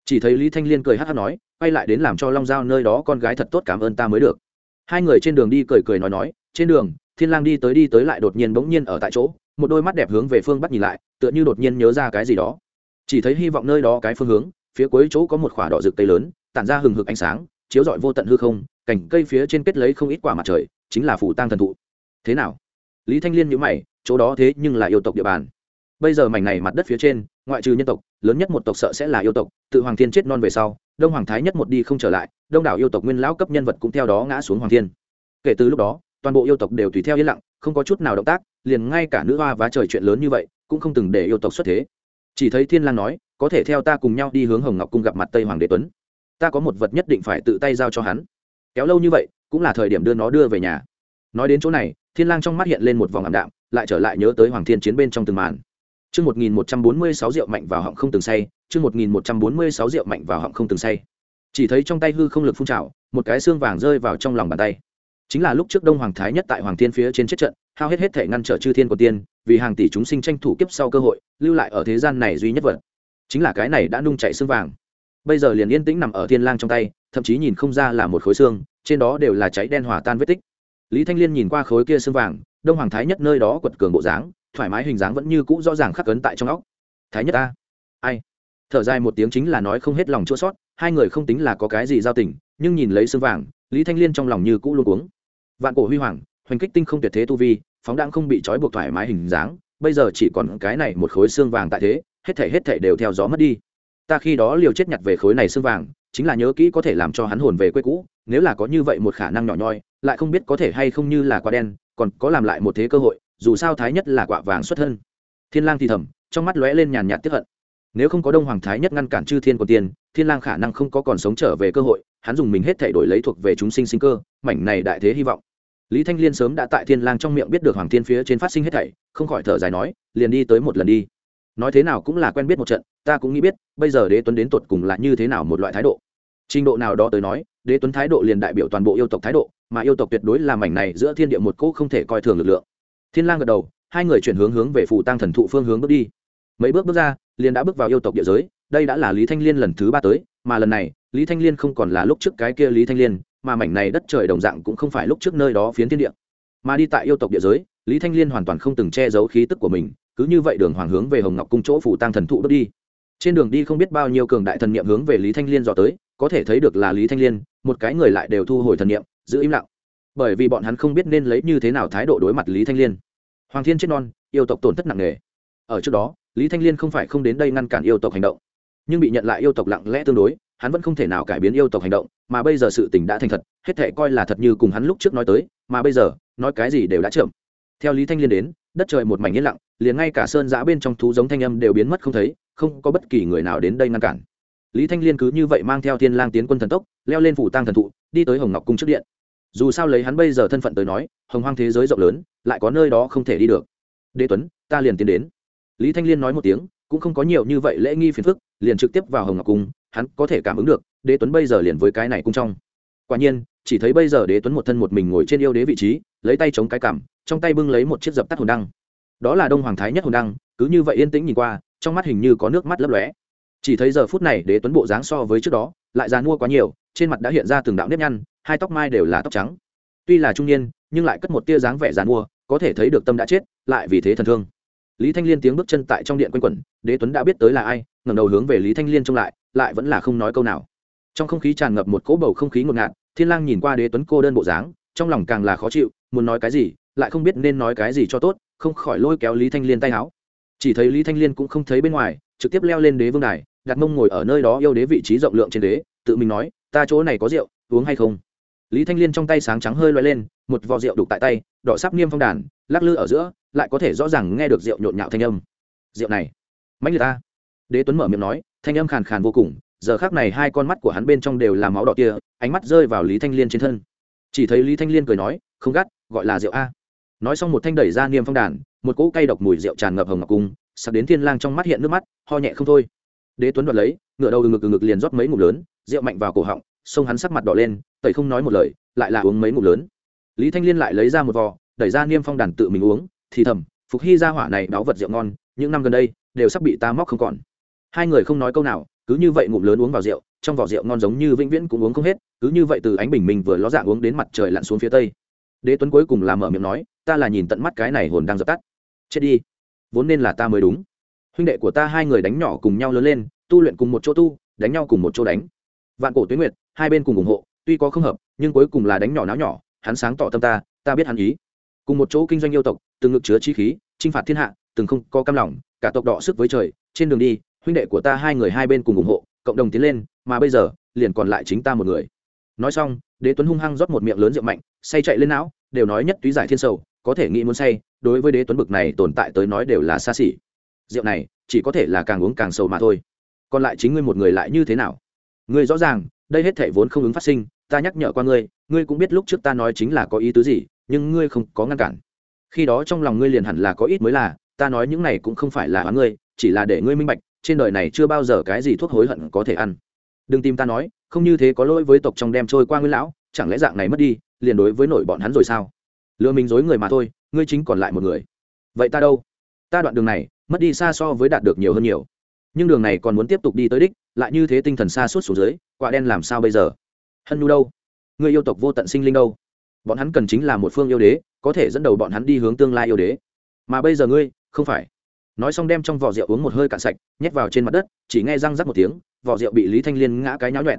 Chỉ thấy lý thanh liên cười hát hát nói, quay lại đến làm cho long giao nơi đó con gái thật tốt cảm ơn ta mới được. Hai người trên đường đi cười cười nói nói, trên đường, thiên lang đi tới đi tới lại đột nhiên bỗng nhiên ở tại chỗ, một đôi mắt đẹp hướng về phương bắc nhìn lại, tựa như đột nhiên nhớ ra cái gì đó. Chỉ thấy hy vọng nơi đó cái phương hướng, phía cuối chỗ có một khỏa đỏ rực tây lớn, tản ra hừng hực ánh sáng, chiếu rọi vô tận hư không cành cây phía trên kết lấy không ít quả mặt trời, chính là phủ tang thần thụ. Thế nào? Lý thanh liên nhữ mày, chỗ đó thế nhưng là yêu tộc địa bàn. Bây giờ mảnh này mặt đất phía trên, ngoại trừ nhân tộc, lớn nhất một tộc sợ sẽ là yêu tộc, tự hoàng thiên chết non về sau, đông hoàng thái nhất một đi không trở lại, đông đảo yêu tộc nguyên lão cấp nhân vật cũng theo đó ngã xuống hoàng thiên. Kể từ lúc đó, toàn bộ yêu tộc đều tùy theo yên lặng, không có chút nào động tác, liền ngay cả nữ hoa vá trời chuyện lớn như vậy, cũng không từng để yêu tộc xuất thế. Chỉ thấy thiên lan nói, có thể theo ta cùng nhau đi hướng hồng ngọc cung gặp mặt tây hoàng đế tuấn. Ta có một vật nhất định phải tự tay giao cho hắn kéo lâu như vậy cũng là thời điểm đưa nó đưa về nhà nói đến chỗ này thiên lang trong mắt hiện lên một vòng ảm đạm lại trở lại nhớ tới hoàng thiên chiến bên trong từng màn Chương 1146 rượu mạnh vào họng không từng say, chương 1146 rượu mạnh vào họng không từng say. Chỉ thấy trong tay hư không lực phun trào, một cái xương vàng rơi vào trong lòng bàn tay. Chính là lúc trước Đông Hoàng Thái nhất tại Hoàng Thiên phía trên chết trận, hao hết hết thể ngăn trở chư thiên của tiên, vì hàng tỷ chúng sinh tranh thủ kiếp sau cơ hội, lưu lại ở thế gian này duy nhất vật. Chính là cái này đã nung chảy xương vàng. Bây giờ liền yên tĩnh nằm ở Thiên Lang trong tay, thậm chí nhìn không ra là một khối xương, trên đó đều là cháy đen hòa tan vết tích. Lý Thanh Liên nhìn qua khối kia xương vàng, Đông Hoàng Thái nhất nơi đó quật cường bộ dáng, thoải mái hình dáng vẫn như cũ rõ ràng khắc cấn tại trong óc. Thái nhất ta ai? Thở dài một tiếng chính là nói không hết lòng chua sót hai người không tính là có cái gì giao tình nhưng nhìn lấy xương vàng lý thanh liên trong lòng như cũ luôn cuống. Vạn cổ huy hoàng hoành kích tinh không tuyệt thế tu vi phóng đang không bị trói buộc thoải mái hình dáng bây giờ chỉ còn cái này một khối xương vàng tại thế hết thể hết thể đều theo gió mất đi ta khi đó liều chết nhặt về khối này xương vàng, chính là nhớ kỹ có thể làm cho hắn hồn về quê cũ, nếu là có như vậy một khả năng nhỏ nhoi, lại không biết có thể hay không như là quả đen, còn có làm lại một thế cơ hội, dù sao thái nhất là quạ vàng xuất thân. Thiên lang thì thầm, trong mắt lóe lên nhàn nhạt tiếp hận. Nếu không có đông hoàng thái nhất ngăn cản chư thiên của tiên thiên lang khả năng không có còn sống trở về cơ hội, hắn dùng mình hết thể đổi lấy thuộc về chúng sinh sinh cơ, mảnh này đại thế hy vọng. Lý thanh liên sớm đã tại thiên lang trong miệng biết được hoàng thiên phía trên phát sinh hết thảy, không khỏi thở dài nói, liền đi tới một lần đi nói thế nào cũng là quen biết một trận, ta cũng nghĩ biết, bây giờ đế tuấn đến tuột cùng là như thế nào một loại thái độ. Trình độ nào đó tới nói, đế tuấn thái độ liền đại biểu toàn bộ yêu tộc thái độ, mà yêu tộc tuyệt đối là mảnh này giữa thiên địa một cỗ không thể coi thường lực lượng. Thiên lang gật đầu, hai người chuyển hướng hướng về phù tăng thần thụ phương hướng bước đi. Mấy bước bước ra, liền đã bước vào yêu tộc địa giới, đây đã là lý thanh liên lần thứ ba tới, mà lần này, lý thanh liên không còn là lúc trước cái kia lý thanh liên, mà mảnh này đất trời đồng dạng cũng không phải lúc trước nơi đó phiến thiên địa. Mà đi tại yêu tộc địa giới lý thanh liên hoàn toàn không từng che giấu khí tức của mình, cứ như vậy đường hoàng hướng về hồng ngọc cung chỗ phủ tăng thần thụ bước đi. Trên đường đi không biết bao nhiêu cường đại thần niệm hướng về lý thanh liên dò tới, có thể thấy được là lý thanh liên, một cái người lại đều thu hồi thần niệm, giữ im lặng. Bởi vì bọn hắn không biết nên lấy như thế nào thái độ đối mặt lý thanh liên. Hoàng thiên chết non, yêu tộc tổn thất nặng nề. Ở trước đó, lý thanh liên không phải không đến đây ngăn cản yêu tộc hành động, nhưng bị nhận lại yêu tộc lặng lẽ tương đối, hắn vẫn không thể nào cải biến yêu tộc hành động, mà bây giờ sự tình đã thành thật, hết thể coi là thật như cùng hắn lúc trước nói tới, mà bây giờ, nói cái gì đều đã chậm theo lý thanh liên đến, đất trời một mảnh yên lặng, liền ngay cả sơn giã bên trong thú giống thanh âm đều biến mất không thấy, không có bất kỳ người nào đến đây ngăn cản. Lý thanh liên cứ như vậy mang theo thiên lang tiến quân thần tốc, leo lên phủ tăng thần thụ, đi tới hồng ngọc cung trước điện. Dù sao lấy hắn bây giờ thân phận tới nói, hồng hoang thế giới rộng lớn, lại có nơi đó không thể đi được. Đế tuấn, ta liền tiến đến. Lý thanh liên nói một tiếng, cũng không có nhiều như vậy lễ nghi phiền phức, liền trực tiếp vào hồng ngọc cung, hắn có thể cảm ứng được, đế tuấn bây giờ liền với cái này cung trong. Quả nhiên chỉ thấy bây giờ đế tuấn một thân một mình ngồi trên yêu đế vị trí, lấy tay chống cái cảm, trong tay bưng lấy một chiếc dập tắt hồn đăng. Đó là đông hoàng thái nhất hồn đăng, cứ như vậy yên tĩnh nhìn qua, trong mắt hình như có nước mắt lấp lóe. Chỉ thấy giờ phút này đế tuấn bộ dáng so với trước đó, lại già mua quá nhiều, trên mặt đã hiện ra từng đạo nếp nhăn, hai tóc mai đều là tóc trắng. Tuy là trung niên, nhưng lại cất một tia dáng vẻ già mua có thể thấy được tâm đã chết, lại vì thế thần thương. Lý thanh liên tiếng bước chân tại trong điện quanh quẩn, đế tuấn đã biết tới là ai, ngẩng đầu hướng về lý thanh liên trông lại lại vẫn là không nói câu nào. Trong không khí tràn ngập một cỗ bầu không khí ngột ngạt thiên lang nhìn qua đế tuấn cô đơn bộ dáng, trong lòng càng là khó chịu, muốn nói cái gì, lại không biết nên nói cái gì cho tốt, không khỏi lôi kéo lý thanh liên tay áo. Chỉ thấy lý thanh liên cũng không thấy bên ngoài, trực tiếp leo lên đế vương đài, đặt mông ngồi ở nơi đó yêu đế vị trí rộng lượng trên đế, tự mình nói, ta chỗ này có rượu, uống hay không? Lý thanh liên trong tay sáng trắng hơi loay lên, một vò rượu đục tại tay, đỏ sắp niêm phong đàn, lắc lư ở giữa, lại có thể rõ ràng nghe được rượu nhộn nhạo thanh âm. Rượu này, mãnh liệt ta. Đế tuấn mở miệng nói, thanh âm khàn khàn vô cùng giờ khác này hai con mắt của hắn bên trong đều là máu đỏ kia, ánh mắt rơi vào lý thanh liên trên thân. Chỉ thấy lý thanh liên cười nói, không gắt, gọi là rượu a. Nói xong một thanh đẩy ra niêm phong đàn, một cỗ cay độc mùi rượu tràn ngập hồng ngọc cung, sặc đến thiên lang trong mắt hiện nước mắt, ho nhẹ không thôi. Đế tuấn đoạt lấy, ngựa đầu ngực ngực liền rót mấy ngụm lớn, rượu mạnh vào cổ họng, xông hắn sắc mặt đỏ lên, tẩy không nói một lời, lại là uống mấy ngụm lớn. Lý thanh liên lại lấy ra một vò, đẩy ra niêm phong đàn tự mình uống, thì thầm, phục hy ra hỏa này đáo vật rượu ngon, những năm gần đây, đều sắp bị ta móc không còn. Hai người không nói câu nào cứ như vậy ngụm lớn uống vào rượu, trong vỏ rượu ngon giống như vĩnh viễn cũng uống không hết, cứ như vậy từ ánh bình minh vừa ló dạng uống đến mặt trời lặn xuống phía tây. Đế tuấn cuối cùng làm mở miệng nói, ta là nhìn tận mắt cái này hồn đang dập tắt. Chết đi. Vốn nên là ta mới đúng. Huynh đệ của ta hai người đánh nhỏ cùng nhau lớn lên, tu luyện cùng một chỗ tu, đánh nhau cùng một chỗ đánh. Vạn cổ tuyến nguyệt, hai bên cùng ủng hộ, tuy có không hợp, nhưng cuối cùng là đánh nhỏ náo nhỏ, hắn sáng tỏ tâm ta ta biết hắn ý. Cùng một chỗ kinh doanh yêu tộc, từng ngực chứa chi khí, chinh phạt thiên hạ, từng không có cam lòng, cả tộc đỏ sức với trời, trên đường đi huynh đệ của ta hai người hai bên cùng ủng hộ, cộng đồng tiến lên, mà bây giờ, liền còn lại chính ta một người. Nói xong, đế tuấn hung hăng rót một miệng lớn rượu mạnh, say chạy lên não, đều nói nhất túy giải thiên sầu, có thể nghĩ muốn say, đối với đế tuấn bực này tồn tại tới nói đều là xa xỉ. Rượu này, chỉ có thể là càng uống càng sầu mà thôi. Còn lại chính ngươi một người lại như thế nào? Ngươi rõ ràng, đây hết thể vốn không ứng phát sinh, ta nhắc nhở qua ngươi ngươi cũng biết lúc trước ta nói chính là có ý tứ gì, nhưng ngươi không có ngăn cản. Khi đó trong lòng ngươi liền hẳn là có ít mới là, ta nói những này cũng không phải là oán ngươi, chỉ là để ngươi minh bạch trên đời này chưa bao giờ cái gì thuốc hối hận có thể ăn. Đừng tìm ta nói, không như thế có lỗi với tộc trong đem trôi qua nguyên lão, chẳng lẽ dạng này mất đi, liền đối với nổi bọn hắn rồi sao? Lừa mình dối người mà thôi, ngươi chính còn lại một người. Vậy ta đâu? Ta đoạn đường này, mất đi xa so với đạt được nhiều hơn nhiều. Nhưng đường này còn muốn tiếp tục đi tới đích, lại như thế tinh thần xa suốt xuống dưới, quả đen làm sao bây giờ? Hân nhu đâu? Người yêu tộc vô tận sinh linh đâu? Bọn hắn cần chính là một phương yêu đế, có thể dẫn đầu bọn hắn đi hướng tương lai yêu đế. Mà bây giờ ngươi, không phải nói xong đem trong vỏ rượu uống một hơi cạn sạch, nhét vào trên mặt đất, chỉ nghe răng rắc một tiếng, vỏ rượu bị lý thanh liên ngã cái nháo nhuẹn.